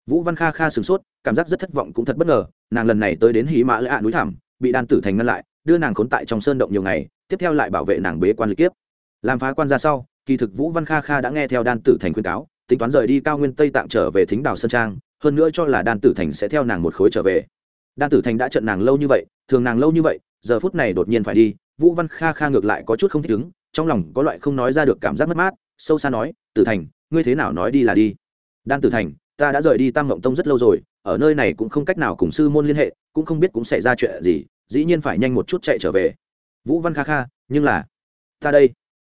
A: Vũ văn kha kha sửng sốt, cảm giác rất thất vọng cũng thật bất ngờ nàng lần này tới đến hí mã lệ ạ núi thảm bị đan tử thành ngăn lại, đưa nàng khốn tại trong sơn động nhiều ngày, tiếp theo lại bảo vệ nàng bế quan lịch kiếp. Làm phá quan ra sau, kỳ thực vũ văn kha kha đã nghe theo đan tử thành khuyên cáo, tính toán rời đi cao nguyên tây tạng trở về thính đảo sơn trang, hơn nữa cho là đan tử thành sẽ theo nàng một khối trở về. Đan tử thành đã trận nàng lâu như vậy, thường nàng lâu như vậy, giờ phút này đột nhiên phải đi, vũ văn kha kha ngược lại có chút không thích ứng, trong lòng có loại không nói ra được cảm giác mất mát, sâu xa nói, tử thành, ngươi thế nào nói đi là đi. Đan tử thành ta đã rời đi tam mộng tông rất lâu rồi, ở nơi này cũng không cách nào cùng sư môn liên hệ, cũng không biết cũng xảy ra chuyện gì, dĩ nhiên phải nhanh một chút chạy trở về. Vũ văn kha kha, nhưng là, ta đây.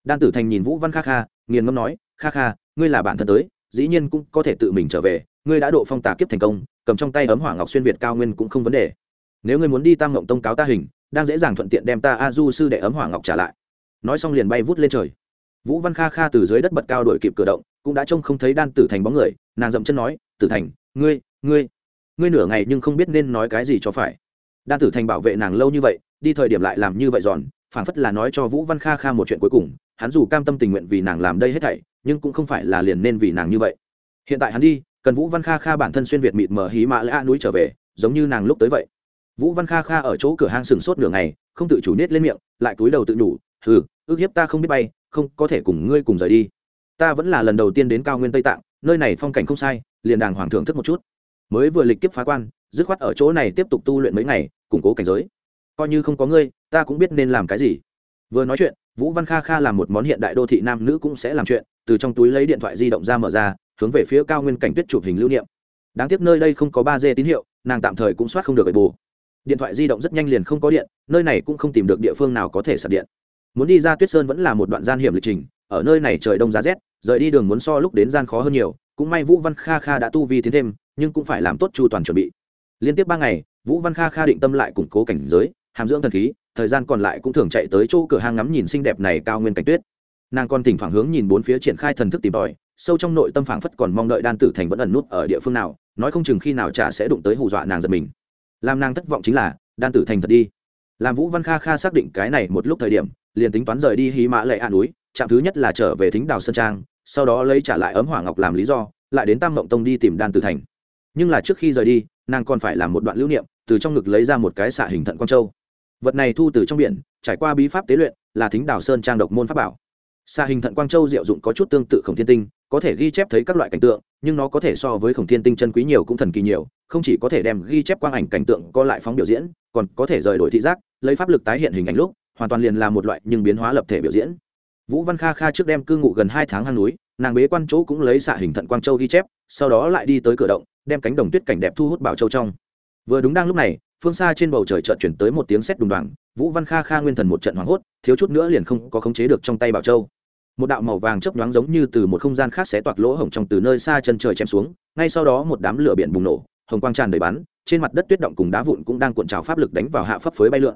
A: Đan tử thành nhìn vũ văn kha kha, nghiền ngâm nói, kha kha, ngươi là bản thân tới, dĩ nhiên cũng có thể tự mình trở về, ngươi đã độ phong tà kiếp thành công, cầm trong tay ấm hỏa ngọc xuyên việt cao nguyên cũng không vấn đề. Nếu ngươi muốn đi tam mộng tông cáo ta hình, đang dễ dàng thuận tiện đem ta a du sư đệ ấm hỏa ngọc trả lại. Nói xong liền bay vút lên trời. Vũ văn kha kha từ dưới đất bật cao đổi kịp cử động, cũng đã trông không thấy đan tử thành bóng người nàng dậm chân nói, tử thành, ngươi ngươi ngươi nửa ngày nhưng không biết nên nói cái gì cho phải. Đan tử thành bảo vệ nàng lâu như vậy, đi thời điểm lại làm như vậy giòn, phảng phất là nói cho vũ văn kha kha một chuyện cuối cùng, hắn dù cam tâm tình nguyện vì nàng làm đây hết thảy, nhưng cũng không phải là liền nên vì nàng như vậy. Hiện tại hắn đi, cần vũ văn kha kha bản thân xuyên việt mịt mờ hí mã lã núi trở về, giống như nàng lúc tới vậy. Vũ văn kha kha ở chỗ cửa hang sừng sốt nửa ngày, không tự chủ nết lên miệng, lại cúi đầu tự nhủ ừ ước hiếp ta không biết bay, không có thể cùng ngươi cùng rời đi. Ta vẫn là lần đầu tiên đến cao nguyên tây tạng nơi này phong cảnh không sai, liền đàng hoàng thưởng thức một chút. Mới vừa lịch kiếp phá quan, dứt khoát ở chỗ này tiếp tục tu luyện mấy ngày, củng cố cảnh giới. Coi như không có ngươi, ta cũng biết nên làm cái gì. Vừa nói chuyện, vũ văn kha kha làm một món hiện đại đô thị nam nữ cũng sẽ làm chuyện, từ trong túi lấy điện thoại di động ra mở ra, hướng về phía cao nguyên cảnh tuyết chụp hình lưu niệm. Đáng tiếc nơi đây không có ba d tín hiệu, nàng tạm thời cũng soát không được bề bù. Điện thoại di động rất nhanh liền không có điện, nơi này cũng không tìm được địa phương nào có thể sạc điện. Muốn đi ra tuyết sơn vẫn là một đoạn gian hiểm lịch trình, ở nơi này trời đông giá rét rời đi đường muốn so lúc đến gian khó hơn nhiều, cũng may vũ văn kha kha đã tu vi tiến thêm, nhưng cũng phải làm tốt chu toàn chuẩn bị. Liên tiếp ba ngày, vũ văn kha kha định tâm lại củng cố cảnh giới, hàm dưỡng thần khí, thời gian còn lại cũng thường chạy tới chỗ cửa hàng ngắm nhìn xinh đẹp này cao nguyên cảnh tuyết. Nàng còn thỉnh thoảng hướng nhìn bốn phía triển khai thần thức tìm tòi, sâu trong nội tâm phảng phất còn mong đợi đan tử thành vẫn ẩn nút ở địa phương nào, nói không chừng khi nào trả sẽ đụng tới hù dọa nàng giật mình. Làm nàng thất vọng chính là, đan tử thành thật đi. Làm vũ văn kha kha xác định cái này một lúc thời điểm, liền tính toán rời đi hí mã lệ hạ núi trạm thứ nhất là trở về thính đào sơn trang, sau đó lấy trả lại ấm hỏa ngọc làm lý do, lại đến tam mộng tông đi tìm đan tử thành. Nhưng là trước khi rời đi, nàng còn phải làm một đoạn lưu niệm, từ trong ngực lấy ra một cái xạ hình thận quang châu. Vật này thu từ trong biển, trải qua bí pháp tế luyện, là thính đào sơn trang độc môn pháp bảo. Xạ hình thận quang châu diệu dụng có chút tương tự khổng thiên tinh, có thể ghi chép thấy các loại cảnh tượng, nhưng nó có thể so với khổng thiên tinh chân quý nhiều cũng thần kỳ nhiều, không chỉ có thể đem ghi chép quang ảnh cảnh tượng có lại phóng biểu diễn, còn có thể rời đổi thị giác, lấy pháp lực tái hiện hình ảnh lúc, hoàn toàn liền là một loại nhưng biến hóa lập thể biểu diễn vũ văn kha kha trước đem cư ngụ gần hai tháng hang núi, nàng bế quan chỗ cũng lấy xạ hình thận quang châu ghi chép, sau đó lại đi tới cửa động, đem cánh đồng tuyết cảnh đẹp thu hút bảo châu trong. Vừa đúng đang lúc này, phương xa trên bầu trời chợt chuyển tới một tiếng sét đùng đoàng vũ văn kha kha nguyên thần một trận hoảng hốt, thiếu chút nữa liền không có khống chế được trong tay bảo châu. Một đạo màu vàng chớp nhoáng giống như từ một không gian khác xé toạc lỗ hổng trong từ nơi xa chân trời chém xuống, ngay sau đó một đám lửa biển bùng nổ, hồng quang tràn đầy bắn, trên mặt đất tuyết động cùng đá vụn cũng đang cuộn trào pháp lực đánh vào hạ pháp phới bay lượn.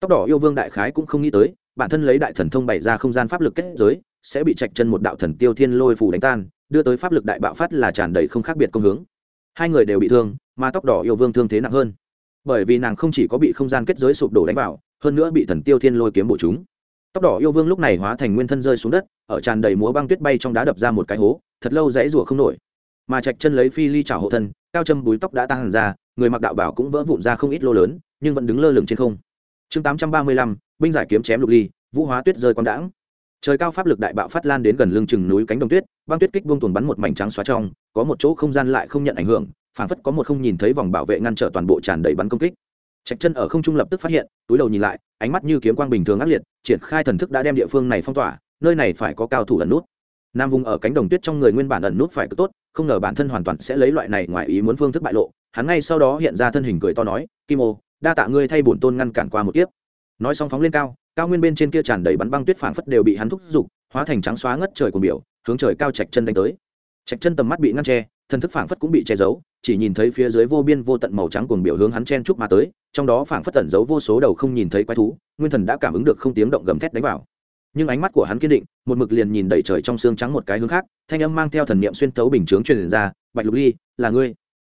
A: Tóc đỏ yêu vương đại khái cũng không nghĩ tới bản thân lấy đại thần thông bày ra không gian pháp lực kết giới, sẽ bị trạch chân một đạo thần tiêu thiên lôi phủ đánh tan, đưa tới pháp lực đại bạo phát là tràn đầy không khác biệt công hướng. Hai người đều bị thương, mà tóc đỏ yêu vương thương thế nặng hơn. Bởi vì nàng không chỉ có bị không gian kết giới sụp đổ đánh vào, hơn nữa bị thần tiêu thiên lôi kiếm bổ chúng. Tóc đỏ yêu vương lúc này hóa thành nguyên thân rơi xuống đất, ở tràn đầy múa băng tuyết bay trong đá đập ra một cái hố, thật lâu dãy rủa không nổi. Mà trạch chân lấy phi ly chảo hộ thân, cao châm búi tóc đã tan hẳn ra, người mặc đạo bảo cũng vỡ vụn ra không ít lô lớn, nhưng vẫn đứng lơ lửng trên không. Chương tám trăm ba mươi lăm binh giải kiếm chém lục ly vũ hóa tuyết rơi quang đãng trời cao pháp lực đại bạo phát lan đến gần lưng chừng núi cánh đồng tuyết băng tuyết kích buông tuồn bắn một mảnh trắng xóa trong có một chỗ không gian lại không nhận ảnh hưởng phảng phất có một không nhìn thấy vòng bảo vệ ngăn trở toàn bộ tràn đầy bắn công kích Trạch chân ở không trung lập tức phát hiện, túi đầu nhìn lại, ánh mắt như kiếm quang bình thường ác liệt, triển khai thần thức đã đem địa phương này phong tỏa, nơi này phải có cao thủ ẩn nút. Nam vùng ở cánh đồng tuyết trong người nguyên bản ẩn nút phải cực tốt, không ngờ bản thân hoàn toàn sẽ lấy loại này ngoài ý muốn phương thức bại lộ, hắn ngay sau đó hiện ra thân hình cười to nói, "Kim ô, đa tạ ngươi thay bổn tôn ngăn cản qua một kiếp." Nói xong phóng lên cao, cao nguyên bên trên kia tràn đầy bắn băng tuyết phảng phất đều bị hắn thúc giục, hóa thành trắng xóa ngất trời cuồng biểu, hướng trời cao chạch chân đánh tới. chạch chân tầm mắt bị ngăn che, thần thức phảng phất cũng bị che giấu, chỉ nhìn thấy phía dưới vô biên vô tận màu trắng cuồng biểu hướng hắn chen chúc mà tới, trong đó phảng phất tẩn giấu vô số đầu không nhìn thấy quái thú, nguyên thần đã cảm ứng được không tiếng động gầm thét đánh vào. Nhưng ánh mắt của hắn kiên định, một mực liền nhìn đầy trời trong xương trắng một cái hướng khác, thanh âm mang theo thần niệm xuyên thấu bình chướng truyền ra, "Bạch Lục Ly, là ngươi."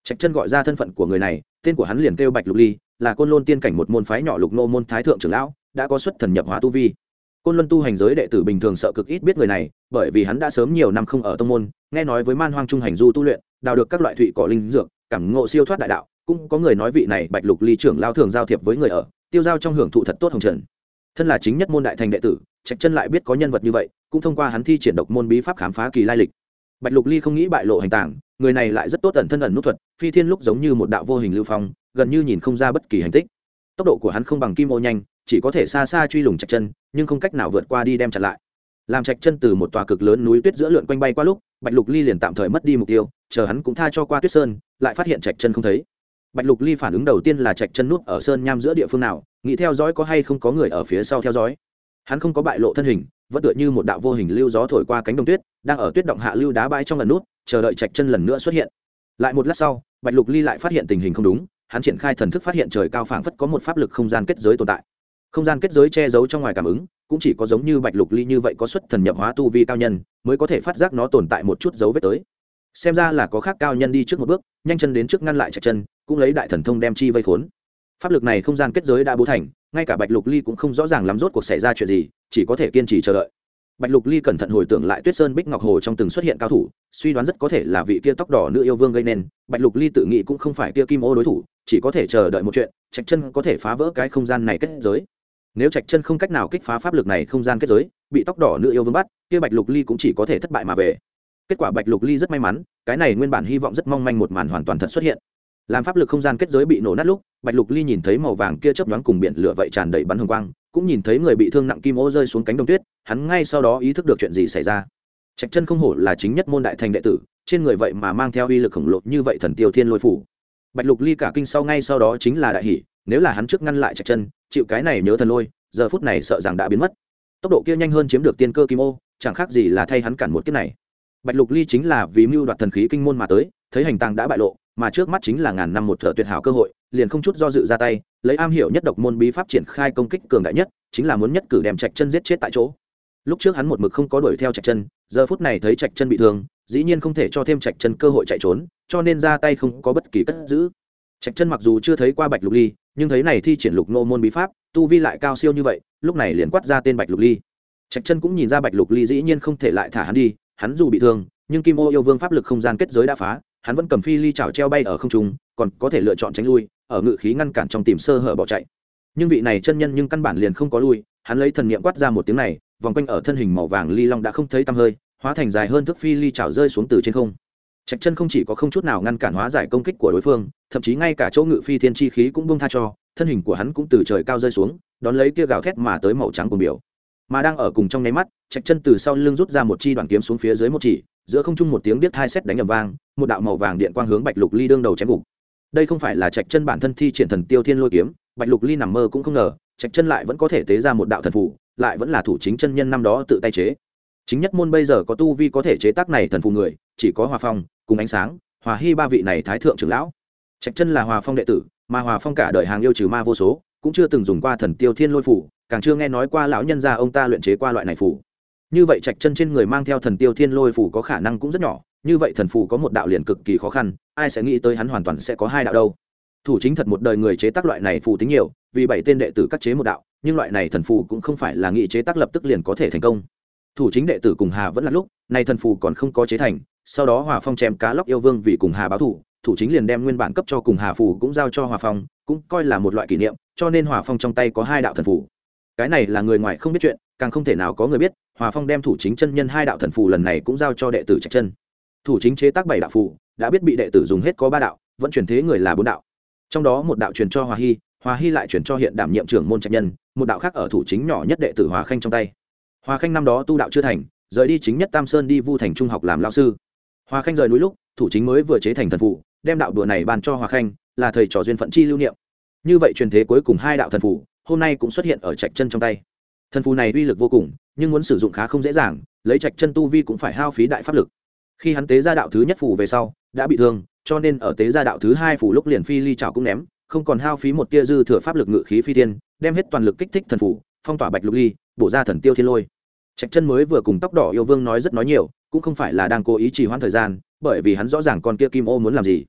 A: Trạch Chân gọi ra thân phận của người này, tên của hắn liền kêu Bạch Lục Ly, là côn lôn tiên cảnh một môn phái nhỏ lục nô môn thái thượng trưởng lão, đã có xuất thần nhập hóa tu vi. Côn Luân tu hành giới đệ tử bình thường sợ cực ít biết người này, bởi vì hắn đã sớm nhiều năm không ở tông môn, nghe nói với Man Hoang trung hành du tu luyện, đào được các loại thụy cỏ linh dược, cảm ngộ siêu thoát đại đạo, cũng có người nói vị này Bạch Lục Ly trưởng lao thường giao thiệp với người ở, tiêu giao trong hưởng thụ thật tốt hồng trần. Thân là chính nhất môn đại thành đệ tử, Trạch Chân lại biết có nhân vật như vậy, cũng thông qua hắn thi triển độc môn bí pháp khám phá kỳ lai lịch. Bạch Lục Ly không nghĩ bại lộ hành tảng, người này lại rất tốt ẩn thân ẩn nút thuật, phi thiên lúc giống như một đạo vô hình lưu phong, gần như nhìn không ra bất kỳ hành tích. Tốc độ của hắn không bằng Kim Ô nhanh, chỉ có thể xa xa truy lùng Trạch Chân, nhưng không cách nào vượt qua đi đem chặn lại. Làm trạch chân từ một tòa cực lớn núi tuyết giữa lượn quanh bay qua lúc bạch lục ly liền tạm thời mất đi mục tiêu chờ hắn cũng tha cho qua tuyết sơn lại phát hiện trạch chân không thấy. Bạch lục ly phản ứng đầu tiên là trạch chân nút ở sơn nham giữa địa phương nào nghĩ theo dõi có hay không có người ở phía sau theo dõi. Hắn không có bại lộ thân hình vẫn tựa như một đạo vô hình lưu gió thổi qua cánh đồng tuyết đang ở tuyết động hạ lưu đá bãi trong lần nút chờ đợi trạch chân lần nữa xuất hiện. Lại một lát sau bạch lục ly lại phát hiện tình hình không đúng hắn triển khai thần thức phát hiện trời cao phảng phất có một pháp lực không gian kết giới tồn tại. Không gian kết giới che giấu trong ngoài cảm ứng, cũng chỉ có giống như bạch lục ly như vậy có xuất thần nhập hóa tu vi cao nhân, mới có thể phát giác nó tồn tại một chút dấu vết tới. Xem ra là có khác cao nhân đi trước một bước, nhanh chân đến trước ngăn lại chạy chân, cũng lấy đại thần thông đem chi vây khốn. Pháp lực này không gian kết giới đã bố thành, ngay cả bạch lục ly cũng không rõ ràng lắm rốt cuộc xảy ra chuyện gì, chỉ có thể kiên trì chờ đợi bạch lục ly cẩn thận hồi tưởng lại tuyết sơn bích ngọc hồ trong từng xuất hiện cao thủ, suy đoán rất có thể là vị kia tóc đỏ nữ yêu vương gây nên. Bạch lục ly tự nghĩ cũng không phải kia kim ô đối thủ, chỉ có thể chờ đợi một chuyện, trạch chân có thể phá vỡ cái không gian này kết giới. Nếu trạch chân không cách nào kích phá pháp lực này không gian kết giới, bị tóc đỏ nữ yêu vương bắt, kia bạch lục ly cũng chỉ có thể thất bại mà về. Kết quả bạch lục ly rất may mắn, cái này nguyên bản hy vọng rất mong manh một màn hoàn toàn thật xuất hiện. Làm pháp lực không gian kết giới bị nổ nát lúc bạch lục ly nhìn thấy màu vàng kia chớp nhoáng cùng biển lửa vậy tràn đầy bắn hồng quang, cũng nhìn thấy người bị thương nặng kim ô rơi xuống cánh đồng tuyết, hắn ngay sau đó ý thức được chuyện gì xảy ra. Trạch chân không hổ là chính nhất môn đại thành đệ tử, trên người vậy mà mang theo uy lực khổng lồ như vậy thần tiêu thiên lôi phủ. Bạch lục ly cả kinh sau ngay sau đó chính là đại hỷ nếu là hắn trước ngăn lại trạch chân, chịu cái này nhớ thần lôi, giờ phút này sợ rằng đã biến mất. Tốc độ kia nhanh hơn chiếm được tiên cơ kim ô, chẳng khác gì là thay hắn cản một kiếp này. Bạch lục ly chính là vì mưu đoạt thần khí kinh môn mà tới, thấy hành tàng đã bại lộ mà trước mắt chính là ngàn năm một thợ tuyệt hảo cơ hội, liền không chút do dự ra tay, lấy am hiểu nhất độc môn bí pháp triển khai công kích cường đại nhất, chính là muốn nhất cử đem trạch chân giết chết tại chỗ. Lúc trước hắn một mực không có đuổi theo trạch chân, giờ phút này thấy trạch chân bị thương, dĩ nhiên không thể cho thêm trạch chân cơ hội chạy trốn, cho nên ra tay không có bất kỳ cất giữ. Trạch chân mặc dù chưa thấy qua bạch lục ly, nhưng thấy này thi triển lục nô môn bí pháp, tu vi lại cao siêu như vậy, lúc này liền quát ra tên bạch lục ly. Trạch chân cũng nhìn ra bạch lục ly dĩ nhiên không thể lại thả hắn đi, hắn dù bị thương, nhưng kim ô yêu vương pháp lực không gian kết giới đã phá hắn vẫn cầm phi ly chảo treo bay ở không trung, còn có thể lựa chọn tránh lui, ở ngự khí ngăn cản trong tìm sơ hở bỏ chạy. Nhưng vị này chân nhân nhưng căn bản liền không có lui, hắn lấy thần niệm quát ra một tiếng này, vòng quanh ở thân hình màu vàng ly long đã không thấy tăm hơi, hóa thành dài hơn thước phi ly chảo rơi xuống từ trên không. Trạch chân không chỉ có không chút nào ngăn cản hóa giải công kích của đối phương, thậm chí ngay cả chỗ ngự phi thiên chi khí cũng bông tha cho, thân hình của hắn cũng từ trời cao rơi xuống, đón lấy kia gào thét mà tới màu trắng cùng biểu. Mà đang ở cùng trong nháy mắt, trạch chân từ sau lưng rút ra một chi đoàn kiếm xuống phía dưới một chỉ giữa không trung một tiếng biết hai xét đánh ầm vang, một đạo màu vàng điện quang hướng bạch lục ly đương đầu chém gục. Đây không phải là trạch chân bản thân thi triển thần tiêu thiên lôi kiếm, bạch lục ly nằm mơ cũng không ngờ, trạch chân lại vẫn có thể tế ra một đạo thần phù, lại vẫn là thủ chính chân nhân năm đó tự tay chế. Chính nhất môn bây giờ có tu vi có thể chế tác này thần phù người, chỉ có hòa phong, cùng ánh sáng, hòa hy ba vị này thái thượng trưởng lão. Trạch chân là hòa phong đệ tử, mà hòa phong cả đời hàng yêu trừ ma vô số, cũng chưa từng dùng qua thần tiêu thiên lôi phủ càng chưa nghe nói qua lão nhân gia ông ta luyện chế qua loại này phủ như vậy trạch chân trên người mang theo thần tiêu thiên lôi phủ có khả năng cũng rất nhỏ, như vậy thần phù có một đạo liền cực kỳ khó khăn, ai sẽ nghĩ tới hắn hoàn toàn sẽ có hai đạo đâu. Thủ chính thật một đời người chế tác loại này phù tính nhiều, vì bảy tên đệ tử cắt chế một đạo, nhưng loại này thần phù cũng không phải là nghị chế tác lập tức liền có thể thành công. Thủ chính đệ tử cùng hà vẫn là lúc, nay thần phù còn không có chế thành, sau đó hòa phong chém cá lóc yêu vương vì cùng hà báo thủ thủ chính liền đem nguyên bản cấp cho cùng hà phù cũng giao cho hòa phong, cũng coi là một loại kỷ niệm, cho nên hòa phong trong tay có hai đạo thần phù cái này là người ngoài không biết chuyện, càng không thể nào có người biết hòa phong đem thủ chính chân nhân hai đạo thần phù lần này cũng giao cho đệ tử trạch chân. Thủ chính chế tác bảy đạo phù, đã biết bị đệ tử dùng hết có ba đạo vẫn truyền thế người là bốn đạo. Trong đó một đạo truyền cho hòa hy hòa hy lại truyền cho hiện đảm nhiệm trưởng môn trạch nhân, một đạo khác ở thủ chính nhỏ nhất đệ tử hòa khanh trong tay. Hòa khanh năm đó tu đạo chưa thành, rời đi chính nhất tam sơn đi vu thành trung học làm lao sư. Hòa khanh rời núi lúc, thủ chính mới vừa chế thành thần phụ đem đạo đùa này bàn cho hòa khanh, là thầy trò duyên phận chi lưu niệm. Như vậy truyền thế cuối cùng hai đạo thần phụ hôm nay cũng xuất hiện ở trạch chân trong tay. Thần phù này uy lực vô cùng nhưng muốn sử dụng khá không dễ dàng, lấy trạch chân tu vi cũng phải hao phí đại pháp lực. Khi hắn tế ra đạo thứ nhất phủ về sau, đã bị thương, cho nên ở tế gia đạo thứ hai phủ lúc liền phi ly trào cũng ném, không còn hao phí một tia dư thừa pháp lực ngự khí phi tiên đem hết toàn lực kích thích thần phủ phong tỏa bạch lục ly, bổ ra thần tiêu thiên lôi. Trạch chân mới vừa cùng tóc đỏ yêu vương nói rất nói nhiều, cũng không phải là đang cố ý trì hoãn thời gian, bởi vì hắn rõ ràng con kia kim ô muốn làm gì.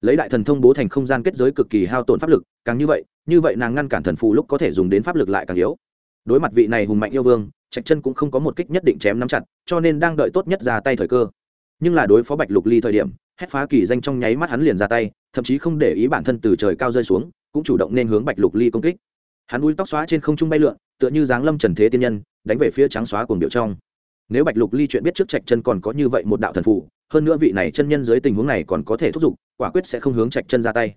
A: Lấy đại thần thông bố thành không gian kết giới cực kỳ hao tổn pháp lực, càng như vậy như vậy nàng ngăn cản thần phù lúc có thể dùng đến pháp lực lại càng yếu. Đối mặt vị này hùng mạnh yêu vương trạch chân cũng không có một kích nhất định chém nắm chặt, cho nên đang đợi tốt nhất ra tay thời cơ. Nhưng là đối phó bạch lục ly thời điểm, hét phá kỳ danh trong nháy mắt hắn liền ra tay, thậm chí không để ý bản thân từ trời cao rơi xuống, cũng chủ động nên hướng bạch lục ly công kích. Hắn đuôi tóc xóa trên không trung bay lượn, tựa như dáng lâm trần thế tiên nhân, đánh về phía trắng xóa cuồng biểu trong. Nếu bạch lục ly chuyện biết trước trạch chân còn có như vậy một đạo thần phụ hơn nữa vị này chân nhân dưới tình huống này còn có thể thúc giục, quả quyết sẽ không hướng trạch chân ra tay.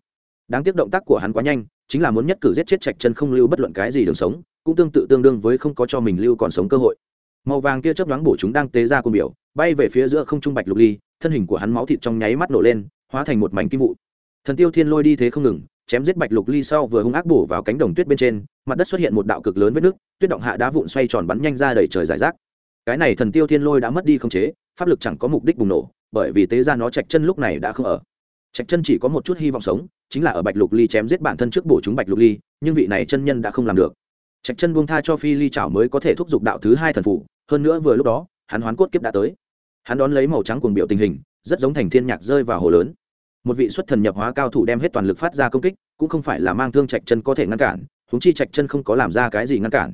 A: Đáng tiếc động tác của hắn quá nhanh, chính là muốn nhất cử giết chết trạch chân không lưu bất luận cái gì đường sống cũng tương tự tương đương với không có cho mình lưu còn sống cơ hội. Màu vàng kia chớp nhoáng bổ chúng đang tế ra cùng biểu, bay về phía giữa không trung bạch lục ly, thân hình của hắn máu thịt trong nháy mắt nổ lên, hóa thành một mảnh kim vụ. Thần tiêu thiên lôi đi thế không ngừng, chém giết bạch lục ly sau vừa hung ác bổ vào cánh đồng tuyết bên trên, mặt đất xuất hiện một đạo cực lớn vết nước tuyết động hạ đá vụn xoay tròn bắn nhanh ra đầy trời giải rác. Cái này thần tiêu thiên lôi đã mất đi không chế, pháp lực chẳng có mục đích bùng nổ, bởi vì tế ra nó chạch chân lúc này đã không ở. Chạch chân chỉ có một chút hy vọng sống, chính là ở bạch lục ly chém giết bản thân trước bổ chúng bạch lục ly, nhưng vị này chân nhân đã không làm được trạch chân buông tha cho phi ly chảo mới có thể thúc giục đạo thứ hai thần phụ hơn nữa vừa lúc đó, hắn hoán cốt kiếp đã tới. Hắn đón lấy màu trắng cuồng biểu tình hình, rất giống thành thiên nhạc rơi vào hồ lớn. Một vị xuất thần nhập hóa cao thủ đem hết toàn lực phát ra công kích, cũng không phải là mang thương trạch chân có thể ngăn cản húng chi trạch chân không có làm ra cái gì ngăn cản.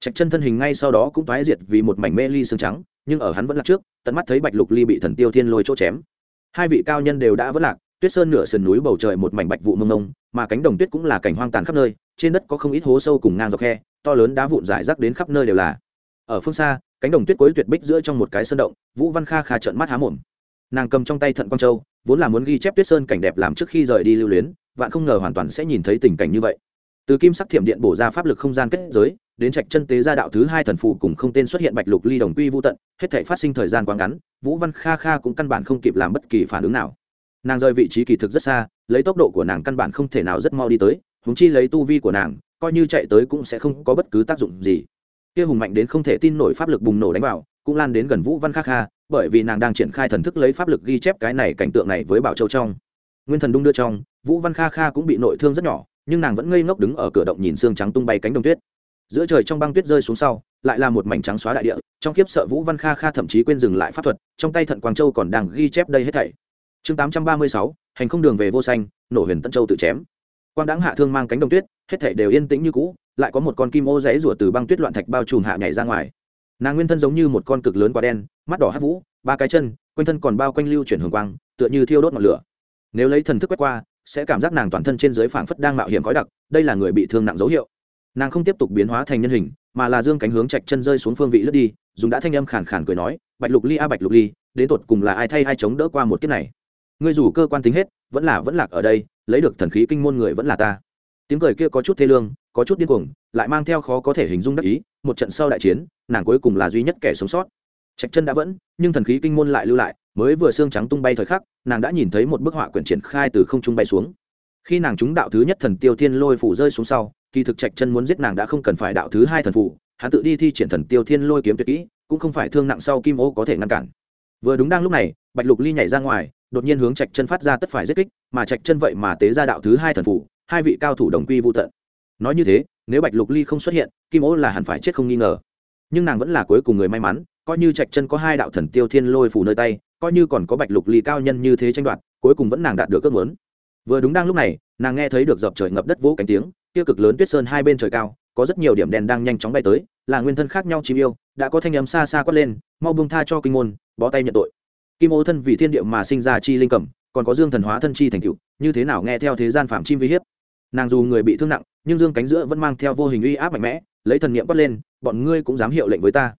A: Trạch chân thân hình ngay sau đó cũng tái diệt vì một mảnh mê ly xương trắng, nhưng ở hắn vẫn lạc trước, tận mắt thấy bạch lục ly bị thần tiêu thiên lôi chỗ chém. Hai vị cao nhân đều đã vất lạc, tuyết sơn nửa sườn núi bầu trời một mảnh bạch vụ mông mông, mà cánh đồng tuyết cũng là cảnh hoang tàn khắp nơi trên đất có không ít hố sâu cùng ngang dọc khe, to lớn đá vụn rải rác đến khắp nơi đều là. Ở phương xa, cánh đồng tuyết cuối tuyệt bích giữa trong một cái sơn động, vũ văn kha kha trợn mắt há mồm. Nàng cầm trong tay thận quang châu, vốn là muốn ghi chép tuyết sơn cảnh đẹp làm trước khi rời đi lưu luyến, vạn không ngờ hoàn toàn sẽ nhìn thấy tình cảnh như vậy. Từ kim sắc thiểm điện bổ ra pháp lực không gian kết giới, đến trạch chân tế gia đạo thứ hai thần phụ cùng không tên xuất hiện bạch lục ly đồng quy vô tận, hết thể phát sinh thời gian quá ngắn, vũ văn kha kha cũng căn bản không kịp làm bất kỳ phản ứng nào. Nàng rời vị trí kỳ thực rất xa, lấy tốc độ của nàng căn bản không thể nào rất mau đi tới húng chi lấy tu vi của nàng, coi như chạy tới cũng sẽ không có bất cứ tác dụng gì. Kia hùng mạnh đến không thể tin nổi pháp lực bùng nổ đánh vào, cũng lan đến gần vũ văn kha kha, bởi vì nàng đang triển khai thần thức lấy pháp lực ghi chép cái này cảnh tượng này với bảo châu trong. Nguyên thần đung đưa trong, vũ văn kha kha cũng bị nội thương rất nhỏ, nhưng nàng vẫn ngây ngốc đứng ở cửa động nhìn xương trắng tung bay cánh đồng tuyết. Giữa trời trong băng tuyết rơi xuống sau, lại là một mảnh trắng xóa đại địa, trong kiếp sợ vũ văn kha kha thậm chí quên dừng lại pháp thuật, trong tay thận quang châu còn đang ghi chép đây hết thảy. Chương tám trăm ba mươi sáu, hành không đường về vô xanh nổ huyền tân châu tự chém quang đáng hạ thương mang cánh đồng tuyết, hết thảy đều yên tĩnh như cũ, lại có một con kim ô rẽ rủa từ băng tuyết loạn thạch bao trùm hạ nhảy ra ngoài. Nàng nguyên thân giống như một con cực lớn quá đen, mắt đỏ hát vũ, ba cái chân, quanh thân còn bao quanh lưu chuyển hường quang, tựa như thiêu đốt ngọn lửa. Nếu lấy thần thức quét qua, sẽ cảm giác nàng toàn thân trên dưới phảng phất đang mạo hiểm khói đặc, đây là người bị thương nặng dấu hiệu. Nàng không tiếp tục biến hóa thành nhân hình, mà là dương cánh hướng chạch chân rơi xuống phương vị lướt đi, dùng đã thanh âm khàn khàn cười nói, bạch lục ly a, bạch lục ly, đến tột cùng là ai thay ai chống đỡ qua một kiếp này? Ngươi dù cơ quan tính hết, vẫn là vẫn lạc ở đây lấy được thần khí kinh môn người vẫn là ta. Tiếng cười kia có chút thê lương, có chút điên cuồng, lại mang theo khó có thể hình dung đắc ý, một trận sau đại chiến, nàng cuối cùng là duy nhất kẻ sống sót. Trạch chân đã vẫn, nhưng thần khí kinh môn lại lưu lại, mới vừa xương trắng tung bay thời khắc, nàng đã nhìn thấy một bức họa quyển triển khai từ không trung bay xuống. Khi nàng trúng đạo thứ nhất thần tiêu thiên lôi phủ rơi xuống sau, kỳ thực trạch chân muốn giết nàng đã không cần phải đạo thứ hai thần phủ, hắn tự đi thi triển thần tiêu thiên lôi kiếm tuyệt kỹ, cũng không phải thương nặng sau kim ô có thể ngăn cản. Vừa đúng đang lúc này, bạch lục ly nhảy ra ngoài đột nhiên hướng trạch chân phát ra tất phải giết kích, mà trạch chân vậy mà tế ra đạo thứ hai thần phủ, hai vị cao thủ đồng quy vô tận. Nói như thế, nếu bạch lục ly không xuất hiện, kim ô là hẳn phải chết không nghi ngờ. Nhưng nàng vẫn là cuối cùng người may mắn, coi như trạch chân có hai đạo thần tiêu thiên lôi phủ nơi tay, coi như còn có bạch lục ly cao nhân như thế tranh đoạt, cuối cùng vẫn nàng đạt được ước muốn. Vừa đúng đang lúc này, nàng nghe thấy được dập trời ngập đất vỗ cánh tiếng, kia cực lớn tuyết sơn hai bên trời cao, có rất nhiều điểm đen đang nhanh chóng bay tới, là nguyên thân khác nhau chim yêu, đã có thanh âm xa xa quát lên, mau buông tha cho kinh môn, bó tay nhận tội kim ô thân vì thiên địa mà sinh ra chi linh cẩm còn có dương thần hóa thân chi thành cựu như thế nào nghe theo thế gian phạm chim vi hiếp? Nàng dù người bị thương nặng, nhưng dương cánh giữa vẫn mang theo vô hình uy áp mạnh mẽ, lấy thần niệm quát lên, bọn ngươi cũng dám hiệu lệnh với ta.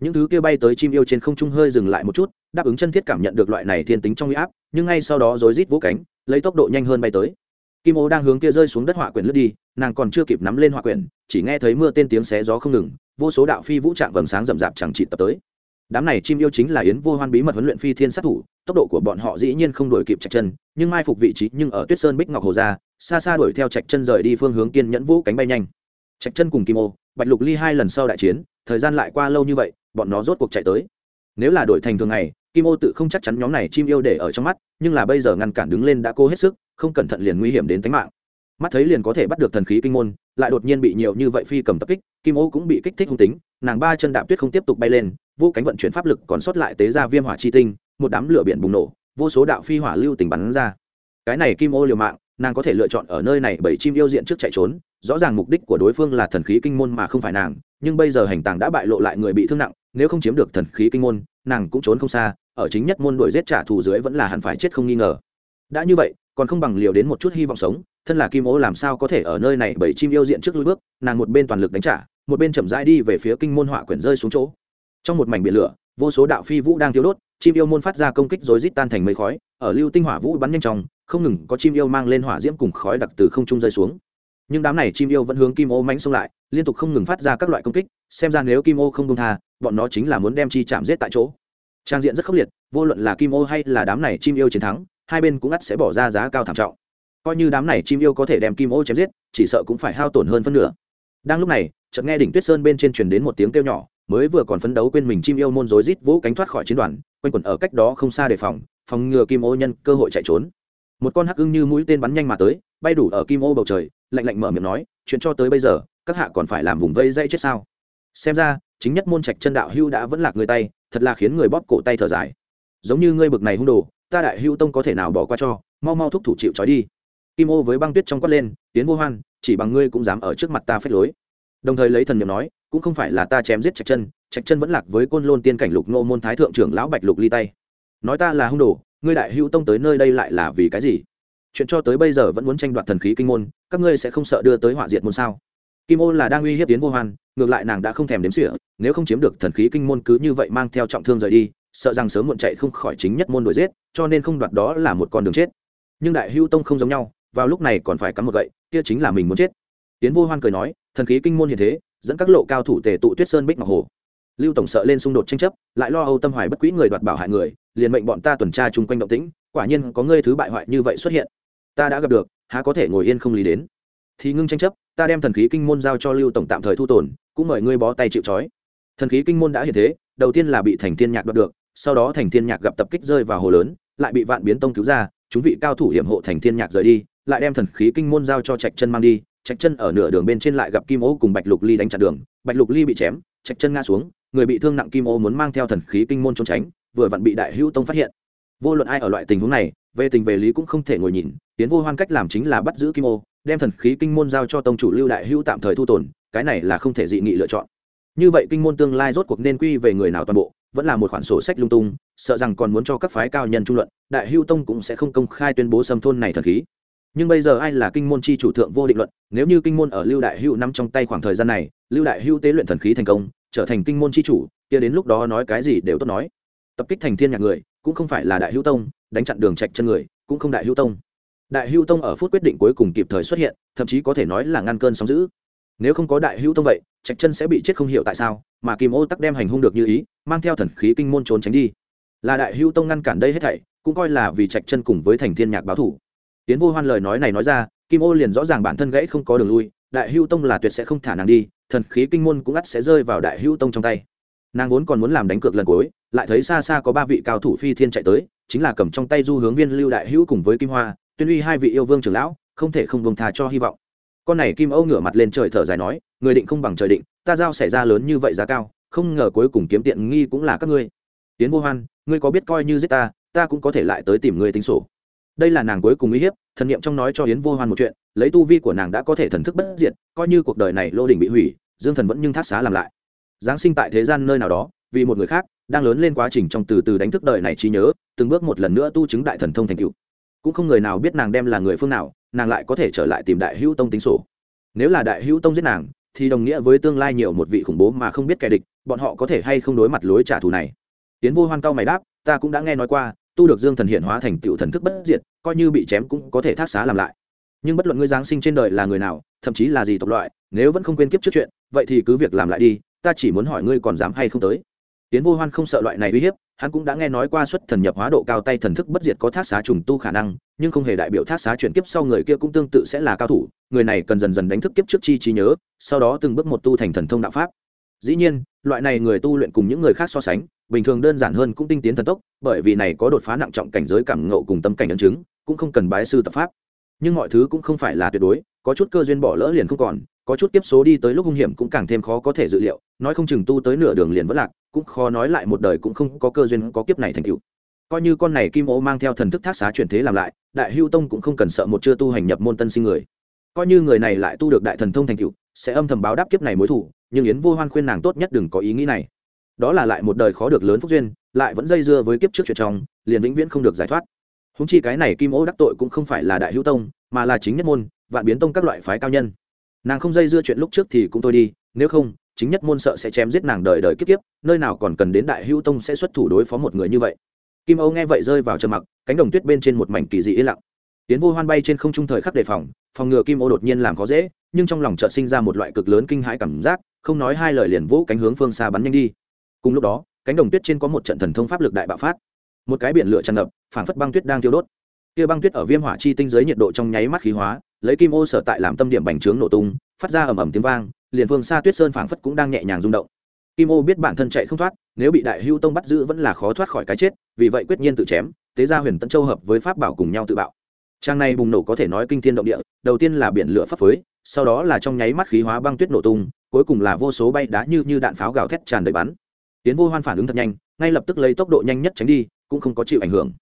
A: Những thứ kia bay tới chim yêu trên không trung hơi dừng lại một chút, đáp ứng chân thiết cảm nhận được loại này thiên tính trong uy áp, nhưng ngay sau đó rối rít vỗ cánh, lấy tốc độ nhanh hơn bay tới. Kim ô đang hướng kia rơi xuống đất hỏa quyển lướt đi, nàng còn chưa kịp nắm lên hỏa quyển, chỉ nghe thấy mưa tên tiếng xé gió không ngừng, vô số đạo phi vũ trạng vầng sáng rậm rạp chẳng trị tập tới đám này chim yêu chính là yến vô hoan bí mật huấn luyện phi thiên sát thủ, tốc độ của bọn họ dĩ nhiên không đuổi kịp trạch chân, nhưng mai phục vị trí nhưng ở tuyết sơn bích ngọc hồ ra, xa xa đuổi theo trạch chân rời đi phương hướng kiên nhẫn vũ cánh bay nhanh. Trạch chân cùng kim ô, bạch lục ly hai lần sau đại chiến, thời gian lại qua lâu như vậy, bọn nó rốt cuộc chạy tới. Nếu là đổi thành thường ngày, kim ô tự không chắc chắn nhóm này chim yêu để ở trong mắt, nhưng là bây giờ ngăn cản đứng lên đã cố hết sức, không cẩn thận liền nguy hiểm đến tính mạng mắt thấy liền có thể bắt được thần khí kinh môn, lại đột nhiên bị nhiều như vậy phi cầm tập kích, kim ô cũng bị kích thích hung tính, nàng ba chân đạp tuyết không tiếp tục bay lên vô cánh vận chuyển pháp lực còn sót lại tế ra viêm hỏa chi tinh, một đám lửa biển bùng nổ, vô số đạo phi hỏa lưu tình bắn ra. Cái này kim ô liều mạng, nàng có thể lựa chọn ở nơi này bảy chim yêu diện trước chạy trốn, rõ ràng mục đích của đối phương là thần khí kinh môn mà không phải nàng, nhưng bây giờ hành tàng đã bại lộ lại người bị thương nặng, nếu không chiếm được thần khí kinh môn, nàng cũng trốn không xa, ở chính nhất môn đuổi giết trả thù dưới vẫn là hẳn phải chết không nghi ngờ. Đã như vậy, còn không bằng liều đến một chút hy vọng sống thân là kim ô làm sao có thể ở nơi này bởi chim yêu diện trước lối bước, nàng một bên toàn lực đánh trả, một bên chậm rãi đi về phía kinh môn họa quyển rơi xuống chỗ. Trong một mảnh biển lửa, vô số đạo phi vũ đang thiếu đốt, chim yêu môn phát ra công kích rồi rít tan thành mây khói, ở lưu tinh hỏa vũ bắn nhanh chóng, không ngừng có chim yêu mang lên hỏa diễm cùng khói đặc từ không trung rơi xuống. Nhưng đám này chim yêu vẫn hướng kim ô mánh xông lại, liên tục không ngừng phát ra các loại công kích, xem ra nếu kim ô không công tha, bọn nó chính là muốn đem chi chạm giết tại chỗ. Trang diện rất khốc liệt, vô luận là kim ô hay là đám này chim yêu chiến thắng, hai bên cũng ắt sẽ bỏ ra giá cao thảm trọng coi như đám này chim yêu có thể đem kim ô chém giết, chỉ sợ cũng phải hao tổn hơn phân nửa. Đang lúc này, chợt nghe đỉnh tuyết sơn bên trên truyền đến một tiếng kêu nhỏ, mới vừa còn phấn đấu quên mình chim yêu môn rối rít vỗ cánh thoát khỏi chiến đoàn, quanh quẩn ở cách đó không xa đề phòng phòng ngừa kim ô nhân cơ hội chạy trốn. Một con hắc ưng như mũi tên bắn nhanh mà tới, bay đủ ở kim ô bầu trời, lạnh lạnh mở miệng nói, chuyện cho tới bây giờ, các hạ còn phải làm vùng vây dây chết sao? Xem ra, chính nhất môn trạch chân đạo hưu đã vẫn lạc người tay, thật là khiến người bóp cổ tay thở dài. Giống như ngươi bực này hung đồ, ta đại hưu tông có thể nào bỏ qua cho, mau mau thúc thủ chịu trói đi kim ô với băng tuyết trong quát lên, tiến vô hoan, chỉ bằng ngươi cũng dám ở trước mặt ta phép lối. Đồng thời lấy thần n i ệ m nói, cũng không phải là ta chém giết trạch chân trạch chân vẫn lạc với côn lôn tiên cảnh lục nô môn thái thượng trưởng lão bạch lục ly tay. Nói ta là hung đồ, ngươi đại hữu tông tới nơi đây lại là vì cái gì? Chuyện cho tới bây giờ vẫn muốn tranh đoạt thần khí kinh môn, các ngươi sẽ không sợ đưa tới họa diệt môn sao? Kim ô là đang uy hiếp tiến vô hoan, ngược lại nàng đã không thèm đếm sỉa nếu không chiếm được thần khí kinh môn cứ như vậy mang theo trọng thương rời đi, sợ rằng sớm muộn chạy không khỏi chính nhất môn đuổi giết, cho nên không đoạt đó là một con đường chết. Nhưng đại hưu tông không giống nhau vào lúc này còn phải cắm một gậy, kia chính là mình muốn chết. Tiến vô hoan cười nói, thần khí kinh môn hiện thế, dẫn các lộ cao thủ tề tụ tuyết sơn bích ngọc hồ. Lưu tổng sợ lên xung đột tranh chấp, lại lo âu tâm hoài bất quỹ người đoạt bảo hại người, liền mệnh bọn ta tuần tra chung quanh động tĩnh, quả nhiên có ngươi thứ bại hoại như vậy xuất hiện. Ta đã gặp được, há có thể ngồi yên không lý đến? Thì ngưng tranh chấp, ta đem thần khí kinh môn giao cho lưu tổng tạm thời thu tồn, cũng mời ngươi bó tay chịu trói. Thần khí kinh môn đã hiện thế, đầu tiên là bị thành thiên nhạc đoạt được, sau đó thành thiên nhạc gặp tập kích rơi vào hồ lớn, lại bị vạn biến tông cứu ra, chúng vị cao thủ hiểm hộ thành thiên nhạc rời đi lại đem thần khí kinh môn giao cho trạch chân mang đi, trạch chân ở nửa đường bên trên lại gặp kim ô cùng bạch lục ly đánh chặn đường, bạch lục ly bị chém, trạch chân ngã xuống, người bị thương nặng kim ô muốn mang theo thần khí kinh môn trốn tránh, vừa vặn bị đại hữu tông phát hiện. Vô luận ai ở loại tình huống này, về tình về lý cũng không thể ngồi nhìn, tiến vô hoan cách làm chính là bắt giữ kim ô, đem thần khí kinh môn giao cho tông chủ lưu đại hữu tạm thời thu tồn, cái này là không thể dị nghị lựa chọn. Như vậy kinh môn tương lai rốt cuộc nên quy về người nào toàn bộ, vẫn là một khoản sổ sách lung tung, sợ rằng còn muốn cho các phái cao nhân trung luận, đại hữu tông cũng sẽ không công khai tuyên bố xâm thôn này thần khí nhưng bây giờ ai là kinh môn chi chủ thượng vô định luận, nếu như kinh môn ở lưu đại hữu nắm trong tay khoảng thời gian này, lưu đại hữu tế luyện thần khí thành công, trở thành kinh môn chi chủ, kia đến lúc đó nói cái gì đều tốt nói. Tập kích thành thiên nhạc người, cũng không phải là đại hữu tông, đánh chặn đường trạch chân người, cũng không đại hữu tông. Đại hữu tông ở phút quyết định cuối cùng kịp thời xuất hiện, thậm chí có thể nói là ngăn cơn sóng giữ nếu không có đại hữu tông vậy, trạch chân sẽ bị chết không hiểu tại sao, mà kim ô tắc đem hành hung được như ý, mang theo thần khí kinh môn trốn tránh đi. Là đại hữu tông ngăn cản đây hết thảy, cũng coi là vì trạch chân cùng với thành thiên nhạc báo thủ tiến vô hoan lời nói này nói ra, kim ô liền rõ ràng bản thân gãy không có đường lui, đại hưu tông là tuyệt sẽ không thả nàng đi, thần khí kinh môn cũng ắt sẽ rơi vào đại hưu tông trong tay. Nàng vốn còn muốn làm đánh cược lần cuối, lại thấy xa xa có ba vị cao thủ phi thiên chạy tới, chính là cầm trong tay du hướng viên lưu đại hữu cùng với kim hoa, tuyên uy hai vị yêu vương trưởng lão, không thể không bông thà cho hy vọng. Con này kim âu ngửa mặt lên trời thở dài nói, người định không bằng trời định, ta giao xảy ra lớn như vậy giá cao, không ngờ cuối cùng kiếm tiện nghi cũng là các ngươi. Tiến vô hoan, ngươi có biết coi như giết ta ta cũng có thể lại tới tìm ngươi tính sổ đây là nàng cuối cùng uy hiếp, thần niệm trong nói cho yến vô hoan một chuyện, lấy tu vi của nàng đã có thể thần thức bất diệt, coi như cuộc đời này lô đỉnh bị hủy, dương thần vẫn nhưng thác xá làm lại. Giáng sinh tại thế gian nơi nào đó, vì một người khác, đang lớn lên quá trình trong từ từ đánh thức đời này trí nhớ, từng bước một lần nữa tu chứng đại thần thông thành cựu cũng không người nào biết nàng đem là người phương nào, nàng lại có thể trở lại tìm đại hữu tông tính sổ. Nếu là đại hữu tông giết nàng, thì đồng nghĩa với tương lai nhiều một vị khủng bố mà không biết kẻ địch, bọn họ có thể hay không đối mặt lối trả thù này? Tiến vô hoan cao mày đáp, ta cũng đã nghe nói qua tu được dương thần hiện hóa thành tựu thần thức bất diệt, coi như bị chém cũng có thể thác xá làm lại. Nhưng bất luận ngươi giáng sinh trên đời là người nào, thậm chí là gì tộc loại, nếu vẫn không quên kiếp trước chuyện, vậy thì cứ việc làm lại đi, ta chỉ muốn hỏi ngươi còn dám hay không tới. Tiến vô hoan không sợ loại này uy hiếp, hắn cũng đã nghe nói qua xuất thần nhập hóa độ cao tay thần thức bất diệt có thác xá trùng tu khả năng, nhưng không hề đại biểu thác xá chuyển kiếp sau người kia cũng tương tự sẽ là cao thủ, người này cần dần dần đánh thức kiếp trước chi trí nhớ, sau đó từng bước một tu thành thần thông đạo pháp dĩ nhiên, loại này người tu luyện cùng những người khác so sánh, bình thường đơn giản hơn cũng tinh tiến thần tốc, bởi vì này có đột phá nặng trọng cảnh giới cảm ngộ cùng tâm cảnh ấn chứng, cũng không cần bái sư tập pháp. Nhưng mọi thứ cũng không phải là tuyệt đối, có chút cơ duyên bỏ lỡ liền không còn, có chút tiếp số đi tới lúc hung hiểm cũng càng thêm khó có thể dự liệu, nói không chừng tu tới nửa đường liền vất lạc, cũng khó nói lại một đời cũng không có cơ duyên có kiếp này thành cựu coi như con này kim ô mang theo thần thức thác xá chuyển thế làm lại, đại hưu tông cũng không cần sợ một chưa tu hành nhập môn tân sinh người. Coi như người này lại tu được đại thần thông thành cựu sẽ âm thầm báo đáp kiếp này mối thủ nhưng yến vô hoan khuyên nàng tốt nhất đừng có ý nghĩ này. Đó là lại một đời khó được lớn phúc duyên, lại vẫn dây dưa với kiếp trước chuyện trong, liền vĩnh viễn không được giải thoát. Húng chi cái này kim ô đắc tội cũng không phải là đại hữu tông, mà là chính nhất môn, vạn biến tông các loại phái cao nhân. Nàng không dây dưa chuyện lúc trước thì cũng thôi đi, nếu không, chính nhất môn sợ sẽ chém giết nàng đời đời kiếp kiếp, nơi nào còn cần đến đại hữu tông sẽ xuất thủ đối phó một người như vậy. Kim âu nghe vậy rơi vào trầm mặc, cánh đồng tuyết bên trên một mảnh kỳ dị yên lặng. Tiến vô hoan bay trên không trung thời khắc đề phòng phòng ngừa kim ô đột nhiên làm khó dễ, nhưng trong lòng chợt sinh ra một loại cực lớn kinh hãi cảm giác không nói hai lời liền vỗ cánh hướng phương xa bắn nhanh đi. Cùng lúc đó cánh đồng tuyết trên có một trận thần thông pháp lực đại bạo phát. Một cái biển lửa tràn ngập phảng phất băng tuyết đang thiêu đốt. Kia băng tuyết ở viêm hỏa chi tinh dưới nhiệt độ trong nháy mắt khí hóa lấy kim ô sở tại làm tâm điểm bành trướng nổ tung phát ra ầm ầm tiếng vang liền phương xa tuyết sơn phảng phất cũng đang nhẹ nhàng rung động. Kim ô biết bản thân chạy không thoát nếu bị đại hưu tông bắt giữ vẫn là khó thoát khỏi cái chết vì vậy quyết nhiên tự chém tế ra huyền tân châu hợp với pháp bảo cùng nhau tự bạo. Trang này bùng nổ có thể nói kinh thiên động địa đầu tiên là biển lửa pháp phối, sau đó là trong nháy mắt khí hóa băng tuyết nổ tung cuối cùng là vô số bay đá như như đạn pháo gào thét tràn đầy bắn. Tiến vô hoan phản ứng thật nhanh, ngay lập tức lấy tốc độ nhanh nhất tránh đi, cũng không có chịu ảnh hưởng.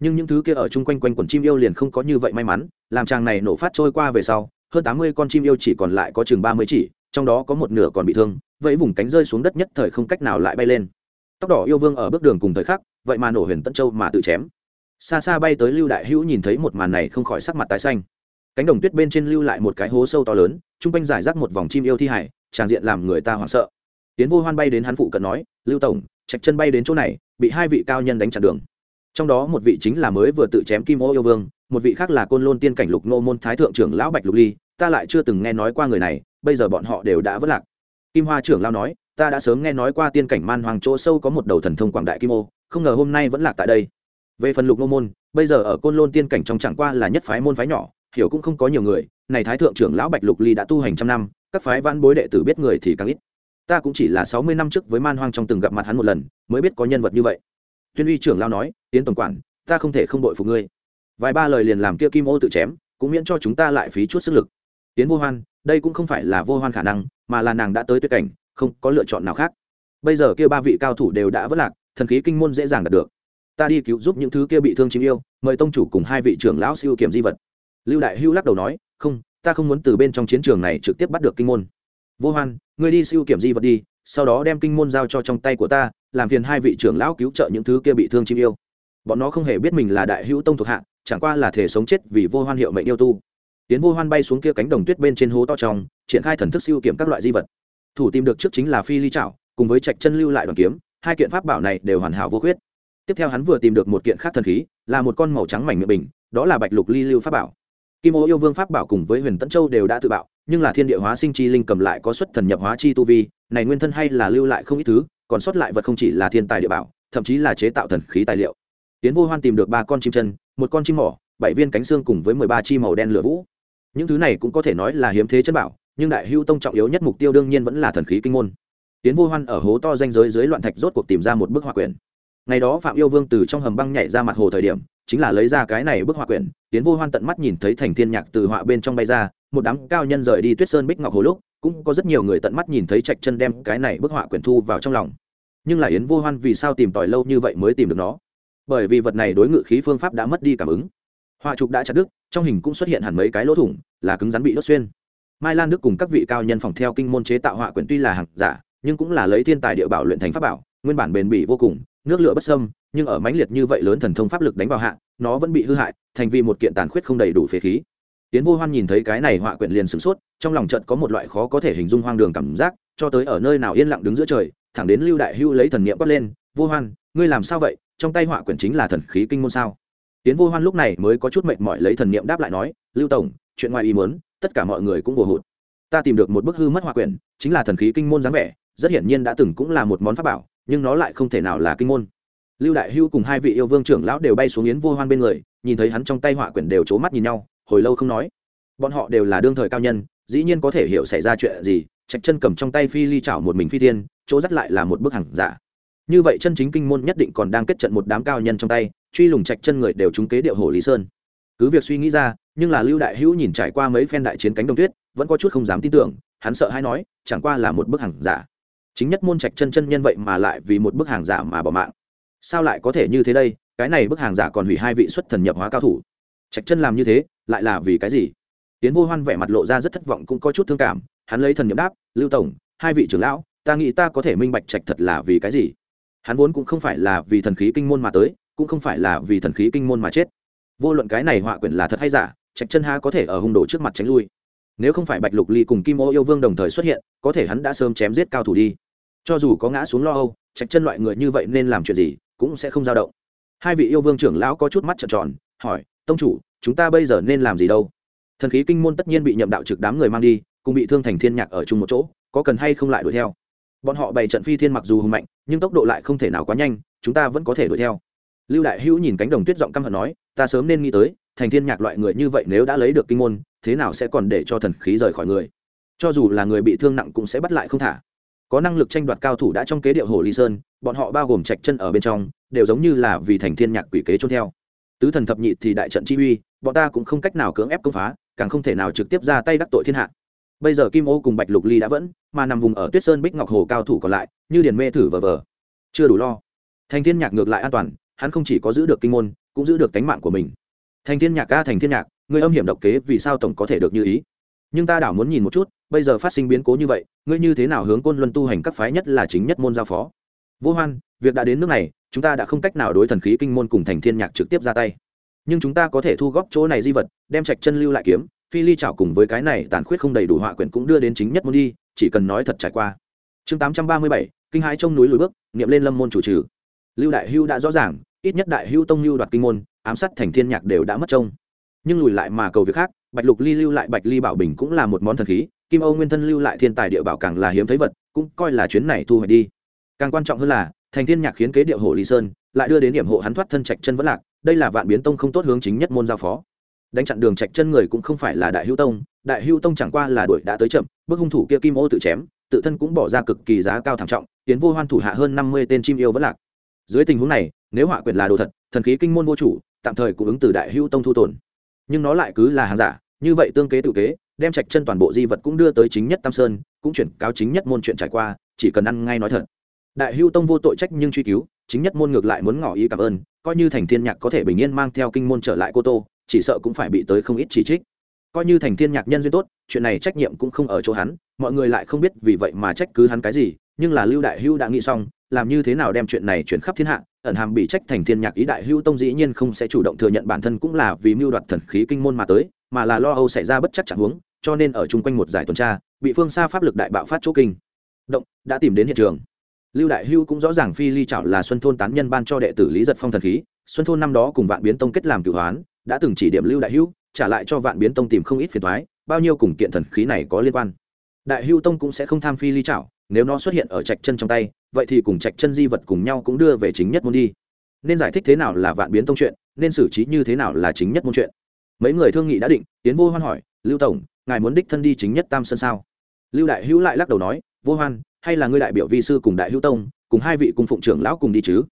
A: Nhưng những thứ kia ở chung quanh quanh quần chim yêu liền không có như vậy may mắn, làm chàng này nổ phát trôi qua về sau, hơn tám mươi con chim yêu chỉ còn lại có chừng ba mươi chỉ, trong đó có một nửa còn bị thương, vẫy vùng cánh rơi xuống đất nhất thời không cách nào lại bay lên. Tóc đỏ yêu vương ở bước đường cùng thời khắc, vậy mà nổ huyền tân châu mà tự chém. Xa xa bay tới lưu đại hữu nhìn thấy một màn này không khỏi sắc mặt tái xanh. Cánh đồng tuyết bên trên lưu lại một cái hố sâu to lớn, chung quanh giải rác một vòng chim yêu thi hải tràng diện làm người ta hoảng sợ. Tiến vô hoan bay đến hắn phụ cận nói, lưu tổng, trạch chân bay đến chỗ này, bị hai vị cao nhân đánh chặn đường. Trong đó một vị chính là mới vừa tự chém kim ô yêu vương, một vị khác là côn lôn tiên cảnh lục nô môn thái thượng trưởng lão bạch lục ly, ta lại chưa từng nghe nói qua người này, bây giờ bọn họ đều đã vất lạc. Kim hoa trưởng lao nói, ta đã sớm nghe nói qua tiên cảnh man hoàng chỗ sâu có một đầu thần thông quảng đại kim ô, không ngờ hôm nay vẫn lạc tại đây. Về phần lục nô môn, bây giờ ở côn lôn tiên cảnh trong chẳng qua là nhất phái môn phái nhỏ, hiểu cũng không có nhiều người, này thái thượng trưởng lão bạch lục ly đã tu hành trăm năm các phái văn bối đệ tử biết người thì càng ít. Ta cũng chỉ là sáu mươi năm trước với man hoang trong từng gặp mặt hắn một lần, mới biết có nhân vật như vậy. Tuyên uy trưởng lao nói, tiến tổng quản, ta không thể không đội phục ngươi. Vài ba lời liền làm kia kim ô tự chém, cũng miễn cho chúng ta lại phí chút sức lực. Tiến vô hoan, đây cũng không phải là vô hoan khả năng, mà là nàng đã tới tuyệt cảnh, không có lựa chọn nào khác. Bây giờ kia ba vị cao thủ đều đã vất lạc, thần khí kinh môn dễ dàng đạt được. Ta đi cứu giúp những thứ kia bị thương chim yêu, mời tông chủ cùng hai vị trưởng lão siêu kiểm di vật. Lưu đại hưu lắc đầu nói, không ta không muốn từ bên trong chiến trường này trực tiếp bắt được kinh môn. Vô hoan, ngươi đi siêu kiểm di vật đi, sau đó đem kinh môn giao cho trong tay của ta, làm phiền hai vị trưởng lão cứu trợ những thứ kia bị thương chim yêu. Bọn nó không hề biết mình là đại hữu tông thuộc hạ, chẳng qua là thể sống chết vì vô hoan hiệu mệnh yêu tu. Tiến vô hoan bay xuống kia cánh đồng tuyết bên trên hố to trong, triển khai thần thức siêu kiểm các loại di vật. Thủ tìm được trước chính là phi ly trảo cùng với trạch chân lưu lại đoàn kiếm, hai kiện pháp bảo này đều hoàn hảo vô khuyết. Tiếp theo hắn vừa tìm được một kiện khác thần khí, là một con màu trắng mảnh miệng bình, đó là bạch lục ly lưu pháp bảo kim ô yêu vương pháp bảo cùng với huyền tẫn châu đều đã tự bạo, nhưng là thiên địa hóa sinh chi linh cầm lại có xuất thần nhập hóa chi tu vi, này nguyên thân hay là lưu lại không ít thứ, còn sót lại vật không chỉ là thiên tài địa bảo, thậm chí là chế tạo thần khí tài liệu. Tiến vô hoan tìm được ba con chim chân, một con chim mỏ, bảy viên cánh xương cùng với mười ba chi màu đen lửa vũ. Những thứ này cũng có thể nói là hiếm thế chân bảo, nhưng đại hưu tông trọng yếu nhất mục tiêu đương nhiên vẫn là thần khí kinh môn. Tiến vô hoan ở hố to danh giới dưới loạn thạch rốt cuộc tìm ra một bức họa quyển. Ngày đó phạm yêu vương từ trong hầm băng nhảy ra mặt hồ thời điểm chính là lấy ra cái này bức họa quyển, tiến vô hoan tận mắt nhìn thấy thành thiên nhạc từ họa bên trong bay ra, một đám cao nhân rời đi tuyết sơn bích ngọc hồ lúc, cũng có rất nhiều người tận mắt nhìn thấy trạch chân đem cái này bức họa quyển thu vào trong lòng. Nhưng là yến vô hoan vì sao tìm tòi lâu như vậy mới tìm được nó? Bởi vì vật này đối ngự khí phương pháp đã mất đi cảm ứng. Họa trục đã chặt đứt, trong hình cũng xuất hiện hẳn mấy cái lỗ thủng, là cứng rắn bị đốt xuyên. Mai lan đức cùng các vị cao nhân phòng theo kinh môn chế tạo họa quyển tuy là hàng giả, nhưng cũng là lấy thiên tài địa bảo luyện thành pháp bảo, nguyên bản bền bỉ vô cùng nước lửa bất sâm nhưng ở mãnh liệt như vậy lớn thần thông pháp lực đánh vào hạ, nó vẫn bị hư hại, thành vì một kiện tàn khuyết không đầy đủ phế khí. Tiến vô hoan nhìn thấy cái này họa quyển liền sửng sốt, trong lòng trận có một loại khó có thể hình dung hoang đường cảm giác, cho tới ở nơi nào yên lặng đứng giữa trời, thẳng đến lưu đại hưu lấy thần niệm quát lên, vô hoan, ngươi làm sao vậy? Trong tay họa quyển chính là thần khí kinh môn sao? Tiến vô hoan lúc này mới có chút mệt mỏi lấy thần niệm đáp lại nói, lưu tổng, chuyện ngoài ý muốn, tất cả mọi người cũng vô hụt. Ta tìm được một bức hư mất họa quyển, chính là thần khí kinh môn dáng vẻ, rất hiển nhiên đã từng cũng là một món pháp bảo nhưng nó lại không thể nào là kinh môn. Lưu đại hưu cùng hai vị yêu vương trưởng lão đều bay xuống yến vô hoan bên người, nhìn thấy hắn trong tay họa quyển đều c mắt nhìn nhau, hồi lâu không nói. Bọn họ đều là đương thời cao nhân, dĩ nhiên có thể hiểu xảy ra chuyện gì, trạch chân cầm trong tay phi ly chảo một mình phi thiên, chỗ dắt lại là một bức hàng giả. Như vậy chân chính kinh môn nhất định còn đang kết trận một đám cao nhân trong tay, truy lùng trạch chân người đều trúng kế điệu hồ lý sơn. Cứ việc suy nghĩ ra, nhưng là lưu đại hữu nhìn trải qua mấy phen đại chiến cánh đồng tuyết, vẫn có chút không dám tin tưởng, hắn sợ hay nói, chẳng qua là một bức hàng giả chính nhất môn trạch chân chân nhân vậy mà lại vì một bức hàng giả mà bỏ mạng. Sao lại có thể như thế đây? Cái này bức hàng giả còn hủy hai vị xuất thần nhập hóa cao thủ. Trạch chân làm như thế, lại là vì cái gì? Tiến vô hoan vẻ mặt lộ ra rất thất vọng cũng có chút thương cảm, hắn lấy thần nhập đáp, lưu tổng, hai vị trưởng lão, ta nghĩ ta có thể minh bạch trạch thật là vì cái gì? Hắn vốn cũng không phải là vì thần khí kinh môn mà tới, cũng không phải là vì thần khí kinh môn mà chết. Vô luận cái này họa quyển là thật hay giả, trạch chân ha có thể ở hung đồ trước mặt tránh lui. Nếu không phải bạch lục ly cùng kim ô yêu vương đồng thời xuất hiện, có thể hắn đã sớm chém giết cao thủ đi cho dù có ngã xuống lo âu, trạch chân loại người như vậy nên làm chuyện gì cũng sẽ không dao động. Hai vị yêu vương trưởng lão có chút mắt trợn tròn, hỏi, tông chủ, chúng ta bây giờ nên làm gì đâu? Thần khí kinh môn tất nhiên bị nhậm đạo trực đám người mang đi, cùng bị thương thành thiên nhạc ở chung một chỗ, có cần hay không lại đuổi theo? Bọn họ bày trận phi thiên mặc dù hùng mạnh, nhưng tốc độ lại không thể nào quá nhanh, chúng ta vẫn có thể đuổi theo. Lưu đại hữu nhìn cánh đồng tuyết giọng căm hận nói, ta sớm nên nghĩ tới, thành thiên nhạc loại người như vậy nếu đã lấy được kinh môn, thế nào sẽ còn để cho thần khí rời khỏi người? Cho dù là người bị thương nặng cũng sẽ bắt lại không thả có năng lực tranh đoạt cao thủ đã trong kế điệu hồ ly sơn, bọn họ bao gồm trạch chân ở bên trong, đều giống như là vì thành thiên nhạc quỷ kế trôn theo. Tứ thần thập nhị thì đại trận chi uy, bọn ta cũng không cách nào cưỡng ép công phá, càng không thể nào trực tiếp ra tay đắc tội thiên hạ. Bây giờ kim ô cùng bạch lục ly đã vẫn, mà nằm vùng ở tuyết sơn bích ngọc hồ cao thủ còn lại, như điền mê thử vờ vờ. Chưa đủ lo. Thành thiên nhạc ngược lại an toàn, hắn không chỉ có giữ được kinh môn, cũng giữ được tánh mạng của mình. Thành thiên nhạc ca thành thiên nhạc, người âm hiểm độc kế vì sao tổng có thể được như ý? Nhưng ta đảo muốn nhìn một chút, bây giờ phát sinh biến cố như vậy, ngươi như thế nào hướng côn luân tu hành các phái nhất là chính nhất môn giao phó? Vô hoan, việc đã đến nước này, chúng ta đã không cách nào đối thần khí kinh môn cùng thành thiên nhạc trực tiếp ra tay. Nhưng chúng ta có thể thu góp chỗ này di vật, đem trạch chân lưu lại kiếm, phi ly chảo cùng với cái này tàn khuyết không đầy đủ họa quyển cũng đưa đến chính nhất môn đi, chỉ cần nói thật trải qua. Chương tám trăm ba mươi bảy, kinh hãi trong núi lùi bước nghiệm lên lâm môn chủ trừ. Lưu đại hưu đã rõ ràng, ít nhất đại hưu tông lưu đoạt kinh môn, ám sát thành thiên nhạc đều đã mất trông. Nhưng lùi lại mà cầu việc khác bạch lục ly lưu lại bạch ly bảo bình cũng là một món thần khí, kim âu nguyên thân lưu lại thiên tài địa bảo càng là hiếm thấy vật, cũng coi là chuyến này thu hồi đi. Càng quan trọng hơn là, thành thiên nhạc khiến kế điệu hồ lý sơn, lại đưa đến điểm hộ hắn thoát thân trạch chân vẫn lạc, đây là vạn biến tông không tốt hướng chính nhất môn giao phó. Đánh chặn đường trạch chân người cũng không phải là đại hữu tông, đại hữu tông chẳng qua là đuổi đã tới chậm bước hung thủ kia kim ô tự chém, tự thân cũng bỏ ra cực kỳ giá cao thảm trọng, tiến vô hoan thủ hạ hơn năm mươi tên chim yêu vẫn lạc. Dưới tình huống này, nếu họa quyền là đồ thật, thần khí kinh môn vô chủ, tạm thời cũng ứng từ đại hữu tông thu tồn. Nhưng nó lại cứ là hàng giả như vậy tương kế tự kế, đem trạch chân toàn bộ di vật cũng đưa tới chính nhất tam sơn, cũng chuyển cáo chính nhất môn chuyện trải qua, chỉ cần ăn ngay nói thật. Đại hưu tông vô tội trách nhưng truy cứu, chính nhất môn ngược lại muốn ngỏ ý cảm ơn, coi như thành thiên nhạc có thể bình yên mang theo kinh môn trở lại cô tô, chỉ sợ cũng phải bị tới không ít chỉ trích. Coi như thành thiên nhạc nhân duyên tốt, chuyện này trách nhiệm cũng không ở chỗ hắn, mọi người lại không biết vì vậy mà trách cứ hắn cái gì, nhưng là lưu đại hưu đã nghĩ xong, làm như thế nào đem chuyện này chuyển khắp thiên hạ, ẩn hàm bị trách thành thiên nhạc ý đại hưu tông dĩ nhiên không sẽ chủ động thừa nhận bản thân cũng là vì mưu đoạt thần khí kinh môn mà tới mà là lo âu xảy ra bất chắc chẳng huống, cho nên ở chung quanh một giải tuần tra, bị phương xa pháp lực đại bạo phát chỗ kinh. Động, đã tìm đến hiện trường. Lưu đại hưu cũng rõ ràng phi ly trảo là xuân thôn tán nhân ban cho đệ tử lý giật phong thần khí, xuân thôn năm đó cùng vạn biến tông kết làm cửu hoán, đã từng chỉ điểm lưu đại hưu, trả lại cho vạn biến tông tìm không ít phiền thoái bao nhiêu cùng kiện thần khí này có liên quan. Đại hưu tông cũng sẽ không tham phi ly trảo nếu nó xuất hiện ở trạch chân trong tay, vậy thì cùng trạch chân di vật cùng nhau cũng đưa về chính nhất môn đi. Nên giải thích thế nào là vạn biến tông chuyện, nên xử trí như thế nào là chính nhất môn chuyện mấy người thương nghị đã định tiến vô hoan hỏi, lưu tổng, ngài muốn đích thân đi chính nhất tam sơn sao? Lưu đại hữu lại lắc đầu nói, vô hoan, hay là ngươi đại biểu vi sư cùng đại hữu tông, cùng hai vị cung phụng trưởng lão cùng đi chứ?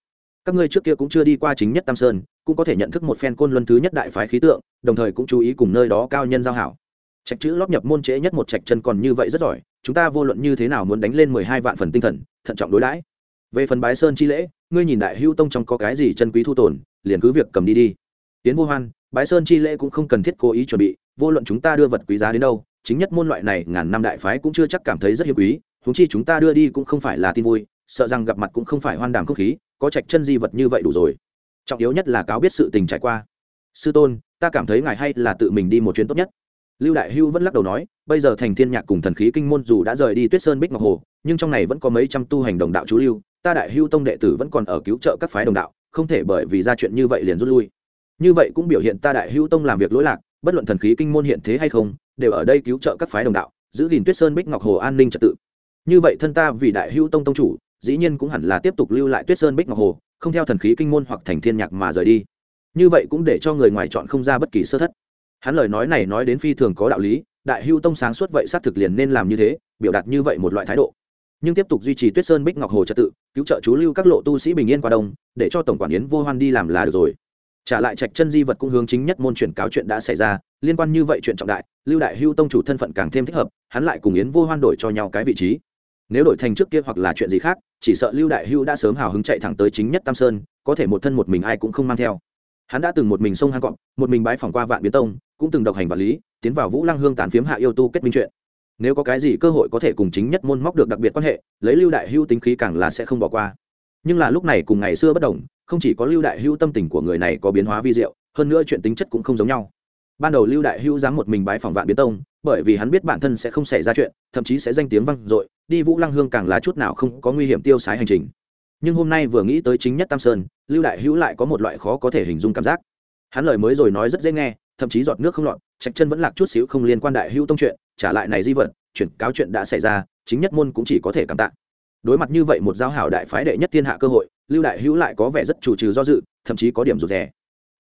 A: Các ngươi trước kia cũng chưa đi qua chính nhất tam sơn, cũng có thể nhận thức một phen côn luân thứ nhất đại phái khí tượng, đồng thời cũng chú ý cùng nơi đó cao nhân giao hảo. Trạch chữ lóp nhập môn trễ nhất một trạch chân còn như vậy rất giỏi, chúng ta vô luận như thế nào muốn đánh lên mười hai vạn phần tinh thần, thận trọng đối đãi. Về phần bái sơn chi lễ, ngươi nhìn đại hữu tông trong có cái gì chân quý thu tồn, liền cứ việc cầm đi đi. Tiến vô hoan bái sơn chi lễ cũng không cần thiết cố ý chuẩn bị, vô luận chúng ta đưa vật quý giá đến đâu, chính nhất môn loại này ngàn năm đại phái cũng chưa chắc cảm thấy rất hiếm quý húng chi chúng ta đưa đi cũng không phải là tin vui, sợ rằng gặp mặt cũng không phải hoan đàm không khí, có trạch chân di vật như vậy đủ rồi. Trọng yếu nhất là cáo biết sự tình trải qua. Sư tôn, ta cảm thấy ngài hay là tự mình đi một chuyến tốt nhất. Lưu đại hưu vẫn lắc đầu nói, bây giờ thành thiên nhạc cùng thần khí kinh môn dù đã rời đi tuyết sơn bích ngọc hồ, nhưng trong này vẫn có mấy trăm tu hành đồng đạo chú lưu, ta đại hưu tông đệ tử vẫn còn ở cứu trợ các phái đồng đạo, không thể bởi vì ra chuyện như vậy liền rút lui như vậy cũng biểu hiện ta đại hưu tông làm việc lỗi lạc, bất luận thần khí kinh môn hiện thế hay không, đều ở đây cứu trợ các phái đồng đạo, giữ gìn tuyết sơn bích ngọc hồ an ninh trật tự. Như vậy thân ta vì đại hưu tông tông chủ, dĩ nhiên cũng hẳn là tiếp tục lưu lại tuyết sơn bích ngọc hồ, không theo thần khí kinh môn hoặc thành thiên nhạc mà rời đi. Như vậy cũng để cho người ngoài chọn không ra bất kỳ sơ thất. Hắn lời nói này nói đến phi thường có đạo lý, đại hưu tông sáng suốt vậy xác thực liền nên làm như thế, biểu đạt như vậy một loại thái độ. Nhưng tiếp tục duy trì tuyết sơn bích ngọc hồ trật tự, cứu trợ chú lưu các lộ tu sĩ bình yên qua đông, để cho tổng quản yến vô hoan đi làm là được rồi trả lại trạch chân di vật cũng hướng chính nhất môn chuyển cáo chuyện đã xảy ra, liên quan như vậy chuyện trọng đại, lưu đại hưu tông chủ thân phận càng thêm thích hợp, hắn lại cùng yến vô hoan đổi cho nhau cái vị trí. Nếu đổi thành trước kia hoặc là chuyện gì khác, chỉ sợ lưu đại hưu đã sớm hào hứng chạy thẳng tới chính nhất tam sơn, có thể một thân một mình ai cũng không mang theo. Hắn đã từng một mình sông hang cọp, một mình bái phỏng qua vạn biến tông, cũng từng độc hành vật lý, tiến vào vũ lăng hương tàn phiếm hạ yêu tu kết minh chuyện. Nếu có cái gì cơ hội có thể cùng chính nhất môn móc được đặc biệt quan hệ, lấy lưu đại hưu tính khí càng là sẽ không bỏ qua. Nhưng là lúc này cùng ngày xưa bất đồng không chỉ có lưu đại hưu tâm tình của người này có biến hóa vi diệu hơn nữa chuyện tính chất cũng không giống nhau. Ban đầu lưu đại hưu dám một mình bái phòng vạn biến tông bởi vì hắn biết bản thân sẽ không xảy ra chuyện thậm chí sẽ danh tiếng văng, dội đi vũ lăng hương càng là chút nào không có nguy hiểm tiêu sái hành trình. Nhưng hôm nay vừa nghĩ tới chính nhất tam sơn lưu đại hữu lại có một loại khó có thể hình dung cảm giác. Hắn lời mới rồi nói rất dễ nghe thậm chí giọt nước không lọt trạch chân vẫn lạc chút xíu không liên quan đại hữu tông chuyện trả lại này di vật chuyển cáo chuyện đã xảy ra chính nhất môn cũng chỉ có thể cảm tạ. Đối mặt như vậy một giao hảo đại phái đệ nhất thiên hạ cơ hội lưu đại hữu lại có vẻ rất chủ trừ do dự, thậm chí có điểm rụt rè.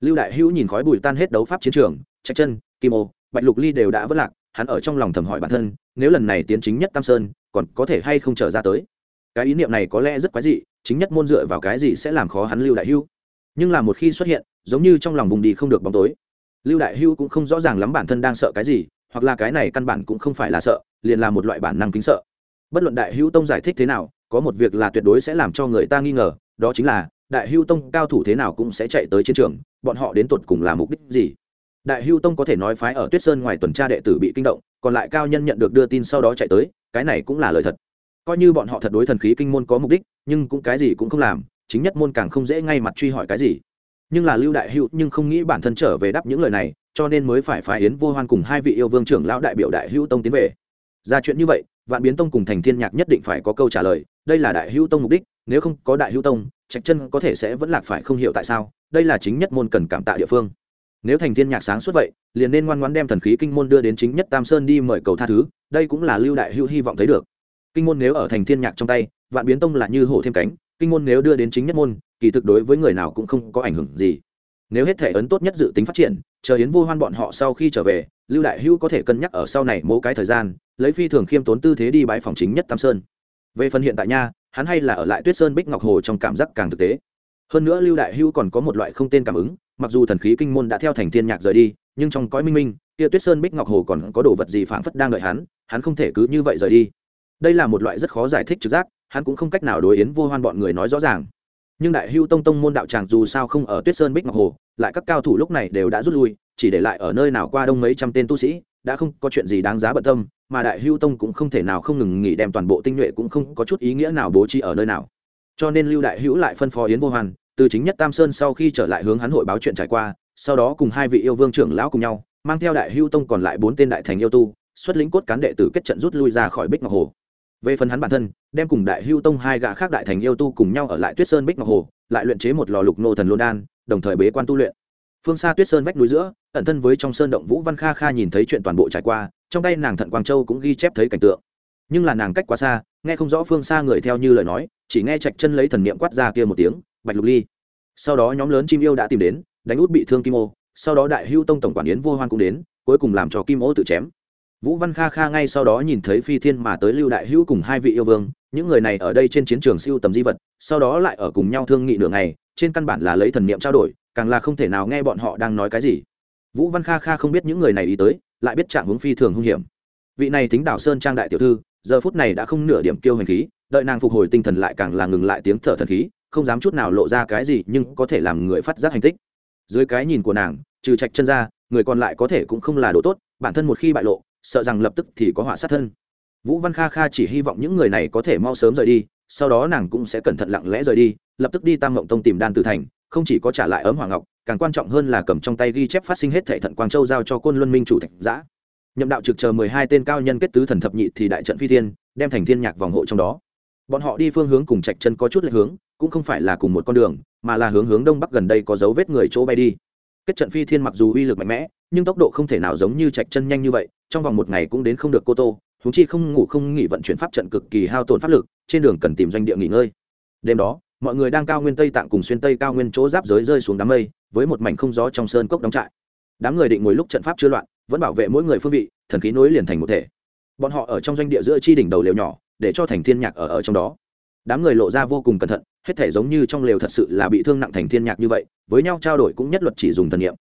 A: Lưu đại hữu nhìn khói bùi tan hết đấu pháp chiến trường, trạch chân, kim ô, bạch lục ly đều đã vất lạc, hắn ở trong lòng thầm hỏi bản thân, nếu lần này tiến chính nhất tam sơn, còn có thể hay không trở ra tới? Cái ý niệm này có lẽ rất quái dị, chính nhất môn dựa vào cái gì sẽ làm khó hắn lưu đại hưu nhưng là một khi xuất hiện, giống như trong lòng vùng đi không được bóng tối. Lưu đại hưu cũng không rõ ràng lắm bản thân đang sợ cái gì, hoặc là cái này căn bản cũng không phải là sợ, liền là một loại bản năng kính sợ. Bất luận đại hưu tông giải thích thế nào, có một việc là tuyệt đối sẽ làm cho người ta nghi ngờ đó chính là, đại hưu tông cao thủ thế nào cũng sẽ chạy tới chiến trường, bọn họ đến tột cùng là mục đích gì? Đại hưu tông có thể nói phái ở tuyết sơn ngoài tuần tra đệ tử bị kinh động, còn lại cao nhân nhận được đưa tin sau đó chạy tới, cái này cũng là lời thật. Coi như bọn họ thật đối thần khí kinh môn có mục đích, nhưng cũng cái gì cũng không làm, chính nhất môn càng không dễ ngay mặt truy hỏi cái gì. Nhưng là lưu đại hữu nhưng không nghĩ bản thân trở về đáp những lời này, cho nên mới phải phái yến vô hoan cùng hai vị yêu vương trưởng lão đại biểu đại hữu tông tiến về. Ra chuyện như vậy, vạn biến tông cùng thành thiên nhạc nhất định phải có câu trả lời, đây là đại hữu tông mục đích nếu không có đại hữu tông, trạch chân có thể sẽ vẫn lạc phải không hiểu tại sao, đây là chính nhất môn cần cảm tạ địa phương. Nếu thành thiên nhạc sáng suốt vậy, liền nên ngoan ngoãn đem thần khí kinh môn đưa đến chính nhất tam sơn đi mời cầu tha thứ, đây cũng là lưu đại hữu hy vọng thấy được. Kinh môn nếu ở thành thiên nhạc trong tay, vạn biến tông là như hổ thêm cánh, kinh môn nếu đưa đến chính nhất môn, kỳ thực đối với người nào cũng không có ảnh hưởng gì. Nếu hết thể ấn tốt nhất dự tính phát triển, chờ hiến vô hoan bọn họ sau khi trở về, lưu đại hữu có thể cân nhắc ở sau này mỗi cái thời gian, lấy phi thường khiêm tốn tư thế đi bãi phòng chính nhất tam sơn. Về phần hiện tại nha hắn hay là ở lại tuyết sơn bích ngọc hồ trong cảm giác càng thực tế. Hơn nữa lưu đại hữu còn có một loại không tên cảm ứng, mặc dù thần khí kinh môn đã theo thành thiên nhạc rời đi, nhưng trong cõi minh minh, kia tuyết sơn bích ngọc hồ còn có đồ vật gì phảng phất đang đợi hắn hắn không thể cứ như vậy rời đi. Đây là một loại rất khó giải thích trực giác, hắn cũng không cách nào đối yến vô hoan bọn người nói rõ ràng. Nhưng đại hưu tông tông môn đạo tràng dù sao không ở tuyết sơn bích ngọc hồ, lại các cao thủ lúc này đều đã rút lui, chỉ để lại ở nơi nào qua đông mấy trăm tên tu sĩ đã không có chuyện gì đáng giá bận tâm, mà đại hưu tông cũng không thể nào không ngừng nghỉ đem toàn bộ tinh nhuệ cũng không có chút ý nghĩa nào bố trí ở nơi nào. Cho nên lưu đại hữu lại phân phó yến vô hoàn từ chính nhất tam sơn sau khi trở lại hướng hắn hội báo chuyện trải qua, sau đó cùng hai vị yêu vương trưởng lão cùng nhau, mang theo đại hưu tông còn lại bốn tên đại thành yêu tu, xuất lĩnh cốt cán đệ tử kết trận rút lui ra khỏi bích ngọc hồ. Về phần hắn bản thân, đem cùng đại hưu tông hai gã khác đại thành yêu tu cùng nhau ở lại tuyết sơn bích ngọc hồ, lại luyện chế một lò lục nô thần lô đan, đồng thời bế quan tu luyện phương xa tuyết sơn vách núi giữa, ẩn thân với trong sơn động vũ văn kha kha nhìn thấy chuyện toàn bộ trải qua, trong tay nàng thận quang châu cũng ghi chép thấy cảnh tượng. Nhưng là nàng cách quá xa, nghe không rõ phương xa người theo như lời nói, chỉ nghe chạch chân lấy thần niệm quát ra kia một tiếng, bạch lục ly. Sau đó nhóm lớn chim yêu đã tìm đến, đánh út bị thương kim ô, sau đó đại hưu tông tổng quản yến vô hoan cũng đến, cuối cùng làm cho kim ô tự chém. Vũ văn kha kha ngay sau đó nhìn thấy phi thiên mà tới lưu đại hữu cùng hai vị yêu vương, những người này ở đây trên chiến trường siêu tầm di vật, sau đó lại ở cùng nhau thương nghị nửa ngày, trên căn bản là lấy thần niệm trao đổi càng là không thể nào nghe bọn họ đang nói cái gì. Vũ văn kha kha không biết những người này ý tới, lại biết trạng hướng phi thường hung hiểm. Vị này tính đảo sơn trang đại tiểu thư, giờ phút này đã không nửa điểm kiêu hành khí, đợi nàng phục hồi tinh thần lại càng là ngừng lại tiếng thở thần khí, không dám chút nào lộ ra cái gì nhưng có thể làm người phát giác hành tích. Dưới cái nhìn của nàng, trừ trạch chân ra, người còn lại có thể cũng không là đồ tốt, bản thân một khi bại lộ, sợ rằng lập tức thì có họa sát thân. Vũ văn kha kha chỉ hy vọng những người này có thể mau sớm rời đi, sau đó nàng cũng sẽ cẩn thận lặng lẽ rời đi, lập tức đi tam mộng tông tìm đan tử thành không chỉ có trả lại ấm hoàng ngọc, càng quan trọng hơn là cầm trong tay ghi chép phát sinh hết thệ thận quang châu giao cho côn luân minh chủ thạch giã. Nhậm đạo trực chờ mười hai tên cao nhân kết tứ thần thập nhị thì đại trận phi thiên, đem thành thiên nhạc vòng hộ trong đó. Bọn họ đi phương hướng cùng trạch chân có chút lệch hướng, cũng không phải là cùng một con đường, mà là hướng hướng đông bắc gần đây có dấu vết người chỗ bay đi. Kết trận phi thiên mặc dù uy lực mạnh mẽ, nhưng tốc độ không thể nào giống như trạch chân nhanh như vậy, trong vòng một ngày cũng đến không được cô tô húng chi không ngủ không nghỉ vận chuyển pháp trận cực kỳ hao tổn pháp lực, trên đường cần tìm doanh địa nghỉ ngơi. Đêm đó mọi người đang cao nguyên tây tạng cùng xuyên tây cao nguyên chỗ giáp giới rơi xuống đám mây với một mảnh không gió trong sơn cốc đóng trại. Đám người định ngồi lúc trận pháp chưa loạn vẫn bảo vệ mỗi người phương vị thần khí nối liền thành một thể. Bọn họ ở trong doanh địa giữa chi đỉnh đầu lều nhỏ để cho thành thiên nhạc ở ở trong đó. Đám người lộ ra vô cùng cẩn thận hết thể giống như trong lều thật sự là bị thương nặng thành thiên nhạc như vậy với nhau trao đổi cũng nhất luật chỉ dùng thần niệm.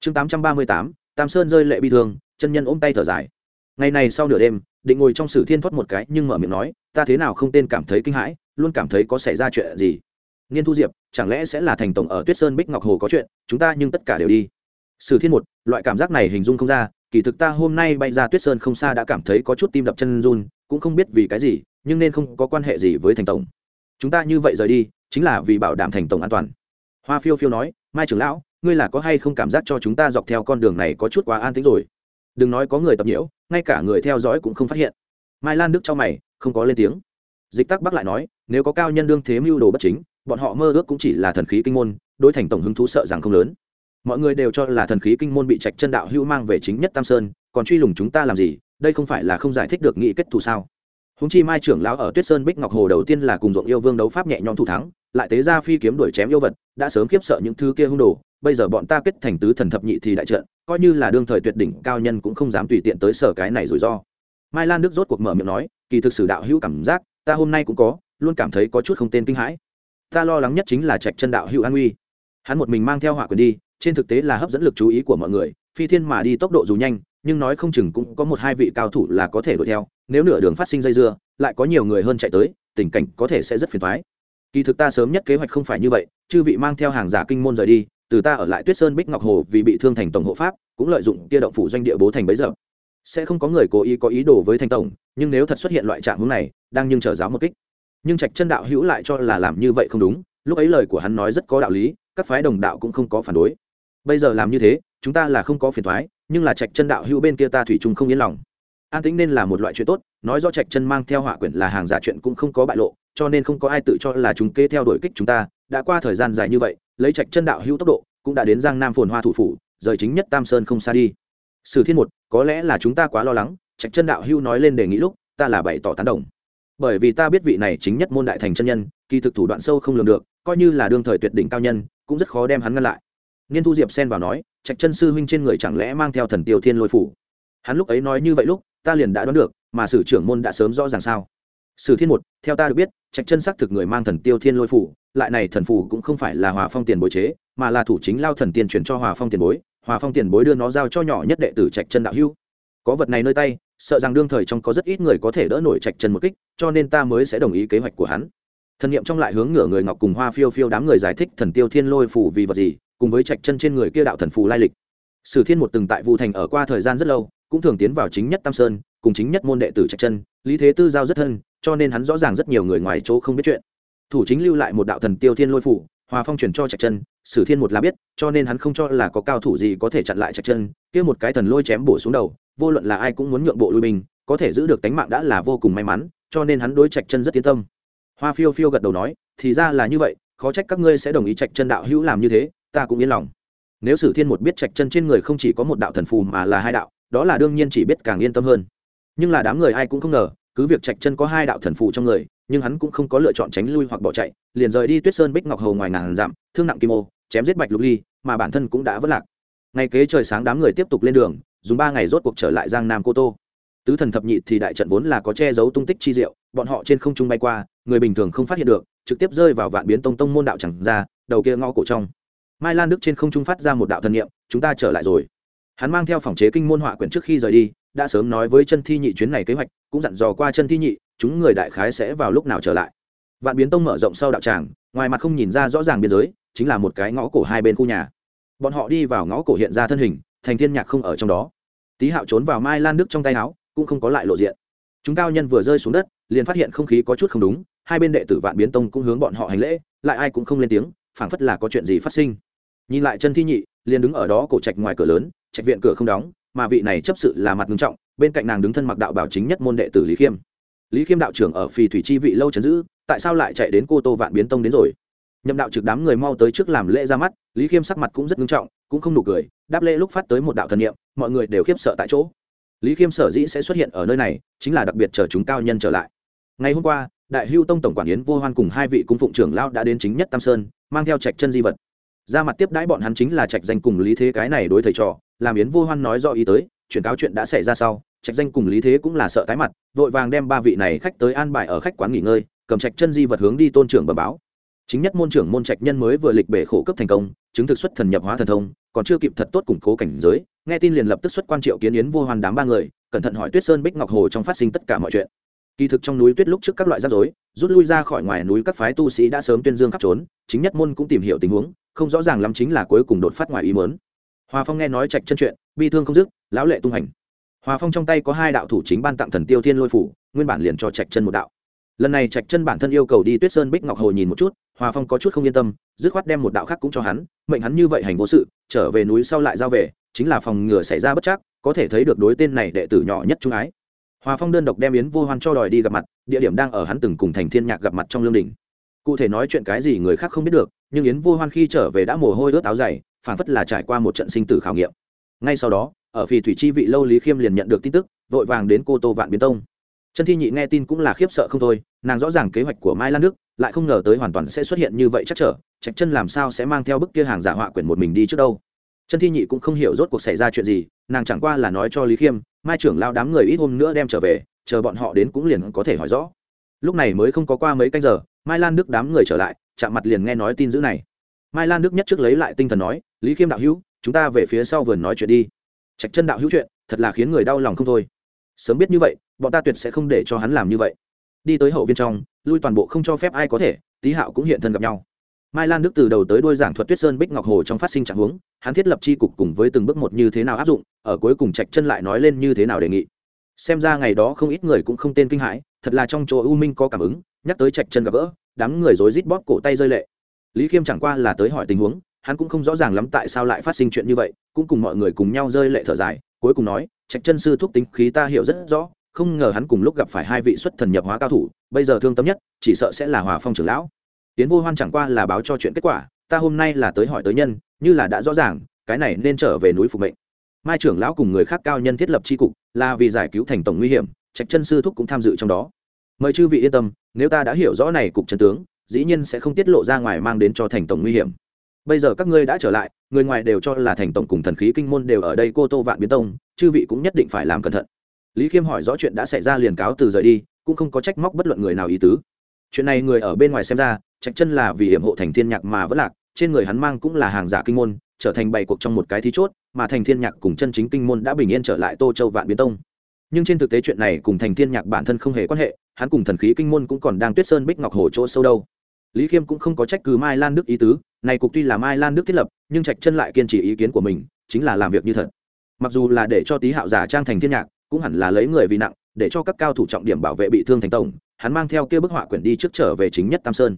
A: Chương 838, tam sơn rơi lệ bi thương chân nhân ôm tay thở dài. Ngày này sau nửa đêm định ngồi trong sử thiên thoát một cái nhưng mở miệng nói ta thế nào không tên cảm thấy kinh hãi luôn cảm thấy có xảy ra chuyện gì? Niên thu diệp, chẳng lẽ sẽ là thành tổng ở tuyết sơn bích ngọc hồ có chuyện? Chúng ta nhưng tất cả đều đi. Sử thiên một, loại cảm giác này hình dung không ra, kỳ thực ta hôm nay bay ra tuyết sơn không xa đã cảm thấy có chút tim đập chân run, cũng không biết vì cái gì, nhưng nên không có quan hệ gì với thành tổng. Chúng ta như vậy rời đi, chính là vì bảo đảm thành tổng an toàn. Hoa phiêu phiêu nói, mai trưởng lão, ngươi là có hay không cảm giác cho chúng ta dọc theo con đường này có chút quá an tính rồi? Đừng nói có người tập nhiễu, ngay cả người theo dõi cũng không phát hiện. Mai lan đức cho mày, không có lên tiếng. Dịch tắc bắc lại nói, nếu có cao nhân đương thế mưu đồ bất chính bọn họ mơ ước cũng chỉ là thần khí kinh môn, đối thành tổng hứng thú sợ rằng không lớn. Mọi người đều cho là thần khí kinh môn bị trạch chân đạo hữu mang về chính nhất tam sơn, còn truy lùng chúng ta làm gì, đây không phải là không giải thích được nghị kết thù sao? Húng chi mai trưởng lão ở tuyết sơn bích ngọc hồ đầu tiên là cùng ruộng yêu vương đấu pháp nhẹ nhõm thủ thắng, lại tế ra phi kiếm đuổi chém yêu vật, đã sớm khiếp sợ những thứ kia hung đồ, bây giờ bọn ta kết thành tứ thần thập nhị thì đại trận, coi như là đương thời tuyệt đỉnh cao nhân cũng không dám tùy tiện tới sở cái này rủi ro. Mai lan đức rốt cuộc mở miệng nói, kỳ thực sử đạo hữu cảm giác, ta hôm nay cũng có, luôn cảm thấy có chút không tên kinh hãi ta lo lắng nhất chính là trạch chân đạo hữu an uy. Hắn một mình mang theo hỏa quyền đi, trên thực tế là hấp dẫn lực chú ý của mọi người, phi thiên mà đi tốc độ dù nhanh, nhưng nói không chừng cũng có một hai vị cao thủ là có thể đuổi theo, nếu nửa đường phát sinh dây dưa, lại có nhiều người hơn chạy tới, tình cảnh có thể sẽ rất phiền thoái kỳ thực ta sớm nhất kế hoạch không phải như vậy, chư vị mang theo hàng giả kinh môn rời đi, từ ta ở lại tuyết sơn bích ngọc hồ vì bị thương thành tổng hộ pháp, cũng lợi dụng kia động phủ doanh địa bố thành bấy giờ. Sẽ không có người cố ý có ý đồ với thành tổng, nhưng nếu thật xuất hiện loại trạng hướng này, đang nhưng trở giáo một kích nhưng trạch chân đạo hữu lại cho là làm như vậy không đúng, lúc ấy lời của hắn nói rất có đạo lý, các phái đồng đạo cũng không có phản đối. Bây giờ làm như thế, chúng ta là không có phiền thoái nhưng là trạch chân đạo hữu bên kia ta thủy chung không yên lòng. An tĩnh nên là một loại chuyện tốt, nói do trạch chân mang theo hỏa quyển là hàng giả chuyện cũng không có bại lộ, cho nên không có ai tự cho là chúng kê theo đuổi kích chúng ta. Đã qua thời gian dài như vậy, lấy trạch chân đạo hữu tốc độ, cũng đã đến giang nam phồn hoa thủ phủ, rời chính nhất tam sơn không xa đi. Sử thiên một, có lẽ là chúng ta quá lo lắng, trạch chân đạo hữu nói lên đề nghị lúc, ta là bày tỏ tán đồng bởi vì ta biết vị này chính nhất môn đại thành chân nhân, kỳ thực thủ đoạn sâu không lường được, coi như là đương thời tuyệt đỉnh cao nhân, cũng rất khó đem hắn ngăn lại. Niên thu diệp xen vào nói, trạch chân sư huynh trên người chẳng lẽ mang theo thần tiêu thiên lôi phủ? Hắn lúc ấy nói như vậy lúc, ta liền đã đoán được, mà sử trưởng môn đã sớm rõ ràng sao. Sử thiên một, theo ta được biết, trạch chân xác thực người mang thần tiêu thiên lôi phủ, lại này thần phủ cũng không phải là hòa phong tiền bối chế, mà là thủ chính lao thần tiền chuyển cho hòa phong tiền bối, hòa phong tiền bối đưa nó giao cho nhỏ nhất đệ tử trạch chân đạo hưu. Có vật này nơi tay sợ rằng đương thời trong có rất ít người có thể đỡ nổi trạch chân một kích, cho nên ta mới sẽ đồng ý kế hoạch của hắn. Thần niệm trong lại hướng ngửa người ngọc cùng hoa phiêu phiêu đám người giải thích thần tiêu thiên lôi phủ vì vật gì, cùng với trạch chân trên người kia đạo thần phù lai lịch. Sử thiên một từng tại vu thành ở qua thời gian rất lâu, cũng thường tiến vào chính nhất tam sơn, cùng chính nhất môn đệ tử trạch chân, lý thế tư giao rất thân, cho nên hắn rõ ràng rất nhiều người ngoài chỗ không biết chuyện. Thủ chính lưu lại một đạo thần tiêu thiên lôi phủ hòa phong truyền cho trạch chân, sử thiên một là biết, cho nên hắn không cho là có cao thủ gì có thể chặn lại trạch chân, kia một cái thần lôi chém bổ xuống đầu vô luận là ai cũng muốn nhượng bộ lui binh, có thể giữ được tánh mạng đã là vô cùng may mắn, cho nên hắn đối trạch chân rất tiến tâm. Hoa phiêu phiêu gật đầu nói, thì ra là như vậy, khó trách các ngươi sẽ đồng ý trạch chân đạo hữu làm như thế, ta cũng yên lòng. Nếu sử thiên một biết trạch chân trên người không chỉ có một đạo thần phù mà là hai đạo, đó là đương nhiên chỉ biết càng yên tâm hơn. Nhưng là đám người ai cũng không ngờ, cứ việc trạch chân có hai đạo thần phù trong người, nhưng hắn cũng không có lựa chọn tránh lui hoặc bỏ chạy, liền rời đi tuyết sơn bích ngọc hầu ngoài ngàn dặm, thương nặng kim ô, chém giết bạch lục ly, mà bản thân cũng đã vất lạc. Ngày kế trời sáng đám người tiếp tục lên đường dùng ba ngày rốt cuộc trở lại giang nam cô tô. Tứ thần thập nhị thì đại trận vốn là có che giấu tung tích chi diệu, bọn họ trên không trung bay qua, người bình thường không phát hiện được, trực tiếp rơi vào vạn biến tông tông môn đạo chẳng ra, đầu kia ngõ cổ trong. Mai lan đức trên không trung phát ra một đạo thần niệm, chúng ta trở lại rồi. Hắn mang theo phòng chế kinh môn họa quyển trước khi rời đi, đã sớm nói với chân thi nhị chuyến này kế hoạch, cũng dặn dò qua chân thi nhị, chúng người đại khái sẽ vào lúc nào trở lại? Vạn biến tông mở rộng sau đạo tràng, ngoài mặt không nhìn ra rõ ràng biên giới, chính là một cái ngõ cổ hai bên khu nhà. Bọn họ đi vào ngõ cổ hiện ra thân hình thành thiên nhạc không ở trong đó. Tý hạo trốn vào mai lan đức trong tay áo, cũng không có lại lộ diện. Chúng cao nhân vừa rơi xuống đất, liền phát hiện không khí có chút không đúng, hai bên đệ tử vạn biến tông cũng hướng bọn họ hành lễ, lại ai cũng không lên tiếng, phảng phất là có chuyện gì phát sinh. Nhìn lại chân thi nhị, liền đứng ở đó cổ trạch ngoài cửa lớn, trạch viện cửa không đóng, mà vị này chấp sự là mặt ngưng trọng, bên cạnh nàng đứng thân mặc đạo bảo chính nhất môn đệ tử lý khiêm. Lý khiêm đạo trưởng ở phì thủy chi vị lâu chấn giữ, tại sao lại chạy đến cô tô vạn biến tông đến rồi? Nhậm đạo trực đám người mau tới trước làm lễ ra mắt, lý khiêm sắc mặt cũng rất nghiêm trọng, cũng không nụ cười, đáp lễ lúc phát tới một đạo thần niệm, mọi người đều khiếp sợ tại chỗ. Lý khiêm sở dĩ sẽ xuất hiện ở nơi này, chính là đặc biệt chờ chúng cao nhân trở lại. Ngày hôm qua, đại hưu tông tổng quản yến vô hoan cùng hai vị cung phụng trưởng lao đã đến chính nhất tam sơn, mang theo trạch chân di vật. Ra mặt tiếp đãi bọn hắn chính là trạch danh cùng lý thế cái này đối thầy trò, làm yến vô hoan nói do ý tới, chuyển cáo chuyện đã xảy ra sau, trạch danh cùng lý thế cũng là sợ tái mặt, vội vàng đem ba vị này khách tới an bài ở khách quán nghỉ ngơi, cầm trạch chân di vật hướng đi tôn trưởng bờ báo chính nhất môn trưởng môn trạch nhân mới vừa lịch bể khổ cấp thành công, chứng thực xuất thần nhập hóa thần thông, còn chưa kịp thật tốt củng cố cảnh giới, nghe tin liền lập tức xuất quan triệu kiến yến vô hoàn đám ba người, cẩn thận hỏi tuyết sơn bích ngọc hồ trong phát sinh tất cả mọi chuyện. Kỳ thực trong núi tuyết lúc trước các loại rắc rối, rút lui ra khỏi ngoài núi các phái tu sĩ đã sớm tuyên dương khắp trốn, chính nhất môn cũng tìm hiểu tình huống, không rõ ràng lắm chính là cuối cùng đột phát ngoài ý mớn hòa phong nghe nói trạch chân chuyện, bi thương không dứt, lão lệ tung hành. Hòa phong trong tay có hai đạo thủ chính ban tặng thần tiêu thiên lôi phủ, nguyên bản liền cho trạch chân một đạo. Lần này trạch chân bản thân yêu cầu đi tuyết sơn bích ngọc hồ nhìn một chút hòa phong có chút không yên tâm, dứt khoát đem một đạo khác cũng cho hắn, mệnh hắn như vậy hành vô sự, trở về núi sau lại giao về, chính là phòng ngừa xảy ra bất chắc, có thể thấy được đối tên này đệ tử nhỏ nhất trung ái. Hòa phong đơn độc đem yến vô hoan cho đòi đi gặp mặt, địa điểm đang ở hắn từng cùng thành thiên nhạc gặp mặt trong lương đình. Cụ thể nói chuyện cái gì người khác không biết được, nhưng yến vô hoan khi trở về đã mồ hôi ướt áo dày phản phất là trải qua một trận sinh tử khảo nghiệm. Ngay sau đó, ở phì thủy chi vị lâu lý khiêm liền nhận được tin tức, vội vàng đến cô tô vạn biến tông chân thi nhị nghe tin cũng là khiếp sợ không thôi, nàng rõ ràng kế hoạch của mai lan đức, lại không ngờ tới hoàn toàn sẽ xuất hiện như vậy chắc trở, trạch chân làm sao sẽ mang theo bức kia hàng giả họa quyển một mình đi trước đâu? Chân thi nhị cũng không hiểu rốt cuộc xảy ra chuyện gì, nàng chẳng qua là nói cho lý khiêm, mai trưởng lao đám người ít hôm nữa đem trở về, chờ bọn họ đến cũng liền có thể hỏi rõ. Lúc này mới không có qua mấy canh giờ, mai lan đức đám người trở lại, chạm mặt liền nghe nói tin dữ này. Mai lan đức nhất trước lấy lại tinh thần nói, lý khiêm đạo hữu, chúng ta về phía sau vườn nói chuyện đi. Trạch chân đạo hữu chuyện, thật là khiến người đau lòng không thôi. Sớm biết như vậy bọn ta tuyệt sẽ không để cho hắn làm như vậy. Đi tới hậu viên trong, lui toàn bộ không cho phép ai có thể, tý hạo cũng hiện thân gặp nhau. Mai lan đức từ đầu tới đuôi giảng thuật tuyết sơn bích ngọc hồ trong phát sinh trạng huống, hắn thiết lập c h i cục cùng với từng bước một như thế nào áp dụng, ở cuối cùng trạch chân lại nói lên như thế nào đề nghị. Xem ra ngày đó không ít người cũng không tên kinh hãi, thật là trong chỗ u minh có cảm ứng, nhắc tới trạch chân gặp gỡ, đám người rối rít bóp cổ tay rơi lệ. Lý khiêm chẳng qua là tới hỏi tình huống, hắn cũng không rõ ràng lắm tại sao lại phát sinh chuyện như vậy, cũng cùng mọi người cùng nhau rơi lệ thở dài, cuối cùng nói, trạch chân sư thúc tính khí ta hiểu rất rõ không ngờ hắn cùng lúc gặp phải hai vị xuất thần nhập hóa cao thủ, bây giờ thương tâm nhất, chỉ sợ sẽ là hòa phong trưởng lão. Tiến vô hoan chẳng qua là báo cho chuyện kết quả, ta hôm nay là tới hỏi tới nhân, như là đã rõ ràng, cái này nên trở về núi phục mệnh. Mai trưởng lão cùng người khác cao nhân thiết lập tri cục, là vì giải cứu thành tổng nguy hiểm, trạch chân sư thúc cũng tham dự trong đó. Mời chư vị yên tâm, nếu ta đã hiểu rõ này cục chân tướng, dĩ nhiên sẽ không tiết lộ ra ngoài mang đến cho thành tổng nguy hiểm. Bây giờ các ngươi đã trở lại, người ngoài đều cho là thành tổng cùng thần khí kinh môn đều ở đây, cô tô vạn biến tông, chư vị cũng nhất định phải làm cẩn thận lý khiêm hỏi rõ chuyện đã xảy ra liền cáo từ rời đi, cũng không có trách móc bất luận người nào ý tứ. Chuyện này người ở bên ngoài xem ra, trạch chân là vì hiểm hộ thành thiên nhạc mà vẫn lạc, trên người hắn mang cũng là hàng giả kinh môn, trở thành bày cuộc trong một cái thi chốt, mà thành thiên nhạc cùng chân chính kinh môn đã bình yên trở lại tô châu vạn biến tông. Nhưng trên thực tế chuyện này cùng thành thiên nhạc bản thân không hề quan hệ, hắn cùng thần khí kinh môn cũng còn đang tuyết sơn bích ngọc hồ chỗ sâu đâu. Lý khiêm cũng không có trách cứ mai lan đức ý tứ, này cục tuy là mai lan đức thiết lập, nhưng trạch chân lại kiên trì ý kiến của mình, chính là làm việc như thật. Mặc dù là để cho tý hạo giả trang thành thiên nhạc cũng hẳn là lấy người vì nặng, để cho các cao thủ trọng điểm bảo vệ bị thương thành tổng, hắn mang theo kia bức họa quyển đi trước trở về chính nhất tam sơn.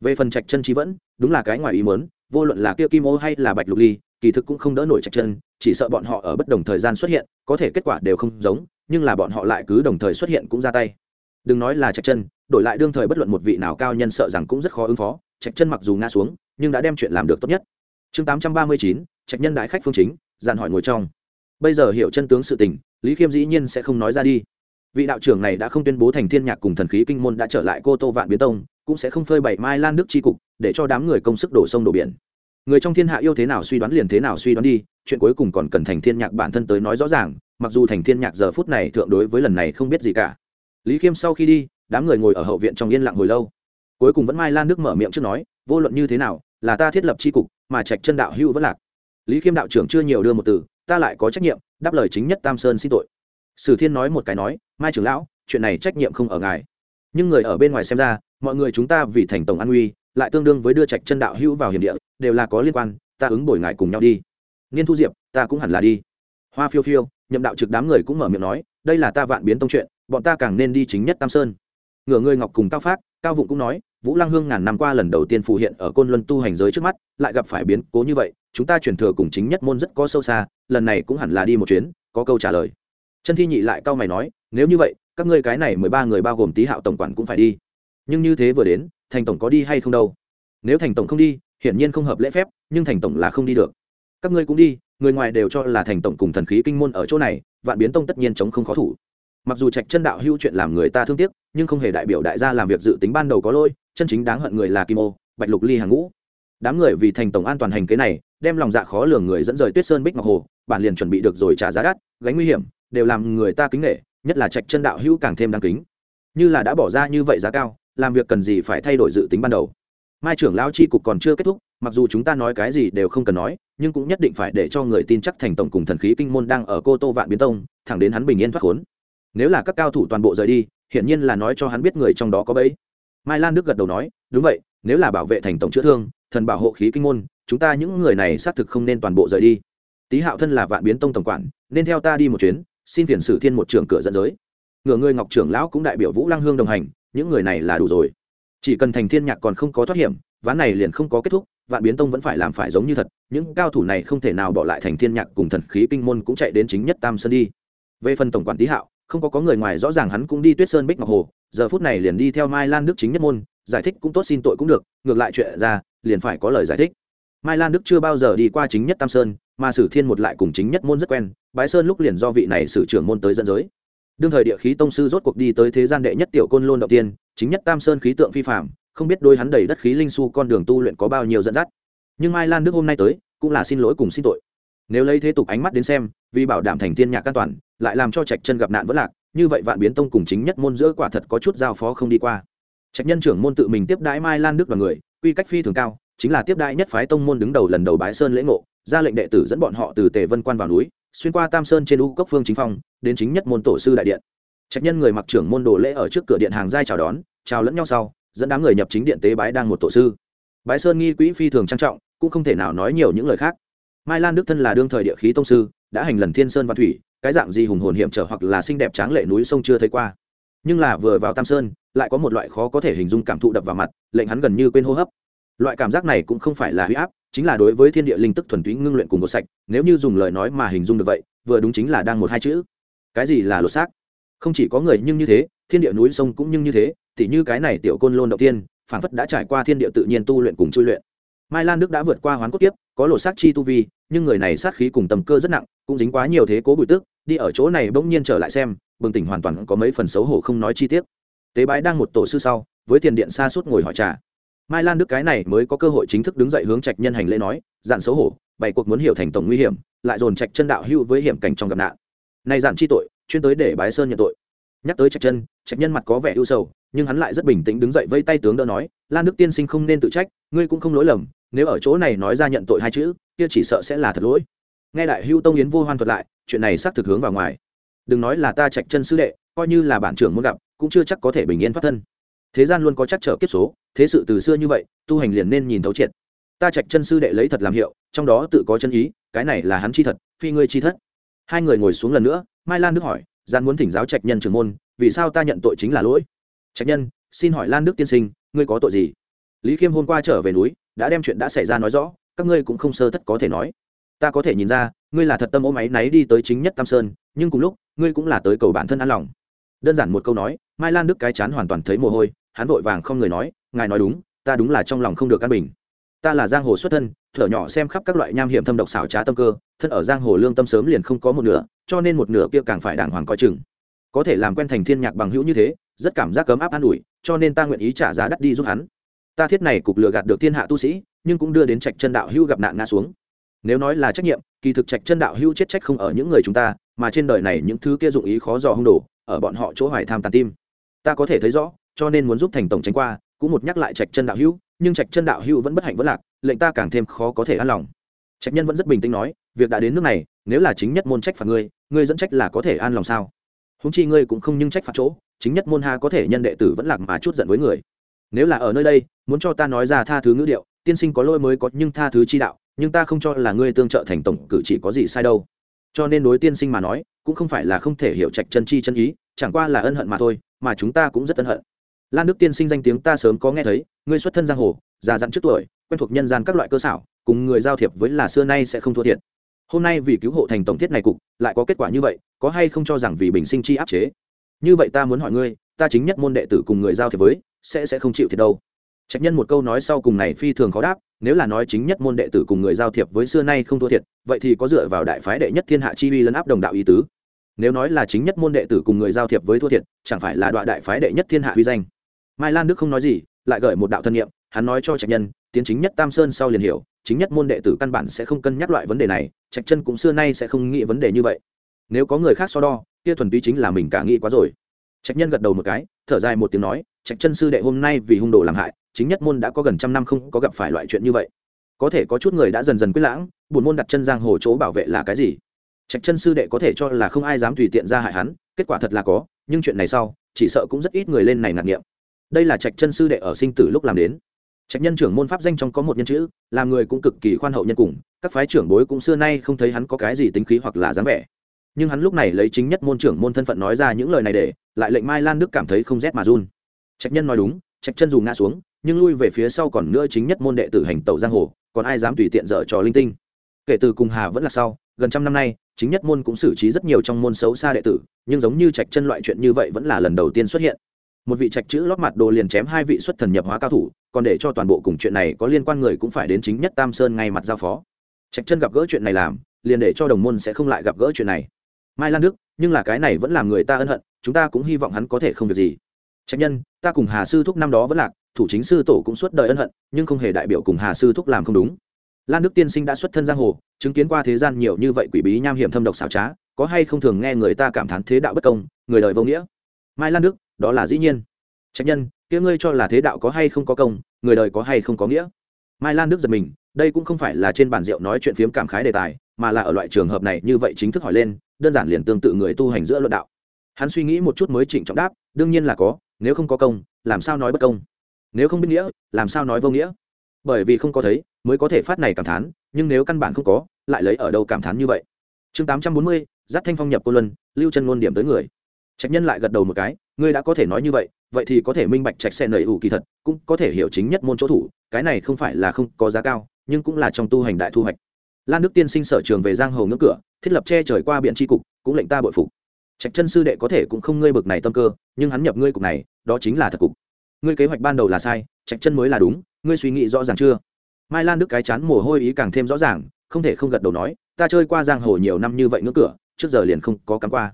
A: Về phần trạch chân trí vẫn, đúng là cái ngoài ý muốn, vô luận là kia kim ô hay là bạch lục ly, kỳ thực cũng không đỡ nổi trạch chân, chỉ sợ bọn họ ở bất đồng thời gian xuất hiện, có thể kết quả đều không giống, nhưng là bọn họ lại cứ đồng thời xuất hiện cũng ra tay. Đừng nói là trạch chân, đổi lại đương thời bất luận một vị nào cao nhân sợ rằng cũng rất khó ứng phó, trạch chân mặc dù ngã xuống, nhưng đã đem chuyện làm được tốt nhất. Chương tám trăm ba mươi chín, trạch nhân đại khách phương chính, dàn hỏi ngồi trong. Bây giờ hiểu chân tướng sự tình lý khiêm dĩ nhiên sẽ không nói ra đi. Vị đạo trưởng này đã không tuyên bố thành thiên nhạc cùng thần khí kinh môn đã trở lại cô tô vạn biến tông, cũng sẽ không phơi bày mai lan đức tri cục để cho đám người công sức đổ sông đổ biển. Người trong thiên hạ yêu thế nào suy đoán liền thế nào suy đoán đi, chuyện cuối cùng còn cần thành thiên nhạc bản thân tới nói rõ ràng, mặc dù thành thiên nhạc giờ phút này thượng đối với lần này không biết gì cả. Lý khiêm sau khi đi, đám người ngồi ở hậu viện trong yên lặng hồi lâu. Cuối cùng vẫn mai lan đức mở miệng trước nói, vô luận như thế nào, là ta thiết lập tri cục, mà trạch chân đạo hữu vẫn lạc. Lý khiêm đạo trưởng chưa nhiều đưa một từ ta lại có trách nhiệm, đáp lời chính nhất tam sơn xin tội. Sử thiên nói một cái nói, mai trưởng lão, chuyện này trách nhiệm không ở ngài. Nhưng người ở bên ngoài xem ra, mọi người chúng ta vì thành tổng an uy, lại tương đương với đưa trạch chân đạo hữu vào hiểm địa, đều là có liên quan, ta ứng bồi ngài cùng nhau đi. Niên thu diệp, ta cũng hẳn là đi. Hoa phiêu phiêu, nhậm đạo trực đám người cũng mở miệng nói, đây là ta vạn biến tông chuyện, bọn ta càng nên đi chính nhất tam sơn. Ngửa ngươi ngọc cùng cao phát cao vụng cũng nói, vũ lăng hương ngàn năm qua lần đầu tiên phù hiện ở côn luân tu hành giới trước mắt, lại gặp phải biến cố như vậy chúng ta truyền thừa cùng chính nhất môn rất có sâu xa, lần này cũng hẳn là đi một chuyến, có câu trả lời. Chân thi nhị lại cau mày nói, nếu như vậy, các ngươi cái này mười ba người bao gồm tý hạo tổng quản cũng phải đi. Nhưng như thế vừa đến, thành tổng có đi hay không đâu? Nếu thành tổng không đi, hiển nhiên không hợp lễ phép, nhưng thành tổng là không đi được. Các ngươi cũng đi, người ngoài đều cho là thành tổng cùng thần khí kinh môn ở chỗ này, vạn biến tông tất nhiên chống không khó thủ. Mặc dù trạch chân đạo hữu chuyện làm người ta thương tiếc, nhưng không hề đại biểu đại gia làm việc dự tính ban đầu có lôi chân chính đáng hận người là kim ô, bạch lục ly hàng ngũ đám người vì thành tổng an toàn hành kế này, đem lòng dạ khó lường người dẫn rời tuyết sơn bích ngọc hồ, bản liền chuẩn bị được rồi trả giá đắt, gánh nguy hiểm, đều làm người ta kính nghệ nhất là trạch chân đạo hữu càng thêm đáng kính. Như là đã bỏ ra như vậy giá cao, làm việc cần gì phải thay đổi dự tính ban đầu. Mai trưởng lao chi cục còn chưa kết thúc, mặc dù chúng ta nói cái gì đều không cần nói, nhưng cũng nhất định phải để cho người tin chắc thành tổng cùng thần khí kinh môn đang ở cô tô vạn biến tông, thẳng đến hắn bình yên thoát khốn. Nếu là các cao thủ toàn bộ rời đi, hiển nhiên là nói cho hắn biết người trong đó có bẫy. Mai lan đức gật đầu nói, đúng vậy, nếu là bảo vệ thành tổng chữa thương thần bảo hộ khí kinh môn, chúng ta những người này xác thực không nên toàn bộ rời đi. Tý hạo thân là vạn biến tông tổng quản, nên theo ta đi một chuyến, xin phiền sử thiên một trưởng cửa dẫn giới. Ngựa ngươi ngọc trưởng lão cũng đại biểu vũ lăng hương đồng hành, những người này là đủ rồi. Chỉ cần thành thiên nhạc còn không có thoát hiểm, ván này liền không có kết thúc, vạn biến tông vẫn phải làm phải giống như thật, những cao thủ này không thể nào bỏ lại thành thiên nhạc cùng thần khí kinh môn cũng chạy đến chính nhất tam sơn đi. Về phần tổng quản tý hạo, không có có người ngoài rõ ràng hắn cũng đi tuyết sơn bích ngọc hồ, giờ phút này liền đi theo mai lan đức chính nhất môn, giải thích cũng tốt xin tội cũng được, ngược lại chuyện ra liền phải có lời giải thích. Mai lan đức chưa bao giờ đi qua chính nhất tam sơn, mà sử thiên một lại cùng chính nhất môn rất quen, bái sơn lúc liền do vị này sử trưởng môn tới dẫn giới. Đương thời địa khí tông sư rốt cuộc đi tới thế gian đệ nhất tiểu côn lôn đầu tiên, chính nhất tam sơn khí tượng phi phạm không biết đôi hắn đầy đất khí linh su con đường tu luyện có bao nhiêu dẫn dắt. Nhưng mai lan đức hôm nay tới, cũng là xin lỗi cùng xin tội. Nếu lấy thế tục ánh mắt đến xem, vì bảo đảm thành tiên nhạc an toàn, lại làm cho trạch chân gặp nạn vỡ lạc, như vậy vạn biến tông cùng chính nhất môn giữa quả thật có chút giao phó không đi qua. Trạch nhân trưởng môn tự mình tiếp đãi mai lan đức và người quy cách phi thường cao, chính là tiếp đại nhất phái tông môn đứng đầu lần đầu bái sơn lễ ngộ, ra lệnh đệ tử dẫn bọn họ từ tề vân quan vào núi, xuyên qua tam sơn trên u cốc phương chính phong, đến chính nhất môn tổ sư đại điện. Trạch nhân người mặc trưởng môn đồ lễ ở trước cửa điện hàng giai chào đón, chào lẫn nhau sau, dẫn đám người nhập chính điện tế bái đang một tổ sư. Bái sơn nghi quỹ phi thường trang trọng, cũng không thể nào nói nhiều những lời khác. Mai lan đức thân là đương thời địa khí tông sư, đã hành lần thiên sơn và thủy, cái dạng gì hùng hồn hiểm trở hoặc là xinh đẹp tráng lệ núi sông chưa thấy qua nhưng là vừa vào tam sơn, lại có một loại khó có thể hình dung cảm thụ đập vào mặt, lệnh hắn gần như quên hô hấp. Loại cảm giác này cũng không phải là huy áp, chính là đối với thiên địa linh tức thuần túy ngưng luyện cùng một sạch, nếu như dùng lời nói mà hình dung được vậy, vừa đúng chính là đang một hai chữ. Cái gì là lột xác? Không chỉ có người nhưng như thế, thiên địa núi sông cũng nhưng như thế, tỉ như cái này tiểu côn lôn đầu tiên phản phất đã trải qua thiên địa tự nhiên tu luyện cùng chui luyện. Mai lan đức đã vượt qua hoán cốt tiếp có lột xác chi tu vi, nhưng người này sát khí cùng tầm cơ rất nặng, cũng dính quá nhiều thế cố bụi tức, đi ở chỗ này bỗng nhiên trở lại xem bừng tỉnh hoàn toàn có mấy phần xấu hổ không nói chi tiết. Tế bái đang một tổ sư sau, với tiền điện xa suốt ngồi hỏi trà. Mai lan đức cái này mới có cơ hội chính thức đứng dậy hướng trạch nhân hành lễ nói dạn xấu hổ, bày cuộc muốn hiểu thành tổng nguy hiểm, lại dồn trạch chân đạo hưu với hiểm cảnh trong gặp nạn. Nay dạn chi tội, chuyên tới để bái sơn nhận tội. Nhắc tới trạch chân, trạch nhân mặt có vẻ ưu sầu, nhưng hắn lại rất bình tĩnh đứng dậy vây tay tướng đỡ nói, lan đức tiên sinh không nên tự trách, ngươi cũng không lỗi lầm, nếu ở chỗ này nói ra nhận tội hai chữ, kia chỉ sợ sẽ là thật lỗi. Nghe đại hưu tông yến vô hoan thuật lại, chuyện này xác thực hướng vào ngoài đừng nói là ta trạch chân sư đệ, coi như là bản trưởng muốn gặp, cũng chưa chắc có thể bình yên thoát thân. Thế gian luôn có chắc trở kiếp số, thế sự từ xưa như vậy, tu hành liền nên nhìn thấu triệt. Ta trạch chân sư đệ lấy thật làm hiệu, trong đó tự có chân ý, cái này là hắn chi thật, phi ngươi chi thất. Hai người ngồi xuống lần nữa, mai lan đức hỏi, gian muốn thỉnh giáo trạch nhân trưởng môn, vì sao ta nhận tội chính là lỗi? Trạch nhân, xin hỏi lan đức tiên sinh, ngươi có tội gì? Lý khiêm hôm qua trở về núi, đã đem chuyện đã xảy ra nói rõ, các ngươi cũng không sơ thất có thể nói. Ta có thể nhìn ra, ngươi là thật tâm ôm áy náy đi tới chính nhất tam sơn, nhưng cùng lúc ngươi cũng là tới cầu bản thân an lòng. Đơn giản một câu nói, mai lan đức cái chán hoàn toàn thấy mồ hôi, hắn vội vàng không người nói, ngài nói đúng, ta đúng là trong lòng không được căn bình. Ta là giang hồ xuất thân, thở nhỏ xem khắp các loại nham hiểm thâm độc xảo trá tâm cơ, thân ở giang hồ lương tâm sớm liền không có một nửa, cho nên một nửa kia càng phải đàng hoàng coi chừng. Có thể làm quen thành thiên nhạc bằng hữu như thế, rất cảm giác cấm áp an ủi, cho nên ta nguyện ý trả giá đắt đi giúp hắn. Ta thiết này cục lừa gạt được thiên hạ tu sĩ, nhưng cũng đưa đến trạch chân đạo hữu gặp nạn ngã xuống. Nếu nói là trách nhiệm, kỳ thực trạch chân đạo hữu chết trách không ở những người chúng ta mà trên đời này những thứ kia dụng ý khó dò hung đồ, ở bọn họ chỗ hoài tham tàn tim. Ta có thể thấy rõ, cho nên muốn giúp thành tổng tránh qua, cũng một nhắc lại trạch chân đạo hữu, nhưng trạch chân đạo hữu vẫn bất hạnh vẫn lạc, lệnh ta càng thêm khó có thể an lòng. Trạch nhân vẫn rất bình tĩnh nói, việc đã đến nước này, nếu là chính nhất môn trách phạt ngươi ngươi dẫn trách là có thể an lòng sao? Húng chi ngươi cũng không nhưng trách phạt chỗ, chính nhất môn ha có thể nhân đệ tử vẫn lạc mà chút giận với người. Nếu là ở nơi đây, muốn cho ta nói ra tha thứ ngữ điệu, tiên sinh có lỗi mới có nhưng tha thứ chi đạo, nhưng ta không cho là ngươi tương trợ thành tổng cử chỉ có gì sai đâu cho nên đối tiên sinh mà nói cũng không phải là không thể hiểu trạch chân chi chân ý chẳng qua là ân hận mà thôi mà chúng ta cũng rất ân hận. Lan đức tiên sinh danh tiếng ta sớm có nghe thấy ngươi xuất thân giang hồ già dặn trước tuổi quen thuộc nhân gian các loại cơ sở, cùng người giao thiệp với là xưa nay sẽ không thua thiệt. Hôm nay vì cứu hộ thành tổng thiết này cục lại có kết quả như vậy có hay không cho rằng vì bình sinh chi áp chế? Như vậy ta muốn hỏi ngươi ta chính nhất môn đệ tử cùng người giao thiệp với sẽ sẽ không chịu thiệt đâu. Trạch nhân một câu nói sau cùng này phi thường khó đáp nếu là nói chính nhất môn đệ tử cùng người giao thiệp với xưa nay không thua thiệt, vậy thì có dựa vào đại phái đệ nhất thiên hạ chi uy lấn áp đồng đạo ý tứ. Nếu nói là chính nhất môn đệ tử cùng người giao thiệp với thua thiệt, chẳng phải là đoạn đại phái đệ nhất thiên hạ uy danh. Mai lan đức không nói gì, lại gợi một đạo thân nhiệm, hắn nói cho trạch nhân, tiến chính nhất tam sơn sau liền hiểu, chính nhất môn đệ tử căn bản sẽ không cân nhắc loại vấn đề này, trạch chân cũng xưa nay sẽ không nghĩ vấn đề như vậy. Nếu có người khác so đo, kia thuần túy chính là mình cả nghĩ quá rồi. Trạch nhân gật đầu một cái, thở dài một tiếng nói, trạch chân sư đệ hôm nay vì hung đồ làm hại chính nhất môn đã có gần trăm năm không có gặp phải loại chuyện như vậy. Có thể có chút người đã dần dần quyết lãng buồn môn đặt chân giang hồ chỗ bảo vệ là cái gì? Trạch chân sư đệ có thể cho là không ai dám tùy tiện ra hại hắn, kết quả thật là có, nhưng chuyện này sau, chỉ sợ cũng rất ít người lên này ngạc nghiệm. Đây là trạch chân sư đệ ở sinh tử lúc làm đến. Trạch nhân trưởng môn pháp danh trong có một nhân chữ làm người cũng cực kỳ khoan hậu nhân cùng, các phái trưởng bối cũng xưa nay không thấy hắn có cái gì tính khí hoặc là dáng vẻ. Nhưng hắn lúc này lấy chính nhất môn trưởng môn thân phận nói ra những lời này để, lại lệnh mai lan đức cảm thấy không rét mà run. Trạch nhân nói đúng, trạch chân dù ngã xuống nhưng lui về phía sau còn nữa chính nhất môn đệ tử hành tẩu giang hồ, còn ai dám tùy tiện dở trò linh tinh. Kể từ cùng hà vẫn là sau, gần trăm năm nay, chính nhất môn cũng xử trí rất nhiều trong môn xấu xa đệ tử, nhưng giống như trạch chân loại chuyện như vậy vẫn là lần đầu tiên xuất hiện. Một vị trạch chữ lót mặt đồ liền chém hai vị xuất thần nhập hóa cao thủ, còn để cho toàn bộ cùng chuyện này có liên quan người cũng phải đến chính nhất tam sơn ngay mặt giao phó. Trạch chân gặp gỡ chuyện này làm, liền để cho đồng môn sẽ không lại gặp gỡ chuyện này. Mai lan đức, nhưng là cái này vẫn làm người ta ân hận, chúng ta cũng hy vọng hắn có thể không việc gì. Trạch nhân, ta cùng hà sư thúc năm đó vẫn lạc thủ chính sư tổ cũng suốt đời ân hận, nhưng không hề đại biểu cùng hà sư thúc làm không đúng. Lan đức tiên sinh đã xuất thân giang hồ, chứng kiến qua thế gian nhiều như vậy quỷ bí nham hiểm thâm độc xảo trá, có hay không thường nghe người ta cảm thán thế đạo bất công, người đời vô nghĩa? Mai lan đức, đó là dĩ nhiên. Trách nhân, kia ngươi cho là thế đạo có hay không có công, người đời có hay không có nghĩa? Mai lan đức giật mình, đây cũng không phải là trên bàn rượu nói chuyện phiếm cảm khái đề tài, mà là ở loại trường hợp này như vậy chính thức hỏi lên, đơn giản liền tương tự người tu hành giữa luận đạo. Hắn suy nghĩ một chút mới trịnh trọng đáp, đương nhiên là có, nếu không có công, làm sao nói bất công? Nếu không biết nghĩa, làm sao nói vô nghĩa? Bởi vì không có thấy, mới có thể phát này cảm thán, nhưng nếu căn bản không có, lại lấy ở đâu cảm thán như vậy? Chương tám trăm bốn mươi, giáp thanh phong nhập cô luân, lưu chân ngôn điểm tới người. Trạch nhân lại gật đầu một cái, ngươi đã có thể nói như vậy vậy thì có thể minh bạch trạch xe nầy ủ kỳ thật, cũng có thể hiểu chính nhất môn chỗ thủ, cái này không phải là không có giá cao, nhưng cũng là trong tu hành đại thu hoạch. Lan đức tiên sinh sở trường về giang hồ ngưỡng cửa, thiết lập che trời qua biện tri cục, cũng lệnh ta bội phục. Trạch chân sư đệ có thể cũng không ngươi bực này tâm cơ, nhưng hắn nhập ngươi cục này, đó chính là thật cục ngươi kế hoạch ban đầu là sai trạch chân mới là đúng, ngươi suy nghĩ rõ ràng chưa? Mai lan đức cái chán mồ hôi ý càng thêm rõ ràng, không thể không gật đầu nói, ta chơi qua giang hồ nhiều năm như vậy ngưỡng cửa, trước giờ liền không có cắm qua.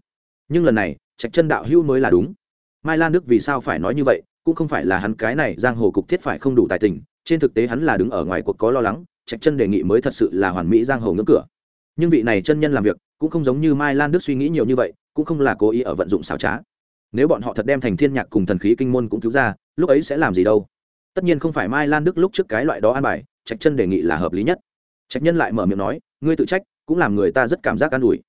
A: Nhưng lần này trạch chân đạo hữu mới là đúng. Mai lan đức vì sao phải nói như vậy, cũng không phải là hắn cái này giang hồ cục thiết phải không đủ tài tình, trên thực tế hắn là đứng ở ngoài cuộc có lo lắng trạch chân đề nghị mới thật sự là hoàn mỹ giang hồ ngưỡng cửa. Nhưng vị này chân nhân làm việc, cũng không giống như mai lan đức suy nghĩ nhiều như vậy, cũng không là cố ý ở vận dụng xảo trá. Nếu bọn họ thật đem thành thiên nhạc cùng thần khí kinh môn cũng cứu ra lúc ấy sẽ làm gì đâu. Tất nhiên không phải mai lan đức lúc trước cái loại đó an bài, trạch chân đề nghị là hợp lý nhất. Trạch nhân lại mở miệng nói, ngươi tự trách, cũng làm người ta rất cảm giác an ủi.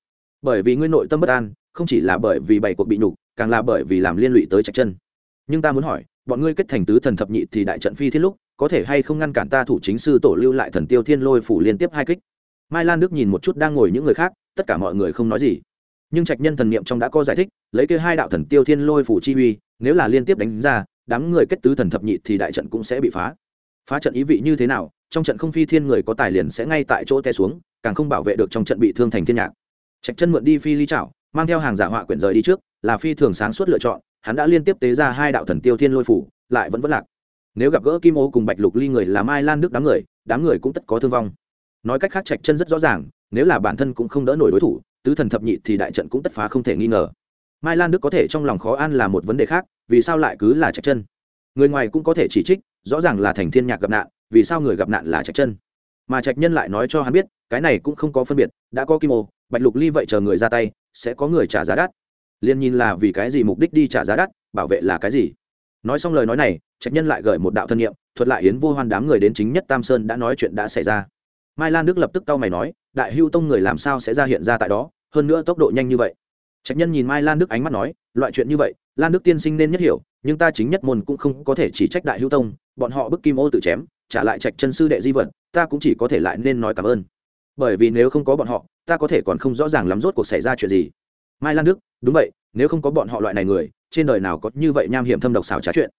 A: Bởi vì ngươi nội tâm bất an, không chỉ là bởi vì bảy cuộc bị nhục, càng là bởi vì làm liên lụy tới trạch chân. Nhưng ta muốn hỏi, bọn ngươi kết thành tứ thần thập nhị thì đại trận phi thiết lúc, có thể hay không ngăn cản ta thủ chính sư tổ lưu lại thần tiêu thiên lôi phủ liên tiếp hai kích? Mai lan đức nhìn một chút đang ngồi những người khác, tất cả mọi người không nói gì. Nhưng trạch nhân thần niệm trong đã có giải thích, lấy kia hai đạo thần tiêu thiên lôi phủ chi uy, nếu là liên tiếp đánh ra đám người kết tứ thần thập nhị thì đại trận cũng sẽ bị phá. Phá trận ý vị như thế nào, trong trận không phi thiên người có tài liền sẽ ngay tại chỗ té xuống, càng không bảo vệ được trong trận bị thương thành thiên nhạc. Trạch chân mượn đi phi ly chảo, mang theo hàng giả họa quyển rời đi trước, là phi thường sáng suốt lựa chọn, hắn đã liên tiếp tế ra hai đạo thần tiêu thiên lôi phủ, lại vẫn vẫn lạc. Nếu gặp gỡ kim ô cùng bạch lục ly người là mai lan đức đám người đám người cũng tất có thương vong. Nói cách khác trạch chân rất rõ ràng, nếu là bản thân cũng không đỡ nổi đối thủ, tứ thần thập nhị thì đại trận cũng tất phá không thể nghi ngờ mai lan đức có thể trong lòng khó an là một vấn đề khác, vì sao lại cứ là trạch chân? Người ngoài cũng có thể chỉ trích, rõ ràng là thành thiên nhạc gặp nạn, vì sao người gặp nạn là trạch chân? Mà trạch nhân lại nói cho hắn biết, cái này cũng không có phân biệt, đã có kim ô, bạch lục ly vậy chờ người ra tay, sẽ có người trả giá đắt. Liên nhìn là vì cái gì mục đích đi trả giá đắt, bảo vệ là cái gì? Nói xong lời nói này, trạch nhân lại gửi một đạo thân nhiệm, thuật lại yến vô hoan đám người đến chính nhất tam sơn đã nói chuyện đã xảy ra. Mai lan đức lập tức cau mày nói, đại hưu tông người làm sao sẽ ra hiện ra tại đó, hơn nữa tốc độ nhanh như vậy trạch nhân nhìn mai lan đức ánh mắt nói, loại chuyện như vậy, lan đức tiên sinh nên nhất hiểu, nhưng ta chính nhất môn cũng không có thể chỉ trách đại hưu tông, bọn họ bức kim ô tự chém, trả lại trạch chân sư đệ di vật, ta cũng chỉ có thể lại nên nói cảm ơn. Bởi vì nếu không có bọn họ, ta có thể còn không rõ ràng lắm rốt cuộc xảy ra chuyện gì. Mai lan đức, đúng vậy, nếu không có bọn họ loại này người, trên đời nào có như vậy nham hiểm thâm độc xảo trá chuyện?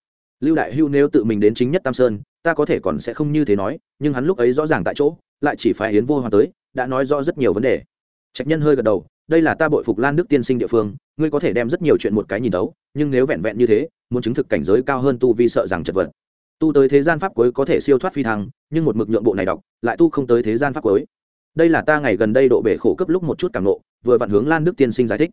A: Lưu đại hưu nếu tự mình đến chính nhất tam sơn, ta có thể còn sẽ không như thế nói, nhưng hắn lúc ấy rõ ràng tại chỗ, lại chỉ phải hiến vô hoa tới, đã nói rõ rất nhiều vấn đề. Trạch nhân hơi gật đầu đây là ta bội phục lan đức tiên sinh địa phương ngươi có thể đem rất nhiều chuyện một cái nhìn đấu, nhưng nếu vẹn vẹn như thế muốn chứng thực cảnh giới cao hơn tu vi sợ rằng chật vật. Tu tới thế gian pháp cuối có thể siêu thoát phi thăng nhưng một mực nhượng bộ này đọc lại tu không tới thế gian pháp cuối. Đây là ta ngày gần đây độ bể khổ cấp lúc một chút cảm nộ vừa vặn hướng lan đức tiên sinh giải thích.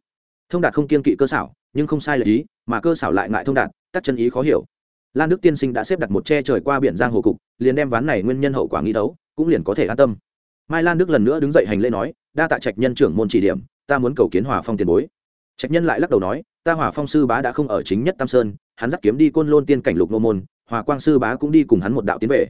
A: Thông đạt không kiên kỵ cơ xảo nhưng không sai lệch ý mà cơ xảo lại ngại thông đạt tắc chân ý khó hiểu. Lan đức tiên sinh đã xếp đặt một che trời qua biển giang hồ cục liền đem ván này nguyên nhân hậu quả nghĩ đấu cũng liền có thể an tâm. Mai lan đức lần nữa đứng dậy hành lễ nói đa tạ trạch nhân trưởng môn chỉ điểm ta muốn cầu kiến hòa phong tiền bối trạch nhân lại lắc đầu nói ta hòa phong sư bá đã không ở chính nhất tam sơn hắn dắt kiếm đi côn lôn tiên cảnh lục nô môn hòa quang sư bá cũng đi cùng hắn một đạo tiến về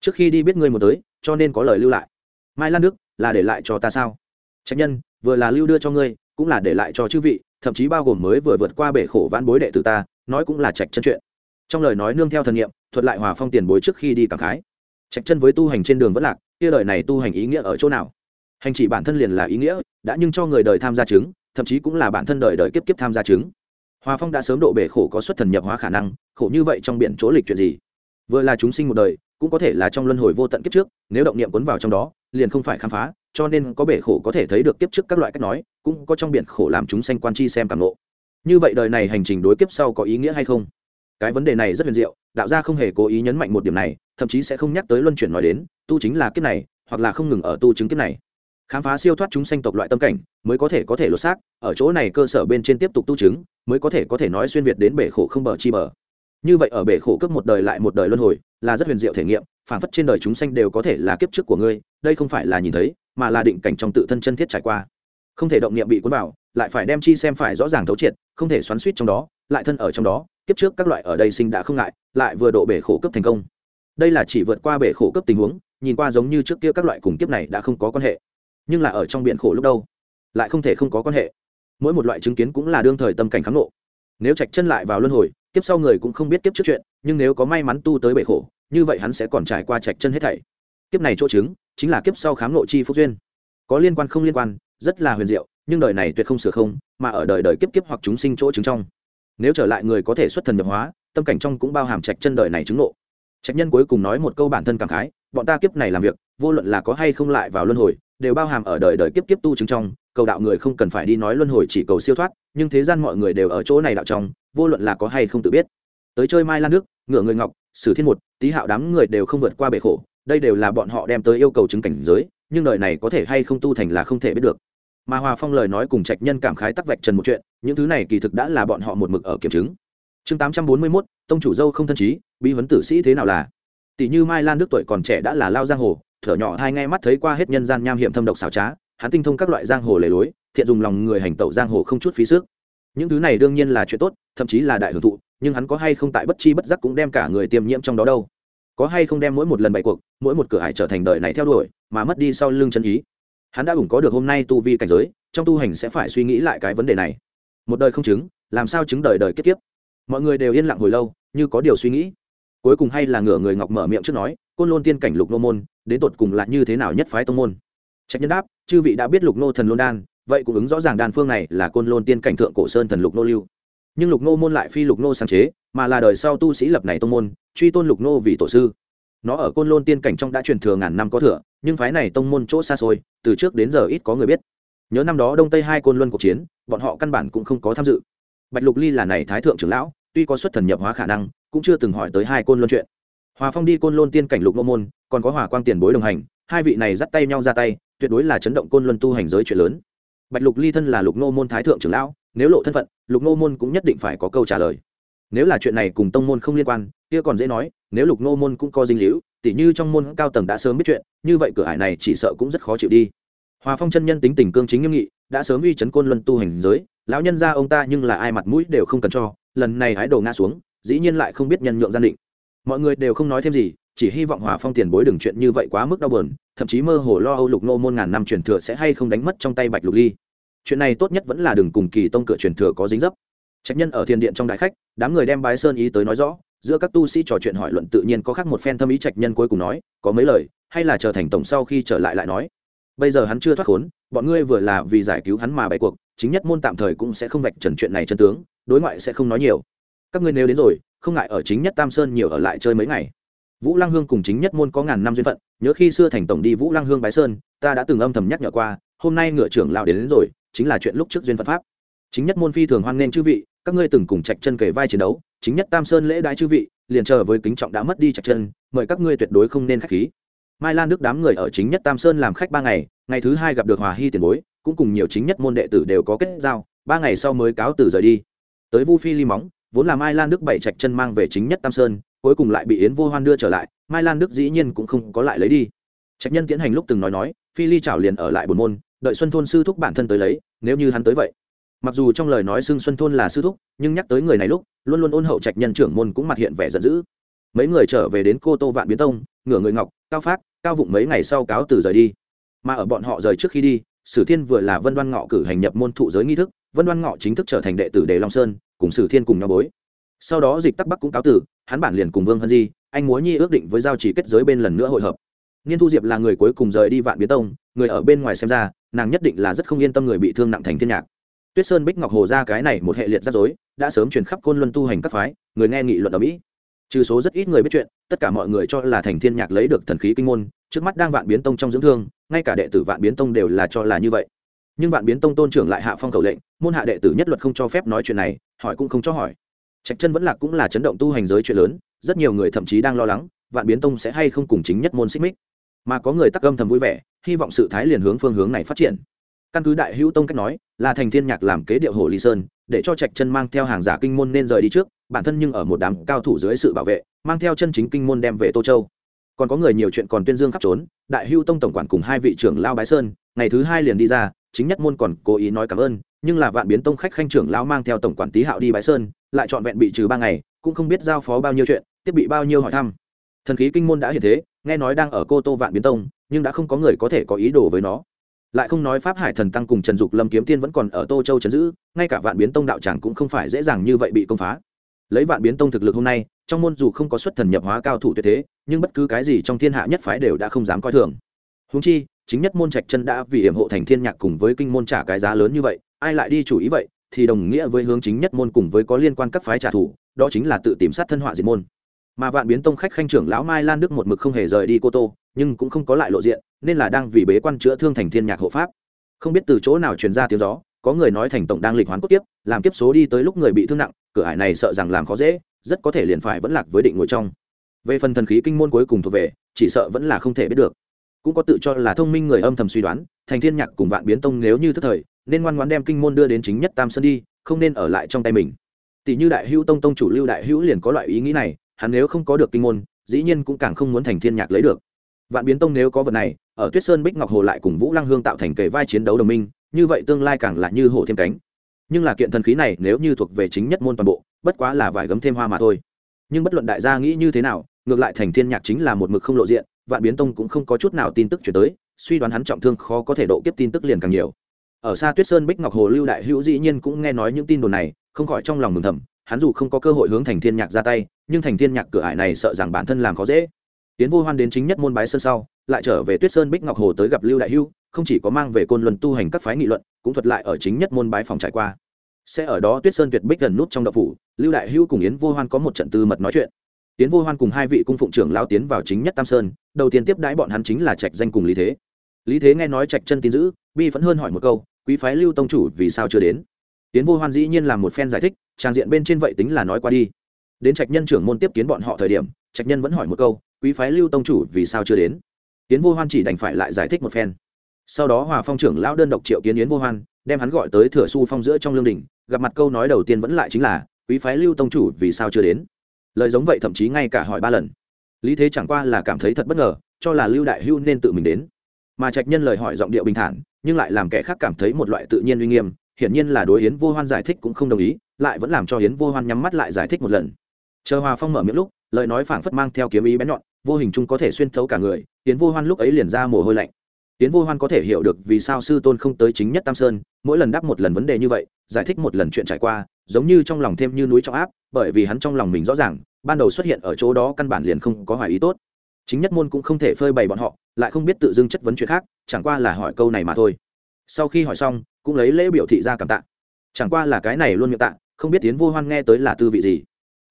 A: trước khi đi biết ngươi một tới cho nên có lời lưu lại mai lan đức là để lại cho ta sao trạch nhân vừa là lưu đưa cho ngươi cũng là để lại cho chư vị thậm chí bao gồm mới vừa vượt qua bể khổ vãn bối đệ tử ta nói cũng là trạch chân chuyện trong lời nói nương theo thần nghiệm thuật lại hòa phong tiền bối trước khi đi cảm khái trạch chân với tu hành trên đường vẫn lạc kia đời này tu hành ý nghĩa ở chỗ nào hành chỉ bản thân liền là ý nghĩa, đã nhưng cho người đời tham gia chứng, thậm chí cũng là bản thân đời đời kiếp kiếp tham gia chứng. Hòa phong đã sớm độ bể khổ có xuất thần nhập hóa khả năng, khổ như vậy trong biển chỗ lịch chuyện gì? Vừa là chúng sinh một đời, cũng có thể là trong luân hồi vô tận kiếp trước, nếu động niệm cuốn vào trong đó, liền không phải khám phá, cho nên có bể khổ có thể thấy được kiếp trước các loại cách nói, cũng có trong biển khổ làm chúng sanh quan chi xem cảm lộ như vậy đời này hành trình đối kiếp sau có ý nghĩa hay không? Cái vấn đề này rất huyền diệu, đạo gia không hề cố ý nhấn mạnh một điểm này, thậm chí sẽ không nhắc tới luân chuyển nói đến, tu chính là kiếp này, hoặc là không ngừng ở tu chứng kiếp này khám phá siêu thoát chúng sanh tộc loại tâm cảnh, mới có thể có thể lột xác, ở chỗ này cơ sở bên trên tiếp tục tu chứng, mới có thể có thể nói xuyên việt đến bể khổ không bờ chi bờ. Như vậy ở bể khổ cấp một đời lại một đời luân hồi, là rất huyền diệu thể nghiệm, phản phất trên đời chúng sanh đều có thể là kiếp trước của ngươi, đây không phải là nhìn thấy, mà là định cảnh trong tự thân chân thiết trải qua. Không thể động niệm bị cuốn vào, lại phải đem chi xem phải rõ ràng thấu triệt, không thể xoắn suýt trong đó, lại thân ở trong đó, kiếp trước các loại ở đây sinh đã không ngại, lại vừa độ bể khổ cấp thành công. Đây là chỉ vượt qua bể khổ cấp tình huống, nhìn qua giống như trước kia các loại cùng kiếp này đã không có quan hệ nhưng là ở trong biển khổ lúc đâu, lại không thể không có quan hệ. Mỗi một loại chứng kiến cũng là đương thời tâm cảnh kháng nộ nếu trạch chân lại vào luân hồi, kiếp sau người cũng không biết kiếp trước chuyện, nhưng nếu có may mắn tu tới bể khổ, như vậy hắn sẽ còn trải qua trạch chân hết thảy. Kiếp này chỗ chứng, chính là kiếp sau khám nộ chi phúc duyên. Có liên quan không liên quan, rất là huyền diệu, nhưng đời này tuyệt không sửa không, mà ở đời đời kiếp kiếp hoặc chúng sinh chỗ chứng trong. Nếu trở lại người có thể xuất thần nhập hóa, tâm cảnh trong cũng bao hàm trạch chân đời này chứng ngộ. Trạch nhân cuối cùng nói một câu bản thân cảm khái, bọn ta kiếp này làm việc, vô luận là có hay không lại vào luân hồi đều bao hàm ở đời đời kiếp kiếp tu chứng trong, cầu đạo người không cần phải đi nói luân hồi chỉ cầu siêu thoát, nhưng thế gian mọi người đều ở chỗ này đạo trong, vô luận là có hay không tự biết. Tới chơi mai lan nước ngựa người ngọc, sử thiên một, tý hạo đám người đều không vượt qua bể khổ, đây đều là bọn họ đem tới yêu cầu chứng cảnh giới, nhưng đời này có thể hay không tu thành là không thể biết được. Mà hòa phong lời nói cùng trạch nhân cảm khái tắc vạch trần một chuyện, những thứ này kỳ thực đã là bọn họ một mực ở kiểm chứng. Chương tám trăm bốn mươi mốt, tông chủ dâu không thân trí bí vấn tử sĩ thế nào là? Tỷ như mai lan đức tuổi còn trẻ đã là lao giang hồ thở nhỏ hai ngay mắt thấy qua hết nhân gian nham hiểm thâm độc xảo trá, hắn tinh thông các loại giang hồ lề lối, thiện dùng lòng người hành tẩu giang hồ không chút phí sức. Những thứ này đương nhiên là chuyện tốt, thậm chí là đại hưởng thụ, nhưng hắn có hay không tại bất chi bất giác cũng đem cả người tiêm nhiễm trong đó đâu. Có hay không đem mỗi một lần bày cuộc, mỗi một cửa hải trở thành đời này theo đuổi, mà mất đi sau lưng chân ý. Hắn đã ủng có được hôm nay tu vi cảnh giới, trong tu hành sẽ phải suy nghĩ lại cái vấn đề này. Một đời không chứng, làm sao chứng đời đời kiếp kiếp? Mọi người đều yên lặng hồi lâu, như có điều suy nghĩ. Cuối cùng hay là ngửa người ngọc mở miệng trước nói, côn lôn tiên cảnh lục nô môn đến tột cùng là như thế nào nhất phái tông môn? Trách nhân đáp, chư vị đã biết lục nô thần lôn đan, vậy cũng ứng rõ ràng đan phương này là côn lôn tiên cảnh thượng cổ sơn thần lục nô lưu. Nhưng lục nô môn lại phi lục nô sáng chế, mà là đời sau tu sĩ lập này tông môn, truy tôn lục nô vì tổ sư. Nó ở côn lôn tiên cảnh trong đã truyền thừa ngàn năm có thừa, nhưng phái này tông môn chỗ xa xôi, từ trước đến giờ ít có người biết. Nhớ năm đó đông tây hai côn luân cuộc chiến, bọn họ căn bản cũng không có tham dự. Bạch lục ly là này thái thượng trưởng lão, tuy có xuất thần nhập hóa khả năng, cũng chưa từng hỏi tới hai côn luân chuyện. Hòa phong đi côn lôn tiên cảnh lục nô môn còn có hòa quang tiền bối đồng hành, hai vị này dắt tay nhau ra tay, tuyệt đối là chấn động côn luân tu hành giới chuyện lớn. Bạch lục ly thân là lục nô môn thái thượng trưởng lão, nếu lộ thân phận, lục nô môn cũng nhất định phải có câu trả lời. Nếu là chuyện này cùng tông môn không liên quan, kia còn dễ nói, nếu lục nô môn cũng có dinh hữu, tỉ như trong môn cao tầng đã sớm biết chuyện, như vậy cửa ải này chỉ sợ cũng rất khó chịu đi. Hòa phong chân nhân tính tình cương chính nghiêm nghị, đã sớm uy chấn côn luân tu hành giới, lão nhân ra ông ta nhưng là ai mặt mũi đều không cần cho, lần này hái đồ ngã xuống, dĩ nhiên lại không biết nhân nhượng gian định. Mọi người đều không nói thêm gì chỉ hy vọng hòa phong tiền bối đừng chuyện như vậy quá mức đau buồn, thậm chí mơ hồ lo âu lục nô môn ngàn năm truyền thừa sẽ hay không đánh mất trong tay bạch lục ly. Chuyện này tốt nhất vẫn là đừng cùng kỳ tông cửa truyền thừa có dính dấp. Trách nhân ở thiên điện trong đại khách, đám người đem bái sơn ý tới nói rõ, giữa các tu sĩ trò chuyện hỏi luận tự nhiên có khác một phen thâm ý trạch nhân cuối cùng nói, có mấy lời, hay là chờ thành tổng sau khi trở lại lại nói. Bây giờ hắn chưa thoát khốn, bọn ngươi vừa là vì giải cứu hắn mà bày cuộc, chính nhất môn tạm thời cũng sẽ không vạch trần chuyện này chân tướng, đối ngoại sẽ không nói nhiều. Các ngươi nếu đến rồi, không ngại ở chính nhất tam sơn nhiều ở lại chơi mấy ngày vũ lăng hương cùng chính nhất môn có ngàn năm duyên phận nhớ khi xưa thành tổng đi vũ lăng hương bái sơn ta đã từng âm thầm nhắc nhở qua hôm nay ngựa trưởng lao đến, đến rồi chính là chuyện lúc trước duyên phận pháp. Chính nhất môn phi thường hoan nghênh chư vị các ngươi từng cùng trạch chân kể vai chiến đấu chính nhất tam sơn lễ đái chư vị liền chờ với kính trọng đã mất đi trạch chân mời các ngươi tuyệt đối không nên khách khí. Mai lan đức đám người ở chính nhất tam sơn làm khách ba ngày ngày thứ hai gặp được hòa hy tiền bối cũng cùng nhiều chính nhất môn đệ tử đều có kết giao ba ngày sau mới cáo từ rời đi. Tới vu phi ly móng vốn là mai lan đức bảy trạch chân mang về chính nhất tam sơn, cuối cùng lại bị yến vô hoan đưa trở lại, mai lan đức dĩ nhiên cũng không có lại lấy đi. Trạch nhân tiến hành lúc từng nói nói, phi ly chảo liền ở lại bồn môn, đợi xuân thôn sư thúc bản thân tới lấy, nếu như hắn tới vậy. Mặc dù trong lời nói xưng xuân thôn là sư thúc, nhưng nhắc tới người này lúc, luôn luôn ôn hậu trạch nhân trưởng môn cũng mặt hiện vẻ giận dữ. Mấy người trở về đến cô tô vạn biến tông, ngửa người ngọc, cao phát cao vụng mấy ngày sau cáo từ rời đi. Mà ở bọn họ rời trước khi đi, sử thiên vừa là vân đoan ngọ cử hành nhập môn thụ giới nghi thức, vân đoan ngọ chính thức trở thành đệ tử đề long sơn cùng sử thiên cùng nhau bối. Sau đó dịch tắc bắc cũng cáo tử, hắn bản liền cùng vương hân di, anh múa nhi ước định với giao chỉ kết giới bên lần nữa hội hợp. Niên thu diệp là người cuối cùng rời đi vạn biến tông, người ở bên ngoài xem ra, nàng nhất định là rất không yên tâm người bị thương nặng thành thiên nhạc. Tuyết sơn bích ngọc hồ ra cái này một hệ liệt rắc rối, đã sớm truyền khắp côn luân tu hành các phái, người nghe nghị luận ở mỹ. Trừ số rất ít người biết chuyện, tất cả mọi người cho là thành thiên nhạc lấy được thần khí kinh môn, trước mắt đang vạn biến tông trong dưỡng thương, ngay cả đệ tử vạn biến tông đều là cho là như vậy nhưng vạn biến tông tôn trưởng lại hạ phong khẩu lệnh, môn hạ đệ tử nhất luật không cho phép nói chuyện này, hỏi cũng không cho hỏi. Trạch chân vẫn lạc cũng là chấn động tu hành giới chuyện lớn, rất nhiều người thậm chí đang lo lắng, vạn biến tông sẽ hay không cùng chính nhất môn xích mích. Mà có người tắc âm thầm vui vẻ, hy vọng sự thái liền hướng phương hướng này phát triển. Căn cứ đại hữu tông cách nói, là thành thiên nhạc làm kế điệu hồ ly sơn, để cho trạch chân mang theo hàng giả kinh môn nên rời đi trước, bản thân nhưng ở một đám cao thủ dưới sự bảo vệ, mang theo chân chính kinh môn đem về tô châu. Còn có người nhiều chuyện còn tuyên dương khắp trốn, đại hữu tông tổng quản cùng hai vị trưởng lao bái sơn, ngày thứ hai liền đi ra chính nhất môn còn cố ý nói cảm ơn, nhưng là vạn biến tông khách khanh trưởng lão mang theo tổng quản tý hạo đi bãi sơn, lại trọn vẹn bị trừ ba ngày, cũng không biết giao phó bao nhiêu chuyện, tiếp bị bao nhiêu hỏi thăm. Thần khí kinh môn đã hiện thế, nghe nói đang ở cô tô vạn biến tông, nhưng đã không có người có thể có ý đồ với nó. Lại không nói pháp hải thần tăng cùng trần dục lâm kiếm tiên vẫn còn ở tô châu trấn giữ, ngay cả vạn biến tông đạo tràng cũng không phải dễ dàng như vậy bị công phá. Lấy vạn biến tông thực lực hôm nay, trong môn dù không có xuất thần nhập hóa cao thủ tuyệt thế, nhưng bất cứ cái gì trong thiên hạ nhất phái đều đã không dám coi thường húng chi, chính nhất môn trạch chân đã vì hiểm hộ thành thiên nhạc cùng với kinh môn trả cái giá lớn như vậy, ai lại đi chủ ý vậy, thì đồng nghĩa với hướng chính nhất môn cùng với có liên quan các phái trả thù, đó chính là tự tìm sát thân họa diệt môn. Mà vạn biến tông khách khanh trưởng lão mai lan đức một mực không hề rời đi cô tô, nhưng cũng không có lại lộ diện, nên là đang vì bế quan chữa thương thành thiên nhạc hộ pháp. Không biết từ chỗ nào truyền ra tiếng gió, có người nói thành tổng đang lịch hoán cốt tiếp làm kiếp số đi tới lúc người bị thương nặng, cửa ải này sợ rằng làm khó dễ, rất có thể liền phải vẫn lạc với định ngồi trong. Về phần thần khí kinh môn cuối cùng thuộc về, chỉ sợ vẫn là không thể biết được cũng có tự cho là thông minh người âm thầm suy đoán, thành thiên nhạc cùng vạn biến tông nếu như thức thời, nên ngoan ngoãn đem kinh môn đưa đến chính nhất tam sơn đi, không nên ở lại trong tay mình. Tỷ như đại hữu tông tông chủ lưu đại hữu liền có loại ý nghĩ này, hắn nếu không có được kinh môn, dĩ nhiên cũng càng không muốn thành thiên nhạc lấy được. Vạn biến tông nếu có vật này, ở tuyết sơn bích ngọc hồ lại cùng vũ lăng hương tạo thành kề vai chiến đấu đồng minh, như vậy tương lai càng là như hổ thêm cánh. Nhưng là kiện thần khí này nếu như thuộc về chính nhất môn toàn bộ, bất quá là vải gấm thêm hoa mà thôi. Nhưng bất luận đại gia nghĩ như thế nào, ngược lại thành thiên nhạc chính là một mực không lộ diện vạn biến tông cũng không có chút nào tin tức chuyển tới, suy đoán hắn trọng thương khó có thể độ kiếp tin tức liền càng nhiều. Ở xa tuyết sơn bích ngọc hồ lưu đại hữu dĩ nhiên cũng nghe nói những tin đồn này, không khỏi trong lòng mừng thầm, hắn dù không có cơ hội hướng thành thiên nhạc ra tay, nhưng thành thiên nhạc cửa ải này sợ rằng bản thân làm khó dễ. Tiến vô hoan đến chính nhất môn bái sơn sau, lại trở về tuyết sơn bích ngọc hồ tới gặp lưu đại hữu, không chỉ có mang về côn luân tu hành các phái nghị luận, cũng thuật lại ở chính nhất môn bái phòng trải qua. Sẽ ở đó tuyết sơn tuyệt bích gần nút trong đậu phủ, lưu đại hữu cùng yến vô hoan có một trận tư mật nói chuyện. Tiến vô hoan cùng hai vị cung phụng trưởng lao tiến vào chính nhất tam sơn, đầu tiên tiếp đãi bọn hắn chính là trạch danh cùng lý thế. Lý thế nghe nói trạch chân tin giữ bi vẫn hơn hỏi một câu, quý phái lưu tông chủ vì sao chưa đến? Tiến vô hoan dĩ nhiên làm một phen giải thích, trang diện bên trên vậy tính là nói qua đi. Đến trạch nhân trưởng môn tiếp kiến bọn họ thời điểm, trạch nhân vẫn hỏi một câu, quý phái lưu tông chủ vì sao chưa đến? Tiến vô hoan chỉ đành phải lại giải thích một phen. Sau đó hòa phong trưởng lão đơn độc triệu kiến yến vô hoan, đem hắn gọi tới thừa su phong giữa trong lương đình, gặp mặt câu nói đầu tiên vẫn lại chính là, quý phái lưu tông chủ vì sao chưa đến? Lời giống vậy thậm chí ngay cả hỏi ba lần. Lý thế chẳng qua là cảm thấy thật bất ngờ, cho là lưu đại hưu nên tự mình đến. Mà trạch nhân lời hỏi giọng điệu bình thản, nhưng lại làm kẻ khác cảm thấy một loại tự nhiên uy nghiêm, hiển nhiên là đối yến vô hoan giải thích cũng không đồng ý, lại vẫn làm cho yến vô hoan nhắm mắt lại giải thích một lần. Chờ hòa phong mở miệng lúc, lời nói phảng phất mang theo kiếm ý bén nhọn, vô hình chung có thể xuyên thấu cả người, yến vô hoan lúc ấy liền ra mồ hôi lạnh. Tiến vô hoan có thể hiểu được vì sao sư tôn không tới chính nhất tam sơn mỗi lần đáp một lần vấn đề như vậy giải thích một lần chuyện trải qua giống như trong lòng thêm như núi trọng áp bởi vì hắn trong lòng mình rõ ràng ban đầu xuất hiện ở chỗ đó căn bản liền không có hoài ý tốt. Chính nhất môn cũng không thể phơi bày bọn họ lại không biết tự dưng chất vấn chuyện khác chẳng qua là hỏi câu này mà thôi. Sau khi hỏi xong cũng lấy lễ biểu thị ra cảm tạ. Chẳng qua là cái này luôn miệng tạ không biết tiến vô hoan nghe tới là tư vị gì.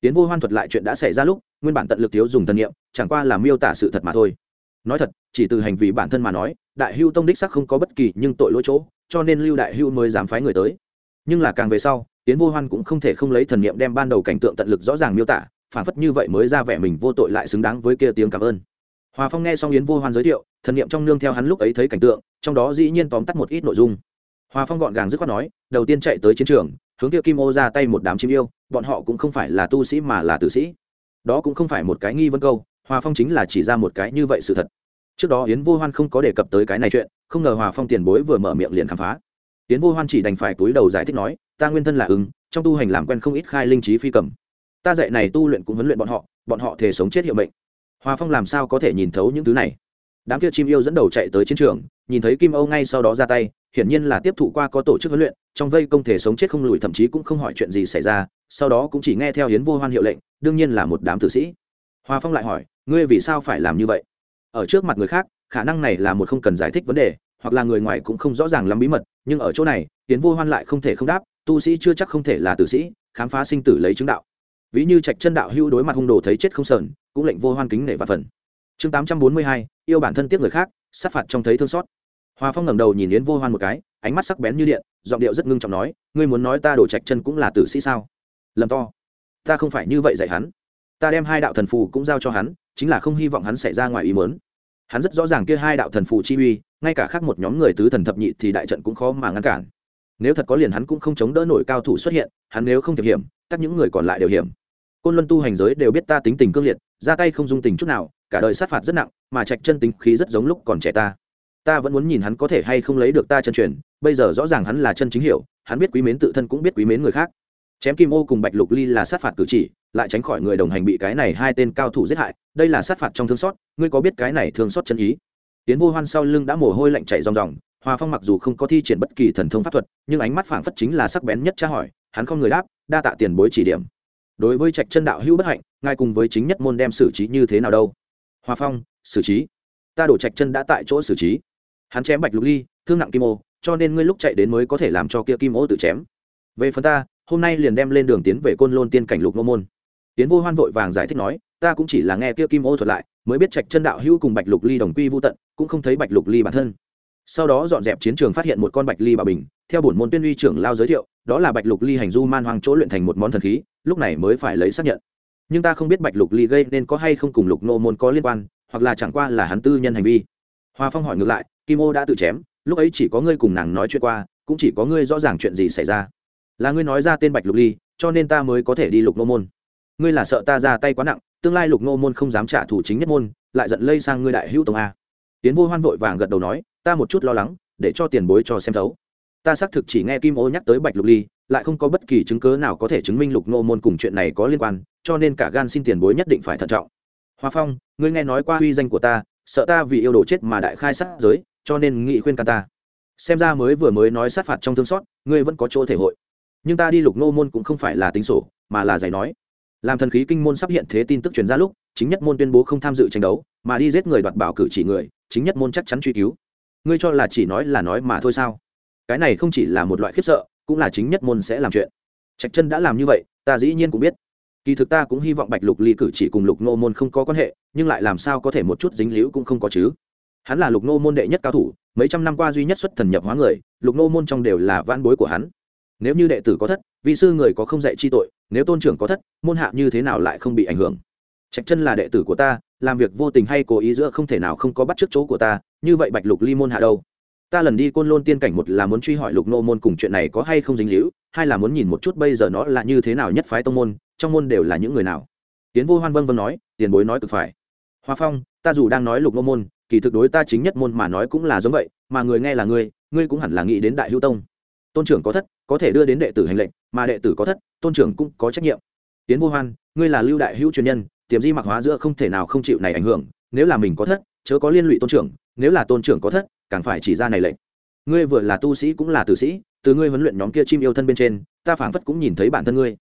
A: Tiến vô hoan thuật lại chuyện đã xảy ra lúc nguyên bản tận lực thiếu dùng thần niệm, chẳng qua là miêu tả sự thật mà thôi nói thật, chỉ từ hành vi bản thân mà nói, đại hưu tông đích sắc không có bất kỳ nhưng tội lỗi chỗ, cho nên lưu đại hưu mới dám phái người tới. Nhưng là càng về sau tiến vô hoan cũng không thể không lấy thần niệm đem ban đầu cảnh tượng tận lực rõ ràng miêu tả, phản phất như vậy mới ra vẻ mình vô tội lại xứng đáng với kia tiếng cảm ơn. Hòa phong nghe xong yến vô hoan giới thiệu, thần niệm trong nương theo hắn lúc ấy thấy cảnh tượng, trong đó dĩ nhiên tóm tắt một ít nội dung. Hòa phong gọn gàng dứt khoát nói, đầu tiên chạy tới chiến trường, hướng kia kim ô ra tay một đám chim yêu, bọn họ cũng không phải là tu sĩ mà là tử sĩ. Đó cũng không phải một cái nghi vấn câu hòa phong chính là chỉ ra một cái như vậy sự thật. Trước đó yến vô hoan không có đề cập tới cái này chuyện, không ngờ hòa phong tiền bối vừa mở miệng liền khám phá. Yến vô hoan chỉ đành phải túi đầu giải thích nói, ta nguyên thân là ứng, trong tu hành làm quen không ít khai linh trí phi cầm. Ta dạy này tu luyện cũng huấn luyện bọn họ bọn họ thể sống chết hiệu mệnh. Hòa phong làm sao có thể nhìn thấu những thứ này? Đám kia chim yêu dẫn đầu chạy tới chiến trường, nhìn thấy kim âu ngay sau đó ra tay, hiển nhiên là tiếp thụ qua có tổ chức huấn luyện, trong vây công thể sống chết không lùi, thậm chí cũng không hỏi chuyện gì xảy ra, sau đó cũng chỉ nghe theo hiến vô hoan hiệu lệnh, đương nhiên là một đám tử sĩ. Hòa phong lại hỏi ngươi vì sao phải làm như vậy? Ở trước mặt người khác, khả năng này là một không cần giải thích vấn đề, hoặc là người ngoài cũng không rõ ràng lắm bí mật, nhưng ở chỗ này tiến vô hoan lại không thể không đáp, tu sĩ chưa chắc không thể là tử sĩ, khám phá sinh tử lấy chứng đạo. Ví như trạch chân đạo hưu đối mặt hung đồ thấy chết không sờn, cũng lệnh vô hoan kính nể và phần. Chương tám trăm bốn mươi hai, yêu bản thân tiếc người khác, sát phạt trong thấy thương xót. Hòa phong ngẩng đầu nhìn yến vô hoan một cái, ánh mắt sắc bén như điện, giọng điệu rất ngưng trọng nói, ngươi muốn nói ta đổ trạch chân cũng là tử sĩ sao? Lầm to. Ta không phải như vậy dạy hắn. Ta đem hai đạo thần phù cũng giao cho hắn chính là không hy vọng hắn xảy ra ngoài ý mớn hắn rất rõ ràng kia hai đạo thần phù chi uy, ngay cả khác một nhóm người tứ thần thập nhị thì đại trận cũng khó mà ngăn cản. Nếu thật có liền hắn cũng không chống đỡ nổi cao thủ xuất hiện, hắn nếu không thiệp hiểm, tất những người còn lại đều hiểm. Côn luân tu hành giới đều biết ta tính tình cương liệt, ra tay không dung tình chút nào, cả đời sát phạt rất nặng, mà trạch chân tính khí rất giống lúc còn trẻ ta. Ta vẫn muốn nhìn hắn có thể hay không lấy được ta chân truyền, bây giờ rõ ràng hắn là chân chính hiểu, hắn biết quý mến tự thân cũng biết quý mến người khác. Chém kim ô cùng bạch lục ly là sát phạt cử chỉ lại tránh khỏi người đồng hành bị cái này hai tên cao thủ giết hại, đây là sát phạt trong thương xót, ngươi có biết cái này thương xót chân ý? Tiến vô hoan sau lưng đã mồ hôi lạnh chạy ròng ròng hòa phong mặc dù không có thi triển bất kỳ thần thông pháp thuật, nhưng ánh mắt phảng phất chính là sắc bén nhất tra hỏi, hắn không người đáp, đa tạ tiền bối chỉ điểm. Đối với trạch chân đạo hữu bất hạnh, ngài cùng với chính nhất môn đem xử trí như thế nào đâu? Hòa phong, xử trí? Ta đổ trạch chân đã tại chỗ xử trí. Hắn chém bạch lục ly, thương nặng kim ô, cho nên ngươi lúc chạy đến mới có thể làm cho kia kim ô tự chém. Về phần ta, hôm nay liền đem lên đường tiến về côn lôn tiên cảnh lục nô môn tiến vô hoan vội vàng giải thích nói, ta cũng chỉ là nghe kia kim ô thuật lại, mới biết trạch chân đạo hữu cùng bạch lục ly đồng quy vô tận, cũng không thấy bạch lục ly bản thân. Sau đó dọn dẹp chiến trường phát hiện một con bạch ly bà bình, theo bổn môn tuyên uy trưởng lao giới thiệu, đó là bạch lục ly hành du man hoang chỗ luyện thành một món thần khí, lúc này mới phải lấy xác nhận. Nhưng ta không biết bạch lục ly gây nên có hay không cùng lục nô môn có liên quan, hoặc là chẳng qua là hắn tư nhân hành vi. Hoa phong hỏi ngược lại, kim ô đã tự chém, lúc ấy chỉ có ngươi cùng nàng nói chuyện qua, cũng chỉ có ngươi rõ ràng chuyện gì xảy ra. Là ngươi nói ra tên bạch lục ly, cho nên ta mới có thể đi lục nô môn ngươi là sợ ta ra tay quá nặng, tương lai lục Ngô môn không dám trả thù chính nhất môn, lại giận lây sang ngươi đại hữu tông a. Tiến vô hoan vội vàng gật đầu nói, ta một chút lo lắng, để cho tiền bối cho xem thấu. Ta xác thực chỉ nghe kim ô nhắc tới bạch lục ly, lại không có bất kỳ chứng cớ nào có thể chứng minh lục Ngô môn cùng chuyện này có liên quan, cho nên cả gan xin tiền bối nhất định phải thận trọng. Hoa phong, ngươi nghe nói qua uy danh của ta, sợ ta vì yêu đồ chết mà đại khai sát giới, cho nên nghị khuyên can ta. Xem ra mới vừa mới nói sát phạt trong thương xót, ngươi vẫn có chỗ thể hội. Nhưng ta đi lục Ngô môn cũng không phải là tính sổ, mà là giải nói làm thần khí kinh môn sắp hiện thế tin tức truyền ra lúc, chính nhất môn tuyên bố không tham dự tranh đấu, mà đi giết người đoạt bảo cử chỉ người, chính nhất môn chắc chắn truy cứu. Ngươi cho là chỉ nói là nói mà thôi sao? Cái này không chỉ là một loại khiếp sợ, cũng là chính nhất môn sẽ làm chuyện. Trạch chân đã làm như vậy, ta dĩ nhiên cũng biết. Kỳ thực ta cũng hy vọng bạch lục ly cử chỉ cùng lục nô môn không có quan hệ, nhưng lại làm sao có thể một chút dính líu cũng không có chứ? Hắn là lục nô môn đệ nhất cao thủ, mấy trăm năm qua duy nhất xuất thần nhập hóa người, lục nô môn trong đều là van bối của hắn. Nếu như đệ tử có thất vị sư người có không dạy chi tội nếu tôn trưởng có thất, môn hạ như thế nào lại không bị ảnh hưởng? Trạch chân là đệ tử của ta, làm việc vô tình hay cố ý giữa không thể nào không có bắt trước chỗ của ta, như vậy bạch lục ly môn hạ đâu? Ta lần đi côn lôn tiên cảnh một là muốn truy hỏi lục nô môn cùng chuyện này có hay không dính hữu hai là muốn nhìn một chút bây giờ nó là như thế nào nhất phái tông môn, trong môn đều là những người nào? Tiến vô hoan vân vân nói, tiền bối nói cực phải. Hoa phong, ta dù đang nói lục nô môn, kỳ thực đối ta chính nhất môn mà nói cũng là giống vậy, mà người nghe là ngươi ngươi cũng hẳn là nghĩ đến đại hữu tông. Tôn trưởng có thất có thể đưa đến đệ tử hành lệnh, mà đệ tử có thất, tôn trưởng cũng có trách nhiệm. Tiến vô hoan, ngươi là lưu đại hữu truyền nhân, tiềm di mặc hóa giữa không thể nào không chịu này ảnh hưởng, nếu là mình có thất, chớ có liên lụy tôn trưởng, nếu là tôn trưởng có thất, càng phải chỉ ra này lệnh. Ngươi vừa là tu sĩ cũng là tử sĩ, từ ngươi huấn luyện nhóm kia chim yêu thân bên trên, ta phảng phất cũng nhìn thấy bản thân ngươi.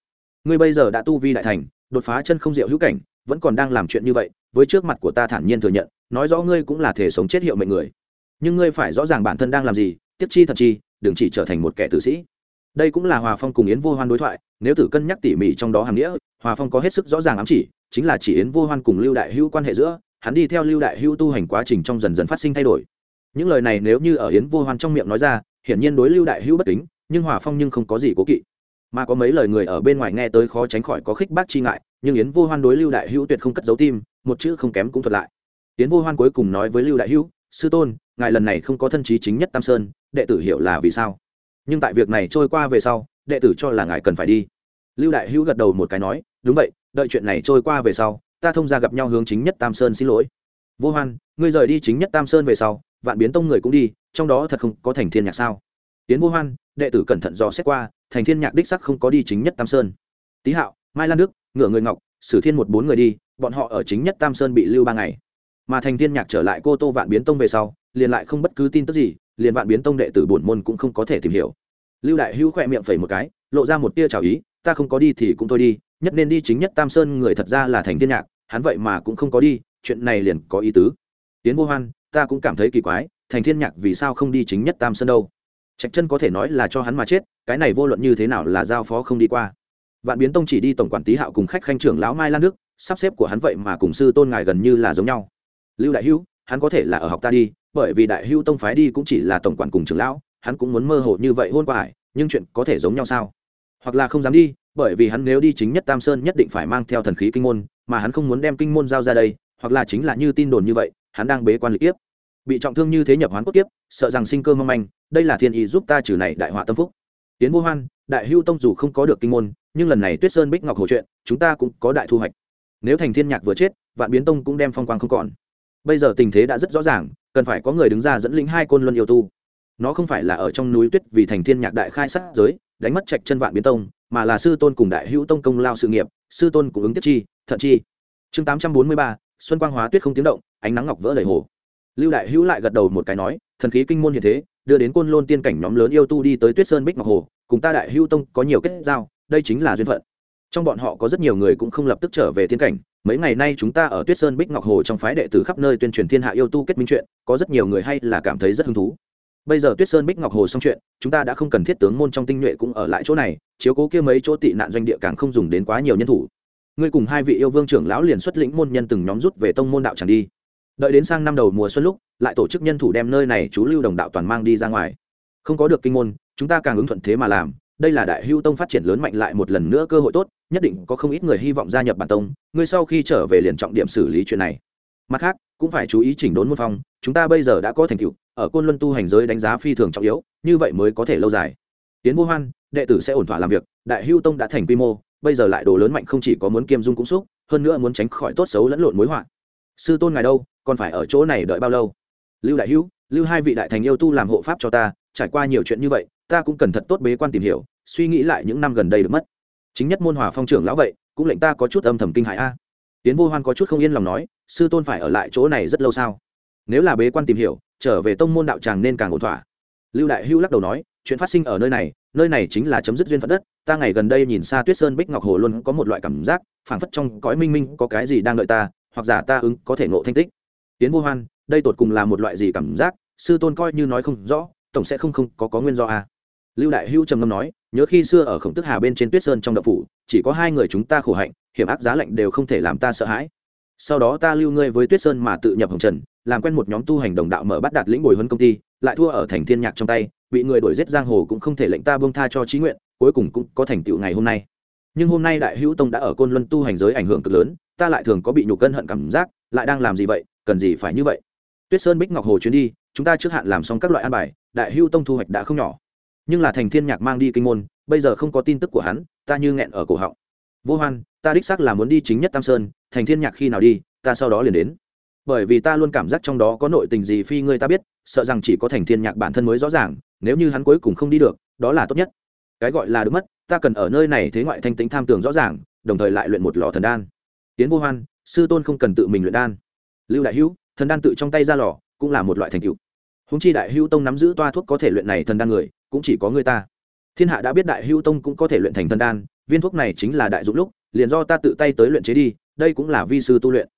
A: Ngươi bây giờ đã tu vi đại thành, đột phá chân không diệu hữu cảnh, vẫn còn đang làm chuyện như vậy, với trước mặt của ta thản nhiên thừa nhận, nói rõ ngươi cũng là thể sống chết hiệu mệnh người. Nhưng ngươi phải rõ ràng bản thân đang làm gì, tiếp chi thật chi, đừng chỉ trở thành một kẻ tử sĩ đây cũng là hòa phong cùng yến vô hoan đối thoại, nếu tử cân nhắc tỉ mỉ trong đó hàm nghĩa, hòa phong có hết sức rõ ràng ám chỉ, chính là chỉ yến vô hoan cùng lưu đại hữu quan hệ giữa, hắn đi theo lưu đại hữu tu hành quá trình trong dần dần phát sinh thay đổi. Những lời này nếu như ở yến vô hoan trong miệng nói ra, hiển nhiên đối lưu đại hữu bất kính, nhưng hòa phong nhưng không có gì cố kỵ. Mà có mấy lời người ở bên ngoài nghe tới khó tránh khỏi có khích bác chi ngại, nhưng yến vô hoan đối lưu đại hữu tuyệt không cất giấu tim, một chữ không kém cũng thuật lại. Yến vô hoan cuối cùng nói với lưu đại hữu, sư tôn, ngài lần này không có thân trí chính nhất tam sơn, đệ tử hiểu là vì sao? Nhưng tại việc này trôi qua về sau, đệ tử cho là ngài cần phải đi. Lưu đại hữu gật đầu một cái nói, đúng vậy, đợi chuyện này trôi qua về sau, ta thông ra gặp nhau hướng chính nhất tam sơn xin lỗi. Vô hoan, ngươi rời đi chính nhất tam sơn về sau, vạn biến tông người cũng đi, trong đó thật không có thành thiên nhạc sao? Tiến vô hoan, đệ tử cẩn thận dò xét qua, thành thiên nhạc đích sắc không có đi chính nhất tam sơn. Tý hạo, mai lan đức, ngựa người ngọc, sử thiên một bốn người đi, bọn họ ở chính nhất tam sơn bị lưu ba ngày. Mà thành thiên nhạc trở lại cô tô vạn biến tông về sau, liền lại không bất cứ tin tức gì liền vạn biến tông đệ tử bổn môn cũng không có thể tìm hiểu. Lưu đại hữu khỏe miệng phẩy một cái, lộ ra một tia trào ý, ta không có đi thì cũng thôi đi, nhất nên đi chính nhất tam sơn người thật ra là thành thiên nhạc, hắn vậy mà cũng không có đi, chuyện này liền có ý tứ. Tiến vô hoan, ta cũng cảm thấy kỳ quái, thành thiên nhạc vì sao không đi chính nhất tam sơn đâu? Trạch chân có thể nói là cho hắn mà chết, cái này vô luận như thế nào là giao phó không đi qua. Vạn biến tông chỉ đi tổng quản tý hạo cùng khách khanh trưởng lão mai lan đức, sắp xếp của hắn vậy mà cùng sư tôn ngài gần như là giống nhau. Lưu đại hữu, hắn có thể là ở học ta đi bởi vì đại hưu tông phái đi cũng chỉ là tổng quản cùng trưởng lão, hắn cũng muốn mơ hồ như vậy hôn qua hải nhưng chuyện có thể giống nhau sao? Hoặc là không dám đi, bởi vì hắn nếu đi chính nhất tam sơn nhất định phải mang theo thần khí kinh môn, mà hắn không muốn đem kinh môn giao ra đây, hoặc là chính là như tin đồn như vậy, hắn đang bế quan lịch tiếp bị trọng thương như thế nhập hoán cốt tiếp sợ rằng sinh cơ mong manh, đây là thiên ý giúp ta trừ này đại họa tâm phúc. Tiến vô hoan, đại hưu tông dù không có được kinh môn, nhưng lần này tuyết sơn bích ngọc hồ chuyện, chúng ta cũng có đại thu hoạch. Nếu thành thiên nhạc vừa chết, vạn biến tông cũng đem phong quang không còn. Bây giờ tình thế đã rất rõ ràng cần phải có người đứng ra dẫn lĩnh hai côn luân yêu tu. Nó không phải là ở trong núi tuyết vì thành thiên nhạc đại khai sát giới, đánh mất trạch chân vạn biến tông, mà là sư tôn cùng đại hữu tông công lao sự nghiệp, sư tôn cũng ứng tiếp chi, thận chi. Chương tám trăm bốn mươi ba, xuân quang hóa tuyết không tiếng động, ánh nắng ngọc vỡ đầy hồ. Lưu đại hữu lại gật đầu một cái nói, thần khí kinh môn như thế, đưa đến côn lôn tiên cảnh nhóm lớn yêu tu đi tới tuyết sơn bích ngọc hồ, cùng ta đại hữu tông có nhiều kết giao, đây chính là duyên phận. Trong bọn họ có rất nhiều người cũng không lập tức trở về thiên cảnh mấy ngày nay chúng ta ở tuyết sơn bích ngọc hồ trong phái đệ tử khắp nơi tuyên truyền thiên hạ yêu tu kết minh chuyện, có rất nhiều người hay là cảm thấy rất hứng thú. Bây giờ tuyết sơn bích ngọc hồ xong chuyện, chúng ta đã không cần thiết tướng môn trong tinh nhuệ cũng ở lại chỗ này, chiếu cố kia mấy chỗ tị nạn doanh địa càng không dùng đến quá nhiều nhân thủ. Ngươi cùng hai vị yêu vương trưởng lão liền xuất lĩnh môn nhân từng nhóm rút về tông môn đạo tràng đi. Đợi đến sang năm đầu mùa xuân lúc, lại tổ chức nhân thủ đem nơi này chú lưu đồng đạo toàn mang đi ra ngoài. Không có được kinh môn, chúng ta càng ứng thuận thế mà làm, đây là đại hưu tông phát triển lớn mạnh lại một lần nữa cơ hội tốt nhất định có không ít người hy vọng gia nhập bản tông, ngươi sau khi trở về liền trọng điểm xử lý chuyện này. Mặt khác, cũng phải chú ý chỉnh đốn môn phong, chúng ta bây giờ đã có thành tựu, ở côn luân tu hành giới đánh giá phi thường trọng yếu, như vậy mới có thể lâu dài. Tiến vô hoan, đệ tử sẽ ổn thỏa làm việc, đại hưu tông đã thành quy mô, bây giờ lại đồ lớn mạnh không chỉ có muốn kiêm dung cũng xúc, hơn nữa muốn tránh khỏi tốt xấu lẫn lộn mối họa. Sư tôn ngài đâu, còn phải ở chỗ này đợi bao lâu? Lưu đại hữu lưu hai vị đại thành yêu tu làm hộ pháp cho ta, trải qua nhiều chuyện như vậy, ta cũng cần thật tốt bế quan tìm hiểu, suy nghĩ lại những năm gần đây được mất chính nhất môn hòa phong trưởng lão vậy, cũng lệnh ta có chút âm thầm kinh hại a. Tiến vô hoan có chút không yên lòng nói, sư tôn phải ở lại chỗ này rất lâu sao? Nếu là bế quan tìm hiểu, trở về tông môn đạo tràng nên càng ổn thỏa. Lưu đại hưu lắc đầu nói, chuyện phát sinh ở nơi này nơi này chính là chấm dứt duyên phận đất, ta ngày gần đây nhìn xa tuyết sơn bích ngọc hồ luôn có một loại cảm giác, phảng phất trong cõi minh minh có cái gì đang đợi ta, hoặc giả ta ứng có thể ngộ thanh tích. Tiến vô hoan, đây tột cùng là một loại gì cảm giác, sư tôn coi như nói không rõ, tổng sẽ không không có có nguyên do a à lưu đại hữu trầm ngâm nói, nhớ khi xưa ở khổng tức hà bên trên tuyết sơn trong đậu phủ, chỉ có hai người chúng ta khổ hạnh, hiểm ác giá lạnh đều không thể làm ta sợ hãi. Sau đó ta lưu ngươi với tuyết sơn mà tự nhập hồng trần, làm quen một nhóm tu hành đồng đạo mở bắt đạt lĩnh bồi huấn công ty, lại thua ở thành thiên nhạc trong tay, bị người đuổi giết giang hồ cũng không thể lệnh ta buông tha cho trí nguyện, cuối cùng cũng có thành tựu ngày hôm nay. Nhưng hôm nay đại hữu tông đã ở côn luân tu hành giới ảnh hưởng cực lớn, ta lại thường có bị nhục cân hận cảm giác, lại đang làm gì vậy, cần gì phải như vậy? Tuyết sơn bích ngọc hồ chuyến đi, chúng ta trước hạn làm xong các loại an bài, đại hữu tông thu hoạch đã không nhỏ nhưng là thành thiên nhạc mang đi kinh môn, bây giờ không có tin tức của hắn, ta như nghẹn ở cổ họng. Vô hoan, ta đích xác là muốn đi chính nhất tam sơn, thành thiên nhạc khi nào đi, ta sau đó liền đến. Bởi vì ta luôn cảm giác trong đó có nội tình gì phi ngươi ta biết, sợ rằng chỉ có thành thiên nhạc bản thân mới rõ ràng, nếu như hắn cuối cùng không đi được, đó là tốt nhất. Cái gọi là được mất, ta cần ở nơi này thế ngoại thanh tính tham tường rõ ràng, đồng thời lại luyện một lò thần đan. Tiến vô hoan, sư tôn không cần tự mình luyện đan. Lưu đại hữu, thần đan tự trong tay ra lò, cũng là một loại thành tựu húng chi đại hữu tông nắm giữ toa thuốc có thể luyện này thần đan người, cũng chỉ có người ta. Thiên hạ đã biết đại hữu tông cũng có thể luyện thành thần đan, viên thuốc này chính là đại dụng lúc, liền do ta tự tay tới luyện chế đi, đây cũng là vi sư tu luyện.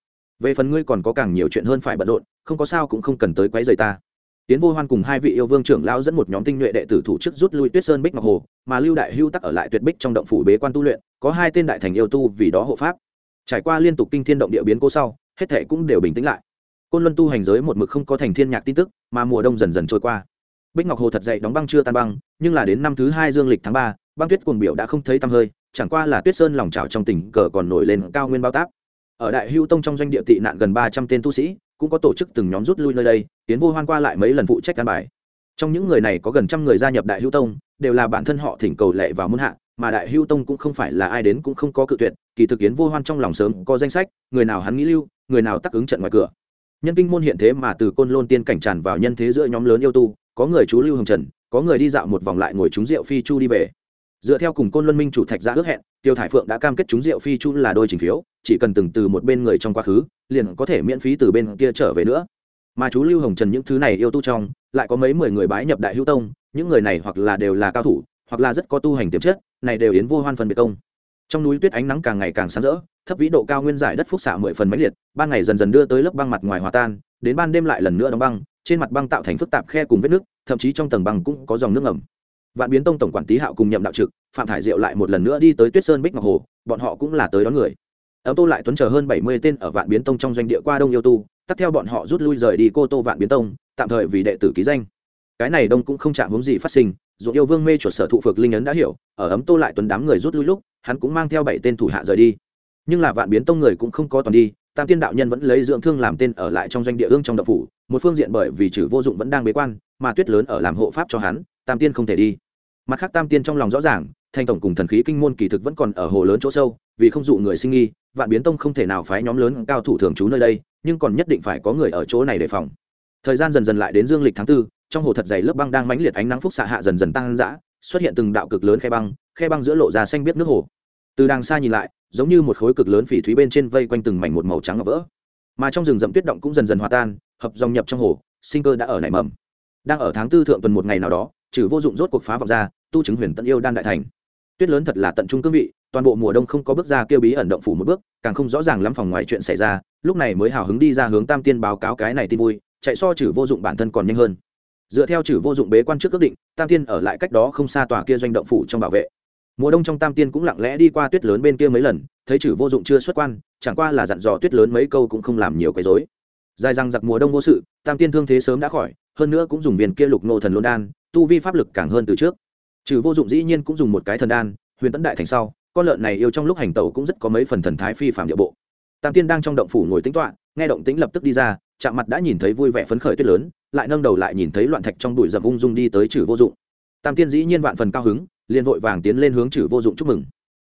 A: Về phần ngươi còn có càng nhiều chuyện hơn phải bận rộn, không có sao cũng không cần tới quấy rầy ta. Tiến vô hoan cùng hai vị yêu vương trưởng lão dẫn một nhóm tinh nhuệ đệ tử thủ chức rút lui tuyết sơn bích ngọc hồ, mà lưu đại hưu tắc ở lại tuyệt bích trong động phủ bế quan tu luyện, có hai tên đại thành yêu tu vì đó hộ pháp. Trải qua liên tục kinh thiên động địa biến cố sau, hết thể cũng đều bình tĩnh lại côn luân tu hành giới một mực không có thành thiên nhạc tin tức, mà mùa đông dần dần trôi qua. Bích ngọc hồ thật dậy đóng băng chưa tan băng, nhưng là đến năm thứ hai dương lịch tháng ba, băng tuyết cuồng biểu đã không thấy tăm hơi, chẳng qua là tuyết sơn lòng trào trong tỉnh cờ còn nổi lên cao nguyên bao tác ở đại hưu tông trong doanh địa tị nạn gần ba trăm tên tu sĩ, cũng có tổ chức từng nhóm rút lui nơi đây tiến vô hoan qua lại mấy lần phụ trách căn bài. Trong những người này có gần trăm người gia nhập đại hưu tông, đều là bản thân họ thỉnh cầu lệ vào muôn hạ, mà đại hưu tông cũng không phải là ai đến cũng không có cự tuyệt, kỳ thực kiến vô hoan trong lòng sớm có danh sách, người nào hắn nghĩ lưu, người nào tác ứng trận ngoài cửa nhân kinh môn hiện thế mà từ côn lôn tiên cảnh tràn vào nhân thế giữa nhóm lớn yêu tu, có người chú lưu hồng trần, có người đi dạo một vòng lại ngồi trúng rượu phi chu đi về. Dựa theo cùng côn luân minh chủ thạch ra ước hẹn, tiêu thải phượng đã cam kết trúng rượu phi chu là đôi trình phiếu, chỉ cần từng từ một bên người trong quá khứ, liền có thể miễn phí từ bên kia trở về nữa. Mà chú lưu hồng trần những thứ này yêu tu trong, lại có mấy mười người bái nhập đại hữu tông, những người này hoặc là đều là cao thủ, hoặc là rất có tu hành tiềm chất, này đều yến vô hoan phân biệt công trong núi tuyết ánh nắng càng ngày càng sáng rỡ, thấp vĩ độ cao nguyên giải đất phúc xạ mười phần máy liệt, ban ngày dần dần đưa tới lớp băng mặt ngoài hòa tan, đến ban đêm lại lần nữa đóng băng, trên mặt băng tạo thành phức tạp khe cùng vết nước, thậm chí trong tầng băng cũng có dòng nước ngầm. Vạn biến tông tổng quản tý hạo cùng nhậm đạo trực, phạm thải diệu lại một lần nữa đi tới tuyết sơn bích ngọc hồ, bọn họ cũng là tới đón người. Ấm tô lại tuấn chờ hơn bảy mươi tên ở vạn biến tông trong doanh địa qua đông yêu tu, tắt theo bọn họ rút lui rời đi cô tô vạn biến tông, tạm thời vì đệ tử ký danh. Cái này đông cũng không chạm hướng gì phát sinh dù yêu vương mê chuột sở thụ phược linh ấn đã hiểu, ở ấm tô lại tuấn đám người rút lui lúc, hắn cũng mang theo bảy tên thủ hạ rời đi. Nhưng là vạn biến tông người cũng không có toàn đi, tam tiên đạo nhân vẫn lấy dưỡng thương làm tên ở lại trong doanh địa ương trong đập phủ, một phương diện bởi vì trừ vô dụng vẫn đang bế quan, mà tuyết lớn ở làm hộ pháp cho hắn, tam tiên không thể đi. Mặt khác tam tiên trong lòng rõ ràng thanh tổng cùng thần khí kinh môn kỳ thực vẫn còn ở hồ lớn chỗ sâu, vì không dụ người sinh nghi, vạn biến tông không thể nào phái nhóm lớn cao thủ thường trú nơi đây, nhưng còn nhất định phải có người ở chỗ này đề phòng. Thời gian dần dần lại đến dương lịch tháng tư trong hồ thật dày lớp băng đang mãnh liệt ánh nắng phúc xạ hạ dần dần tăng dã, xuất hiện từng đạo cực lớn khe băng khe băng giữa lộ ra xanh biết nước hồ. Từ đằng xa nhìn lại, giống như một khối cực lớn phỉ thúy bên trên vây quanh từng mảnh một màu trắng ngọc vỡ. Mà trong rừng rậm tuyết động cũng dần dần hòa tan, hợp dòng nhập trong hồ, sinh cơ đã ở nảy mầm. Đang ở tháng tư thượng tuần một ngày nào đó, trừ vô dụng rốt cuộc phá vọng ra, tu chứng huyền tận yêu đan đại thành. Tuyết lớn thật là tận trung cương vị, toàn bộ mùa đông không có bước ra kêu bí ẩn động phủ một bước, càng không rõ ràng lắm phòng ngoài chuyện xảy ra, lúc này mới hào hứng đi ra hướng tam tiên báo cáo cái này tin vui, chạy so trừ vô dụng bản thân còn nhanh hơn dựa theo chử vô dụng bế quan trước ước định, tam tiên ở lại cách đó không xa tòa kia doanh động phủ trong bảo vệ. Mùa đông trong tam tiên cũng lặng lẽ đi qua tuyết lớn bên kia mấy lần, thấy chử vô dụng chưa xuất quan, chẳng qua là dặn dò tuyết lớn mấy câu cũng không làm nhiều cái dối dài răng giặc mùa đông vô sự, tam tiên thương thế sớm đã khỏi, hơn nữa cũng dùng viên kia lục nô thần lôn đan, tu vi pháp lực càng hơn từ trước. Trừ vô dụng dĩ nhiên cũng dùng một cái thần đan, huyền tấn đại thành sau, con lợn này yêu trong lúc hành tẩu cũng rất có mấy phần thần thái phi phạm địa bộ. Tam tiên đang trong động phủ ngồi tính toạ nghe động tĩnh lập tức đi ra, chạm mặt đã nhìn thấy vui vẻ phấn khởi tuyết lớn lại nâng đầu lại nhìn thấy loạn thạch trong bụi rậm ung dung đi tới chử vô dụng. Tam tiên dĩ nhiên vạn phần cao hứng, liền vội vàng tiến lên hướng chử vô dụng chúc mừng.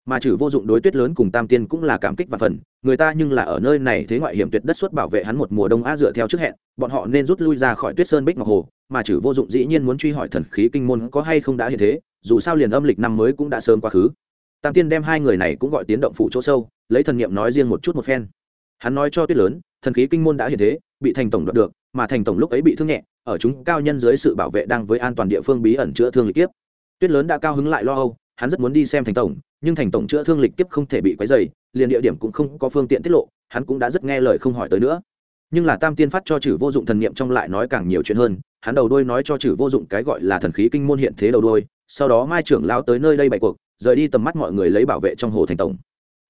A: Mà chử vô dụng đối tuyết lớn cùng tam tiên cũng là cảm kích và phần, người ta nhưng là ở nơi này thế ngoại hiểm tuyệt đất suốt bảo vệ hắn một mùa đông a dựa theo trước hẹn, bọn họ nên rút lui ra khỏi tuyết sơn bích ngọc hồ, mà chử vô dụng dĩ nhiên muốn truy hỏi thần khí kinh môn có hay không đã hiện thế, dù sao liền âm lịch năm mới cũng đã sớm quá khứ. Tam tiên đem hai người này cũng gọi tiến động phủ chỗ sâu, lấy thần niệm nói riêng một chút một phen. Hắn nói cho tuyết lớn, thần khí kinh môn đã hiện thế, bị thành tổng đoạt được mà thành tổng lúc ấy bị thương nhẹ, ở chúng cao nhân dưới sự bảo vệ đang với an toàn địa phương bí ẩn chữa thương lịch kiếp. Tuyết lớn đã cao hứng lại lo âu, hắn rất muốn đi xem thành tổng, nhưng thành tổng chữa thương lịch kiếp không thể bị quấy dày liền địa điểm cũng không có phương tiện tiết lộ, hắn cũng đã rất nghe lời không hỏi tới nữa. Nhưng là tam tiên phát cho chử vô dụng thần niệm trong lại nói càng nhiều chuyện hơn, hắn đầu đôi nói cho chử vô dụng cái gọi là thần khí kinh môn hiện thế đầu đôi sau đó mai trưởng lao tới nơi đây bày cuộc, rời đi tầm mắt mọi người lấy bảo vệ trong hồ thành tổng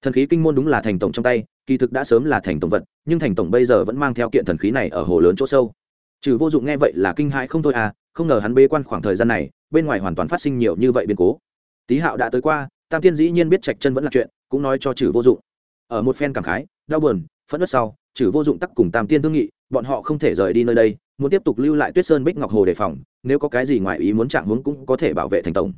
A: thần khí kinh môn đúng là thành tổng trong tay, kỳ thực đã sớm là thành tổng vật, nhưng thành tổng bây giờ vẫn mang theo kiện thần khí này ở hồ lớn chỗ sâu. Trừ vô dụng nghe vậy là kinh hãi không thôi à không ngờ hắn bê quan khoảng thời gian này, bên ngoài hoàn toàn phát sinh nhiều như vậy biến cố. Tý hạo đã tới qua, tam tiên dĩ nhiên biết trạch chân vẫn là chuyện, cũng nói cho trừ vô dụng. Ở một phen cảm khái, đau buồn, phẫn nứt sau, trừ vô dụng tắc cùng tam tiên thương nghị, bọn họ không thể rời đi nơi đây, muốn tiếp tục lưu lại tuyết sơn bích ngọc hồ đề phòng, nếu có cái gì ngoài ý muốn chạm hướng cũng có thể bảo vệ thành tổng.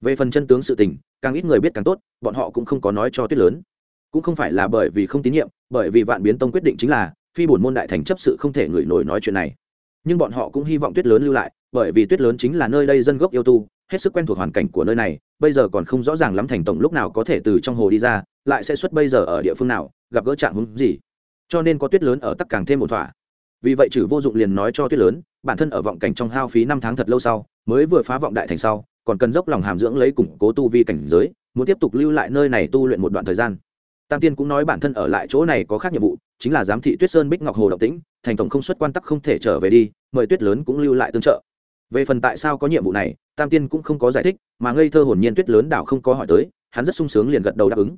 A: Về phần chân tướng sự tình càng ít người biết càng tốt, bọn họ cũng không có nói cho tuyết lớn. Cũng không phải là bởi vì không tín nhiệm, bởi vì vạn biến tông quyết định chính là phi bổn môn đại thành chấp sự không thể ngửi nổi nói chuyện này. Nhưng bọn họ cũng hy vọng tuyết lớn lưu lại, bởi vì tuyết lớn chính là nơi đây dân gốc yêu tu, hết sức quen thuộc hoàn cảnh của nơi này, bây giờ còn không rõ ràng lắm thành tổng lúc nào có thể từ trong hồ đi ra, lại sẽ xuất bây giờ ở địa phương nào, gặp gỡ trạng hứng gì. Cho nên có tuyết lớn ở tắc càng thêm một thỏa. Vì vậy trừ vô dụng liền nói cho tuyết lớn, bản thân ở vọng cảnh trong hao phí năm tháng thật lâu sau, mới vừa phá vọng đại thành sau còn cần dốc lòng hàm dưỡng lấy củng cố tu vi cảnh giới, muốn tiếp tục lưu lại nơi này tu luyện một đoạn thời gian. Tam tiên cũng nói bản thân ở lại chỗ này có khác nhiệm vụ, chính là giám thị tuyết sơn bích ngọc hồ động tĩnh, thành tổng không xuất quan tắc không thể trở về đi, mời tuyết lớn cũng lưu lại tương trợ. Về phần tại sao có nhiệm vụ này, tam tiên cũng không có giải thích, mà ngây thơ hồn nhiên tuyết lớn đảo không có hỏi tới, hắn rất sung sướng liền gật đầu đáp ứng.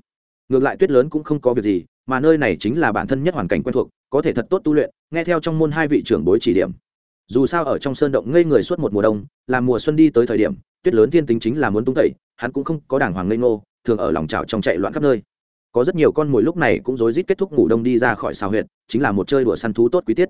A: Ngược lại tuyết lớn cũng không có việc gì, mà nơi này chính là bản thân nhất hoàn cảnh quen thuộc, có thể thật tốt tu luyện, nghe theo trong môn hai vị trưởng bối chỉ điểm. Dù sao ở trong sơn động ngây người suốt một mùa đông làm mùa xuân đi tới thời điểm tuyết lớn thiên tính chính là muốn tung tẩy, hắn cũng không có đàng hoàng ngây ngô, thường ở lòng trào trong chạy loạn khắp nơi. Có rất nhiều con mồi lúc này cũng rối rít kết thúc ngủ đông đi ra khỏi xào huyệt, chính là một chơi đùa săn thú tốt quý tiết.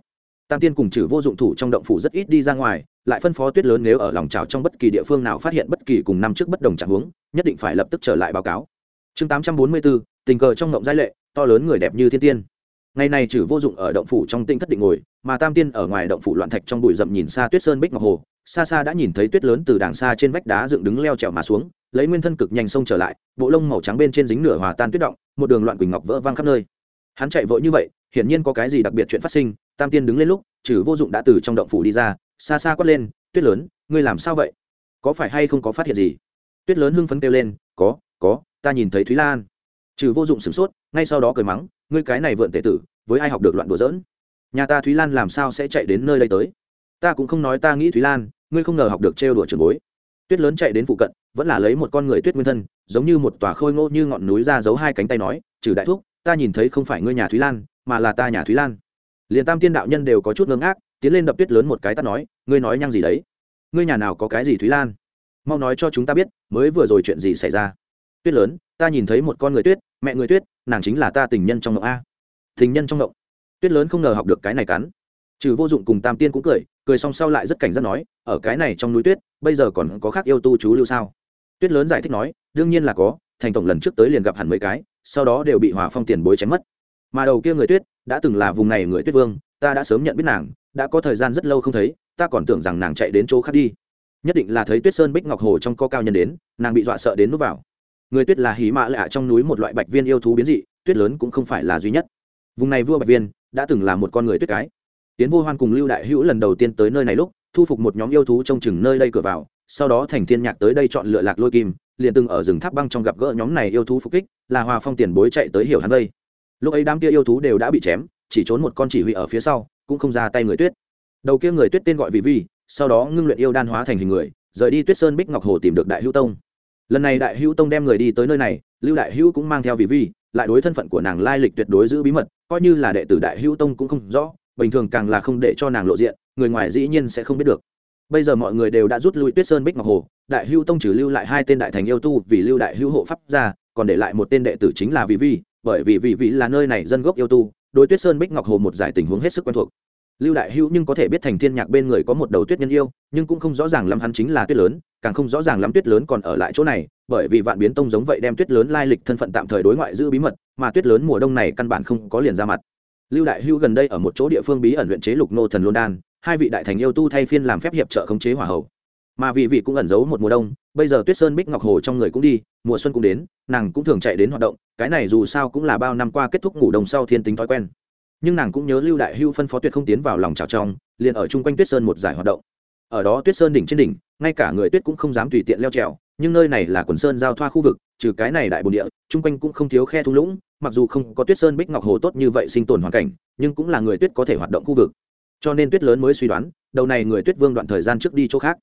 A: Tam tiên cùng trừ vô dụng thủ trong động phủ rất ít đi ra ngoài, lại phân phó tuyết lớn nếu ở lòng trào trong bất kỳ địa phương nào phát hiện bất kỳ cùng năm trước bất đồng trạng huống, nhất định phải lập tức trở lại báo cáo. Chương tám trăm bốn mươi bốn, tình cờ trong ngộng giai lệ, to lớn người đẹp như thiên tiên ngày này trừ vô dụng ở động phủ trong tinh thất định ngồi, mà tam tiên ở ngoài động phủ loạn thạch trong bụi rậm nhìn xa tuyết sơn bích ngọc hồ, xa xa đã nhìn thấy tuyết lớn từ đàng xa trên vách đá dựng đứng leo trèo mà xuống, lấy nguyên thân cực nhanh sông trở lại, bộ lông màu trắng bên trên dính nửa hòa tan tuyết động, một đường loạn quỳnh ngọc vỡ vang khắp nơi. Hắn chạy vội như vậy, hiển nhiên có cái gì đặc biệt chuyện phát sinh, tam tiên đứng lên lúc, trừ vô dụng đã từ trong động phủ đi ra, xa xa quát lên, tuyết lớn, ngươi làm sao vậy? Có phải hay không có phát hiện gì? Tuyết lớn hưng phấn kêu lên, có có, ta nhìn thấy thúy lan. Trừ vô dụng sửng sốt, ngay sau đó cười mắng ngươi cái này vượn tệ tử, với ai học được loạn đùa dỡn nhà ta thúy lan làm sao sẽ chạy đến nơi đây tới? Ta cũng không nói ta nghĩ thúy lan, ngươi không ngờ học được trêu đùa trường bối. Tuyết lớn chạy đến phụ cận, vẫn là lấy một con người tuyết nguyên thân, giống như một tòa khôi ngô như ngọn núi ra giấu hai cánh tay nói, trừ đại thúc, ta nhìn thấy không phải ngươi nhà thúy lan, mà là ta nhà thúy lan. Liền tam tiên đạo nhân đều có chút ngưng ác tiến lên đập tuyết lớn một cái ta nói, ngươi nói nhăng gì đấy? Ngươi nhà nào có cái gì thúy lan? Mau nói cho chúng ta biết, mới vừa rồi chuyện gì xảy ra? Tuyết lớn, ta nhìn thấy một con người tuyết, mẹ người tuyết nàng chính là ta tình nhân trong ngộng a. Tình nhân trong ngộng? Tuyết lớn không ngờ học được cái này cắn. Trừ vô dụng cùng tam tiên cũng cười cười xong sau lại rất cảnh giác nói, ở cái này trong núi tuyết, bây giờ còn có khác yêu tu chú lưu sao? Tuyết lớn giải thích nói, đương nhiên là có, thành tổng lần trước tới liền gặp hẳn mấy cái, sau đó đều bị hỏa phong tiền bối chém mất. Mà đầu kia người tuyết, đã từng là vùng này người tuyết vương, ta đã sớm nhận biết nàng, đã có thời gian rất lâu không thấy, ta còn tưởng rằng nàng chạy đến chỗ khác đi. Nhất định là thấy tuyết sơn bích ngọc hồ trong co cao nhân đến, nàng bị dọa sợ đến núp vào người tuyết là hí mã lạ trong núi một loại bạch viên yêu thú biến dị, tuyết lớn cũng không phải là duy nhất. Vùng này vua bạch viên đã từng là một con người tuyết cái. Tiến vô hoan cùng lưu đại hữu lần đầu tiên tới nơi này lúc, thu phục một nhóm yêu thú trong chừng nơi đây cửa vào, sau đó thành thiên nhạc tới đây chọn lựa lạc lôi kim, liền từng ở rừng tháp băng trong gặp gỡ nhóm này yêu thú phục kích, là hòa phong tiền bối chạy tới hiểu hắn vây lúc ấy đám kia yêu thú đều đã bị chém, chỉ trốn một con chỉ huy ở phía sau, cũng không ra tay người tuyết. Đầu kia người tuyết tên gọi vì vi, sau đó ngưng luyện yêu đan hóa thành hình người, rời đi tuyết sơn bích ngọc hồ tìm được đại hữu tông lần này đại hữu tông đem người đi tới nơi này, lưu đại hữu cũng mang theo vì vi, lại đối thân phận của nàng lai lịch tuyệt đối giữ bí mật, coi như là đệ tử đại hữu tông cũng không rõ, bình thường càng là không để cho nàng lộ diện, người ngoài dĩ nhiên sẽ không biết được. Bây giờ mọi người đều đã rút lui tuyết sơn bích ngọc hồ, đại hữu tông trừ lưu lại hai tên đại thành yêu tu vì lưu đại hữu hộ pháp ra, còn để lại một tên đệ tử chính là vì vi, bởi vì vị vi là nơi này dân gốc yêu tu, đối tuyết sơn bích ngọc hồ một giải tình huống hết sức quen thuộc lưu đại hữu nhưng có thể biết thành thiên nhạc bên người có một đầu tuyết nhân yêu, nhưng cũng không rõ ràng lắm hắn chính là tuyết lớn, càng không rõ ràng lắm tuyết lớn còn ở lại chỗ này, bởi vì vạn biến tông giống vậy đem tuyết lớn lai lịch thân phận tạm thời đối ngoại giữ bí mật, mà tuyết lớn mùa đông này căn bản không có liền ra mặt. Lưu đại hữu gần đây ở một chỗ địa phương bí ẩn luyện chế lục nô thần lôn đan, hai vị đại thành yêu tu thay phiên làm phép hiệp trợ khống chế hỏa hậu mà vị vị cũng ẩn giấu một mùa đông, bây giờ tuyết sơn bích ngọc hồ trong người cũng đi, mùa xuân cũng đến, nàng cũng thường chạy đến hoạt động, cái này dù sao cũng là bao năm qua kết thúc ngủ đông sau thiên tính thói quen nhưng nàng cũng nhớ lưu đại hưu phân phó tuyệt không tiến vào lòng trào trong, liền ở chung quanh tuyết sơn một giải hoạt động. Ở đó tuyết sơn đỉnh trên đỉnh, ngay cả người tuyết cũng không dám tùy tiện leo trèo, nhưng nơi này là quần sơn giao thoa khu vực, trừ cái này đại bồn địa, chung quanh cũng không thiếu khe thung lũng, mặc dù không có tuyết sơn bích ngọc hồ tốt như vậy sinh tồn hoàn cảnh, nhưng cũng là người tuyết có thể hoạt động khu vực. Cho nên tuyết lớn mới suy đoán, đầu này người tuyết vương đoạn thời gian trước đi chỗ khác.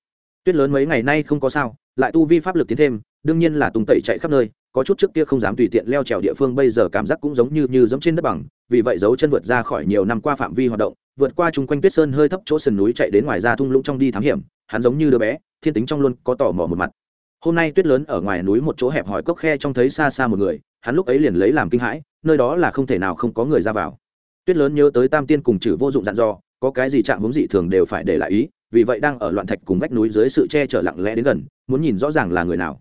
A: Tuyết lớn mấy ngày nay không có sao, lại tu vi pháp lực tiến thêm, đương nhiên là tung tẩy chạy khắp nơi có chút trước kia không dám tùy tiện leo trèo địa phương, bây giờ cảm giác cũng giống như như giống trên đất bằng. Vì vậy dấu chân vượt ra khỏi nhiều năm qua phạm vi hoạt động, vượt qua chung quanh tuyết sơn hơi thấp chỗ sườn núi chạy đến ngoài ra thung lũng trong đi thám hiểm, hắn giống như đứa bé, thiên tính trong luôn có tò mò một mặt. Hôm nay tuyết lớn ở ngoài núi một chỗ hẹp hỏi cốc khe trong thấy xa xa một người, hắn lúc ấy liền lấy làm kinh hãi, nơi đó là không thể nào không có người ra vào. Tuyết lớn nhớ tới tam tiên cùng chử vô dụng dặn dò, có cái gì chạm hướng dị thường đều phải để lại ý, vì vậy đang ở loạn thạch cùng vách núi dưới sự che chở lặng lẽ đến gần, muốn nhìn rõ ràng là người nào.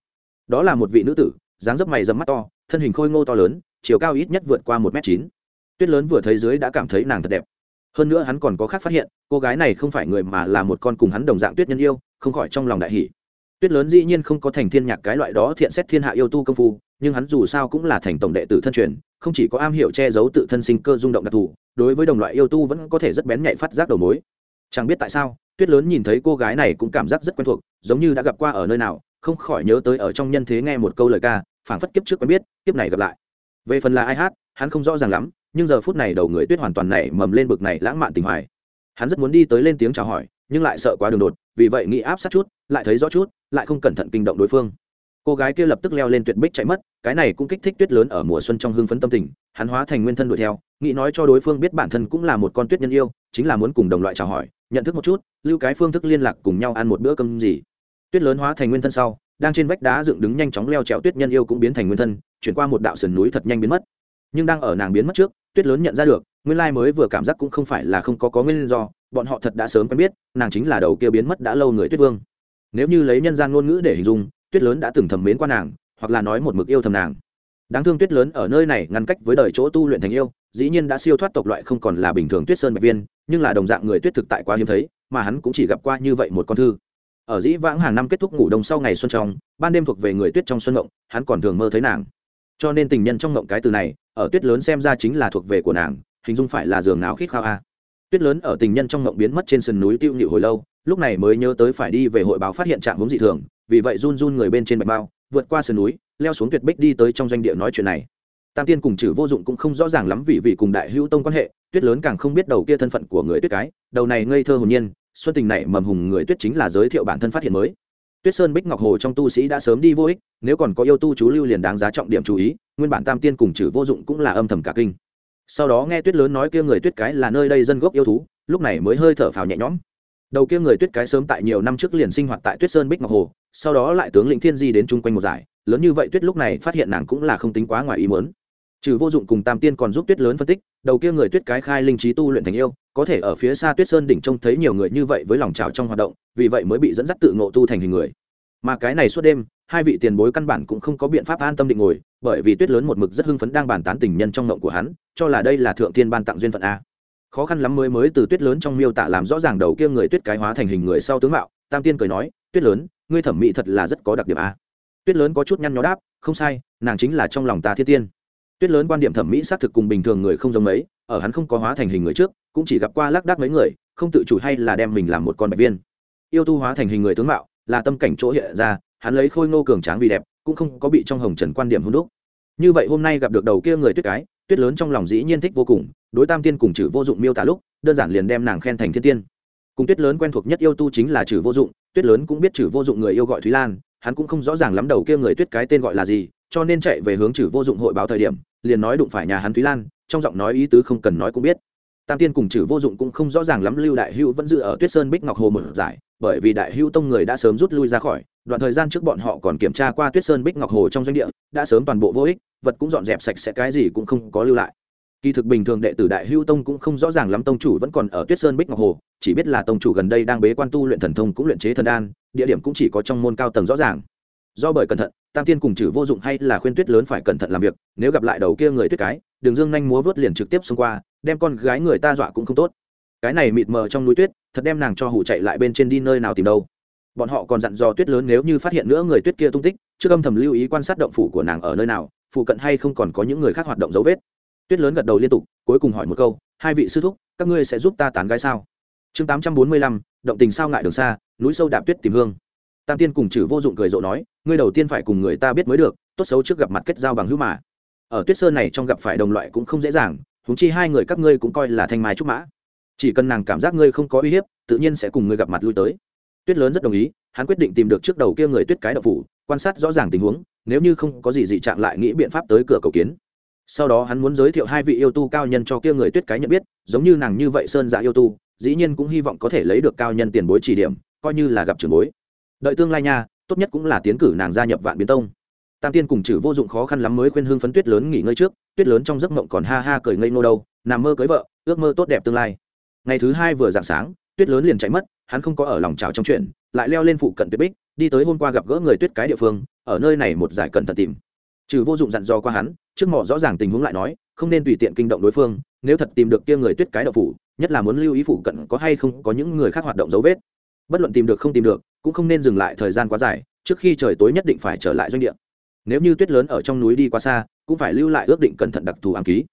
A: Đó là một vị nữ tử dáng dấp mày dầm mắt to, thân hình khôi ngô to lớn, chiều cao ít nhất vượt qua một m chín. Tuyết lớn vừa thấy dưới đã cảm thấy nàng thật đẹp. Hơn nữa hắn còn có khác phát hiện, cô gái này không phải người mà là một con cùng hắn đồng dạng tuyết nhân yêu, không khỏi trong lòng đại hỷ tuyết lớn dĩ nhiên không có thành thiên nhạc cái loại đó thiện xét thiên hạ yêu tu công phu, nhưng hắn dù sao cũng là thành tổng đệ tử thân truyền, không chỉ có am hiểu che giấu tự thân sinh cơ rung động đặc thù, đối với đồng loại yêu tu vẫn có thể rất bén nhạy phát giác đầu mối. Chẳng biết tại sao, tuyết lớn nhìn thấy cô gái này cũng cảm giác rất quen thuộc, giống như đã gặp qua ở nơi nào không khỏi nhớ tới ở trong nhân thế nghe một câu lời ca, phảng phất kiếp trước quen biết, kiếp này gặp lại. Về phần là ai hát, hắn không rõ ràng lắm, nhưng giờ phút này đầu người tuyết hoàn toàn nảy mầm lên bực này lãng mạn tình hoài. Hắn rất muốn đi tới lên tiếng chào hỏi, nhưng lại sợ quá đường đột, vì vậy nghĩ áp sát chút, lại thấy rõ chút, lại không cẩn thận kinh động đối phương. Cô gái kia lập tức leo lên tuyệt bích chạy mất, cái này cũng kích thích tuyết lớn ở mùa xuân trong hưng phấn tâm tình, hắn hóa thành nguyên thân đuổi theo, nghĩ nói cho đối phương biết bản thân cũng là một con tuyết nhân yêu, chính là muốn cùng đồng loại chào hỏi, nhận thức một chút, lưu cái phương thức liên lạc cùng nhau ăn một bữa cơm gì tuyết lớn hóa thành nguyên thân sau, đang trên vách đá dựng đứng nhanh chóng leo trèo tuyết nhân yêu cũng biến thành nguyên thân, chuyển qua một đạo sườn núi thật nhanh biến mất. Nhưng đang ở nàng biến mất trước, tuyết lớn nhận ra được, nguyên lai mới vừa cảm giác cũng không phải là không có có nguyên do, bọn họ thật đã sớm quen biết, nàng chính là đầu kia biến mất đã lâu người tuyết vương. Nếu như lấy nhân gian ngôn ngữ để hình dung, tuyết lớn đã từng thầm mến qua nàng, hoặc là nói một mực yêu thầm nàng. Đáng thương tuyết lớn ở nơi này ngăn cách với đời chỗ tu luyện thành yêu, dĩ nhiên đã siêu thoát tộc loại không còn là bình thường tuyết sơn bạch viên, nhưng là đồng dạng người tuyết thực tại quá hiếm thấy, mà hắn cũng chỉ gặp qua như vậy một con thư ở dĩ vãng hàng năm kết thúc ngủ đông sau ngày xuân trong, ban đêm thuộc về người tuyết trong xuân ngộng hắn còn thường mơ thấy nàng. Cho nên tình nhân trong ngộng cái từ này, ở tuyết lớn xem ra chính là thuộc về của nàng, hình dung phải là giường nào khít khao a. Tuyết lớn ở tình nhân trong ngộng biến mất trên sườn núi tiêu nhịu hồi lâu, lúc này mới nhớ tới phải đi về hội báo phát hiện trạng hướng dị thường, vì vậy run run người bên trên bạch bao vượt qua sườn núi, leo xuống tuyệt bích đi tới trong doanh địa nói chuyện này. Tam tiên cùng chử vô dụng cũng không rõ ràng lắm vì vì cùng đại hữu tông quan hệ, tuyết lớn càng không biết đầu kia thân phận của người tuyết cái, đầu này ngây thơ hồn nhiên xuân tình này mầm hùng người tuyết chính là giới thiệu bản thân phát hiện mới. Tuyết sơn bích ngọc hồ trong tu sĩ đã sớm đi vô ích, nếu còn có yêu tu chú lưu liền đáng giá trọng điểm chú ý, nguyên bản tam tiên cùng chử vô dụng cũng là âm thầm cả kinh. Sau đó nghe tuyết lớn nói kia người tuyết cái là nơi đây dân gốc yêu thú, lúc này mới hơi thở phào nhẹ nhõm. Đầu kia người tuyết cái sớm tại nhiều năm trước liền sinh hoạt tại tuyết sơn bích ngọc hồ, sau đó lại tướng lĩnh thiên di đến chung quanh một giải, lớn như vậy tuyết lúc này phát hiện nàng cũng là không tính quá ngoài ý mớn trừ vô dụng cùng tam tiên còn giúp tuyết lớn phân tích, đầu kia người tuyết cái khai linh trí tu luyện thành yêu, có thể ở phía xa tuyết sơn đỉnh trông thấy nhiều người như vậy với lòng trào trong hoạt động, vì vậy mới bị dẫn dắt tự ngộ tu thành hình người. Mà cái này suốt đêm, hai vị tiền bối căn bản cũng không có biện pháp an tâm định ngồi, bởi vì tuyết lớn một mực rất hưng phấn đang bàn tán tình nhân trong ngộng của hắn, cho là đây là thượng tiên ban tặng duyên phận a. Khó khăn lắm mới mới từ tuyết lớn trong miêu tả làm rõ ràng đầu kia người tuyết cái hóa thành hình người sau tướng mạo, tam tiên cười nói, tuyết lớn, ngươi thẩm mỹ thật là rất có đặc điểm a. Tuyết lớn có chút nhăn nhó đáp, không sai, nàng chính là trong lòng ta thiên tiên tuyết lớn quan điểm thẩm mỹ xác thực cùng bình thường người không giống mấy, ở hắn không có hóa thành hình người trước, cũng chỉ gặp qua lác đác mấy người, không tự chủ hay là đem mình làm một con bạch viên. Yêu tu hóa thành hình người tướng mạo, là tâm cảnh chỗ hiện ra, hắn lấy khôi ngô cường tráng vì đẹp, cũng không có bị trong hồng trần quan điểm hôn đúc. Như vậy hôm nay gặp được đầu kia người tuyết cái, tuyết lớn trong lòng dĩ nhiên thích vô cùng, đối tam tiên cùng chữ vô dụng miêu tả lúc, đơn giản liền đem nàng khen thành thiên tiên. Cùng tuyết lớn quen thuộc nhất yêu tu chính là chữ vô dụng, tuyết lớn cũng biết chữ vô dụng người yêu gọi thúy lan, hắn cũng không rõ ràng lắm đầu kia người tuyết cái tên gọi là gì cho nên chạy về hướng chữ vô dụng hội báo thời điểm, liền nói đụng phải nhà hắn thúy lan, trong giọng nói ý tứ không cần nói cũng biết. Tam tiên cùng chữ vô dụng cũng không rõ ràng lắm, lưu đại hữu vẫn dự ở tuyết sơn bích ngọc hồ một giải, bởi vì đại hữu tông người đã sớm rút lui ra khỏi, đoạn thời gian trước bọn họ còn kiểm tra qua tuyết sơn bích ngọc hồ trong doanh địa, đã sớm toàn bộ vô ích, vật cũng dọn dẹp sạch sẽ, cái gì cũng không có lưu lại. Kỳ thực bình thường đệ tử đại hữu tông cũng không rõ ràng lắm tông chủ vẫn còn ở tuyết sơn bích ngọc hồ, chỉ biết là tông chủ gần đây đang bế quan tu luyện thần thông cũng luyện chế thần đan, địa điểm cũng chỉ có trong môn cao tầng rõ ràng. Do bởi cẩn thận tam tiên cùng chử vô dụng hay là khuyên tuyết lớn phải cẩn thận làm việc, nếu gặp lại đầu kia người tuyết cái, đường dương nhanh múa vớt liền trực tiếp xông qua, đem con gái người ta dọa cũng không tốt. Cái này mịt mờ trong núi tuyết, thật đem nàng cho hủ chạy lại bên trên đi nơi nào tìm đâu. Bọn họ còn dặn dò tuyết lớn nếu như phát hiện nữa người tuyết kia tung tích, trước âm thầm lưu ý quan sát động phủ của nàng ở nơi nào, phụ cận hay không còn có những người khác hoạt động dấu vết. Tuyết lớn gật đầu liên tục, cuối cùng hỏi một câu, hai vị sư thúc, các ngươi sẽ giúp ta tán gái sao? Chương tám trăm bốn mươi lăm, động tình sao ngại đường xa, núi sâu đạp tuyết tìm hương tam tiên cùng chử vô dụng cười rộ nói, ngươi đầu tiên phải cùng người ta biết mới được, tốt xấu trước gặp mặt kết giao bằng hữu mà. Ở tuyết sơn này trong gặp phải đồng loại cũng không dễ dàng húng chi hai người các ngươi cũng coi là thanh mai trúc mã. Chỉ cần nàng cảm giác ngươi không có uy hiếp, tự nhiên sẽ cùng ngươi gặp mặt lui tới. Tuyết lớn rất đồng ý, hắn quyết định tìm được trước đầu kia người tuyết cái đậu phủ, quan sát rõ ràng tình huống, nếu như không có gì dị trạng lại nghĩ biện pháp tới cửa cầu kiến. Sau đó hắn muốn giới thiệu hai vị yêu tu cao nhân cho kia người tuyết cái nhận biết, giống như nàng như vậy sơn dạ yêu tu, dĩ nhiên cũng hy vọng có thể lấy được cao nhân tiền bối chỉ điểm, coi như là gặp trường bối đợi tương lai nha, tốt nhất cũng là tiến cử nàng gia nhập vạn biến tông. Tam tiên cùng chử vô dụng khó khăn lắm mới khuyên hương phấn tuyết lớn nghỉ ngơi trước, tuyết lớn trong giấc mộng còn ha ha cười ngây ngô đâu, nằm mơ cưới vợ, ước mơ tốt đẹp tương lai. Ngày thứ hai vừa dạng sáng, tuyết lớn liền chạy mất, hắn không có ở lòng trào trong chuyện, lại leo lên phụ cận tuyết bích, đi tới hôm qua gặp gỡ người tuyết cái địa phương, ở nơi này một giải cẩn thận tìm. Trừ vô dụng dặn dò qua hắn, trước mỏ rõ ràng tình huống lại nói, không nên tùy tiện kinh động đối phương, nếu thật tìm được kia người tuyết cái đậu phủ, nhất là muốn lưu ý phụ cận có hay không có những người khác hoạt động dấu vết bất luận tìm được không tìm được, cũng không nên dừng lại thời gian quá dài, trước khi trời tối nhất định phải trở lại doanh địa. Nếu như tuyết lớn ở trong núi đi quá xa, cũng phải lưu lại ước định cẩn thận đặc thù ám ký.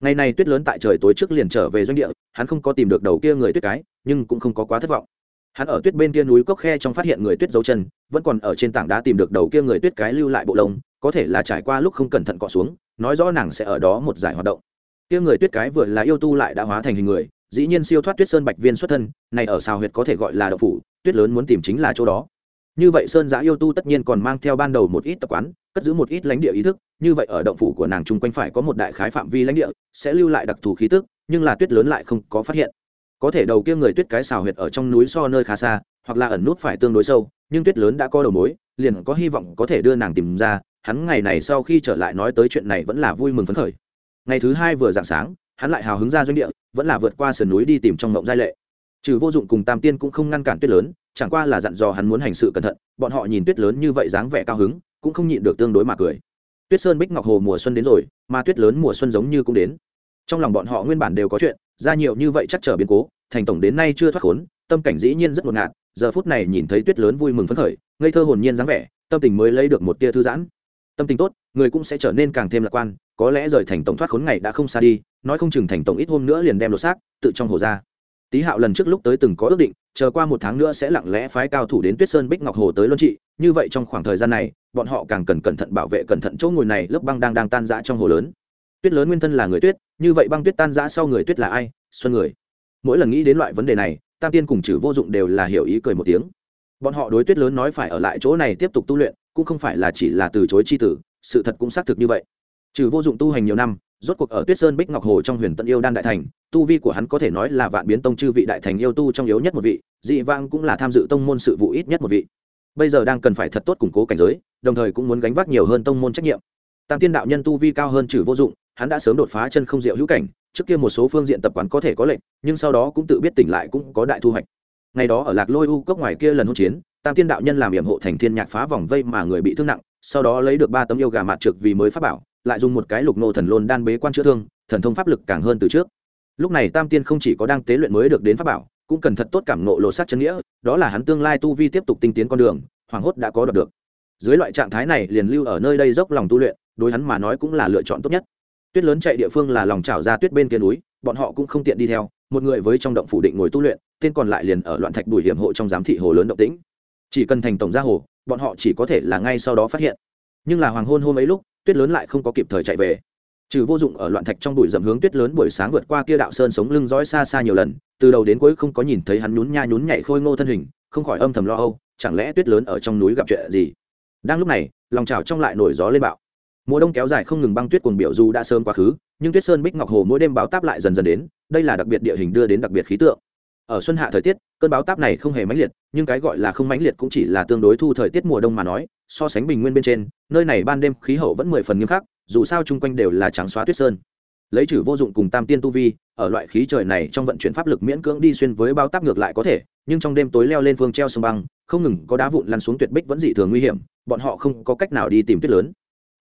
A: Ngày này tuyết lớn tại trời tối trước liền trở về doanh địa, hắn không có tìm được đầu kia người tuyết cái, nhưng cũng không có quá thất vọng. Hắn ở tuyết bên kia núi cốc khe trong phát hiện người tuyết dấu chân, vẫn còn ở trên tảng đá tìm được đầu kia người tuyết cái lưu lại bộ lông, có thể là trải qua lúc không cẩn thận cọ xuống, nói rõ nàng sẽ ở đó một giải hoạt động. Kia người tuyết cái vừa là yêu tu lại đã hóa thành hình người dĩ nhiên siêu thoát tuyết sơn bạch viên xuất thân, này ở xào huyệt có thể gọi là đậu phủ, tuyết lớn muốn tìm chính là chỗ đó. Như vậy sơn giã yêu tu tất nhiên còn mang theo ban đầu một ít tập quán, cất giữ một ít lãnh địa ý thức, như vậy ở động phủ của nàng chung quanh phải có một đại khái phạm vi lãnh địa, sẽ lưu lại đặc thù khí tức, nhưng là tuyết lớn lại không có phát hiện. Có thể đầu kia người tuyết cái xào huyệt ở trong núi so nơi khá xa, hoặc là ẩn nút phải tương đối sâu, nhưng tuyết lớn đã có đầu mối, liền có hy vọng có thể đưa nàng tìm ra, hắn ngày này sau khi trở lại nói tới chuyện này vẫn là vui mừng phấn khởi. Ngày thứ hai vừa dạng sáng, hắn lại hào hứng ra doanh địa vẫn là vượt qua sườn núi đi tìm trong mộng giai lệ. Trừ vô dụng cùng tam tiên cũng không ngăn cản tuyết lớn, chẳng qua là dặn dò hắn muốn hành sự cẩn thận, bọn họ nhìn tuyết lớn như vậy dáng vẻ cao hứng, cũng không nhịn được tương đối mà cười. Tuyết sơn bích ngọc hồ mùa xuân đến rồi, mà tuyết lớn mùa xuân giống như cũng đến. Trong lòng bọn họ nguyên bản đều có chuyện, ra nhiều như vậy chắc trở biến cố, thành tổng đến nay chưa thoát khốn, tâm cảnh dĩ nhiên rất ngột ngạt, giờ phút này nhìn thấy tuyết lớn vui mừng phấn khởi, ngây thơ hồn nhiên dáng vẻ, tâm tình mới lấy được một tia thư giãn. Tâm tình tốt, người cũng sẽ trở nên càng thêm lạc quan có lẽ rời thành tổng thoát khốn ngày đã không xa đi, nói không chừng thành tổng ít hôm nữa liền đem lột xác, tự trong hồ ra. Tý hạo lần trước lúc tới từng có ước định, chờ qua một tháng nữa sẽ lặng lẽ phái cao thủ đến tuyết sơn bích ngọc hồ tới luân trị, như vậy trong khoảng thời gian này, bọn họ càng cần cẩn thận bảo vệ cẩn thận chỗ ngồi này, lớp băng đang đang tan rã trong hồ lớn. Tuyết lớn nguyên thân là người tuyết, như vậy băng tuyết tan rã sau người tuyết là ai? Xuân người. Mỗi lần nghĩ đến loại vấn đề này, tam tiên cùng chử vô dụng đều là hiểu ý cười một tiếng. Bọn họ đối tuyết lớn nói phải ở lại chỗ này tiếp tục tu luyện, cũng không phải là chỉ là từ chối c h i tử, sự thật cũng xác thực như vậy trừ vô dụng tu hành nhiều năm, rốt cuộc ở tuyết sơn bích ngọc hồ trong huyền tận yêu đan đại thành, tu vi của hắn có thể nói là vạn biến tông chư vị đại thành yêu tu trong yếu nhất một vị, dị vang cũng là tham dự tông môn sự vụ ít nhất một vị. Bây giờ đang cần phải thật tốt củng cố cảnh giới, đồng thời cũng muốn gánh vác nhiều hơn tông môn trách nhiệm. Tam tiên đạo nhân tu vi cao hơn trừ vô dụng, hắn đã sớm đột phá chân không diệu hữu cảnh, trước kia một số phương diện tập quán có thể có lệnh, nhưng sau đó cũng tự biết tỉnh lại cũng có đại thu hoạch. Ngày đó ở lạc lôi u cốc ngoài kia lần hỗn chiến, tam tiên đạo nhân làm yểm hộ thành thiên nhạc phá vòng vây mà người bị thương nặng, sau đó lấy được ba tấm yêu gà mạt trực vì mới phát bảo lại dùng một cái lục nô thần lôn đan bế quan chữa thương, thần thông pháp lực càng hơn từ trước. Lúc này tam tiên không chỉ có đang tế luyện mới được đến pháp bảo, cũng cần thật tốt cảm nộ lộ sát chân nghĩa, đó là hắn tương lai tu vi tiếp tục tinh tiến con đường, hoàng hốt đã có đọc được. Dưới loại trạng thái này liền lưu ở nơi đây dốc lòng tu luyện, đối hắn mà nói cũng là lựa chọn tốt nhất. Tuyết lớn chạy địa phương là lòng trào ra tuyết bên kia núi, bọn họ cũng không tiện đi theo, một người với trong động phủ định ngồi tu luyện, tên còn lại liền ở loạn thạch bùi hiểm hộ trong giám thị hồ lớn động tĩnh. Chỉ cần thành tổng gia hồ, bọn họ chỉ có thể là ngay sau đó phát hiện. Nhưng là hoàng hôn hôm ấy lúc tuyết lớn lại không có kịp thời chạy về. Trừ vô dụng ở loạn thạch trong bụi rậm hướng tuyết lớn buổi sáng vượt qua kia đạo sơn sống lưng dõi xa xa nhiều lần, từ đầu đến cuối không có nhìn thấy hắn nhún nha nhún nhảy khôi ngô thân hình, không khỏi âm thầm lo âu, chẳng lẽ tuyết lớn ở trong núi gặp chuyện gì? Đang lúc này, lòng trào trong lại nổi gió lên bạo. Mùa đông kéo dài không ngừng băng tuyết cuồng biểu dù đã sơn quá khứ, nhưng tuyết sơn bích ngọc hồ mỗi đêm báo táp lại dần dần đến, đây là đặc biệt địa hình đưa đến đặc biệt khí tượng ở xuân hạ thời tiết, cơn báo táp này không hề mãnh liệt, nhưng cái gọi là không mãnh liệt cũng chỉ là tương đối thu thời tiết mùa đông mà nói, so sánh bình nguyên bên trên, nơi này ban đêm khí hậu vẫn mười phần nghiêm khắc, dù sao chung quanh đều là trắng xóa tuyết sơn. Lấy trừ vô dụng cùng tam tiên tu vi, ở loại khí trời này trong vận chuyển pháp lực miễn cưỡng đi xuyên với bao táp ngược lại có thể, nhưng trong đêm tối leo lên phương treo sông băng, không ngừng có đá vụn lăn xuống tuyệt bích vẫn dị thường nguy hiểm, bọn họ không có cách nào đi tìm tuyết lớn.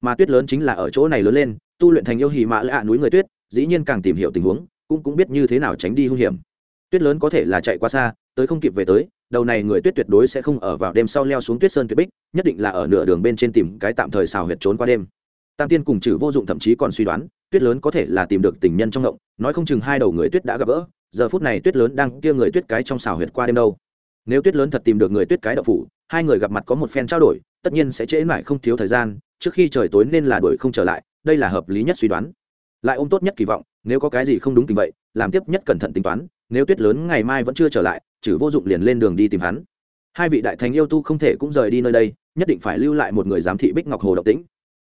A: Mà tuyết lớn chính là ở chỗ này lớn lên, tu luyện thành yêu hì mã lạ núi người tuyết, dĩ nhiên càng tìm hiểu tình huống, cũng cũng biết như thế nào tránh đi hung hiểm tuyết lớn có thể là chạy quá xa, tới không kịp về tới, đầu này người tuyết tuyệt đối sẽ không ở vào đêm sau leo xuống tuyết sơn tuyết bích, nhất định là ở nửa đường bên trên tìm cái tạm thời xào huyệt trốn qua đêm. Tam tiên cùng chử vô dụng thậm chí còn suy đoán, tuyết lớn có thể là tìm được tình nhân trong ngộng, nói không chừng hai đầu người tuyết đã gặp gỡ, giờ phút này tuyết lớn đang kia người tuyết cái trong xào huyệt qua đêm đâu. Nếu tuyết lớn thật tìm được người tuyết cái đậu phủ, hai người gặp mặt có một phen trao đổi, tất nhiên sẽ trễ lại không thiếu thời gian, trước khi trời tối nên là đuổi không trở lại, đây là hợp lý nhất suy đoán. Lại ôm tốt nhất kỳ vọng, nếu có cái gì không đúng tình vậy, làm tiếp nhất cẩn thận tính toán nếu tuyết lớn ngày mai vẫn chưa trở lại chử vô dụng liền lên đường đi tìm hắn. Hai vị đại Thánh yêu tu không thể cũng rời đi nơi đây, nhất định phải lưu lại một người giám thị bích ngọc hồ độc tĩnh.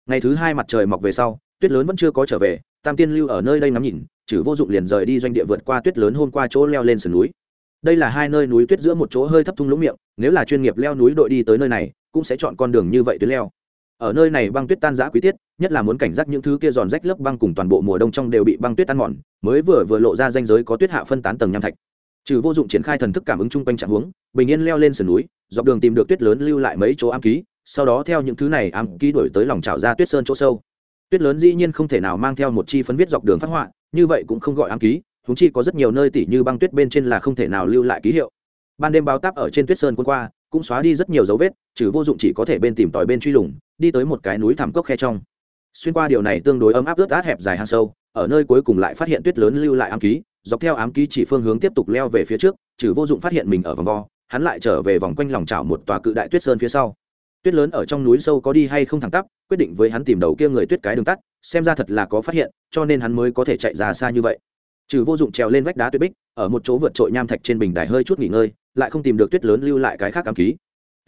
A: Ngày thứ hai mặt trời mọc về sau, tuyết lớn vẫn chưa có trở về, tam tiên lưu ở nơi đây ngắm nhìn chử vô dụng liền rời đi doanh địa vượt qua tuyết lớn hôm qua chỗ leo lên sườn núi. Đây là hai nơi núi tuyết giữa một chỗ hơi thấp thung lũng miệng, nếu là chuyên nghiệp leo núi đội đi tới nơi này, cũng sẽ chọn con đường như vậy tuyết leo ở nơi này băng tuyết tan giã quý tiết, nhất là muốn cảnh giác những thứ kia giòn rách lớp băng cùng toàn bộ mùa đông trong đều bị băng tuyết tan mòn, mới vừa vừa lộ ra danh giới có tuyết hạ phân tán tầng nham thạch. Trừ vô dụng triển khai thần thức cảm ứng chung quanh trạng huống, bình yên leo lên sườn núi, dọc đường tìm được tuyết lớn lưu lại mấy chỗ ám ký, sau đó theo những thứ này ám ký đổi tới lòng trào ra tuyết sơn chỗ sâu. Tuyết lớn dĩ nhiên không thể nào mang theo một chi phấn viết dọc đường phát họa, như vậy cũng không gọi ám ký húng chi có rất nhiều nơi tỉ như băng tuyết bên trên là không thể nào lưu lại ký hiệu. Ban đêm báo táp ở trên tuyết sơn quân qua, cũng xóa đi rất nhiều dấu vết trừ vô dụng chỉ có thể bên tìm tòi bên truy lùng, đi tới một cái núi thảm cốc khe trong. Xuyên qua điều này tương đối ấm áp ướt át hẹp dài hang sâu, ở nơi cuối cùng lại phát hiện tuyết lớn lưu lại ám ký, dọc theo ám ký chỉ phương hướng tiếp tục leo về phía trước, trừ vô dụng phát hiện mình ở vòng vo, hắn lại trở về vòng quanh lòng trào một tòa cự đại tuyết sơn phía sau. Tuyết lớn ở trong núi sâu có đi hay không thẳng tắp, quyết định với hắn tìm đầu kia người tuyết cái đường tắt, xem ra thật là có phát hiện, cho nên hắn mới có thể chạy ra xa như vậy. Trừ vô dụng trèo lên vách đá tuyết bích, ở một chỗ vượt trội nham thạch trên bình đài hơi chút nghỉ ngơi, lại không tìm được tuyết lớn lưu lại cái khác ám ký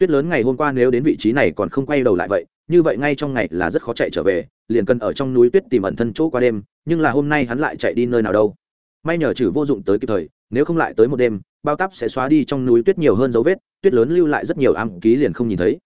A: tuyết lớn ngày hôm qua nếu đến vị trí này còn không quay đầu lại vậy, như vậy ngay trong ngày là rất khó chạy trở về, liền cần ở trong núi tuyết tìm ẩn thân chỗ qua đêm, nhưng là hôm nay hắn lại chạy đi nơi nào đâu. May nhờ trừ vô dụng tới kịp thời, nếu không lại tới một đêm, bao tắp sẽ xóa đi trong núi tuyết nhiều hơn dấu vết, tuyết lớn lưu lại rất nhiều ám ký liền không nhìn thấy.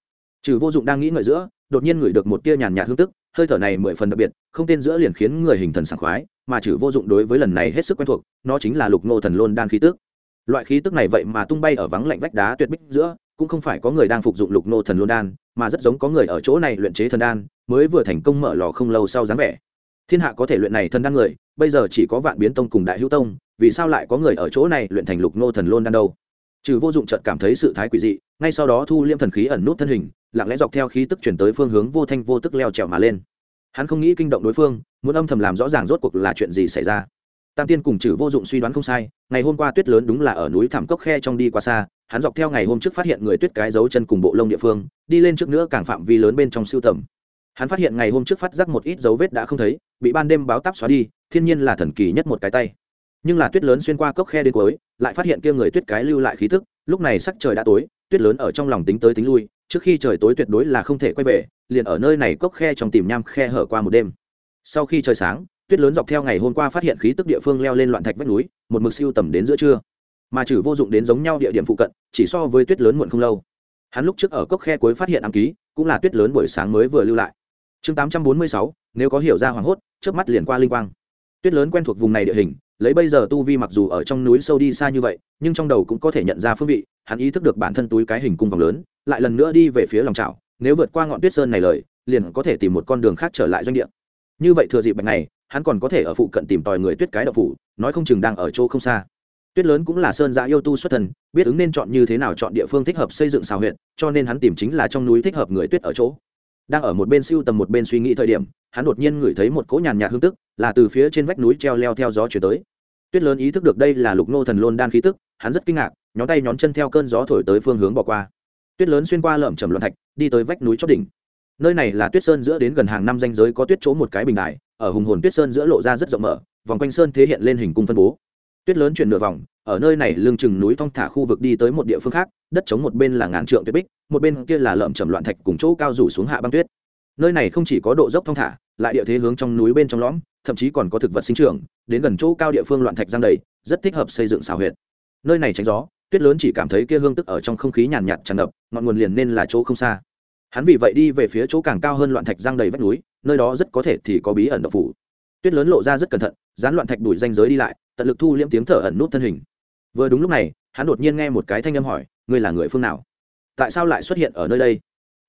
A: Trừ vô dụng đang nghĩ ngợi giữa, đột nhiên ngửi được một tia nhàn nhạt hương tức, hơi thở này mười phần đặc biệt, không tên giữa liền khiến người hình thần sảng khoái, mà trừ vô dụng đối với lần này hết sức quen thuộc, nó chính là lục ngô thần lôn đan khí tức. Loại khí tức này vậy mà tung bay ở vắng lạnh vách đá tuyệt bích giữa cũng không phải có người đang phục dụng lục nô thần luân đan, mà rất giống có người ở chỗ này luyện chế thần đan, mới vừa thành công mở lò không lâu sau dáng vẻ. Thiên hạ có thể luyện này thần đan người, bây giờ chỉ có vạn biến tông cùng đại hữu tông, vì sao lại có người ở chỗ này luyện thành lục nô thần luân đan đâu? Trừ vô dụng chợt cảm thấy sự thái quỷ dị, ngay sau đó thu liêm thần khí ẩn nút thân hình, lặng lẽ dọc theo khí tức chuyển tới phương hướng vô thanh vô tức leo trèo mà lên. Hắn không nghĩ kinh động đối phương, muốn âm thầm làm rõ ràng rốt cuộc là chuyện gì xảy ra. Tam tiên cùng trừ vô dụng suy đoán không sai, ngày hôm qua tuyết lớn đúng là ở núi thảm cốc khe trong đi qua xa hắn dọc theo ngày hôm trước phát hiện người tuyết cái dấu chân cùng bộ lông địa phương, đi lên trước nữa càng phạm vi lớn bên trong siêu tầm. Hắn phát hiện ngày hôm trước phát giác một ít dấu vết đã không thấy, bị ban đêm báo táp xóa đi, thiên nhiên là thần kỳ nhất một cái tay. Nhưng là tuyết lớn xuyên qua cốc khe đến cuối, lại phát hiện kia người tuyết cái lưu lại khí tức, lúc này sắc trời đã tối, tuyết lớn ở trong lòng tính tới tính lui, trước khi trời tối tuyệt đối là không thể quay về, liền ở nơi này cốc khe trong tìm nham khe hở qua một đêm. Sau khi trời sáng, tuyết lớn dọc theo ngày hôm qua phát hiện khí tức địa phương leo lên loạn thạch vách núi, một mực siêu tầm đến giữa trưa mà trừ vô dụng đến giống nhau địa điểm phụ cận, chỉ so với tuyết lớn muộn không lâu. Hắn lúc trước ở cốc khe cuối phát hiện ám ký, cũng là tuyết lớn buổi sáng mới vừa lưu lại. Chương tám trăm bốn mươi sáu, nếu có hiểu ra hoảng hốt trước mắt liền qua linh quang. Tuyết lớn quen thuộc vùng này địa hình, lấy bây giờ tu vi mặc dù ở trong núi sâu đi xa như vậy, nhưng trong đầu cũng có thể nhận ra phương vị, hắn ý thức được bản thân túi cái hình cung vòng lớn, lại lần nữa đi về phía lòng trào nếu vượt qua ngọn tuyết sơn này lời, liền có thể tìm một con đường khác trở lại doanh địa. Như vậy thừa dịp bạch này, hắn còn có thể ở phụ cận tìm tòi người tuyết cái đậu phủ, nói không chừng đang ở chỗ không xa tuyết lớn cũng là sơn giã yêu tu xuất thần, biết ứng nên chọn như thế nào chọn địa phương thích hợp xây dựng xào huyện cho nên hắn tìm chính là trong núi thích hợp người tuyết ở chỗ. Đang ở một bên siêu tầm một bên suy nghĩ thời điểm, hắn đột nhiên ngửi thấy một cỗ nhàn nhạt hương tức, là từ phía trên vách núi treo leo theo gió chuyển tới. Tuyết lớn ý thức được đây là lục nô thần lôn đan khí tức, hắn rất kinh ngạc, nhón tay nhón chân theo cơn gió thổi tới phương hướng bỏ qua. Tuyết lớn xuyên qua lởm chầm loạn thạch, đi tới vách núi chót đỉnh. Nơi này là tuyết sơn giữa đến gần hàng năm danh giới có tuyết chỗ một cái bình đài, ở hùng hồn tuyết sơn giữa lộ ra rất rộng mở, vòng quanh sơn thế hiện lên hình cung phân bố tuyết lớn chuyển nửa vòng, ở nơi này lưng chừng núi thong thả khu vực đi tới một địa phương khác, đất chống một bên là ngàn trượng tuyết bích, một bên kia là lợm chầm loạn thạch cùng chỗ cao rủ xuống hạ băng tuyết. Nơi này không chỉ có độ dốc thong thả, lại địa thế hướng trong núi bên trong lõm, thậm chí còn có thực vật sinh trưởng, đến gần chỗ cao địa phương loạn thạch giang đầy, rất thích hợp xây dựng xào huyệt. Nơi này tránh gió, tuyết lớn chỉ cảm thấy kia hương tức ở trong không khí nhàn nhạt tràn ngập, ngọn nguồn liền nên là chỗ không xa. Hắn vì vậy đi về phía chỗ càng cao hơn loạn thạch giang đầy vách núi, nơi đó rất có thể thì có bí ẩn độc phủ. Tuyết lớn lộ ra rất cẩn thận, dán loạn thạch đuổi danh giới đi lại tận lực thu liễm tiếng thở ẩn nút thân hình. Vừa đúng lúc này, hắn đột nhiên nghe một cái thanh âm hỏi, ngươi là người phương nào? Tại sao lại xuất hiện ở nơi đây?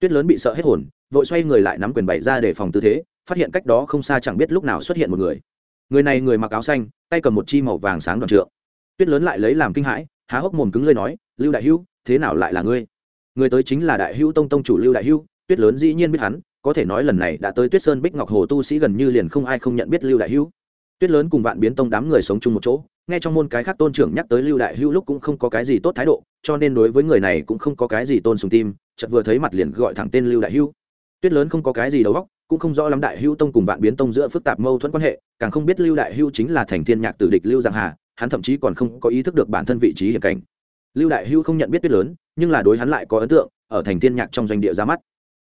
A: Tuyết lớn bị sợ hết hồn, vội xoay người lại nắm quyền bày ra để phòng tư thế, phát hiện cách đó không xa chẳng biết lúc nào xuất hiện một người. Người này người mặc áo xanh, tay cầm một chi màu vàng sáng đoạn trượng. Tuyết lớn lại lấy làm kinh hãi, há hốc mồm cứng lơi nói, lưu đại hữu, thế nào lại là ngươi? Người tới chính là đại hữu tông tông chủ lưu đại hữu. Tuyết lớn dĩ nhiên biết hắn, có thể nói lần này đã tới tuyết sơn bích ngọc hồ tu sĩ gần như liền không ai không nhận biết lưu đại hữu tuyết lớn cùng vạn biến tông đám người sống chung một chỗ, nghe trong môn cái khác tôn trưởng nhắc tới lưu đại hữu lúc cũng không có cái gì tốt thái độ, cho nên đối với người này cũng không có cái gì tôn sùng tim, chợt vừa thấy mặt liền gọi thẳng tên lưu đại hữu. Tuyết lớn không có cái gì đầu góc cũng không rõ lắm đại hữu tông cùng vạn biến tông giữa phức tạp mâu thuẫn quan hệ, càng không biết lưu đại hữu chính là thành thiên nhạc tử địch lưu giang hà, hắn thậm chí còn không có ý thức được bản thân vị trí hiểm cảnh. Lưu đại hữu không nhận biết tuyết lớn, nhưng là đối hắn lại có ấn tượng, ở thành thiên nhạc trong doanh địa ra mắt.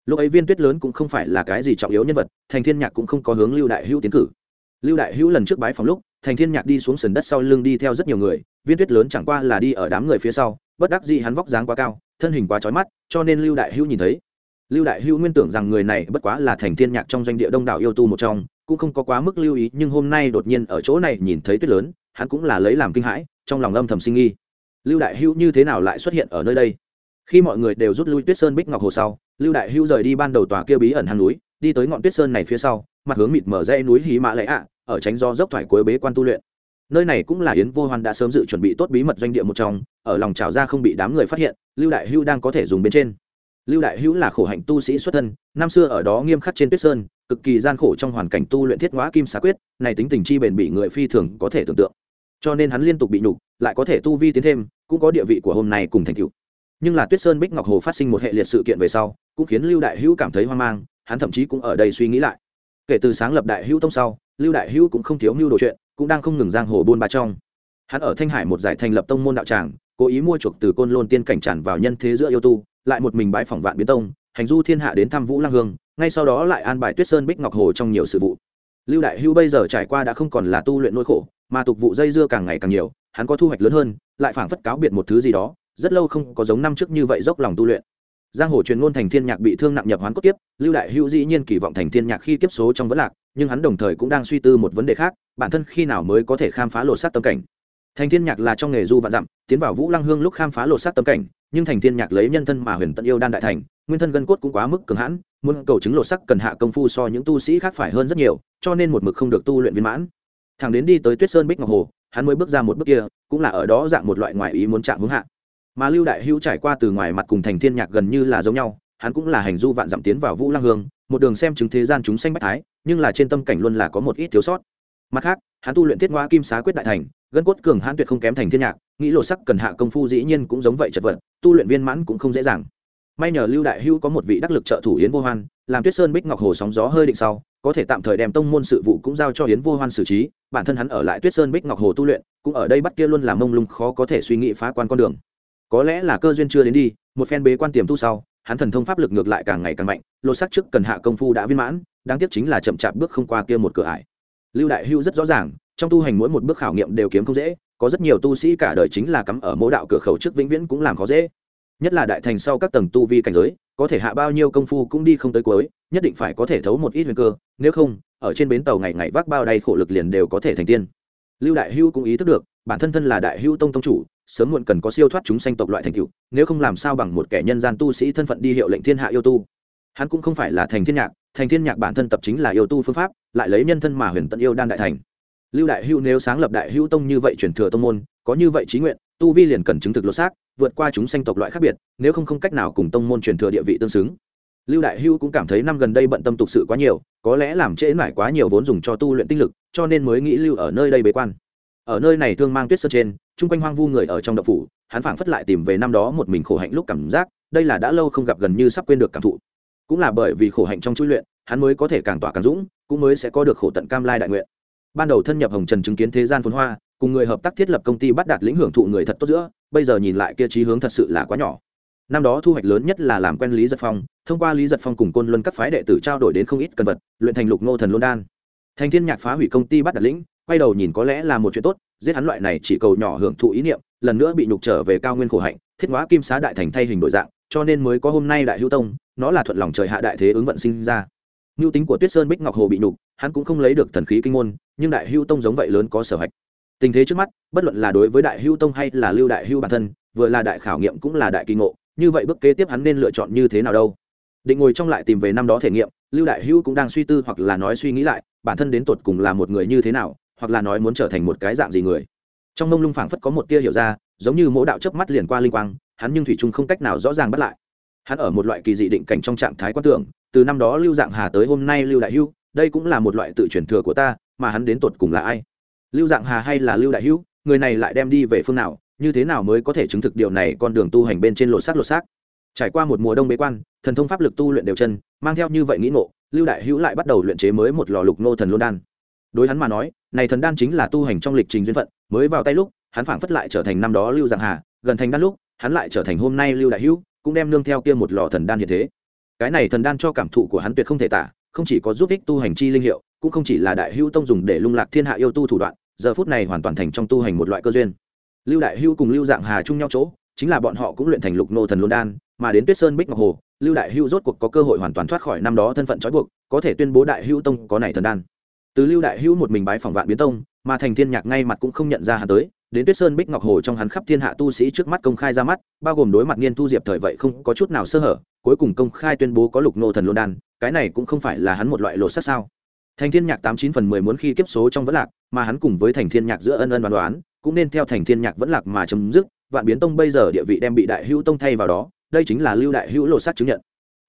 A: Lúc ấy viên tuyết lớn cũng không phải là cái gì trọng yếu nhân vật, thành thiên nhạc cũng không có hướng lưu đại hữu tiến cử lưu đại hữu lần trước bái phòng lúc, thành thiên nhạc đi xuống sườn đất sau lưng đi theo rất nhiều người, viên tuyết lớn chẳng qua là đi ở đám người phía sau, bất đắc dĩ hắn vóc dáng quá cao, thân hình quá trói mắt, cho nên lưu đại hữu nhìn thấy. Lưu đại hữu nguyên tưởng rằng người này bất quá là thành thiên nhạc trong doanh địa đông đảo yêu tu một trong, cũng không có quá mức lưu ý, nhưng hôm nay đột nhiên ở chỗ này nhìn thấy tuyết lớn, hắn cũng là lấy làm kinh hãi, trong lòng âm thầm sinh nghi lưu đại hữu như thế nào lại xuất hiện ở nơi đây? Khi mọi người đều rút lui tuyết sơn bích ngọc hồ sau, lưu đại hữu rời đi ban đầu tòa kia bí ẩn hang núi, đi tới ngọn tuyết sơn này phía sau, mặt hướng mịt mở dãy núi hí mã lệ ạ ở tránh do dốc thoải cuối bế quan tu luyện. Nơi này cũng là yến vô hoan đã sớm dự chuẩn bị tốt bí mật doanh địa một trong, ở lòng trào ra không bị đám người phát hiện, lưu đại hữu đang có thể dùng bên trên. Lưu đại hữu là khổ hạnh tu sĩ xuất thân, năm xưa ở đó nghiêm khắc trên tuyết sơn, cực kỳ gian khổ trong hoàn cảnh tu luyện thiết ngõa kim xá quyết, này tính tình chi bền bị người phi thường có thể tưởng tượng. Cho nên hắn liên tục bị nhục, lại có thể tu vi tiến thêm, cũng có địa vị của hôm nay cùng thành tựu. Nhưng là tuyết sơn bích ngọc hồ phát sinh một hệ liệt sự kiện về sau, cũng khiến lưu đại hữu cảm thấy hoang mang, hắn thậm chí cũng ở đây suy nghĩ lại. Kể từ sáng lập đại hữu tông sau lưu đại hữu cũng không thiếu mưu đồ chuyện, cũng đang không ngừng giang hồ buôn ba trong. Hắn ở thanh hải một giải thành lập tông môn đạo tràng, cố ý mua chuộc từ côn lôn tiên cảnh tràn vào nhân thế giữa yêu tu, lại một mình bãi phỏng vạn biến tông, hành du thiên hạ đến thăm vũ lang hương, ngay sau đó lại an bài tuyết sơn bích ngọc hồ trong nhiều sự vụ. Lưu đại hữu bây giờ trải qua đã không còn là tu luyện nỗi khổ, mà tục vụ dây dưa càng ngày càng nhiều, hắn có thu hoạch lớn hơn, lại phảng phất cáo biệt một thứ gì đó, rất lâu không có giống năm trước như vậy dốc lòng tu luyện. Giang hồ truyền ngôn thành thiên nhạc bị thương nặng nhập hoán cốt kiếp, lưu đại hữu dĩ nhiên kỳ vọng thành thiên nhạc khi kiếp số trong vấn lạc nhưng hắn đồng thời cũng đang suy tư một vấn đề khác, bản thân khi nào mới có thể khám phá lột xác tâm cảnh. Thành thiên nhạc là trong nghề du vạn dặm, tiến vào vũ lăng hương lúc khám phá lột xác tâm cảnh, nhưng thành thiên nhạc lấy nhân thân mà huyền tận yêu đan đại thành, nguyên thân gân cốt cũng quá mức cường hãn, muốn cầu chứng lột sắc cần hạ công phu so những tu sĩ khác phải hơn rất nhiều, cho nên một mực không được tu luyện viên mãn. Thằng đến đi tới tuyết sơn bích ngọc hồ, hắn mới bước ra một bước kia, cũng là ở đó dạng một loại ngoại ý muốn chạm hướng hạ. Mà lưu đại hữu trải qua từ ngoài mặt cùng thành thiên nhạc gần như là giống nhau, hắn cũng là hành du vạn dặm tiến vào vũ lăng hương một đường xem chứng thế gian chúng sanh bách thái, nhưng là trên tâm cảnh luôn là có một ít thiếu sót. Mặt khác, hắn tu luyện thiết ngoa kim xá quyết đại thành, gân cốt cường hãn tuyệt không kém thành thiên nhạc, nghĩ lộ sắc cần hạ công phu dĩ nhiên cũng giống vậy chật vật, tu luyện viên mãn cũng không dễ dàng. May nhờ lưu đại hưu có một vị đắc lực trợ thủ yến vô hoan, làm tuyết sơn bích ngọc hồ sóng gió hơi định sau, có thể tạm thời đem tông môn sự vụ cũng giao cho yến vô hoan xử trí, bản thân hắn ở lại tuyết sơn bích ngọc hồ tu luyện, cũng ở đây bắt kia luôn làm mông lung khó có thể suy nghĩ phá quan con đường. Có lẽ là cơ duyên chưa đến đi, một phen bế quan tiềm tu sau hắn thần thông pháp lực ngược lại càng ngày càng mạnh lột xác trước cần hạ công phu đã viên mãn, đáng tiếc chính là chậm chạp bước không qua kia một cửa ải. Lưu đại hưu rất rõ ràng, trong tu hành mỗi một bước khảo nghiệm đều kiếm không dễ, có rất nhiều tu sĩ cả đời chính là cắm ở mỗi đạo cửa khẩu trước vĩnh viễn cũng làm khó dễ. Nhất là đại thành sau các tầng tu vi cảnh giới, có thể hạ bao nhiêu công phu cũng đi không tới cuối, nhất định phải có thể thấu một ít huyền cơ, nếu không, ở trên bến tàu ngày ngày vác bao đầy khổ lực liền đều có thể thành tiên. Lưu đại hưu cũng ý thức được, bản thân thân là đại hưu tông tông chủ sớm muộn cần có siêu thoát chúng sanh tộc loại thành tựu, nếu không làm sao bằng một kẻ nhân gian tu sĩ thân phận đi hiệu lệnh thiên hạ yêu tu. Hắn cũng không phải là thành thiên nhạc, thành thiên nhạc bản thân tập chính là yêu tu phương pháp, lại lấy nhân thân mà huyền tận yêu đan đại thành. Lưu đại hưu nếu sáng lập đại hưu tông như vậy truyền thừa tông môn, có như vậy trí nguyện, tu vi liền cần chứng thực lột xác, vượt qua chúng sanh tộc loại khác biệt, nếu không không cách nào cùng tông môn truyền thừa địa vị tương xứng. Lưu đại hưu cũng cảm thấy năm gần đây bận tâm tục sự quá nhiều, có lẽ làm trễ mải quá nhiều vốn dùng cho tu luyện tinh lực, cho nên mới nghĩ lưu ở nơi đây bế quan ở nơi này thương mang tuyết sơn trên, chung quanh hoang vu người ở trong đậu phủ, hắn phảng phất lại tìm về năm đó một mình khổ hạnh lúc cảm giác, đây là đã lâu không gặp gần như sắp quên được cảm thụ. Cũng là bởi vì khổ hạnh trong chui luyện, hắn mới có thể càng tỏa càng dũng, cũng mới sẽ có được khổ tận cam lai đại nguyện. Ban đầu thân nhập hồng trần chứng kiến thế gian phồn hoa, cùng người hợp tác thiết lập công ty bắt đạt lĩnh hưởng thụ người thật tốt giữa, bây giờ nhìn lại kia trí hướng thật sự là quá nhỏ. Năm đó thu hoạch lớn nhất là làm quen lý giật phong, thông qua lý giật phong cùng côn luân các phái đệ tử trao đổi đến không ít cần vật, luyện thành lục nô thần luân đan. Thành thiên nhạc phá hủy công ty bắt đạt lĩnh quay đầu nhìn có lẽ là một chuyện tốt, giết hắn loại này chỉ cầu nhỏ hưởng thụ ý niệm, lần nữa bị nhục trở về cao nguyên khổ hạnh, thiết hóa kim xá đại thành thay hình đổi dạng, cho nên mới có hôm nay đại hữu tông, nó là thuận lòng trời hạ đại thế ứng vận sinh ra. Mưu tính của tuyết sơn bích ngọc hồ bị nhục, hắn cũng không lấy được thần khí kinh môn, nhưng đại hữu tông giống vậy lớn có sở hạch. Tình thế trước mắt, bất luận là đối với đại hữu tông hay là lưu đại hữu bản thân, vừa là đại khảo nghiệm cũng là đại kỳ ngộ, như vậy bước kế tiếp hắn nên lựa chọn như thế nào đâu? Định ngồi trong lại tìm về năm đó thể nghiệm, lưu đại hữu cũng đang suy tư hoặc là nói suy nghĩ lại, bản thân đến tột cùng là một người như thế nào hoặc là nói muốn trở thành một cái dạng gì người. Trong mông lung phảng phất có một tia hiểu ra giống như mỗi đạo chớp mắt liền qua linh quang hắn nhưng thủy trung không cách nào rõ ràng bắt lại. Hắn ở một loại kỳ dị định cảnh trong trạng thái quan tưởng từ năm đó lưu dạng hà tới hôm nay lưu đại Hưu, đây cũng là một loại tự truyền thừa của ta mà hắn đến tột cùng là ai? Lưu dạng hà hay là lưu đại Hưu, người này lại đem đi về phương nào như thế nào mới có thể chứng thực điều này con đường tu hành bên trên lột xác lột xác? Trải qua một mùa đông bế quan thần thông pháp lực tu luyện đều chân mang theo như vậy nghĩ ngộ lưu đại hữu lại bắt đầu luyện chế mới một lò lục nô thần lô đan đối hắn mà nói, này thần đan chính là tu hành trong lịch trình duyên phận, mới vào tay lúc, hắn phảng phất lại trở thành năm đó lưu dạng hà, gần thành đan lúc, hắn lại trở thành hôm nay lưu đại hữu, cũng đem nương theo kia một lò thần đan hiện thế. Cái này thần đan cho cảm thụ của hắn tuyệt không thể tả, không chỉ có giúp ích tu hành chi linh hiệu, cũng không chỉ là đại hữu tông dùng để lung lạc thiên hạ yêu tu thủ đoạn, giờ phút này hoàn toàn thành trong tu hành một loại cơ duyên. Lưu đại hữu cùng lưu dạng hà chung nhau chỗ, chính là bọn họ cũng luyện thành lục nô thần luân đan, mà đến tuyết sơn bích ngọc hồ, lưu đại hữu rốt cuộc có cơ hội hoàn toàn thoát khỏi năm đó thân phận trói buộc, có thể tuyên bố đại hữu tông có này thần đan từ lưu đại hữu một mình bái phỏng vạn biến tông, mà thành thiên nhạc ngay mặt cũng không nhận ra hắn tới, đến tuyết sơn bích ngọc hồ trong hắn khắp thiên hạ tu sĩ trước mắt công khai ra mắt, bao gồm đối mặt niên thu diệp thời vậy không có chút nào sơ hở, cuối cùng công khai tuyên bố có lục nô thần luân đan, cái này cũng không phải là hắn một loại lộ sát sao. Thành thiên nhạc tám chín phần mười muốn khi kiếp số trong vẫn lạc, mà hắn cùng với thành thiên nhạc giữa ân ân đoán đoán, cũng nên theo thành thiên nhạc vẫn lạc mà chấm dứt, vạn biến tông bây giờ địa vị đem bị đại hữu tông thay vào đó, đây chính là lưu đại hữu lộ sát chứng nhận.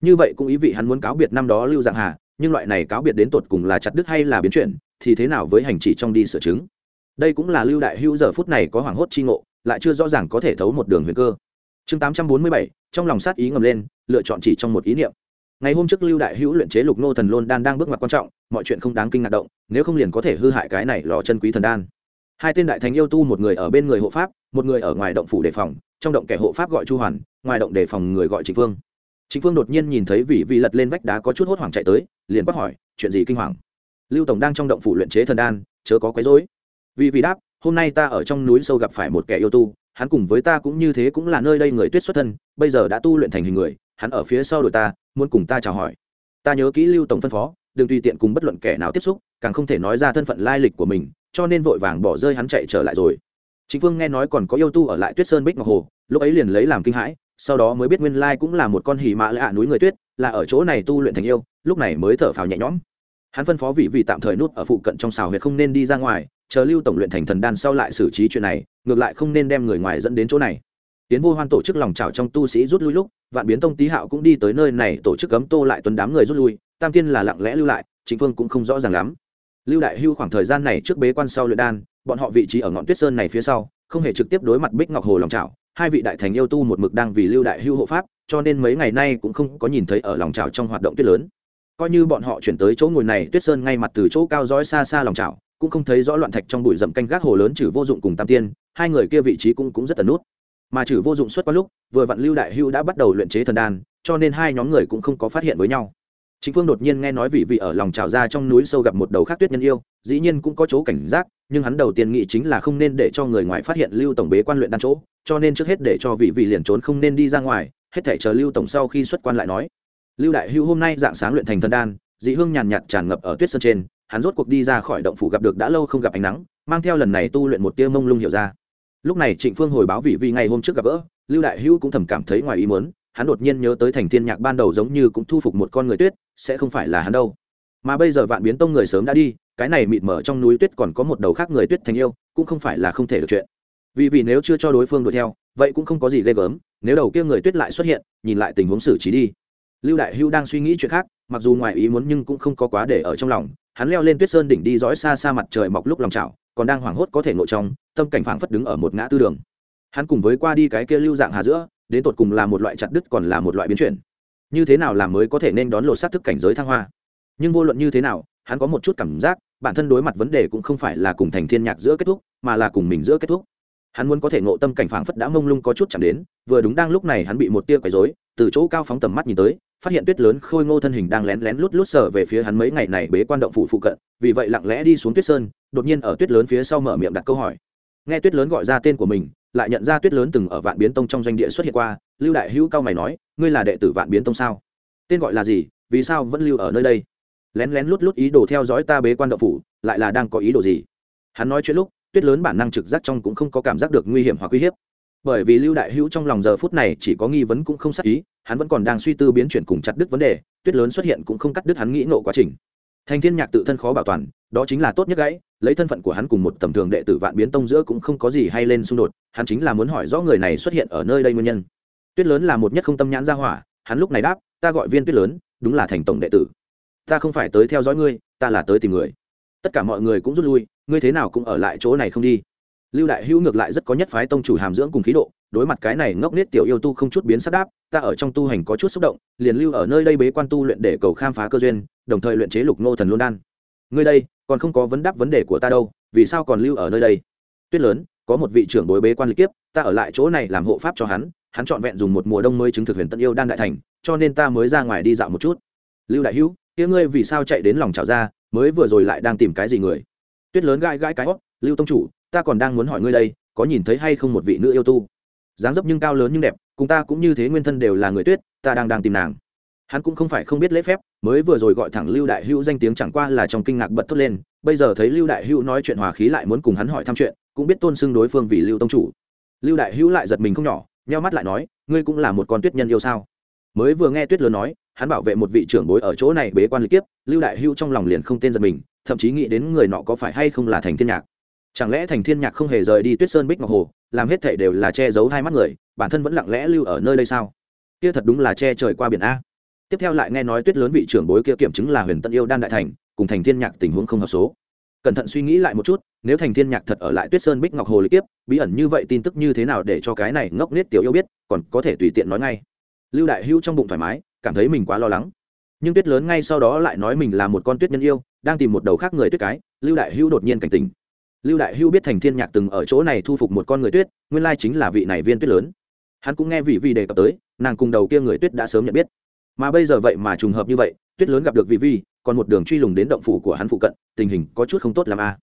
A: Như vậy cũng ý vị hắn muốn cáo biệt năm đó lưu dạng hà nhưng loại này cáo biệt đến tột cùng là chặt đứt hay là biến chuyển, thì thế nào với hành chỉ trong đi sửa chứng? Đây cũng là lưu đại hữu giờ phút này có hoảng hốt chi ngộ, lại chưa rõ ràng có thể thấu một đường huyền cơ. Chương tám trăm bốn mươi bảy, trong lòng sát ý ngầm lên, lựa chọn chỉ trong một ý niệm. Ngày hôm trước lưu đại hữu luyện chế lục nô thần lôn đan đang bước ngoặt quan trọng, mọi chuyện không đáng kinh ngạc động, nếu không liền có thể hư hại cái này lò chân quý thần đan. Hai tên đại thánh yêu tu một người ở bên người hộ pháp, một người ở ngoài động phủ đề phòng, trong động kẻ hộ pháp gọi chu hoàn, ngoài động đề phòng người gọi trịnh vương. Chính phương đột nhiên nhìn thấy vị vị lật lên vách đá có chút hốt hoảng chạy tới, liền bắt hỏi, chuyện gì kinh hoàng? Lưu tổng đang trong động phủ luyện chế thần đan, chớ có quấy rối. Vị vị đáp, hôm nay ta ở trong núi sâu gặp phải một kẻ yêu tu, hắn cùng với ta cũng như thế cũng là nơi đây người tuyết xuất thân, bây giờ đã tu luyện thành hình người, hắn ở phía sau đội ta, muốn cùng ta chào hỏi. Ta nhớ kỹ lưu tổng phân phó, đừng tùy tiện cùng bất luận kẻ nào tiếp xúc, càng không thể nói ra thân phận lai lịch của mình, cho nên vội vàng bỏ rơi hắn chạy trở lại rồi. Chính phương nghe nói còn có yêu tu ở lại tuyết sơn bích ngọc hồ, lúc ấy liền lấy làm kinh hãi sau đó mới biết nguyên lai cũng là một con hỉ mã lạ núi người tuyết, là ở chỗ này tu luyện thành yêu, lúc này mới thở phào nhẹ nhõm. Hắn phân phó vị vị tạm thời nút ở phụ cận trong xào huyệt không nên đi ra ngoài, chờ lưu tổng luyện thành thần đan sau lại xử trí chuyện này, ngược lại không nên đem người ngoài dẫn đến chỗ này. Tiến vô hoan tổ chức lòng trào trong tu sĩ rút lui lúc, vạn biến tông tý hạo cũng đi tới nơi này, tổ chức cấm tô lại tuần đám người rút lui, tam tiên là lặng lẽ lưu lại chính phương cũng không rõ ràng lắm. Lưu đại hưu khoảng thời gian này trước bế quan sau luyện đan, bọn họ vị trí ở ngọn tuyết sơn này phía sau, không hề trực tiếp đối mặt bích ngọc hồ lòng trào hai vị đại thành yêu tu một mực đang vì lưu đại hưu hộ pháp, cho nên mấy ngày nay cũng không có nhìn thấy ở lòng trào trong hoạt động tuyết lớn. Coi như bọn họ chuyển tới chỗ ngồi này, tuyết sơn ngay mặt từ chỗ cao dõi xa xa lòng trào cũng không thấy rõ loạn thạch trong bụi rậm canh gác hồ lớn trừ vô dụng cùng tam tiên, hai người kia vị trí cũng cũng rất tần nút. Mà trừ vô dụng suốt qua lúc, vừa vặn lưu đại hưu đã bắt đầu luyện chế thần đan, cho nên hai nhóm người cũng không có phát hiện với nhau chính phương đột nhiên nghe nói vị vị ở lòng trào ra trong núi sâu gặp một đầu khác tuyết nhân yêu, dĩ nhiên cũng có chỗ cảnh giác, nhưng hắn đầu tiên nghĩ chính là không nên để cho người ngoài phát hiện lưu tổng bế quan luyện đan chỗ, cho nên trước hết để cho vị vị liền trốn không nên đi ra ngoài, hết thể chờ lưu tổng sau khi xuất quan lại nói. Lưu đại hưu hôm nay dạng sáng luyện thành thần đan, dị hương nhàn nhạt tràn ngập ở tuyết sơn trên, hắn rốt cuộc đi ra khỏi động phủ gặp được đã lâu không gặp ánh nắng, mang theo lần này tu luyện một tia mông lung hiểu ra. Lúc này trịnh phương hồi báo vị vị ngày hôm trước gặp gỡ, lưu đại hữu cũng thầm cảm thấy ngoài ý muốn hắn đột nhiên nhớ tới thành thiên nhạc ban đầu giống như cũng thu phục một con người tuyết, sẽ không phải là hắn đâu. Mà bây giờ vạn biến tông người sớm đã đi, cái này mịt mở trong núi tuyết còn có một đầu khác người tuyết thành yêu, cũng không phải là không thể được chuyện. Vì vì nếu chưa cho đối phương đuổi theo, vậy cũng không có gì ghê gớm, nếu đầu kia người tuyết lại xuất hiện, nhìn lại tình huống xử trí đi. Lưu đại hưu đang suy nghĩ chuyện khác, mặc dù ngoài ý muốn nhưng cũng không có quá để ở trong lòng, hắn leo lên tuyết sơn đỉnh đi dõi xa xa mặt trời mọc lúc lòng trào còn đang hoảng hốt có thể ngộ trong, tâm cảnh phảng phất đứng ở một ngã tư đường. Hắn cùng với qua đi cái kia lưu dạng hà giữa đến tột cùng là một loại chặt đứt còn là một loại biến chuyển. Như thế nào làm mới có thể nên đón lột xác thức cảnh giới thăng hoa? Nhưng vô luận như thế nào, hắn có một chút cảm giác, bản thân đối mặt vấn đề cũng không phải là cùng thành thiên nhạc giữa kết thúc, mà là cùng mình giữa kết thúc. Hắn muốn có thể ngộ tâm cảnh phảng phất đã mông lung có chút chạm đến, vừa đúng đang lúc này hắn bị một tia quấy rối, từ chỗ cao phóng tầm mắt nhìn tới, phát hiện tuyết lớn khôi ngô thân hình đang lén lén lút lút sở về phía hắn mấy ngày này bế quan động phụ phụ cận, vì vậy lặng lẽ đi xuống tuyết sơn, đột nhiên ở tuyết lớn phía sau mở miệng đặt câu hỏi. Nghe tuyết lớn gọi ra tên của mình lại nhận ra tuyết lớn từng ở vạn biến tông trong doanh địa xuất hiện qua, lưu đại hữu cao mày nói, ngươi là đệ tử vạn biến tông sao? Tên gọi là gì? Vì sao vẫn lưu ở nơi đây? Lén lén lút lút ý đồ theo dõi ta bế quan động phủ, lại là đang có ý đồ gì? Hắn nói chuyện lúc, tuyết lớn bản năng trực giác trong cũng không có cảm giác được nguy hiểm hoặc uy hiếp. Bởi vì lưu đại hữu trong lòng giờ phút này chỉ có nghi vấn cũng không xác ý, hắn vẫn còn đang suy tư biến chuyển cùng chặt đứt vấn đề, tuyết lớn xuất hiện cũng không cắt đứt hắn nghĩ nộ quá trình thành thiên nhạc tự thân khó bảo toàn, đó chính là tốt nhất gãy, lấy thân phận của hắn cùng một tầm thường đệ tử vạn biến tông giữa cũng không có gì hay lên xung đột, hắn chính là muốn hỏi rõ người này xuất hiện ở nơi đây nguyên nhân. Tuyết lớn là một nhất không tâm nhãn ra hỏa, hắn lúc này đáp, ta gọi viên tuyết lớn, đúng là thành tổng đệ tử. Ta không phải tới theo dõi ngươi, ta là tới tìm người. Tất cả mọi người cũng rút lui, ngươi thế nào cũng ở lại chỗ này không đi. Lưu đại hữu ngược lại rất có nhất phái tông chủ hàm dưỡng cùng khí độ đối mặt cái này ngốc nết tiểu yêu tu không chút biến sắc đáp, ta ở trong tu hành có chút xúc động, liền lưu ở nơi đây bế quan tu luyện để cầu khám phá cơ duyên, đồng thời luyện chế lục nô thần luân đan. Ngươi đây, còn không có vấn đáp vấn đề của ta đâu, vì sao còn lưu ở nơi đây? Tuyết lớn, có một vị trưởng bối bế quan lịch kiếp, ta ở lại chỗ này làm hộ pháp cho hắn hắn trọn vẹn dùng một mùa đông mới chứng thực huyền tân yêu đan đại thành, cho nên ta mới ra ngoài đi dạo một chút. Lưu đại hữu, kia ngươi vì sao chạy đến lòng trào ra, mới vừa rồi lại đang tìm cái gì người? Tuyết lớn gãi gãi cái hót lưu tông chủ, ta còn đang muốn hỏi ngươi đây, có nhìn thấy hay không một vị nữ yêu tu? Dáng dấp nhưng cao lớn nhưng đẹp, cùng ta cũng như thế nguyên thân đều là người tuyết, ta đang đang tìm nàng. Hắn cũng không phải không biết lễ phép, mới vừa rồi gọi thẳng lưu đại hữu danh tiếng chẳng qua là trong kinh ngạc bật thốt lên, bây giờ thấy lưu đại hữu nói chuyện hòa khí lại muốn cùng hắn hỏi thăm chuyện, cũng biết tôn xưng đối phương vì lưu tông chủ. Lưu đại hữu lại giật mình không nhỏ, nheo mắt lại nói, ngươi cũng là một con tuyết nhân yêu sao? Mới vừa nghe tuyết lớn nói, hắn bảo vệ một vị trưởng bối ở chỗ này bế quan lịch kiếp, lưu đại hữu trong lòng liền không tên giật mình, thậm chí nghĩ đến người nọ có phải hay không là thành thiên nhạc. Chẳng lẽ thành thiên nhạc không hề rời đi tuyết sơn bích ngọc hồ làm hết thể đều là che giấu hai mắt người, bản thân vẫn lặng lẽ lưu ở nơi đây sao? Kia thật đúng là che trời qua biển a. Tiếp theo lại nghe nói tuyết lớn vị trưởng bối kia kiểm chứng là huyền tân yêu đan đại thành, cùng thành thiên nhạc tình huống không hợp số. Cẩn thận suy nghĩ lại một chút, nếu thành thiên nhạc thật ở lại tuyết sơn bích ngọc hồ lý tiếp, bí ẩn như vậy tin tức như thế nào để cho cái này ngốc nết tiểu yêu biết, còn có thể tùy tiện nói ngay. Lưu đại hữu trong bụng thoải mái, cảm thấy mình quá lo lắng. Nhưng tuyết lớn ngay sau đó lại nói mình là một con tuyết nhân yêu, đang tìm một đầu khác người tuyết cái, lưu đại hữu đột nhiên cảnh tỉnh lưu đại Hưu biết thành thiên nhạc từng ở chỗ này thu phục một con người tuyết, nguyên lai chính là vị này viên tuyết lớn. Hắn cũng nghe vị vi đề cập tới, nàng cùng đầu kia người tuyết đã sớm nhận biết. Mà bây giờ vậy mà trùng hợp như vậy, tuyết lớn gặp được vị vi, còn một đường truy lùng đến động phủ của hắn phụ cận, tình hình có chút không tốt làm a à.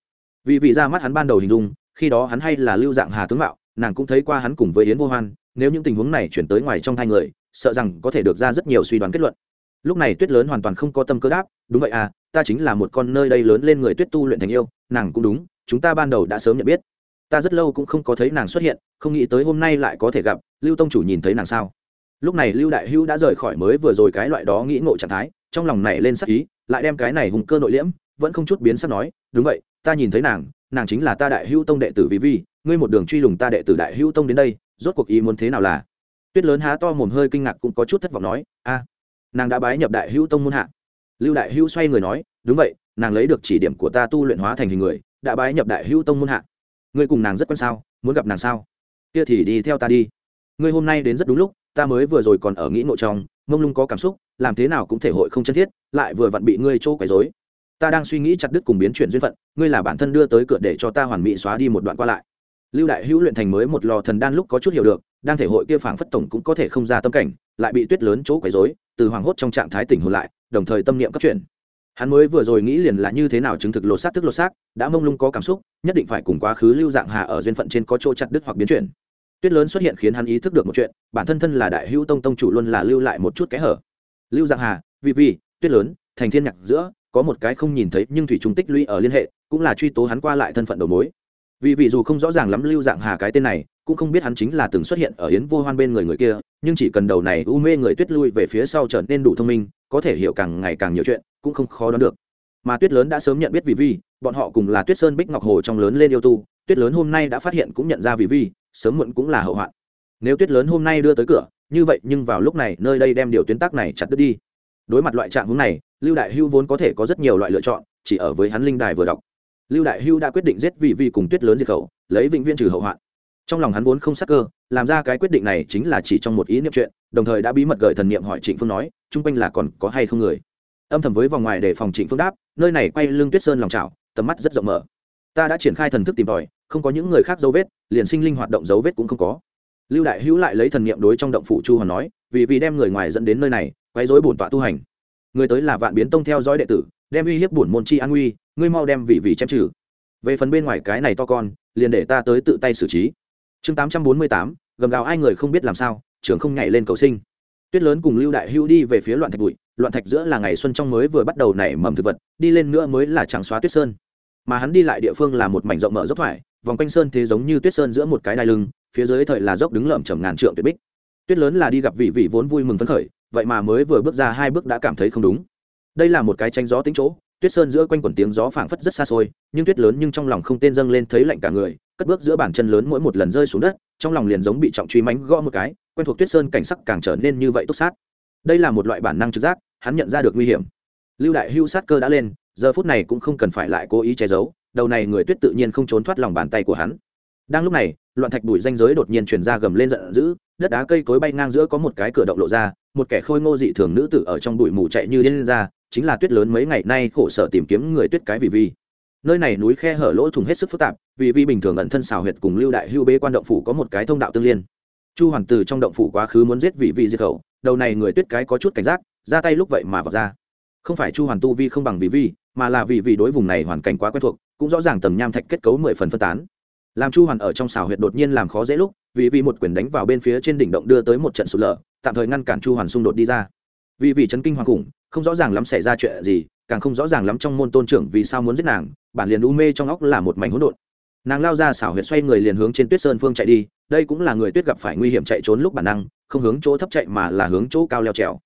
A: vì vị ra mắt hắn ban đầu hình dung, khi đó hắn hay là lưu dạng hà tướng mạo, nàng cũng thấy qua hắn cùng với yến vô hoan, nếu những tình huống này chuyển tới ngoài trong hai người, sợ rằng có thể được ra rất nhiều suy đoán kết luận. Lúc này tuyết lớn hoàn toàn không có tâm cơ đáp, đúng vậy à ta chính là một con nơi đây lớn lên người tuyết tu luyện thành yêu, nàng cũng đúng chúng ta ban đầu đã sớm nhận biết. Ta rất lâu cũng không có thấy nàng xuất hiện, không nghĩ tới hôm nay lại có thể gặp, lưu tông chủ nhìn thấy nàng sao? Lúc này lưu đại hữu đã rời khỏi mới vừa rồi cái loại đó nghĩ ngộ trạng thái, trong lòng này lên sắc ý, lại đem cái này hùng cơ nội liễm, vẫn không chút biến sắc nói, đúng vậy, ta nhìn thấy nàng nàng chính là ta đại hữu tông đệ tử vì vi, ngươi một đường truy lùng ta đệ tử đại hữu tông đến đây, rốt cuộc ý muốn thế nào là? Tuyết lớn há to mồm hơi kinh ngạc cũng có chút thất vọng nói, a, nàng đã bái nhập đại hữu tông môn hạ. Lưu đại hữu xoay người nói, đúng vậy, nàng lấy được chỉ điểm của ta tu luyện hóa thành hình người đã bái nhập đại hữu tông môn hạ. Ngươi cùng nàng rất quan sao? Muốn gặp nàng sao? Kia thì đi theo ta đi. Ngươi hôm nay đến rất đúng lúc, ta mới vừa rồi còn ở nghĩ nội trong, mông lung có cảm xúc, làm thế nào cũng thể hội không chân thiết, lại vừa vặn bị ngươi chỗ quấy rối. Ta đang suy nghĩ chặt đứt cùng biến chuyển duyên phận, ngươi là bản thân đưa tới cửa để cho ta hoàn mỹ xóa đi một đoạn qua lại. Lưu đại hữu luyện thành mới một lò thần đan lúc có chút hiểu được, đang thể hội kia phảng phất tổng cũng có thể không ra tâm cảnh, lại bị tuyết lớn chỗ quấy rối, từ hoàng hốt trong trạng thái tỉnh hồn lại, đồng thời tâm niệm cấp chuyển hắn mới vừa rồi nghĩ liền là như thế nào chứng thực lột xác tức lột xác, đã mông lung có cảm xúc, nhất định phải cùng quá khứ lưu dạng hà ở duyên phận trên có chỗ chặt đứt hoặc biến chuyển. Tuyết lớn xuất hiện khiến hắn ý thức được một chuyện, bản thân thân là đại hữu tông tông chủ luôn là lưu lại một chút kẽ hở. Lưu dạng hà vì vì tuyết lớn, thành thiên nhạc giữa, có một cái không nhìn thấy nhưng thủy trung tích lũy ở liên hệ, cũng là truy tố hắn qua lại thân phận đầu mối. Vì vì dù không rõ ràng lắm lưu dạng hà cái tên này, cũng không biết hắn chính là từng xuất hiện ở yến vô hoan bên người người kia, nhưng chỉ cần đầu này u mê người tuyết lui về phía sau trở nên đủ thông minh, có thể hiểu càng ngày càng nhiều chuyện cũng không khó đoán được. Mà tuyết lớn đã sớm nhận biết vì vi bọn họ cùng là tuyết sơn bích ngọc hồ trong lớn lên yêu tu, tuyết lớn hôm nay đã phát hiện cũng nhận ra vì vi sớm muộn cũng là hậu hoạn. Nếu tuyết lớn hôm nay đưa tới cửa, như vậy nhưng vào lúc này nơi đây đem điều tuyến tác này chặt đứt đi. Đối mặt loại trạng hướng này, lưu đại hưu vốn có thể có rất nhiều loại lựa chọn, chỉ ở với hắn linh đài vừa đọc. Lưu đại hưu đã quyết định giết vị vi cùng tuyết lớn diệt khẩu, lấy vĩnh viễn trừ hậu hoạn. Trong lòng hắn vốn không sắc cơ, làm ra cái quyết định này chính là chỉ trong một ý niệm chuyện, đồng thời đã bí mật gợi thần niệm hỏi trịnh phương nói, chung quanh là còn có hay không người? Âm thầm với vòng ngoài để phòng trịnh phương đáp, nơi này quay lưng tuyết sơn lòng trào tầm mắt rất rộng mở. Ta đã triển khai thần thức tìm tòi, không có những người khác dấu vết, liền sinh linh hoạt động dấu vết cũng không có. Lưu đại hữu lại lấy thần niệm đối trong động phủ chu hoàn nói, vì vì đem người ngoài dẫn đến nơi này, quấy rối bổn tọa tu hành. Người tới là vạn biến tông theo dõi đệ tử, đem uy hiếp bổn môn chi an nguy ngươi mau đem vị vị chém trừ. Về phần bên ngoài cái này to con, liền để ta tới tự tay xử trí. Chương tám trăm bốn mươi tám, gầm gào ai người không biết làm sao, trưởng không nhảy lên cầu sinh. Tuyết lớn cùng lưu đại hữu đi về phía loạn thạch bụi loạn thạch giữa là ngày xuân trong mới vừa bắt đầu nảy mầm thực vật, đi lên nữa mới là trắng xóa tuyết sơn. Mà hắn đi lại địa phương là một mảnh rộng mở dốc thoải, vòng quanh sơn thế giống như tuyết sơn giữa một cái đai lưng, phía dưới thời là dốc đứng lởm chầm ngàn trượng tuyệt bích. Tuyết lớn là đi gặp vị vị vốn vui mừng phấn khởi, vậy mà mới vừa bước ra hai bước đã cảm thấy không đúng. Đây là một cái tranh gió tính chỗ, tuyết sơn giữa quanh quần tiếng gió phảng phất rất xa xôi, nhưng tuyết lớn nhưng trong lòng không tên dâng lên thấy lạnh cả người, cất bước giữa bàn chân lớn mỗi một lần rơi xuống đất, trong lòng liền giống bị trọng truy mánh gõ một cái, quen thuộc tuyết sơn cảnh sắc càng trở nên như vậy túc sát đây là một loại bản năng trực giác, hắn nhận ra được nguy hiểm. Lưu đại hưu sát cơ đã lên, giờ phút này cũng không cần phải lại cố ý che giấu, đầu này người tuyết tự nhiên không trốn thoát lòng bàn tay của hắn. Đang lúc này, loạn thạch bụi danh giới đột nhiên chuyển ra gầm lên giận dữ, đất đá cây cối bay ngang giữa có một cái cửa động lộ ra, một kẻ khôi ngô dị thường nữ tử ở trong bụi mù chạy như điên ra, chính là tuyết lớn mấy ngày nay khổ sở tìm kiếm người tuyết cái vì vi. Nơi này núi khe hở lỗ thủng hết sức phức tạp, vì vi bình thường ẩn thân xào huyệt cùng lưu đại hưu bế quan động phủ có một cái thông đạo tương liên chu hoàn từ trong động phủ quá khứ muốn giết vị vị diệt khẩu, đầu này người tuyết cái có chút cảnh giác, ra tay lúc vậy mà vào ra. Không phải chu hoàn tu vi không bằng vị vi mà là vì vị đối vùng này hoàn cảnh quá quen thuộc, cũng rõ ràng tầng nham thạch kết cấu mười phần phân tán. Làm chu hoàn ở trong xào huyệt đột nhiên làm khó dễ lúc vì vị một quyền đánh vào bên phía trên đỉnh động đưa tới một trận sụt lở, tạm thời ngăn cản chu hoàn xung đột đi ra. Vì vị chấn kinh hoàng khủng, không rõ ràng lắm xảy ra chuyện gì, càng không rõ ràng lắm trong môn tôn trưởng vì sao muốn giết nàng, bản liền u mê trong óc là một mảnh hỗn độn nàng lao ra xảo huyệt xoay người liền hướng trên tuyết sơn phương chạy đi, đây cũng là người tuyết gặp phải nguy hiểm chạy trốn lúc bản năng, không hướng chỗ thấp chạy mà là hướng chỗ cao leo trèo.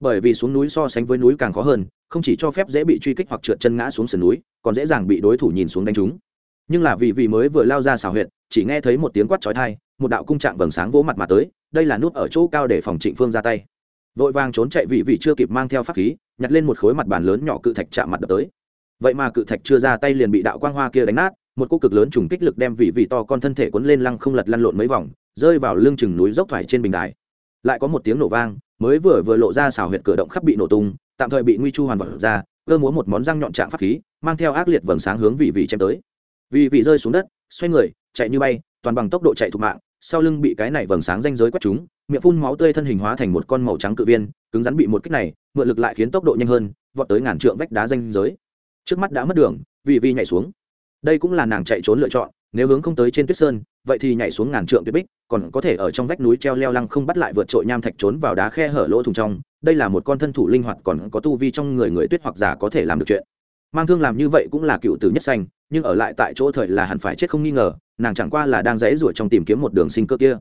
A: Bởi vì xuống núi so sánh với núi càng khó hơn, không chỉ cho phép dễ bị truy kích hoặc trượt chân ngã xuống sườn núi, còn dễ dàng bị đối thủ nhìn xuống đánh trúng. Nhưng là vì vì mới vừa lao ra xảo huyệt, chỉ nghe thấy một tiếng quát chói tai, một đạo cung trạng vầng sáng vỗ mặt mà tới, đây là nút ở chỗ cao để phòng trịnh phương ra tay. Vội vàng trốn chạy vị vị chưa kịp mang theo pháp khí, nhặt lên một khối mặt bàn lớn nhỏ cự thạch chạm mặt đập tới. Vậy mà cự thạch chưa ra tay liền bị đạo quang hoa kia đánh nát một cô cực lớn trùng kích lực đem vị vị to con thân thể cuốn lên lăng không lật lăn lộn mấy vòng, rơi vào lưng chừng núi dốc thoải trên bình đài. Lại có một tiếng nổ vang, mới vừa vừa lộ ra xào huyệt cửa động khắp bị nổ tung, tạm thời bị nguy chu hoàn vật ra, cơ múa một món răng nhọn trạng pháp khí, mang theo ác liệt vầng sáng hướng vị vị chém tới. Vị vị rơi xuống đất, xoay người, chạy như bay, toàn bằng tốc độ chạy thục mạng, sau lưng bị cái này vầng sáng danh giới quét chúng miệng phun máu tươi thân hình hóa thành một con màu trắng cự viên, cứng rắn bị một kích này, mượn lực lại khiến tốc độ nhanh hơn, vọt tới ngàn trượng vách đá danh giới. Trước mắt đã mất đường, vị vị nhảy xuống đây cũng là nàng chạy trốn lựa chọn, nếu hướng không tới trên tuyết sơn, vậy thì nhảy xuống ngàn trượng tuyết bích, còn có thể ở trong vách núi treo leo lăng không bắt lại vượt trội nham thạch trốn vào đá khe hở lỗ thùng trong, đây là một con thân thủ linh hoạt còn có tu vi trong người người tuyết hoặc giả có thể làm được chuyện. Mang thương làm như vậy cũng là cựu tử nhất xanh nhưng ở lại tại chỗ thời là hẳn phải chết không nghi ngờ, nàng chẳng qua là đang dãy ruổi trong tìm kiếm một đường sinh cơ kia.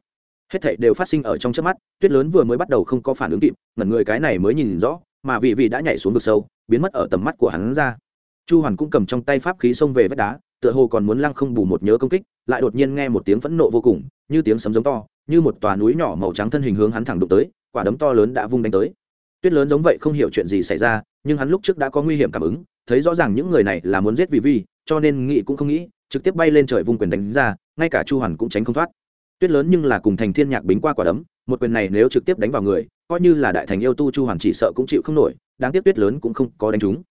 A: Hết thảy đều phát sinh ở trong trước mắt, tuyết lớn vừa mới bắt đầu không có phản ứng kịp, ngẩn người cái này mới nhìn rõ, mà vị vị đã nhảy xuống vực sâu, biến mất ở tầm mắt của hắn ra. Chu hoàn cũng cầm trong tay pháp khí xông về vách đá tựa hồ còn muốn lăng không bù một nhớ công kích, lại đột nhiên nghe một tiếng phẫn nộ vô cùng, như tiếng sấm giống to, như một tòa núi nhỏ màu trắng thân hình hướng hắn thẳng đụng tới, quả đấm to lớn đã vung đánh tới. Tuyết lớn giống vậy không hiểu chuyện gì xảy ra, nhưng hắn lúc trước đã có nguy hiểm cảm ứng, thấy rõ ràng những người này là muốn giết vì vi cho nên nghĩ cũng không nghĩ, trực tiếp bay lên trời vung quyền đánh ra, ngay cả chu hoàn cũng tránh không thoát. Tuyết lớn nhưng là cùng thành thiên nhạc bính qua quả đấm, một quyền này nếu trực tiếp đánh vào người, coi như là đại thành yêu tu chu hoàn chỉ sợ cũng chịu không nổi, đáng tiếc tuyết lớn cũng không có đánh trúng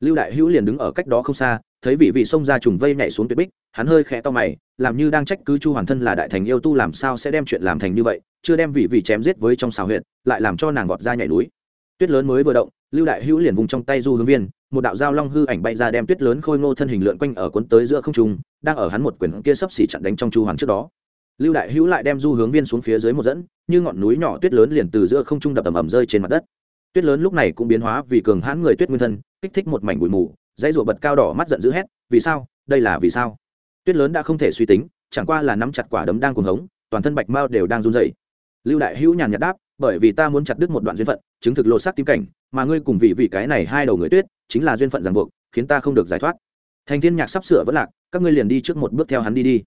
A: lưu đại hữu liền đứng ở cách đó không xa, thấy vị vị xông ra trùng vây nhảy xuống tuyết bích, hắn hơi khẽ to mày, làm như đang trách cứ chu hoàn thân là đại thành yêu tu làm sao sẽ đem chuyện làm thành như vậy, chưa đem vị vị chém giết với trong xào huyện lại làm cho nàng vọt ra nhảy núi. Tuyết lớn mới vừa động, lưu đại hữu liền vùng trong tay du hướng viên, một đạo dao long hư ảnh bay ra đem tuyết lớn khôi ngô thân hình lượn quanh ở cuốn tới giữa không trung, đang ở hắn một quyển kia sấp xỉ chặn đánh trong chu hoàn trước đó. Lưu đại hữu lại đem du hướng viên xuống phía dưới một dẫn, như ngọn núi nhỏ tuyết lớn liền từ giữa không trung đập ầm ầm rơi trên mặt đất tuyết lớn lúc này cũng biến hóa vì cường hãn người tuyết nguyên thân, kích thích một mảnh bụi mù, dãy rụa bật cao đỏ mắt giận dữ hét, vì sao? Đây là vì sao? Tuyết lớn đã không thể suy tính, chẳng qua là nắm chặt quả đấm đang cuồng hống, toàn thân bạch mao đều đang run rẩy. Lưu đại hữu nhàn nhạt đáp, bởi vì ta muốn chặt đứt một đoạn duyên phận, chứng thực lột xác tim cảnh, mà ngươi cùng vị vị cái này hai đầu người tuyết, chính là duyên phận ràng buộc, khiến ta không được giải thoát. Thành thiên nhạc sắp sửa vẫn lạc, các ngươi liền đi trước một bước theo hắn đi đi.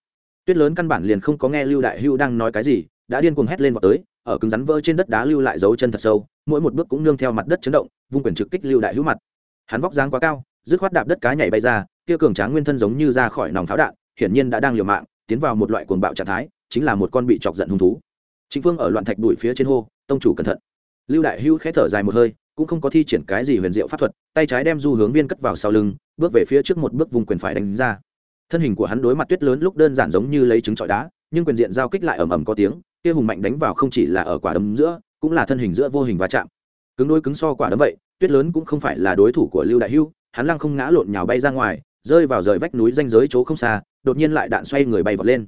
A: Tuyết lớn căn bản liền không có nghe lưu đại hưu đang nói cái gì, đã điên cuồng hét lên vào tới, ở cứng rắn vỡ trên đất đá lưu lại dấu chân thật sâu mỗi một bước cũng nương theo mặt đất chấn động, vung quyền trực kích lưu đại hữu mặt. Hắn vóc dáng quá cao, dứt khoát đạp đất cá nhảy bay ra, kia cường tráng nguyên thân giống như ra khỏi nòng pháo đạn, hiển nhiên đã đang liều mạng, tiến vào một loại cuồng bạo trạng thái, chính là một con bị chọc giận hung thú. Chính phương ở loạn thạch đuổi phía trên hô, tông chủ cẩn thận. Lưu đại hữu khẽ thở dài một hơi, cũng không có thi triển cái gì huyền diệu pháp thuật, tay trái đem du hướng viên cất vào sau lưng, bước về phía trước một bước vùng quyền phải đánh ra. Thân hình của hắn đối mặt tuyết lớn lúc đơn giản giống như lấy trứng trọi đá, nhưng quyền diện giao kích lại ầm ầm có tiếng, kia hùng mạnh đánh vào không chỉ là ở quả đấm giữa cũng là thân hình giữa vô hình va chạm. Cứng đôi cứng so quả đấm vậy, tuyết lớn cũng không phải là đối thủ của lưu đại hưu, hắn lăng không ngã lộn nhào bay ra ngoài, rơi vào rời vách núi danh giới chỗ không xa, đột nhiên lại đạn xoay người bay vọt lên.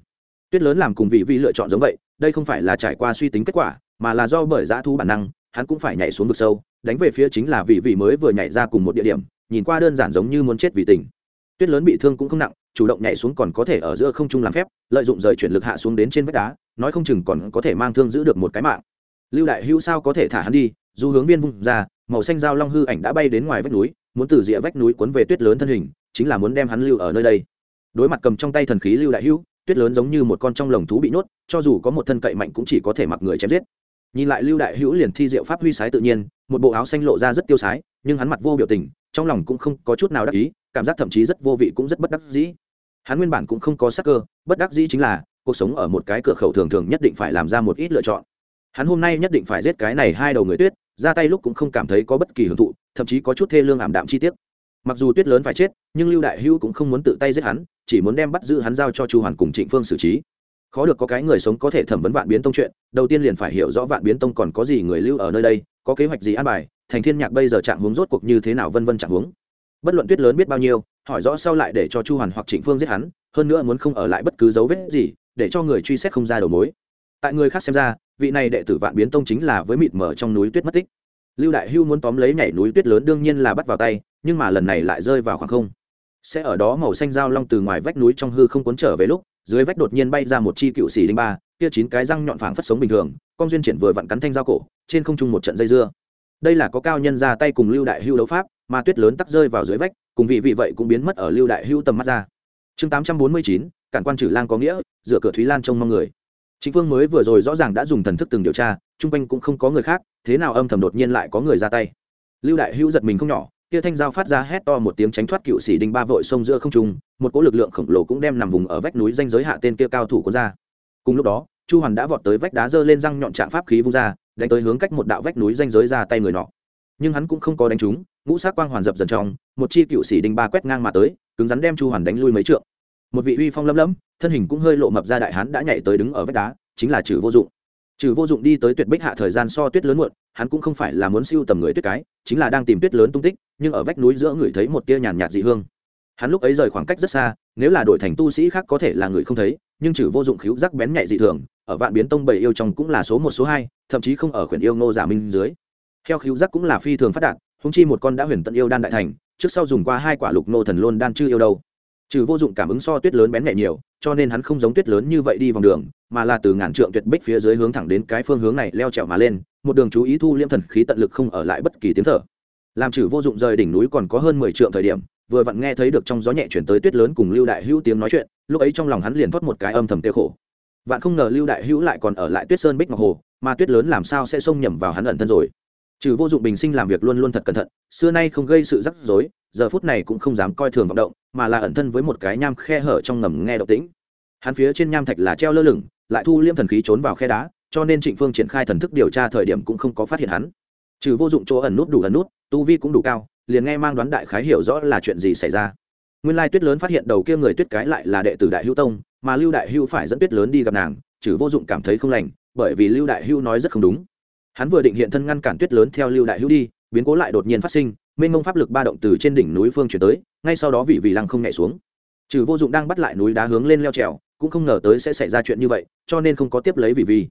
A: Tuyết lớn làm cùng vị vi lựa chọn giống vậy, đây không phải là trải qua suy tính kết quả, mà là do bởi dã thu bản năng, hắn cũng phải nhảy xuống vực sâu, đánh về phía chính là vị vị mới vừa nhảy ra cùng một địa điểm, nhìn qua đơn giản giống như muốn chết vì tình. Tuyết lớn bị thương cũng không nặng, chủ động nhảy xuống còn có thể ở giữa không trung làm phép, lợi dụng rời chuyển lực hạ xuống đến trên vách đá, nói không chừng còn có thể mang thương giữ được một cái mạng lưu đại hữu sao có thể thả hắn đi? Dù hướng viên vung ra, màu xanh dao long hư ảnh đã bay đến ngoài vách núi, muốn từ rìa vách núi cuốn về tuyết lớn thân hình, chính là muốn đem hắn lưu ở nơi đây. Đối mặt cầm trong tay thần khí lưu đại hữu, tuyết lớn giống như một con trong lồng thú bị nhốt, cho dù có một thân cậy mạnh cũng chỉ có thể mặc người chém giết. Nhìn lại lưu đại hữu liền thi diệu pháp huy sái tự nhiên, một bộ áo xanh lộ ra rất tiêu sái, nhưng hắn mặt vô biểu tình, trong lòng cũng không có chút nào đắc ý, cảm giác thậm chí rất vô vị cũng rất bất đắc dĩ. Hắn nguyên bản cũng không có sắc cơ, bất đắc dĩ chính là, cuộc sống ở một cái cửa khẩu thường thường nhất định phải làm ra một ít lựa chọn hắn hôm nay nhất định phải giết cái này hai đầu người tuyết, ra tay lúc cũng không cảm thấy có bất kỳ hưởng thụ, thậm chí có chút thê lương ảm đạm chi tiết. Mặc dù tuyết lớn phải chết, nhưng lưu đại hữu cũng không muốn tự tay giết hắn, chỉ muốn đem bắt giữ hắn giao cho chu hoàn cùng trịnh phương xử trí. Khó được có cái người sống có thể thẩm vấn vạn biến tông chuyện, đầu tiên liền phải hiểu rõ vạn biến tông còn có gì người lưu ở nơi đây, có kế hoạch gì an bài, thành thiên nhạc bây giờ trạng hướng rốt cuộc như thế nào vân vân trạng hướng bất luận tuyết lớn biết bao nhiêu, hỏi rõ sau lại để cho chu hoàn hoặc trịnh phương giết hắn, hơn nữa muốn không ở lại bất cứ dấu vết gì, để cho người truy xét không ra đầu mối. Tại người khác xem ra vị này đệ tử vạn biến tông chính là với mịt mở trong núi tuyết mất tích. Lưu đại hưu muốn tóm lấy nhảy núi tuyết lớn đương nhiên là bắt vào tay, nhưng mà lần này lại rơi vào khoảng không. Sẽ ở đó màu xanh dao long từ ngoài vách núi trong hư không cuốn trở về lúc, dưới vách đột nhiên bay ra một chi cựu xỉ đinh ba, kia chín cái răng nhọn phảng phất sống bình thường, con duyên triển vừa vặn cắn thanh dao cổ, trên không trung một trận dây dưa. Đây là có cao nhân ra tay cùng lưu đại hưu đấu pháp, mà tuyết lớn tắc rơi vào dưới vách, cùng vị vị vậy cũng biến mất ở lưu đại hưu tầm mắt ra. Chương tám trăm bốn mươi chín, cản quan trừ lang có nghĩa, dựa cửa thúy lan trông mong người chính phương mới vừa rồi rõ ràng đã dùng thần thức từng điều tra, chung quanh cũng không có người khác, thế nào âm thầm đột nhiên lại có người ra tay. Lưu đại hữu giật mình không nhỏ, kia thanh dao phát ra hét to một tiếng tránh thoát cựu sĩ đinh ba vội sông giữa không trung, một cỗ lực lượng khổng lồ cũng đem nằm vùng ở vách núi danh giới hạ tên kia cao thủ của ra. Cùng lúc đó, chu hoàn đã vọt tới vách đá giơ lên răng nhọn trạng pháp khí vung ra, đánh tới hướng cách một đạo vách núi danh giới ra tay người nọ. Nhưng hắn cũng không có đánh trúng, ngũ sát quang hoàn dập dần trong, một chi cựu sĩ đinh ba quét ngang mà tới, cứng rắn đem chu hoàn đánh lui mấy trượng một vị uy phong lấm lấm, thân hình cũng hơi lộ mập ra đại hán đã nhảy tới đứng ở vách đá, chính là trừ vô dụng. Trừ vô dụng đi tới tuyệt bích hạ thời gian so tuyết lớn muộn, hắn cũng không phải là muốn siêu tầm người tuyết cái, chính là đang tìm tuyết lớn tung tích, nhưng ở vách núi giữa người thấy một tia nhàn nhạt dị hương. Hắn lúc ấy rời khoảng cách rất xa, nếu là đổi thành tu sĩ khác có thể là người không thấy, nhưng trừ vô dụng khíu rắc bén nhạy dị thường, ở vạn biến tông bảy yêu trong cũng là số một, số hai, thậm chí không ở khuyển yêu ngô giả minh dưới. Theo khíu rắc cũng là phi thường phát đạt húng chi một con đã huyền tận yêu đan đại thành, trước sau dùng qua hai quả lục nô thần lôn đan chưa yêu đâu trừ vô dụng cảm ứng so tuyết lớn bén nhẹ nhiều, cho nên hắn không giống tuyết lớn như vậy đi vòng đường, mà là từ ngàn trượng tuyệt bích phía dưới hướng thẳng đến cái phương hướng này leo trèo mà lên, một đường chú ý thu liêm thần khí tận lực không ở lại bất kỳ tiếng thở. Làm trừ vô dụng rời đỉnh núi còn có hơn mười trượng thời điểm, vừa vặn nghe thấy được trong gió nhẹ chuyển tới tuyết lớn cùng lưu đại hữu tiếng nói chuyện, lúc ấy trong lòng hắn liền thoát một cái âm thầm tiêu khổ. Vạn không ngờ lưu đại hữu lại còn ở lại tuyết sơn bích ngọc hồ, mà tuyết lớn làm sao sẽ xông nhầm vào hắn ẩn thân rồi? Trừ vô dụng bình sinh làm việc luôn luôn thật cẩn thận, xưa nay không gây sự rắc rối giờ phút này cũng không dám coi thường vọng động, mà là ẩn thân với một cái nham khe hở trong ngầm nghe động tĩnh. Hắn phía trên nham thạch là treo lơ lửng, lại thu liêm thần khí trốn vào khe đá, cho nên trịnh phương triển khai thần thức điều tra thời điểm cũng không có phát hiện hắn. Trừ vô dụng chỗ ẩn nút đủ ẩn nút, tu vi cũng đủ cao, liền nghe mang đoán đại khái hiểu rõ là chuyện gì xảy ra. Nguyên lai tuyết lớn phát hiện đầu kia người tuyết cái lại là đệ tử đại hữu tông, mà lưu đại hữu phải dẫn tuyết lớn đi gặp nàng, trừ vô dụng cảm thấy không lành, bởi vì lưu đại hữu nói rất không đúng. Hắn vừa định hiện thân ngăn cản tuyết lớn theo lưu đại hữu đi, biến cố lại đột nhiên phát sinh mênh mông pháp lực ba động từ trên đỉnh núi phương chuyển tới, ngay sau đó vị vị lăng không nhảy xuống. Trừ vô dụng đang bắt lại núi đá hướng lên leo trèo, cũng không ngờ tới sẽ xảy ra chuyện như vậy, cho nên không có tiếp lấy vị vi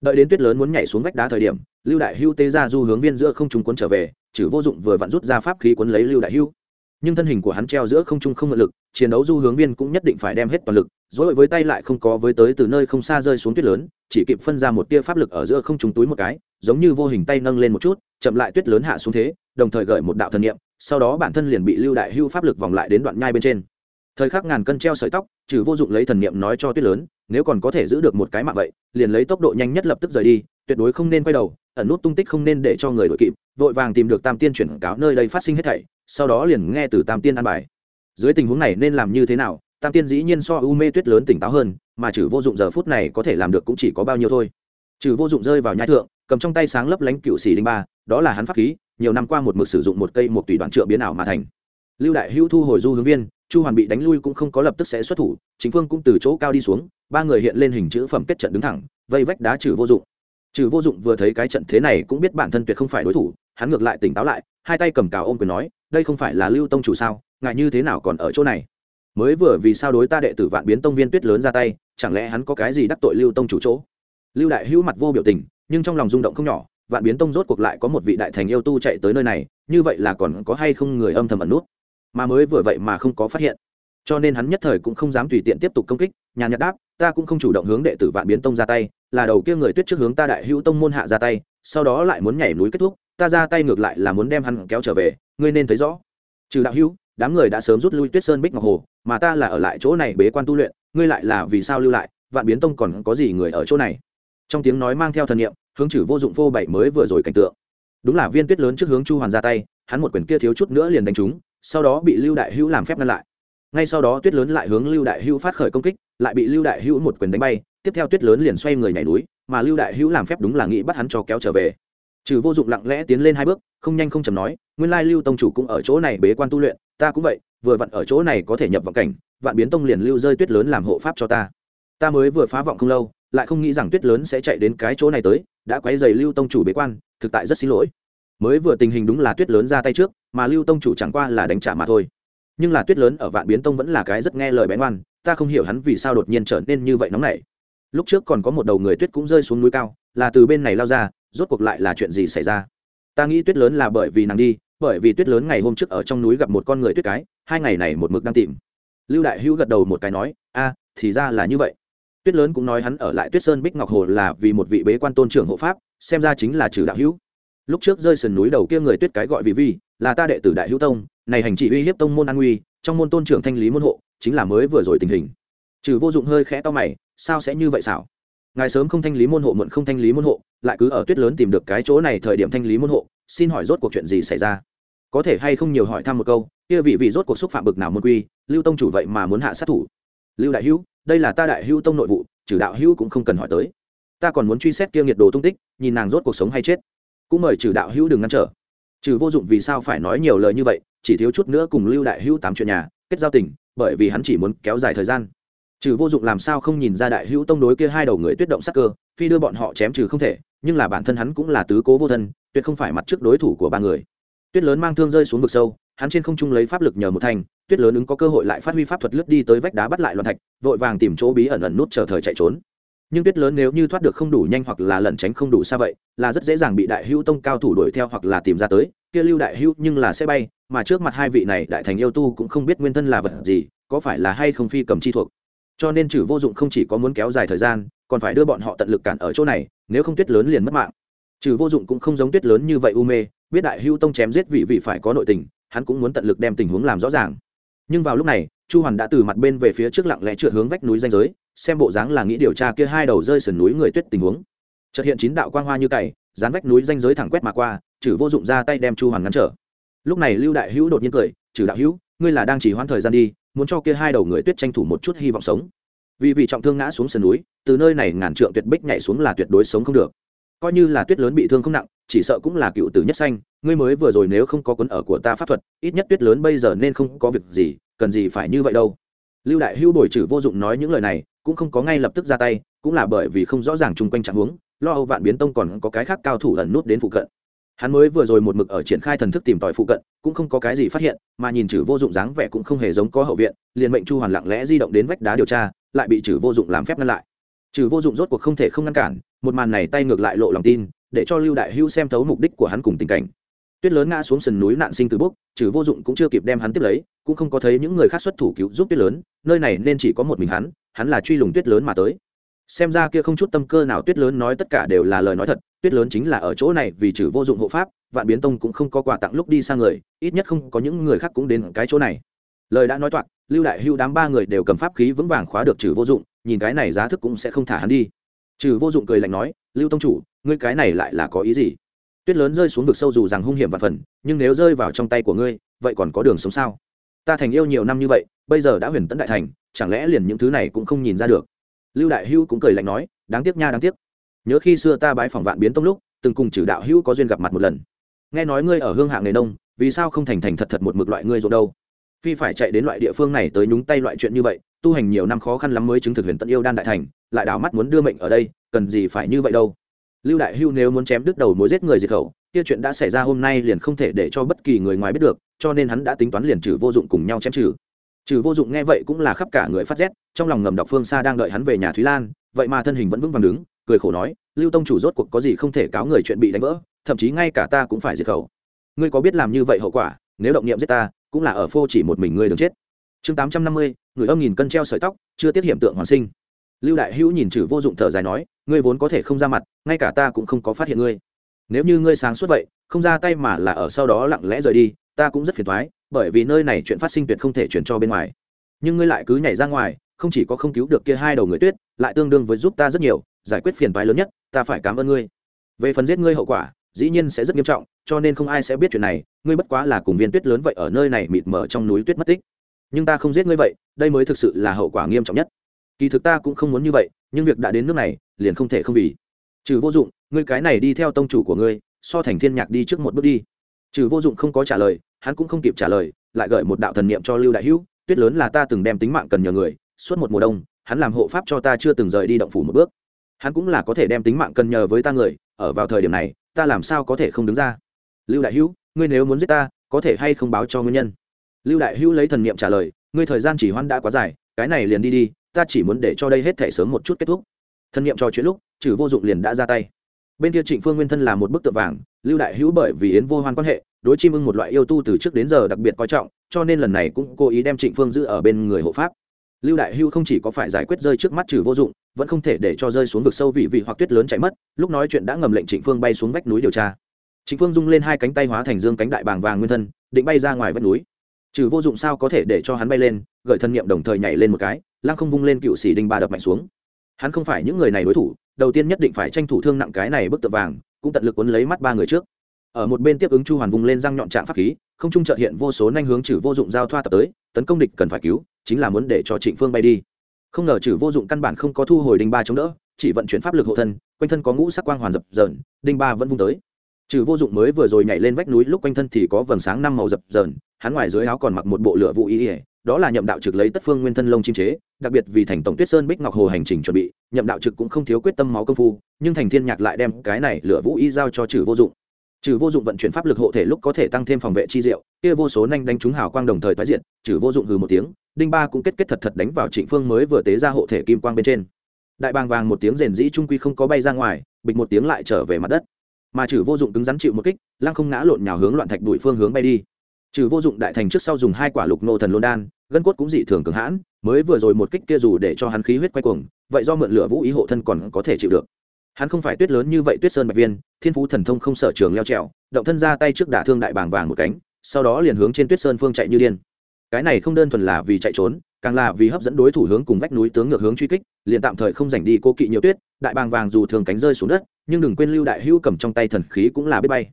A: đợi đến tuyết lớn muốn nhảy xuống vách đá thời điểm, lưu đại hưu tế ra du hướng viên giữa không trung cuốn trở về, trừ vô dụng vừa vặn rút ra pháp khí cuốn lấy lưu đại hưu. Nhưng thân hình của hắn treo giữa không trung không ngự lực, chiến đấu du hướng viên cũng nhất định phải đem hết toàn lực, dối với tay lại không có với tới từ nơi không xa rơi xuống tuyết lớn, chỉ kịp phân ra một tia pháp lực ở giữa không trung túi một cái, giống như vô hình tay nâng lên một chút, chậm lại tuyết lớn hạ xuống thế đồng thời gửi một đạo thần niệm, sau đó bản thân liền bị lưu đại hưu pháp lực vòng lại đến đoạn nhai bên trên. Thời khắc ngàn cân treo sợi tóc, trừ vô dụng lấy thần niệm nói cho tuyết lớn, nếu còn có thể giữ được một cái mạng vậy, liền lấy tốc độ nhanh nhất lập tức rời đi, tuyệt đối không nên quay đầu, ẩn nút tung tích không nên để cho người đội kịp, vội vàng tìm được tam tiên chuyển cáo nơi đây phát sinh hết thảy, sau đó liền nghe từ tam tiên an bài. Dưới tình huống này nên làm như thế nào? Tam tiên dĩ nhiên so u mê tuyết lớn tỉnh táo hơn, mà trừ vô dụng giờ phút này có thể làm được cũng chỉ có bao nhiêu thôi. Trừ vô dụng rơi vào nhai thượng, cầm trong tay sáng lấp lánh cựu xỉ đinh ba đó là hắn pháp khí, nhiều năm qua một mực sử dụng một cây một tùy đoạn trượng biến ảo mà thành. Lưu đại hữu thu hồi du hướng viên, chu hoàn bị đánh lui cũng không có lập tức sẽ xuất thủ, chính phương cũng từ chỗ cao đi xuống, ba người hiện lên hình chữ phẩm kết trận đứng thẳng, vây vách đá trừ vô dụng. Trừ vô dụng vừa thấy cái trận thế này cũng biết bản thân tuyệt không phải đối thủ, hắn ngược lại tỉnh táo lại, hai tay cầm cào ôm quyền nói, đây không phải là lưu tông chủ sao? Ngại như thế nào còn ở chỗ này? Mới vừa vì sao đối ta đệ tử vạn biến tông viên tuyết lớn ra tay, chẳng lẽ hắn có cái gì đắc tội lưu tông chủ chỗ? Lưu đại hữu mặt vô biểu tình, nhưng trong lòng rung động không nhỏ vạn biến tông rốt cuộc lại có một vị đại thành yêu tu chạy tới nơi này, như vậy là còn có hay không người âm thầm ẩn nút? Mà mới vừa vậy mà không có phát hiện. Cho nên hắn nhất thời cũng không dám tùy tiện tiếp tục công kích nhà nhật đáp, ta cũng không chủ động hướng đệ tử vạn biến tông ra tay, là đầu kia người tuyết trước hướng ta đại hữu tông môn hạ ra tay, sau đó lại muốn nhảy núi kết thúc, ta ra tay ngược lại là muốn đem hắn kéo trở về, ngươi nên thấy rõ. Trừ đạo hữu, đám người đã sớm rút lui tuyết sơn bích ngọc hồ, mà ta là ở lại chỗ này bế quan tu luyện, ngươi lại là vì sao lưu lại? Vạn biến tông còn có gì người ở chỗ này? Trong tiếng nói mang theo thần niệm hướng chử vô dụng vô bảy mới vừa rồi cảnh tượng. Đúng là viên tuyết lớn trước hướng chu hoàn ra tay, hắn một quyền kia thiếu chút nữa liền đánh trúng, sau đó bị lưu đại hữu làm phép ngăn lại. Ngay sau đó tuyết lớn lại hướng lưu đại hữu phát khởi công kích, lại bị lưu đại hữu một quyền đánh bay, tiếp theo tuyết lớn liền xoay người nhảy núi, mà lưu đại hữu làm phép đúng là nghĩ bắt hắn cho kéo trở về. Trừ vô dụng lặng lẽ tiến lên hai bước, không nhanh không chầm nói, nguyên lai lưu tông chủ cũng ở chỗ này bế quan tu luyện, ta cũng vậy, vừa vặn ở chỗ này có thể nhập vọng cảnh, vạn biến tông liền lưu rơi tuyết lớn làm hộ pháp cho ta. Ta mới vừa phá vọng không lâu lại không nghĩ rằng tuyết lớn sẽ chạy đến cái chỗ này tới, đã quấy dày lưu tông chủ bế quan, thực tại rất xin lỗi. Mới vừa tình hình đúng là tuyết lớn ra tay trước, mà lưu tông chủ chẳng qua là đánh trả mà thôi. Nhưng là tuyết lớn ở vạn biến tông vẫn là cái rất nghe lời bén ngoan, ta không hiểu hắn vì sao đột nhiên trở nên như vậy nóng nảy. Lúc trước còn có một đầu người tuyết cũng rơi xuống núi cao, là từ bên này lao ra, rốt cuộc lại là chuyện gì xảy ra? Ta nghĩ tuyết lớn là bởi vì nàng đi, bởi vì tuyết lớn ngày hôm trước ở trong núi gặp một con người tuyết cái, hai ngày này một mực đang tìm. Lưu đại hữu gật đầu một cái nói, a, thì ra là như vậy tuyết lớn cũng nói hắn ở lại tuyết sơn bích ngọc hồ là vì một vị bế quan tôn trưởng hộ pháp, xem ra chính là trừ đạo hữu. Lúc trước rơi sườn núi đầu kia người tuyết cái gọi vì vi là ta đệ tử đại hữu tông, này hành chỉ uy hiếp tông môn an nguy, trong môn tôn trưởng thanh lý môn hộ, chính là mới vừa rồi tình hình. Trừ vô dụng hơi khẽ to mày, sao sẽ như vậy xảo? Ngài sớm không thanh lý môn hộ muộn không thanh lý môn hộ, lại cứ ở tuyết lớn tìm được cái chỗ này thời điểm thanh lý môn hộ, xin hỏi rốt cuộc chuyện gì xảy ra? Có thể hay không nhiều hỏi thăm một câu, kia vị vị rốt cuộc xúc phạm bực nào môn quy, lưu tông chủ vậy mà muốn hạ sát thủ. Lưu đại hữu đây là ta đại hưu tông nội vụ, trừ đạo hưu cũng không cần hỏi tới. Ta còn muốn truy xét kia nhiệt đồ tung tích, nhìn nàng rốt cuộc sống hay chết. Cũng mời trừ đạo hữu đừng ngăn trở. Trừ vô dụng vì sao phải nói nhiều lời như vậy, chỉ thiếu chút nữa cùng lưu đại hữu tám chuyện nhà, kết giao tình, bởi vì hắn chỉ muốn kéo dài thời gian. Trừ vô dụng làm sao không nhìn ra đại hữu tông đối kia hai đầu người tuyết động sắc cơ, phi đưa bọn họ chém trừ không thể, nhưng là bản thân hắn cũng là tứ cố vô thân, tuyệt không phải mặt trước đối thủ của ba người. Tuyết lớn mang thương rơi xuống vực sâu hắn trên không trung lấy pháp lực nhờ một thành tuyết lớn ứng có cơ hội lại phát huy pháp thuật lướt đi tới vách đá bắt lại loạn thạch, vội vàng tìm chỗ bí ẩn ẩn nút chờ thời chạy trốn. Nhưng tuyết lớn nếu như thoát được không đủ nhanh hoặc là lẩn tránh không đủ xa vậy, là rất dễ dàng bị đại hữu tông cao thủ đuổi theo hoặc là tìm ra tới, kia lưu đại hữu nhưng là sẽ bay, mà trước mặt hai vị này đại thành yêu tu cũng không biết nguyên thân là vật gì, có phải là hay không phi cầm chi thuộc. Cho nên trừ vô dụng không chỉ có muốn kéo dài thời gian, còn phải đưa bọn họ tận lực cản ở chỗ này, nếu không tuyết lớn liền mất mạng. Trừ vô dụng cũng không giống tuyết lớn như vậy u mê, biết đại hữu tông chém giết vị vị phải có nội tình hắn cũng muốn tận lực đem tình huống làm rõ ràng. Nhưng vào lúc này, chu hoàn đã từ mặt bên về phía trước lặng lẽ trượt hướng vách núi danh giới, xem bộ dáng là nghĩ điều tra kia hai đầu rơi sườn núi người tuyết tình huống. Chợt hiện chín đạo quang hoa như cày, dán vách núi danh giới thẳng quét mà qua, chử vô dụng ra tay đem chu hoàn ngăn trở. Lúc này lưu đại hữu đột nhiên cười, chử đạo hữu, ngươi là đang chỉ hoãn thời gian đi, muốn cho kia hai đầu người tuyết tranh thủ một chút hy vọng sống. Vì vì trọng thương ngã xuống sườn núi, từ nơi này ngàn trượng tuyệt bích nhảy xuống là tuyệt đối sống không được. Coi như là tuyết lớn bị thương không nặng, chỉ sợ cũng là cựu tử nhất xanh ngươi mới vừa rồi nếu không có cuốn ở của ta pháp thuật, ít nhất tuyết lớn bây giờ nên không có việc gì, cần gì phải như vậy đâu. Lưu đại hưu bồi trừ vô dụng nói những lời này, cũng không có ngay lập tức ra tay, cũng là bởi vì không rõ ràng chung quanh trạng huống, lo âu vạn biến tông còn có cái khác cao thủ ẩn nút đến phụ cận. Hắn mới vừa rồi một mực ở triển khai thần thức tìm tòi phụ cận, cũng không có cái gì phát hiện, mà nhìn chử vô dụng dáng vẻ cũng không hề giống có hậu viện, liền mệnh chu hoàn lặng lẽ di động đến vách đá điều tra, lại bị chử vô dụng làm phép ngăn lại. Chử vô dụng rốt cuộc không thể không ngăn cản, một màn này tay ngược lại lộ lòng tin, để cho lưu đại hưu xem thấu mục đích của hắn cùng tình cảnh tuyết lớn ngã xuống sườn núi nạn sinh từ bốc, trừ vô dụng cũng chưa kịp đem hắn tiếp lấy, cũng không có thấy những người khác xuất thủ cứu giúp tuyết lớn, nơi này nên chỉ có một mình hắn hắn là truy lùng tuyết lớn mà tới. Xem ra kia không chút tâm cơ nào tuyết lớn nói tất cả đều là lời nói thật, tuyết lớn chính là ở chỗ này vì trừ vô dụng hộ pháp, vạn biến tông cũng không có quà tặng lúc đi sang người, ít nhất không có những người khác cũng đến cái chỗ này. Lời đã nói toạc, lưu đại hưu đám ba người đều cầm pháp khí vững vàng khóa được trừ vô dụng, nhìn cái này giá thức cũng sẽ không thả hắn đi. Trừ vô dụng cười lạnh nói, lưu tông chủ, ngươi cái này lại là có ý gì? Tuyết lớn rơi xuống vực sâu dù rằng hung hiểm và phần, nhưng nếu rơi vào trong tay của ngươi, vậy còn có đường sống sao? Ta thành yêu nhiều năm như vậy, bây giờ đã huyền tấn đại thành, chẳng lẽ liền những thứ này cũng không nhìn ra được? Lưu đại hưu cũng cười lạnh nói, đáng tiếc nha, đáng tiếc. Nhớ khi xưa ta bái phỏng vạn biến tông lúc, từng cùng trừ đạo hưu có duyên gặp mặt một lần. Nghe nói ngươi ở hương hạng nghề nông, vì sao không thành thành thật thật một mực loại ngươi rồi đâu? Phi phải chạy đến loại địa phương này tới nhúng tay loại chuyện như vậy, tu hành nhiều năm khó khăn lắm mới chứng thực huyền tận yêu đan đại thành, lại đảo mắt muốn đưa mệnh ở đây, cần gì phải như vậy đâu? Lưu đại hưu nếu muốn chém đứt đầu mối giết người diệt khẩu, kia chuyện đã xảy ra hôm nay liền không thể để cho bất kỳ người ngoài biết được, cho nên hắn đã tính toán liền trừ vô dụng cùng nhau chém trừ. Trừ vô dụng nghe vậy cũng là khắp cả người phát rét, trong lòng ngầm đọc phương xa đang đợi hắn về nhà thúy lan, vậy mà thân hình vẫn vững vàng đứng, cười khổ nói, lưu tông chủ rốt cuộc có gì không thể cáo người chuyện bị đánh vỡ, thậm chí ngay cả ta cũng phải diệt khẩu. Ngươi có biết làm như vậy hậu quả, nếu động niệm giết ta, cũng là ở phô chỉ một mình ngươi đừng chết. Chương tám trăm năm mươi, người âm nghìn cân treo sợi tóc, chưa tiết hiểm tượng hoàn sinh. Lưu đại hữu nhìn trừ vô dụng thở dài nói ngươi vốn có thể không ra mặt, ngay cả ta cũng không có phát hiện ngươi. Nếu như ngươi sáng suốt vậy, không ra tay mà là ở sau đó lặng lẽ rời đi, ta cũng rất phiền thoái bởi vì nơi này chuyện phát sinh tuyệt không thể chuyển cho bên ngoài. Nhưng ngươi lại cứ nhảy ra ngoài, không chỉ có không cứu được kia hai đầu người tuyết, lại tương đương với giúp ta rất nhiều, giải quyết phiền toái lớn nhất, ta phải cảm ơn ngươi. Về phần giết ngươi hậu quả, dĩ nhiên sẽ rất nghiêm trọng, cho nên không ai sẽ biết chuyện này, ngươi bất quá là cùng viên tuyết lớn vậy ở nơi này mịt mờ trong núi tuyết mất tích. Nhưng ta không giết ngươi vậy, đây mới thực sự là hậu quả nghiêm trọng nhất. Kỳ thực ta cũng không muốn như vậy nhưng việc đã đến nước này, liền không thể không vì. Trừ vô dụng, ngươi cái này đi theo tông chủ của ngươi, so thành thiên nhạc đi trước một bước đi. Trừ vô dụng không có trả lời, hắn cũng không kịp trả lời, lại gợi một đạo thần niệm cho lưu đại hữu, tuyết lớn là ta từng đem tính mạng cần nhờ người, suốt một mùa đông, hắn làm hộ pháp cho ta chưa từng rời đi động phủ một bước. Hắn cũng là có thể đem tính mạng cần nhờ với ta người, ở vào thời điểm này, ta làm sao có thể không đứng ra? Lưu đại hữu, ngươi nếu muốn giết ta, có thể hay không báo cho nguyên nhân? Lưu đại hữu lấy thần niệm trả lời, ngươi thời gian chỉ hoãn đã quá dài, cái này liền đi đi ta chỉ muốn để cho đây hết thể sớm một chút kết thúc. Thần niệm cho chuyện lúc, trừ vô dụng liền đã ra tay. Bên kia trịnh phương nguyên thân là một bức tượng vàng, lưu đại hữu bởi vì yến vô hoan quan hệ, đối chim ưng một loại yêu tu từ trước đến giờ đặc biệt coi trọng, cho nên lần này cũng cố ý đem trịnh phương giữ ở bên người hộ pháp. Lưu đại hữu không chỉ có phải giải quyết rơi trước mắt trừ vô dụng, vẫn không thể để cho rơi xuống vực sâu vị vị hoặc tuyết lớn chạy mất, lúc nói chuyện đã ngầm lệnh trịnh phương bay xuống vách núi điều tra. Trịnh phương rung lên hai cánh tay hóa thành dương cánh đại bàng vàng nguyên thân, định bay ra ngoài vách núi trừ vô dụng sao có thể để cho hắn bay lên, gợi thân nhiệm đồng thời nhảy lên một cái, lăng không vung lên cựu sĩ đinh ba đập mạnh xuống. Hắn không phải những người này đối thủ, đầu tiên nhất định phải tranh thủ thương nặng cái này bức tượng vàng, cũng tận lực cuốn lấy mắt ba người trước. Ở một bên tiếp ứng chu hoàn vùng lên răng nhọn trạng pháp khí, không trung trợt hiện vô số nhanh hướng trừ vô dụng giao thoa tập tới, tấn công địch cần phải cứu, chính là muốn để cho trịnh phương bay đi. Không ngờ trừ vô dụng căn bản không có thu hồi đinh ba chống đỡ, chỉ vận chuyển pháp lực hộ thân, quanh thân có ngũ sắc quang hoàn dập dờn, đinh ba vẫn vung tới trừ vô dụng mới vừa rồi nhảy lên vách núi lúc quanh thân thì có vầng sáng năm màu dập dờn, hắn ngoài dưới áo còn mặc một bộ lửa vũ y ỉa đó là nhậm đạo trực lấy tất phương nguyên thân lông chim chế, đặc biệt vì thành tổng tuyết sơn bích ngọc hồ hành trình chuẩn bị, nhậm đạo trực cũng không thiếu quyết tâm máu công phu, nhưng thành thiên nhạc lại đem cái này lửa vũ y giao cho trừ vô dụng. Trừ vô dụng vận chuyển pháp lực hộ thể lúc có thể tăng thêm phòng vệ chi diệu, kia vô số nhanh đánh trúng hào quang đồng thời tái diện, trừ vô dụng hừ một tiếng, đinh ba cũng kết kết thật thật đánh vào trịnh phương mới vừa tế ra hộ thể kim quang bên trên. Đại bàng vàng một tiếng rền dĩ trung quy không có bay ra ngoài, bịch một tiếng lại trở về mặt đất mà trừ vô dụng cứng rắn chịu một kích, lăng không ngã lộn nhào hướng loạn thạch đuổi phương hướng bay đi. Trừ vô dụng đại thành trước sau dùng hai quả lục nô thần lôn đan, gân cốt cũng dị thường cường hãn, mới vừa rồi một kích kia dù để cho hắn khí huyết quay cuồng, vậy do mượn lửa vũ ý hộ thân còn có thể chịu được. Hắn không phải tuyết lớn như vậy tuyết sơn bạch viên, thiên phú thần thông không sợ trường leo trèo, động thân ra tay trước đả thương đại bàng vàng một cánh, sau đó liền hướng trên tuyết sơn phương chạy như điên. Cái này không đơn thuần là vì chạy trốn càng là vì hấp dẫn đối thủ hướng cùng vách núi tướng ngược hướng truy kích, liền tạm thời không giành đi cô kỵ nhiều tuyết, đại bàng vàng dù thường cánh rơi xuống đất, nhưng đừng quên lưu đại hưu cầm trong tay thần khí cũng là biết bay.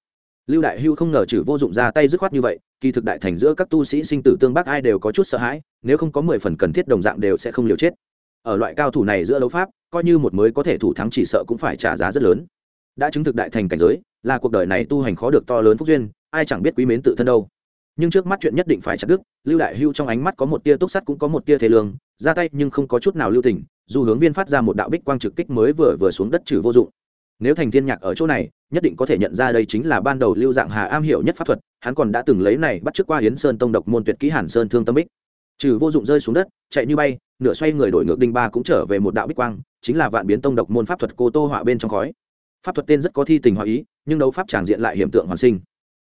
A: Lưu đại hưu không ngờ trừ vô dụng ra tay dứt khoát như vậy, kỳ thực đại thành giữa các tu sĩ sinh tử tương bác ai đều có chút sợ hãi, nếu không có mười phần cần thiết đồng dạng đều sẽ không liều chết. Ở loại cao thủ này giữa đấu pháp, coi như một mới có thể thủ thắng chỉ sợ cũng phải trả giá rất lớn. Đã chứng thực đại thành cảnh giới, là cuộc đời này tu hành khó được to lớn phúc duyên, ai chẳng biết quý mến tự thân đâu nhưng trước mắt chuyện nhất định phải chặt đứt, lưu đại hưu trong ánh mắt có một tia túc sắt cũng có một tia thế lương, ra tay nhưng không có chút nào lưu tình, dù hướng viên phát ra một đạo bích quang trực kích mới vừa vừa xuống đất trừ vô dụng. Nếu thành thiên nhạc ở chỗ này, nhất định có thể nhận ra đây chính là ban đầu lưu dạng hà am hiểu nhất pháp thuật, hắn còn đã từng lấy này bắt trước qua hiến sơn tông độc môn tuyệt kỹ hàn sơn thương tâm bích. Trừ vô dụng rơi xuống đất, chạy như bay, nửa xoay người đổi ngược đinh ba cũng trở về một đạo bích quang, chính là vạn biến tông độc môn pháp thuật cô tô họa bên trong khói. Pháp thuật tên rất có thi tình họa ý, nhưng đấu pháp tràng diện lại hiểm tượng hoàn sinh.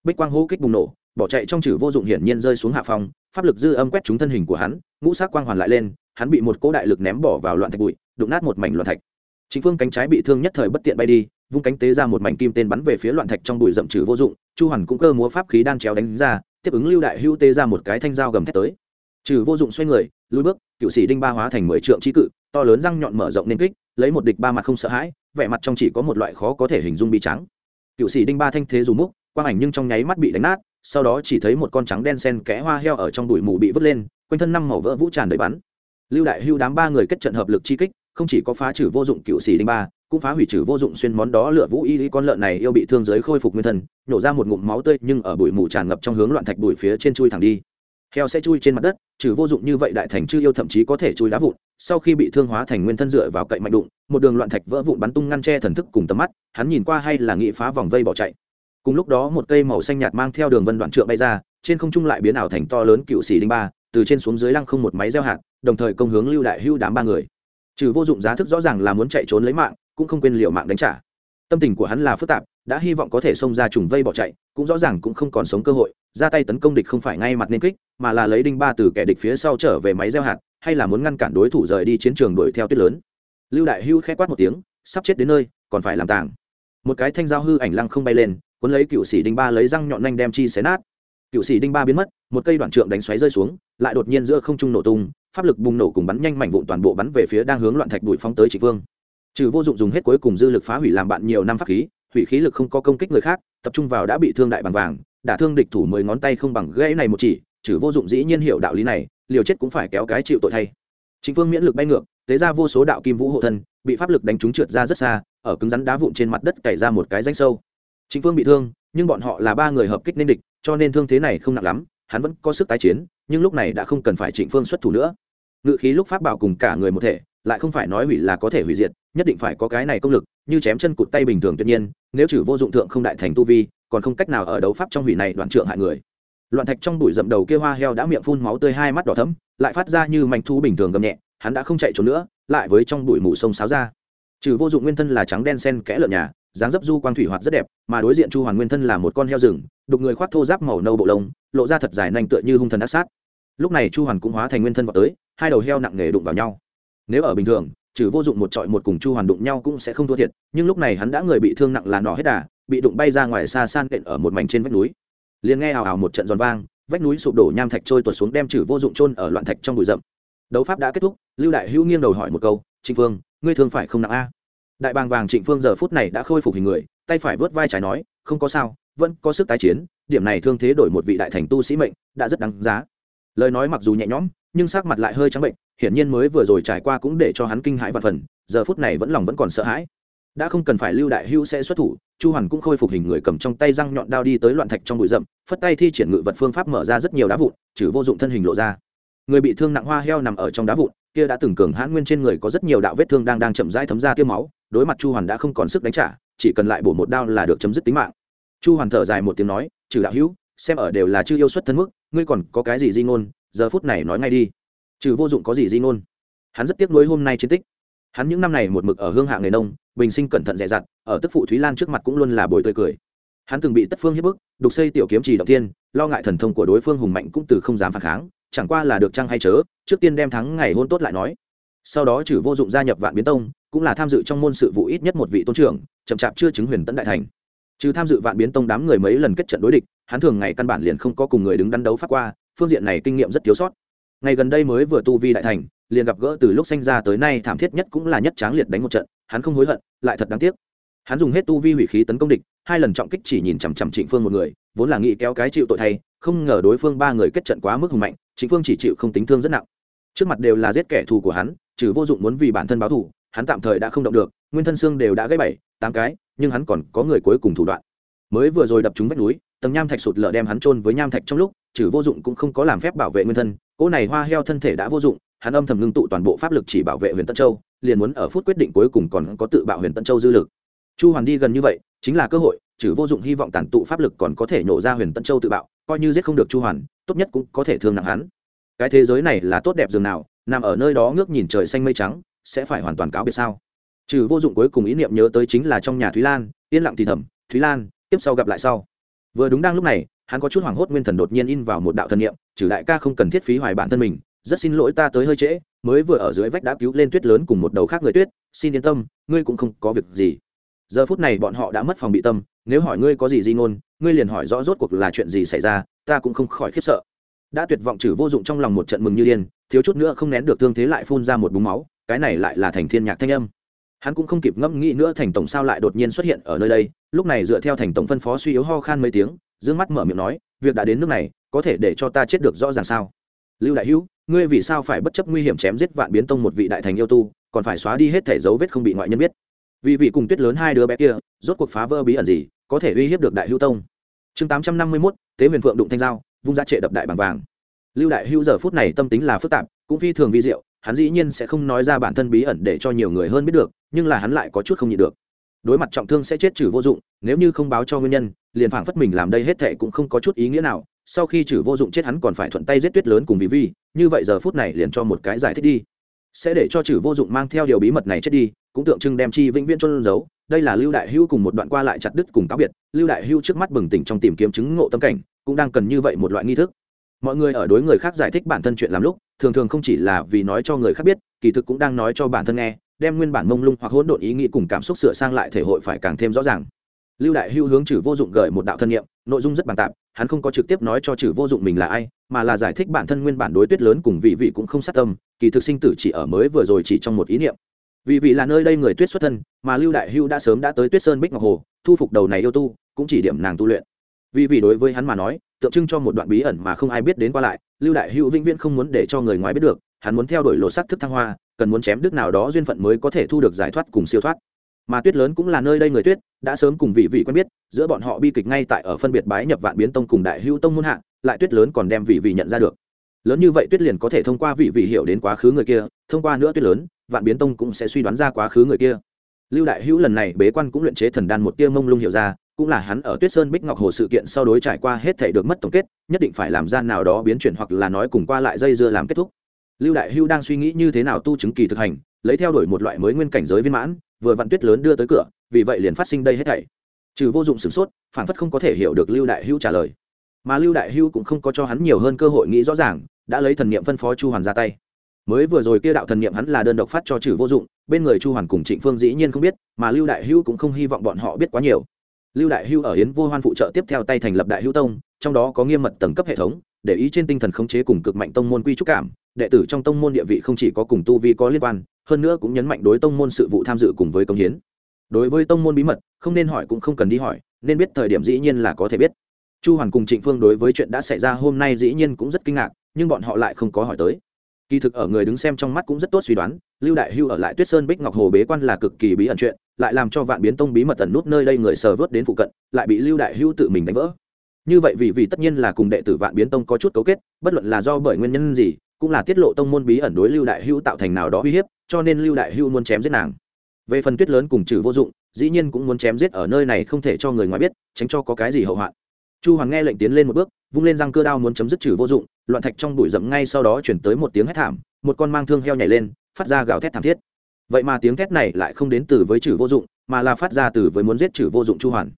A: Bích quang hô kích bùng nổ bỏ chạy trong trừ vô dụng hiển nhiên rơi xuống hạ phòng pháp lực dư âm quét trúng thân hình của hắn, ngũ sắc quang hoàn lại lên, hắn bị một cỗ đại lực ném bỏ vào loạn thạch bụi, đụng nát một mảnh loạn thạch. Chính phương cánh trái bị thương nhất thời bất tiện bay đi, vung cánh tế ra một mảnh kim tên bắn về phía loạn thạch trong bụi rậm trừ vô dụng, chu hoàn cũng cơ múa pháp khí đan chéo đánh ra, tiếp ứng lưu đại hưu tê ra một cái thanh dao gầm thét tới. Trừ vô dụng xoay người, lùi bước, cựu sĩ đinh ba hóa thành mười trượng trí cự, to lớn răng nhọn mở rộng nên kích, lấy một địch ba mặt không sợ hãi, vẻ mặt trong chỉ có một loại khó có thể hình dung bi trắng cựu sĩ đinh ba thanh thế dù múc, quang ảnh nhưng trong nháy mắt bị đánh nát sau đó chỉ thấy một con trắng đen sen kẽ hoa heo ở trong bụi mù bị vứt lên, quanh thân năm màu vỡ vũ tràn đầy bắn. Lưu đại hưu đám ba người kết trận hợp lực chi kích, không chỉ có phá trừ vô dụng cựu sĩ đinh ba, cũng phá hủy trừ vô dụng xuyên món đó lựa vũ y con lợn này yêu bị thương giới khôi phục nguyên thân nhổ ra một ngụm máu tươi nhưng ở bụi mù tràn ngập trong hướng loạn thạch bụi phía trên chui thẳng đi. Heo sẽ chui trên mặt đất, trừ vô dụng như vậy đại thành chư yêu thậm chí có thể chui đá vụn, sau khi bị thương hóa thành nguyên thân dựa vào cậy mạnh đụng, một đường loạn thạch vỡ vụn bắn tung ngăn che thần thức cùng tầm mắt, hắn nhìn qua hay là nghị phá vòng vây bỏ chạy cùng lúc đó một cây màu xanh nhạt mang theo đường vân đoạn trượng bay ra, trên không trung lại biến ảo thành to lớn cựu sĩ đinh ba, từ trên xuống dưới lăng không một máy gieo hạt, đồng thời công hướng lưu đại hưu đám ba người. Trừ vô dụng giá thức rõ ràng là muốn chạy trốn lấy mạng, cũng không quên liệu mạng đánh trả. Tâm tình của hắn là phức tạp, đã hy vọng có thể xông ra trùng vây bỏ chạy, cũng rõ ràng cũng không còn sống cơ hội, ra tay tấn công địch không phải ngay mặt nên kích, mà là lấy đinh ba từ kẻ địch phía sau trở về máy gieo hạt, hay là muốn ngăn cản đối thủ rời đi chiến trường đuổi theo tuyết lớn. Lưu đại hưu khẽ quát một tiếng, sắp chết đến nơi, còn phải làm tàng. Một cái thanh dao hư ảnh lăng không bay lên cuốn lấy cựu sĩ đinh ba lấy răng nhọn nhanh đem chi xé nát. Cựu sĩ đinh ba biến mất, một cây đoạn trượng đánh xoáy rơi xuống, lại đột nhiên giữa không trung nổ tung, pháp lực bùng nổ cùng bắn nhanh mảnh vụn toàn bộ bắn về phía đang hướng loạn thạch bụi phóng tới trịnh vương. Trừ vô dụng dùng hết cuối cùng dư lực phá hủy làm bạn nhiều năm pháp khí, hủy khí lực không có công kích người khác, tập trung vào đã bị thương đại bằng vàng, đả thương địch thủ mười ngón tay không bằng gãy này một chỉ, trừ vô dụng dĩ nhiên hiểu đạo lý này, liều chết cũng phải kéo cái chịu tội thay. Chính vương miễn lực bay ngược, tế ra vô số đạo kim vũ hộ thân, bị pháp lực đánh trúng trượt ra rất xa, ở cứng rắn đá vụn trên mặt đất cày ra một cái danh sâu chính Phương bị thương, nhưng bọn họ là ba người hợp kích nên địch, cho nên thương thế này không nặng lắm, hắn vẫn có sức tái chiến, nhưng lúc này đã không cần phải trịnh phương xuất thủ nữa. Ngự khí lúc pháp bảo cùng cả người một thể, lại không phải nói hủy là có thể hủy diệt, nhất định phải có cái này công lực, như chém chân cụt tay bình thường tuyệt nhiên, nếu trừ vô dụng thượng không đại thành tu vi, còn không cách nào ở đấu pháp trong hủy này đoạn trượng hại người. Loạn thạch trong bụi rậm đầu kia hoa heo đã miệng phun máu tươi hai mắt đỏ thấm lại phát ra như mảnh thu bình thường gầm nhẹ, hắn đã không chạy trốn nữa, lại với trong bụi mù sông sáo ra. Trừ vô dụng nguyên thân là trắng đen sen kẽ lợn nhà dáng dấp du quang thủy hoạt rất đẹp, mà đối diện chu hoàn nguyên thân là một con heo rừng, đục người khoác thô giáp màu nâu bộ lông, lộ ra thật dài nanh tựa như hung thần ác sát. Lúc này chu hoàn cũng hóa thành nguyên thân vào tới, hai đầu heo nặng nề đụng vào nhau. Nếu ở bình thường, trừ vô dụng một trọi một cùng chu hoàn đụng nhau cũng sẽ không thua thiệt, nhưng lúc này hắn đã người bị thương nặng là nỏ hết đà, bị đụng bay ra ngoài xa san kện ở một mảnh trên vách núi. Liền nghe ào ào một trận giòn vang, vách núi sụp đổ nham thạch trôi tuột xuống đem trừ vô dụng trôn ở loạn thạch trong bụi rậm. Đấu pháp đã kết thúc, lưu đại hữu nghiêng đầu hỏi một câu, trịnh phương ngươi thương phải không nặng a? Đại bàng vàng trịnh phương giờ phút này đã khôi phục hình người, tay phải vớt vai trái nói, không có sao, vẫn có sức tái chiến, điểm này thương thế đổi một vị đại thành tu sĩ mệnh, đã rất đáng giá. Lời nói mặc dù nhẹ nhõm, nhưng sắc mặt lại hơi trắng bệnh, hiển nhiên mới vừa rồi trải qua cũng để cho hắn kinh hãi và phần, giờ phút này vẫn lòng vẫn còn sợ hãi. Đã không cần phải lưu đại hữu sẽ xuất thủ, chu hoàn cũng khôi phục hình người cầm trong tay răng nhọn đao đi tới loạn thạch trong bụi rậm, phất tay thi triển ngự vật phương pháp mở ra rất nhiều đá vụn, trừ vô dụng thân hình lộ ra. Người bị thương nặng hoa heo nằm ở trong đá vụn, kia đã từng cường hãn nguyên trên người có rất nhiều đạo vết thương đang đang chậm rãi thấm ra tiêu máu đối mặt chu hoàn đã không còn sức đánh trả, chỉ cần lại bổ một đao là được chấm dứt tính mạng. Chu hoàn thở dài một tiếng nói, trừ đạo hữu, xem ở đều là chư yêu xuất thân mức, ngươi còn có cái gì di ngôn, giờ phút này nói ngay đi. Trừ vô dụng có gì di ngôn? Hắn rất tiếc nuối hôm nay chiến tích. Hắn những năm này một mực ở hương hạ nghề nông, bình sinh cẩn thận dè dặt, ở tức phụ thúy lan trước mặt cũng luôn là bồi tươi cười. Hắn từng bị tất phương hiếp bức, đục xây tiểu kiếm trì đầu tiên lo ngại thần thông của đối phương hùng mạnh cũng từ không dám phản kháng, chẳng qua là được trăng hay chớ, trước tiên đem thắng ngày hôn tốt lại nói. Sau đó trừ vô dụng gia nhập vạn biến tông cũng là tham dự trong môn sự vụ ít nhất một vị tôn trưởng, chậm chạp chưa chứng huyền tấn đại thành. Trừ tham dự vạn biến tông đám người mấy lần kết trận đối địch, hắn thường ngày căn bản liền không có cùng người đứng đắn đấu phát qua, phương diện này kinh nghiệm rất thiếu sót. Ngày gần đây mới vừa tu vi đại thành, liền gặp gỡ từ lúc sinh ra tới nay thảm thiết nhất cũng là nhất tráng liệt đánh một trận, hắn không hối hận, lại thật đáng tiếc. Hắn dùng hết tu vi hủy khí tấn công địch, hai lần trọng kích chỉ nhìn chằm chằm trịnh phương một người, vốn là nghĩ kéo cái chịu tội thay, không ngờ đối phương ba người kết trận quá mức hùng mạnh, trịnh phương chỉ chịu không tính thương rất nặng. Trước mặt đều là giết kẻ thù của hắn, trừ vô dụng muốn vì bản thân báo thù hắn tạm thời đã không động được, nguyên thân xương đều đã gãy bảy, tám cái, nhưng hắn còn có người cuối cùng thủ đoạn. Mới vừa rồi đập trúng vách núi, tầng nham thạch sụt lở đem hắn trôn với nham thạch trong lúc, trừ vô dụng cũng không có làm phép bảo vệ nguyên thân, cỗ này hoa heo thân thể đã vô dụng, hắn âm thầm ngưng tụ toàn bộ pháp lực chỉ bảo vệ huyền tân châu, liền muốn ở phút quyết định cuối cùng còn có tự bạo huyền tân châu dư lực. Chu hoàn đi gần như vậy, chính là cơ hội, trừ vô dụng hy vọng tản tụ pháp lực còn có thể nhổ ra huyền tân châu tự bạo, coi như giết không được chu hoàn, tốt nhất cũng có thể thương nặng hắn. Cái thế giới này là tốt đẹp dường nào, nằm ở nơi đó ngước nhìn trời xanh mây trắng sẽ phải hoàn toàn cáo biệt sao? Trừ vô dụng cuối cùng ý niệm nhớ tới chính là trong nhà thúy lan, yên lặng thì thầm, thúy lan, tiếp sau gặp lại sau. Vừa đúng đang lúc này, hắn có chút hoảng hốt nguyên thần đột nhiên in vào một đạo thần niệm, trừ đại ca không cần thiết phí hoài bản thân mình, rất xin lỗi ta tới hơi trễ, mới vừa ở dưới vách đã cứu lên tuyết lớn cùng một đầu khác người tuyết, xin yên tâm, ngươi cũng không có việc gì. Giờ phút này bọn họ đã mất phòng bị tâm, nếu hỏi ngươi có gì di ngôn, ngươi liền hỏi rõ rốt cuộc là chuyện gì xảy ra, ta cũng không khỏi khiếp sợ. Đã tuyệt vọng trừ vô dụng trong lòng một trận mừng như điên, thiếu chút nữa không nén được thương thế lại phun ra một búng máu cái này lại là thành thiên nhạc thanh âm. Hắn cũng không kịp ngẫm nghĩ nữa thành tổng sao lại đột nhiên xuất hiện ở nơi đây, lúc này dựa theo thành tổng phân phó suy yếu ho khan mấy tiếng, dương mắt mở miệng nói, việc đã đến nước này, có thể để cho ta chết được rõ ràng sao? Lưu đại hữu, ngươi vì sao phải bất chấp nguy hiểm chém giết vạn biến tông một vị đại thành yêu tu, còn phải xóa đi hết thể dấu vết không bị ngoại nhân biết? Vì vị cùng tuyết lớn hai đứa bé kia, rốt cuộc phá vỡ bí ẩn gì, có thể uy hiếp được đại hữu tông? Chương tám trăm năm mươi mốt tế huyền phượng đụng thanh dao, vung ra trệ đập đại bằng vàng. Lưu đại hữu giờ phút này tâm tính là phức tạp, cũng phi thường vi diệu hắn dĩ nhiên sẽ không nói ra bản thân bí ẩn để cho nhiều người hơn biết được, nhưng là hắn lại có chút không nhịn được. Đối mặt trọng thương sẽ chết trừ vô dụng, nếu như không báo cho nguyên nhân, liền phảng phất mình làm đây hết thệ cũng không có chút ý nghĩa nào, sau khi trừ vô dụng chết hắn còn phải thuận tay giết tuyết lớn cùng vì vi, như vậy giờ phút này liền cho một cái giải thích đi. Sẽ để cho trừ vô dụng mang theo điều bí mật này chết đi, cũng tượng trưng đem chi vĩnh viễn trôn giấu, đây là lưu đại hưu cùng một đoạn qua lại chặt đứt cùng cáo biệt, lưu đại hưu trước mắt bừng tỉnh trong tìm kiếm chứng ngộ tâm cảnh, cũng đang cần như vậy một loại nghi thức mọi người ở đối người khác giải thích bản thân chuyện làm lúc, thường thường không chỉ là vì nói cho người khác biết, kỳ thực cũng đang nói cho bản thân nghe, đem nguyên bản mông lung hoặc hỗn độn ý nghĩ cùng cảm xúc sửa sang lại thể hội phải càng thêm rõ ràng. Lưu đại hưu hướng trừ vô dụng gửi một đạo thân nhiệm nội dung rất bàn tạp, hắn không có trực tiếp nói cho trừ vô dụng mình là ai, mà là giải thích bản thân nguyên bản đối tuyết lớn cùng vị vị cũng không sát tâm, kỳ thực sinh tử chỉ ở mới vừa rồi chỉ trong một ý niệm. Vì vị là nơi đây người tuyết xuất thân, mà lưu đại hưu đã sớm đã tới tuyết sơn bích ngọc hồ, thu phục đầu này yêu tu, cũng chỉ điểm nàng tu luyện. Vì vị đối với hắn mà nói tượng trưng cho một đoạn bí ẩn mà không ai biết đến qua lại lưu đại hưu vĩnh viễn không muốn để cho người ngoài biết được hắn muốn theo đuổi lộ sắc thức thăng hoa cần muốn chém đứt nào đó duyên phận mới có thể thu được giải thoát cùng siêu thoát. Mà tuyết lớn cũng là nơi đây người tuyết đã sớm cùng vị vị quen biết giữa bọn họ bi kịch ngay tại ở phân biệt bái nhập vạn biến tông cùng đại hưu tông muôn hạng, lại tuyết lớn còn đem vị vị nhận ra được. Lớn như vậy tuyết liền có thể thông qua vị vị hiểu đến quá khứ người kia thông qua nữa tuyết lớn vạn biến tông cũng sẽ suy đoán ra quá khứ người kia. Lưu đại hữu lần này bế quan cũng luyện chế thần đan một tia mông lung hiểu ra cũng là hắn ở tuyết sơn bích ngọc hồ sự kiện sau đối trải qua hết thể được mất tổng kết, nhất định phải làm ra nào đó biến chuyển hoặc là nói cùng qua lại dây dưa làm kết thúc. Lưu đại Hưu đang suy nghĩ như thế nào tu chứng kỳ thực hành, lấy theo đuổi một loại mới nguyên cảnh giới viên mãn, vừa Vận tuyết lớn đưa tới cửa, vì vậy liền phát sinh đây hết thảy. Trừ vô dụng sửng sốt phản phất không có thể hiểu được lưu đại Hưu trả lời. Mà lưu đại Hưu cũng không có cho hắn nhiều hơn cơ hội nghĩ rõ ràng, đã lấy thần niệm phân phó chu hoàn ra tay. Mới vừa rồi kia đạo thần niệm hắn là đơn độc phát cho trừ vô dụng, bên người chu hoàn cùng trịnh phương dĩ nhiên không biết, mà lưu đại Hưu cũng không hy vọng bọn họ biết quá nhiều lưu đại Hưu ở yến vô hoan phụ trợ tiếp theo tay thành lập đại Hưu tông, trong đó có nghiêm mật tầng cấp hệ thống, để ý trên tinh thần khống chế cùng cực mạnh tông môn quy trúc cảm. Đệ tử trong tông môn địa vị không chỉ có cùng tu vi có liên quan, hơn nữa cũng nhấn mạnh đối tông môn sự vụ tham dự cùng với công hiến. Đối với tông môn bí mật, không nên hỏi cũng không cần đi hỏi, nên biết thời điểm dĩ nhiên là có thể biết. Chu hoàn cùng trịnh phương đối với chuyện đã xảy ra hôm nay dĩ nhiên cũng rất kinh ngạc, nhưng bọn họ lại không có hỏi tới. Kỳ thực ở người đứng xem trong mắt cũng rất tốt suy đoán, lưu đại hưu ở lại tuyết sơn bích ngọc hồ bế quan là cực kỳ bí ẩn chuyện lại làm cho vạn biến tông bí mật tẩn nút nơi đây người sờ vớt đến phụ cận, lại bị lưu đại hưu tự mình đánh vỡ. Như vậy vì vì tất nhiên là cùng đệ tử vạn biến tông có chút cấu kết, bất luận là do bởi nguyên nhân gì, cũng là tiết lộ tông môn bí ẩn đối lưu đại hưu tạo thành nào đó uy hiếp, cho nên lưu đại hưu muốn chém giết nàng. Về phần tuyết lớn cùng trừ vô dụng, dĩ nhiên cũng muốn chém giết ở nơi này không thể cho người ngoài biết, tránh cho có cái gì hậu hoạn. Chu hoàng nghe lệnh tiến lên một bước, vung lên răng cưa đao muốn chấm dứt trừ vô dụng, loạn thạch trong bụi rậm ngay sau đó chuyển tới một tiếng hét thảm, một con mang thương heo nhảy lên, phát ra gào thét thảm thiết vậy mà tiếng thét này lại không đến từ với chử vô dụng, mà là phát ra từ với muốn giết chử vô dụng chu hoàn.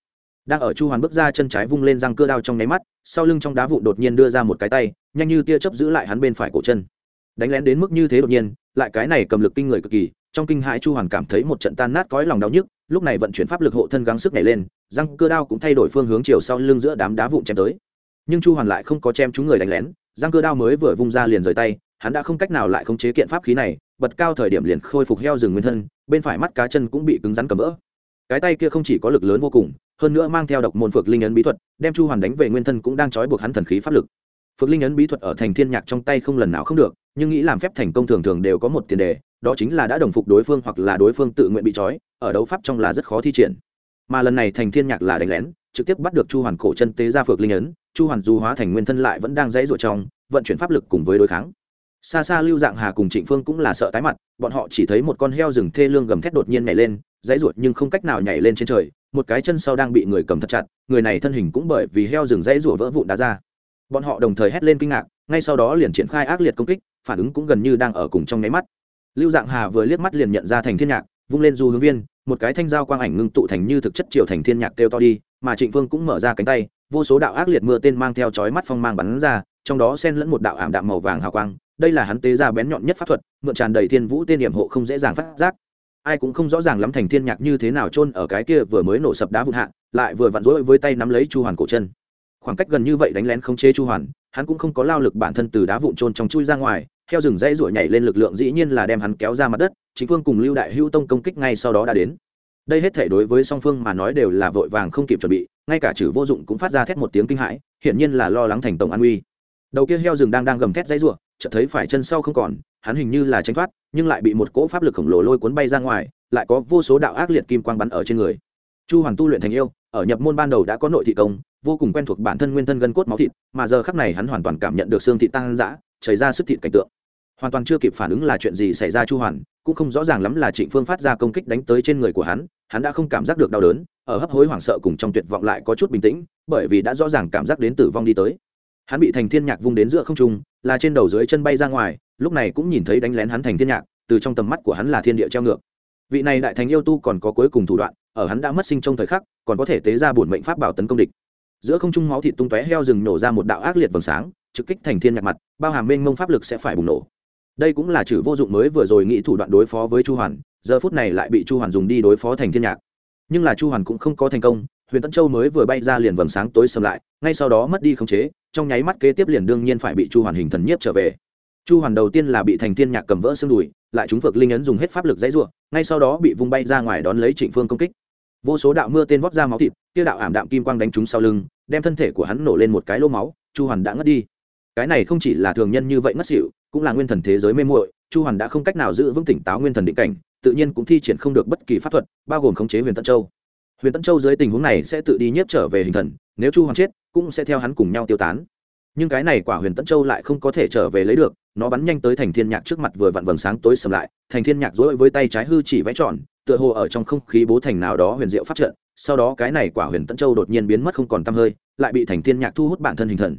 A: Đang ở chu hoàn bước ra chân trái vung lên răng cưa đao trong nháy mắt, sau lưng trong đá vụn đột nhiên đưa ra một cái tay, nhanh như tia chớp giữ lại hắn bên phải cổ chân. Đánh lén đến mức như thế đột nhiên, lại cái này cầm lực kinh người cực kỳ, trong kinh hãi chu hoàn cảm thấy một trận tan nát cõi lòng đau nhức, lúc này vận chuyển pháp lực hộ thân gắng sức nhảy lên, răng cưa đao cũng thay đổi phương hướng chiều sau lưng giữa đám đá vụn chém tới. Nhưng chu hoàn lại không có chém chúng người đánh lén, răng cưa đao mới vừa vung ra liền rời tay hắn đã không cách nào lại khống chế kiện pháp khí này, bật cao thời điểm liền khôi phục heo rừng nguyên thân, bên phải mắt cá chân cũng bị cứng rắn cầm vỡ. Cái tay kia không chỉ có lực lớn vô cùng, hơn nữa mang theo độc môn phược linh ấn bí thuật, đem chu hoàn đánh về nguyên thân cũng đang trói buộc hắn thần khí pháp lực. Phược linh ấn bí thuật ở thành thiên nhạc trong tay không lần nào không được, nhưng nghĩ làm phép thành công thường thường đều có một tiền đề, đó chính là đã đồng phục đối phương hoặc là đối phương tự nguyện bị trói, ở đấu pháp trong là rất khó thi triển. Mà lần này thành thiên nhạc là đánh lén, trực tiếp bắt được chu hoàn cổ chân tế ra phược linh ấn, chu hoàn du hóa thành nguyên thân lại vẫn đang dãy ruột trong, vận chuyển pháp lực cùng với đối kháng xa xa lưu dạng hà cùng trịnh phương cũng là sợ tái mặt, bọn họ chỉ thấy một con heo rừng thê lương gầm thét đột nhiên nhảy lên, dãy ruột nhưng không cách nào nhảy lên trên trời, một cái chân sau đang bị người cầm thật chặt, người này thân hình cũng bởi vì heo rừng dãy ruột vỡ vụn đá ra. Bọn họ đồng thời hét lên kinh ngạc, ngay sau đó liền triển khai ác liệt công kích, phản ứng cũng gần như đang ở cùng trong nháy mắt. Lưu dạng hà vừa liếc mắt liền nhận ra thành thiên nhạc, vung lên du hướng viên, một cái thanh dao quang ảnh ngưng tụ thành như thực chất triều thành thiên nhạc kêu to đi, mà trịnh phương cũng mở ra cánh tay, vô số đạo ác liệt mưa tên mang theo chói mắt phong mang bắn ra, trong đó xen lẫn một đạo ảm đạm màu vàng hào quang đây là hắn tế ra bén nhọn nhất pháp thuật, mượn tràn đầy thiên vũ tên điểm hộ không dễ dàng phát giác. Ai cũng không rõ ràng lắm thành thiên nhạc như thế nào chôn ở cái kia vừa mới nổ sập đá vụn hạ, lại vừa vặn rối với tay nắm lấy chu hoàn cổ chân. Khoảng cách gần như vậy đánh lén không chế chu hoàn, hắn cũng không có lao lực bản thân từ đá vụn trôn trong chui ra ngoài, theo rừng dãy ruổi nhảy lên lực lượng dĩ nhiên là đem hắn kéo ra mặt đất, chính phương cùng lưu đại hữu tông công kích ngay sau đó đã đến. Đây hết thể đối với song phương mà nói đều là vội vàng không kịp chuẩn bị, ngay cả chử vô dụng cũng phát ra thét một tiếng kinh hãi, hiển nhiên là lo lắng thành tổng an uy đầu kia heo rừng đang đang gầm thét dãy ruộng chợt thấy phải chân sau không còn, hắn hình như là tránh thoát, nhưng lại bị một cỗ pháp lực khổng lồ lôi cuốn bay ra ngoài, lại có vô số đạo ác liệt kim quang bắn ở trên người. Chu hoàn tu luyện thành yêu, ở nhập môn ban đầu đã có nội thị công, vô cùng quen thuộc bản thân nguyên thân gân cốt máu thịt, mà giờ khắc này hắn hoàn toàn cảm nhận được xương thịt tăng dã, chảy ra sức thịt cảnh tượng. Hoàn toàn chưa kịp phản ứng là chuyện gì xảy ra chu hoàn cũng không rõ ràng lắm là trịnh phương phát ra công kích đánh tới trên người của hắn hắn đã không cảm giác được đau đớn, ở hấp hối hoảng sợ cùng trong tuyệt vọng lại có chút bình tĩnh, bởi vì đã rõ ràng cảm giác đến tử vong đi tới hắn bị thành thiên nhạc vung đến giữa không trung, là trên đầu dưới chân bay ra ngoài, lúc này cũng nhìn thấy đánh lén hắn thành thiên nhạc, từ trong tầm mắt của hắn là thiên địa treo ngược. Vị này đại thành yêu tu còn có cuối cùng thủ đoạn, ở hắn đã mất sinh trong thời khắc, còn có thể tế ra bổn mệnh pháp bảo tấn công địch. Giữa không trung máu thịt tung tóe heo rừng nổ ra một đạo ác liệt vầng sáng, trực kích thành thiên nhạc mặt, bao hàm mênh mông pháp lực sẽ phải bùng nổ. Đây cũng là chữ vô dụng mới vừa rồi nghĩ thủ đoạn đối phó với chu hoàn, giờ phút này lại bị chu hoàn dùng đi đối phó thành thiên nhạc. Nhưng là chu hoàn cũng không có thành công huyền tân châu mới vừa bay ra liền vầng sáng tối sầm lại, ngay sau đó mất đi khống chế, trong nháy mắt kế tiếp liền đương nhiên phải bị chu hoàn hình thần nhiếp trở về. Chu hoàn đầu tiên là bị thành thiên nhạc cầm vỡ xương đùi, lại chúng phược linh ấn dùng hết pháp lực dãy ruộng ngay sau đó bị vung bay ra ngoài đón lấy trịnh phương công kích. Vô số đạo mưa tên vót ra máu thịt tiêu đạo ảm đạm kim quang đánh trúng sau lưng, đem thân thể của hắn nổ lên một cái lô máu, chu hoàn đã ngất đi. Cái này không chỉ là thường nhân như vậy ngất xỉu, cũng là nguyên thần thế giới mê muội, chu hoàn đã không cách nào giữ vững tỉnh táo nguyên thần định cảnh, tự nhiên cũng thi triển không được bất kỳ pháp thuật, bao gồm khống chế huyền tân châu huyền tân châu dưới tình huống này sẽ tự đi nhiếp trở về hình thần, nếu chu Hoàng chết, cũng sẽ theo hắn cùng nhau tiêu tán. Nhưng cái này quả huyền tân châu lại không có thể trở về lấy được, nó bắn nhanh tới thành thiên nhạc trước mặt vừa vặn vầng sáng tối sầm lại, thành thiên nhạc dối với tay trái hư chỉ vẽ tròn, tựa hồ ở trong không khí bố thành nào đó huyền diệu phát trận, sau đó cái này quả huyền tân châu đột nhiên biến mất không còn tăm hơi, lại bị thành thiên nhạc thu hút bản thân hình thần.